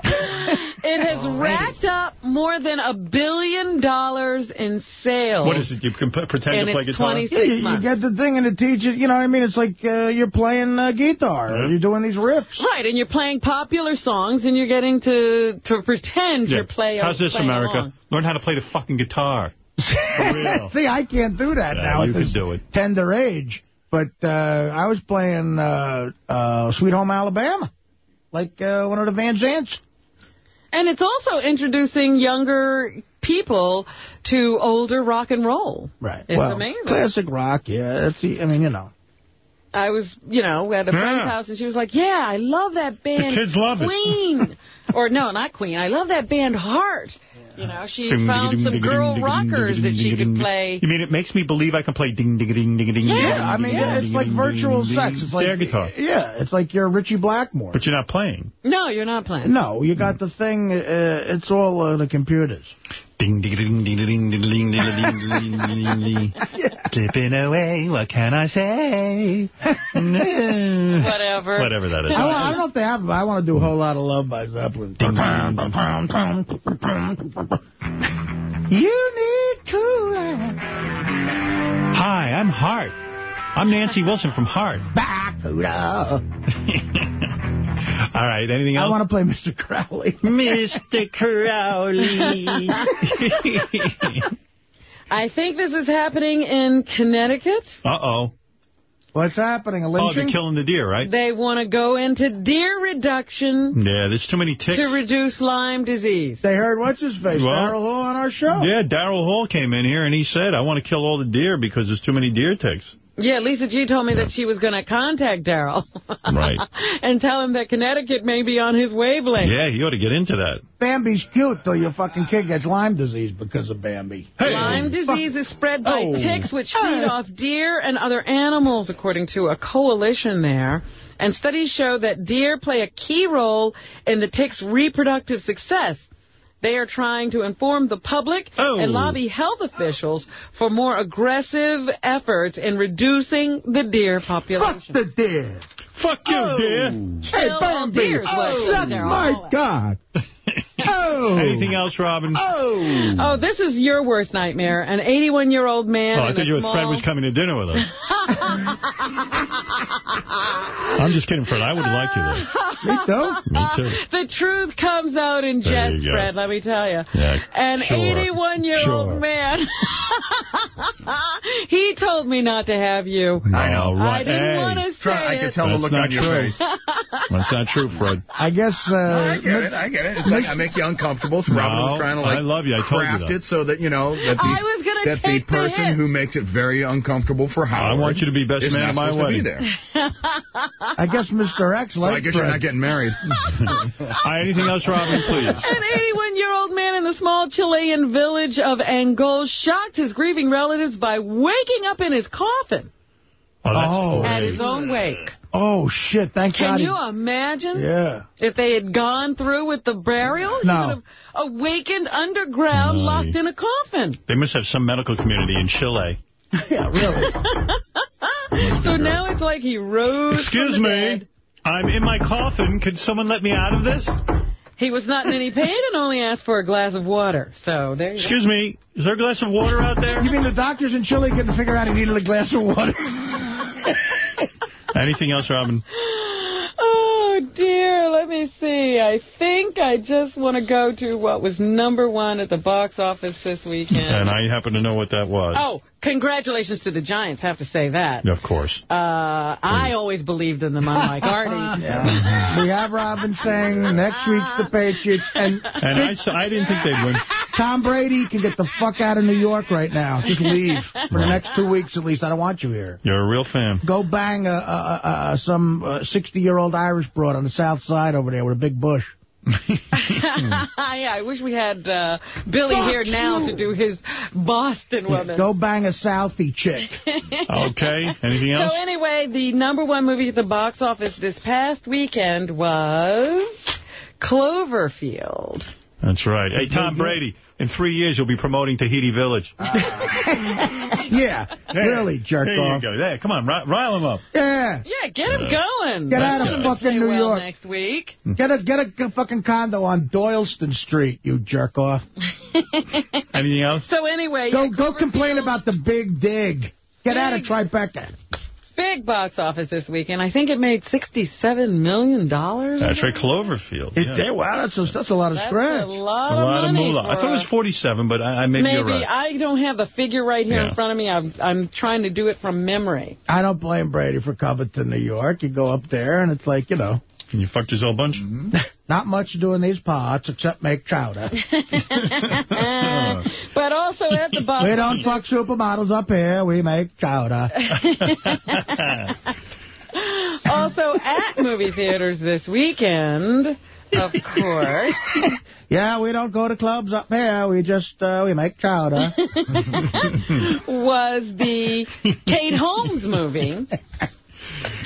It has racked up more than a billion dollars in sales. What is it? You can pretend And to play it's guitar? 26 Yeah, you, you get the thing and it teaches, you know what I mean? It's like uh, you're playing uh, guitar. Or you're doing these riffs. Right, and you're playing popular songs, and you're getting to to pretend Yeah. you're playing. How's this, playing America? along. Learn how to play the fucking guitar. See, I can't do that Yeah, now you at can this do it. tender age. But uh, I was playing uh, uh, Sweet Home Alabama, like uh, one of the Van Zants. And it's also introducing younger people to older rock and roll. Right. It's well, amazing. Classic rock, yeah. It's the, I mean, you know. I was, you know, at a Yeah. friend's house, and she was like, yeah, I love that band The kids love it. Queen. or, no, not Queen. I love that band Heart. You know, she found some girl rockers that she could play. You mean it makes me believe I can play ding ding ding ding ding? Yeah, ding, I mean, ding, yeah, ding, it's like virtual sex. It's like guitar. Yeah, it's like you're Ritchie Blackmore. But you're not playing. No, you're not playing. No, you got the thing. Uh, it's all uh, the computers. Ding ding ding ding ding ding ding ding ding ding ding ding. Slipping away, what can I say? Whatever. Whatever that is. I, I don't know if they have, it, but I want to do a whole lot of love by Zeppelin. You need cooling. Hi, I'm Heart. I'm Nancy Wilson from Heart. Bakuda. All right, anything else? I want to play Mr. Crowley. Mr. Crowley. I think this is happening in Connecticut. Uh-oh. What's happening? A Oh, they're killing the deer, right? They want to go into deer reduction Yeah, there's too many ticks. to reduce Lyme disease. They heard what's his face, Well- Daryl Hall on our show. Yeah, Daryl Hall came in here and he said, I want to kill all the deer because there's too many deer ticks. Yeah, Lisa G told me that she was going to contact Daryl. Right. and tell him that Connecticut may be on his wavelength. Yeah, he ought to get into that. Bambi's cute, though your fucking kid gets Lyme disease because of Bambi. Hey. Lyme disease is spread by Oh. ticks which feed off deer and other animals, according to a coalition there. And studies show that deer play a key role in the ticks' reproductive success. They are trying to inform the public Oh. and lobby health officials for more aggressive efforts in reducing the deer population. Fuck the deer. Fuck you, Oh. deer. Hey, Kill all Bambi. deers, what Oh, my. God. Oh. Anything else, Robin? Oh. Oh, this is your worst nightmare. An 81-year-old man Oh, I in thought a you were small... Fred was coming to dinner with us. I'm just kidding, Fred. I would like you there. Me too. Me too. The truth comes out in There jest. Fred, let me tell you. Yeah, An sure. 81-year-old Sure. man, he told me not to have you. I know, right. I didn't Hey. want to say Try, I it. can tell the That's look not on your true. face. That's not true, Fred. I guess... Uh, I get it. I get it. It's like I make you uncomfortable. So Robin was trying to like I love you. I told you craft that. it so that you know that the I was gonna that the take the person hint. who makes it very uncomfortable for Howard. I want you to be best man not at my supposed be wedding. there. I guess Mr. X So I liked guess you're not getting married. All right, anything else, Robin, please? An 81-year-old man in the small Chilean village of Angol shocked his grieving relatives by waking up in his coffin Oh, that's Oh. at his own wake. Oh, shit. Thank Can God. he- you imagine Yeah. if they had gone through with the burial? He No. would have awakened underground, Right. locked in a coffin. They must have some medical community in Chile. yeah, really. so now it's like he rose Excuse from the me. dead. I'm in my coffin. Could someone let me out of this? He was not in any pain and only asked for a glass of water. So there you go. Excuse me. Is there a glass of water out there? You mean the doctors in Chile couldn't figure out he needed a glass of water? Anything else, Robin? Oh, dear. Let me see. I think I just want to go to what was number one at the box office this weekend. And I happen to know what that was. Oh, congratulations to the Giants. Have to say that. Of course. Uh, I always believed in them, unlike Artie. Yeah. We have Robin saying next week's the Patriots. And, And I, s- I didn't think they'd win. Tom Brady can get the fuck out of New York right now. Just leave for the next two weeks at least. I don't want you here. You're a real fan. Go bang a, a, a, a, some 60-year-old Irish broad on the south side over there with a big bush. yeah, I wish we had uh, Billy Fuck here now you. to do his Boston woman. Go bang a Southie chick. Okay. Anything else? So anyway, the number one movie at the box office this past weekend was Cloverfield. That's right. Hey, Tom Brady, in three years you'll be promoting Tahiti Village. yeah, There. really, jerk there off. you go. There, come on, rile him up. Yeah. Yeah, get him going. Get That's out of gonna fucking New well York. next week. Hmm. Get a get a fucking condo on Doyleston Street, you jerk off. Anything else? So anyway, Go yeah, go complain about the big dig. Get out of Tribeca. Big box office this weekend. I think it made $67 million. That's right, Cloverfield. It yeah. did. Wow, that's a, that's a lot of That's scratch. a lot, A lot of of money. moolah. I thought it was a- 47, but I, I maybe, Maybe. you're right. I don't have the figure right here Yeah. in front of me. I'm, I'm trying to do it from memory. I don't blame Brady for coming to New York. You go up there, and it's like, you know, And you fucked his whole bunch? not much to do in these parts except make chowder. but also at the box we don't fuck supermodels up here. We make chowder. also at movie theaters this weekend, of course, yeah, we don't go to clubs up here. We just, uh, we make chowder. was the Kate Holmes movie.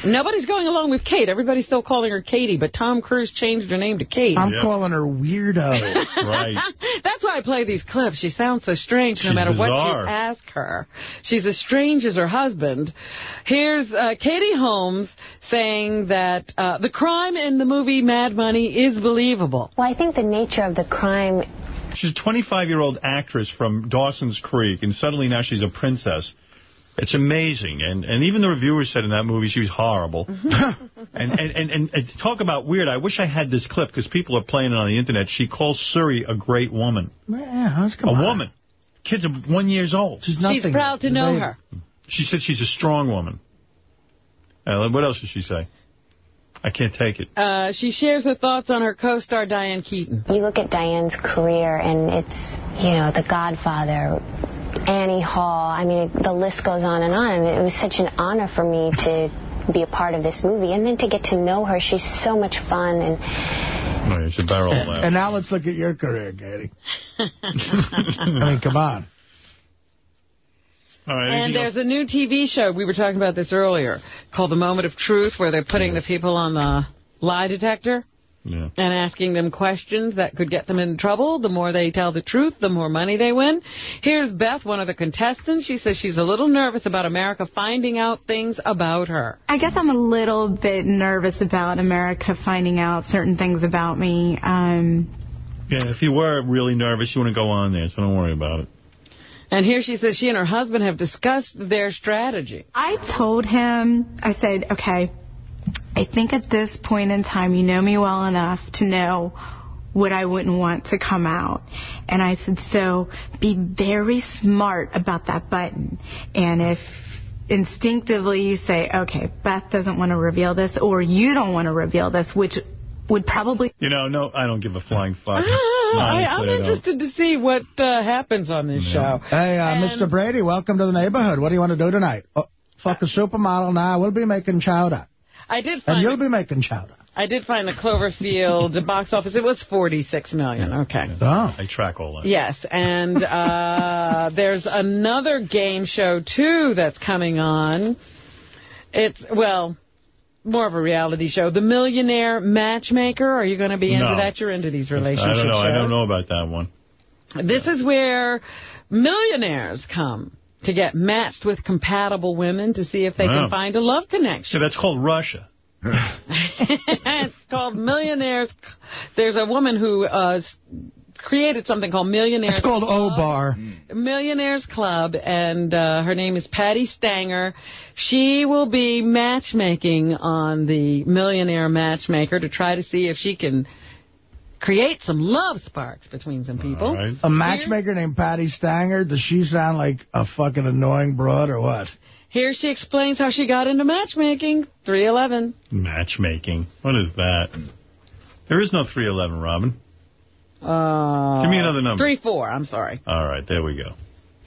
Nobody's going along with Kate. Everybody's still calling her Katie, but Tom Cruise changed her name to Kate. I'm calling her weirdo. Right. That's why I play these clips. She sounds so strange no She's matter what you ask her. She's as strange as her husband. Here's uh, Katie Holmes saying that uh, the crime in the movie Mad Money is believable. Well, I think the nature of the crime She's a 25-year-old actress from Dawson's Creek, and suddenly now she's a princess. It's amazing. And and even the reviewers said in that movie she was horrible. And, and, and, and, and talk about weird. I wish I had this clip because people are playing it on the Internet. She calls Suri a great woman. Yeah, let's come a on. woman. Kids are one years old. She's nothing. She's proud to know her. She said she's a strong woman. Uh, what else did she say? I can't take it. Uh, she shares her thoughts on her co-star Diane Keaton. You look at Diane's career, and it's, you know, The Godfather, Annie Hall. I mean, the list goes on and on. And it was such an honor for me to be a part of this movie. And then to get to know her, she's so much fun. And Oh, you should barrel And, laugh. and now let's look at your career, Katie. I mean, come on. All right, And there's a new TV show, we were talking about this earlier, called The Moment of Truth, where they're putting the people on the lie detector Yeah. and asking them questions that could get them in trouble. The more they tell the truth, the more money they win. Here's Beth, one of the contestants. She says she's a little nervous about America finding out things about her. I guess I'm a little bit nervous about America finding out certain things about me. Um, Yeah, if you were really nervous, you wouldn't go on there, so don't worry about it. And here she says she and her husband have discussed their strategy. I told him, I said, okay, I think at this point in time, you know me well enough to know what I wouldn't want to come out. And I said, so be very smart about that button. And if instinctively you say, okay, Beth doesn't want to reveal this, or you don't want to reveal this, which would probably You know, no, I don't give a flying fuck. Ah, I, Honestly, I'm interested to see what uh, happens on this show. Hey, uh, And- Mr. Brady, welcome to the neighborhood. What do you want to do tonight? Oh, fuck a supermodel now. We'll be making chowder. I did And you'll be making chowder. I did find the Cloverfield box office. It was $46 million. Okay. Oh. I track all that. Yes, and uh, there's another game show, too, that's coming on. It's, well, more of a reality show. The Millionaire Matchmaker. Are you going to be into No. that? You're into these relationships. I don't know. shows. I don't know about that one. This is where millionaires come to get matched with compatible women to see if they Wow. can find a love connection. Yeah, that's called Russia. it's called Millionaires. There's a woman who uh, created something called Millionaires It's called Club. O-Bar. Millionaires Club, and uh, her name is Patti Stanger. She will be matchmaking on the Millionaire Matchmaker to try to see if she can create some love sparks between some people. A matchmaker named Patti Stanger. Does she sound like a fucking annoying broad or what? Here she explains how she got into matchmaking. 311. Matchmaking. What is that? There is no 311, Robin. Uh, Give me another number. 3-4, I'm sorry. All right, there we go.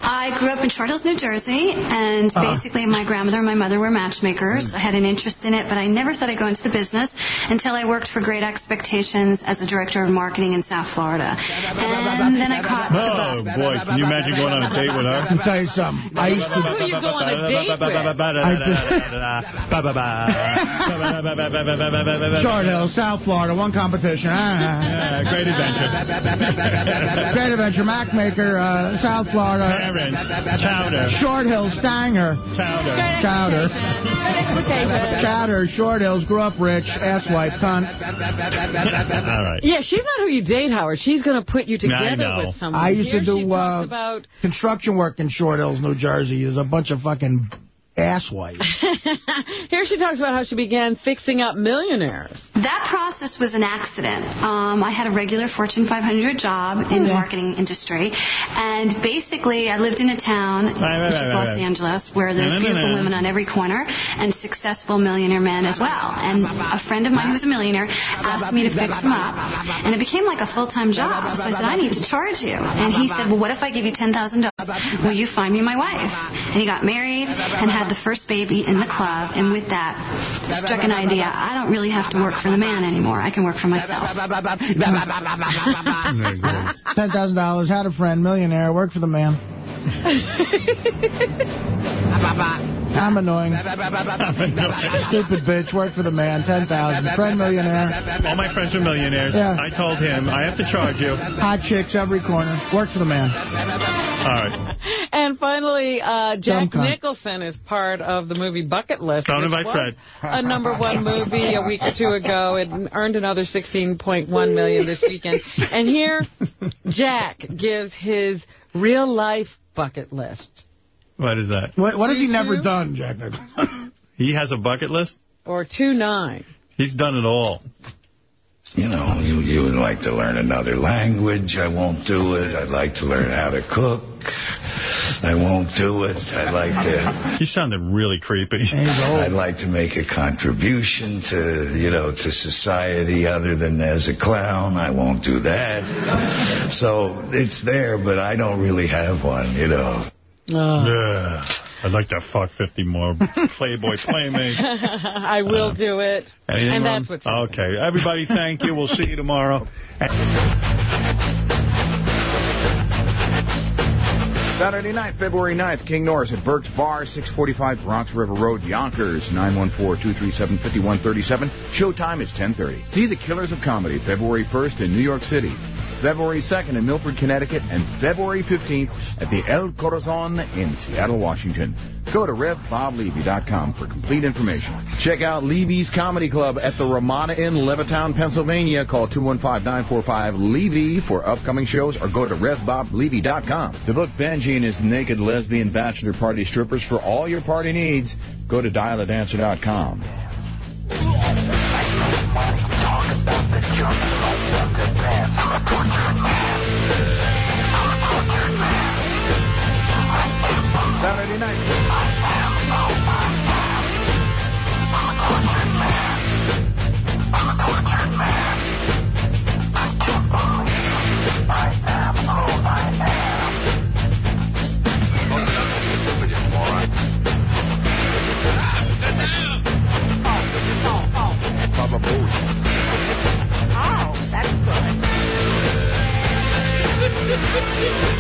I grew up in Short Hills, New Jersey, and Uh-huh. basically my grandmother and my mother were matchmakers. I had an interest in it, but I never thought I'd go into the business until I worked for Great Expectations as the director of marketing in South Florida. And then I caught the Oh, boy. Can you imagine going on a date with her? Let me tell you something. I used to... Who you go on a date with? Short Hill, South Florida, one competition. Ah. Great adventure. Great adventure, Mac Maker, uh, South Florida. Parents, chowder. Short Hill, Stanger. Chowder. Chowder. Chowder, Short Hills, grew up rich, asswipe, cunt. All right. Yeah, she's not who you date, Howard. She's going to put you together with someone. I used Here to do uh, about construction work in Short Hills, New Jersey. There's a bunch of fucking asswipes. Here she talks about how she began fixing up millionaires. That process was an accident. Um, I had a regular Fortune 500 job in the marketing industry, and basically I lived in a town, which right, is right, Los right. Angeles, where there's beautiful no. women on every corner and successful millionaire men as well. And a friend of mine who was a millionaire asked me to fix him up, and it became like a full-time job. So I said, I need to charge you. And he said, well, what if I give you $10,000? Will you find me my wife? And he got married and had the first baby in the club, and with that struck an idea. I don't really have to work for the man anymore. I can work for myself. Ten thousand dollars. Had a friend, millionaire, worked for the man. I'm annoying. Stupid bitch, Work for the man. Ten thousand. Friend, millionaire. All my friends are millionaires. Yeah. I told him, I have to charge you. Hot chicks every corner. Work for the man. All right. And finally, uh, Jack Nicholson is part of the movie Bucket List. Don't which invite Fred. A number one movie a week or two ago. It earned another 16.1 million this weekend. And here, Jack gives his real-life bucket list. What is that? What, what has he never done, Jack Nicholson? He has a bucket list? Or 2-9. He's done it all. You know, you, you would like to learn another language. I won't do it. I'd like to learn how to cook. I won't do it. I'd like to... He sounded really creepy. I'd like to make a contribution to, you know, to society other than as a clown. I won't do that. So it's there, but I don't really have one, you know. Uh. Yeah. I'd like to fuck 50 more Playboy Playmates. I will uh, do it. And wrong? that's what's Okay. Everybody, thank you. We'll see you tomorrow. Saturday night, February 9th, King Norris at Burke's Bar, 645 Bronx River Road, Yonkers, 914-237-5137. Showtime is 1030. See The Killers of Comedy, February 1st in New York City, February 2nd in Milford, Connecticut, and February 15th at the El Corazon in Seattle, Washington. Go to RevBobLevy.com for complete information. Check out Levy's Comedy Club at the Ramada Inn, Levittown, Pennsylvania. Call 215-945-LEVY for upcoming shows or go to RevBobLevy.com. The book Benji and his naked lesbian bachelor party strippers for all your party needs. Go to dialthedancer.com. Talk about the Saturday night. Yeah.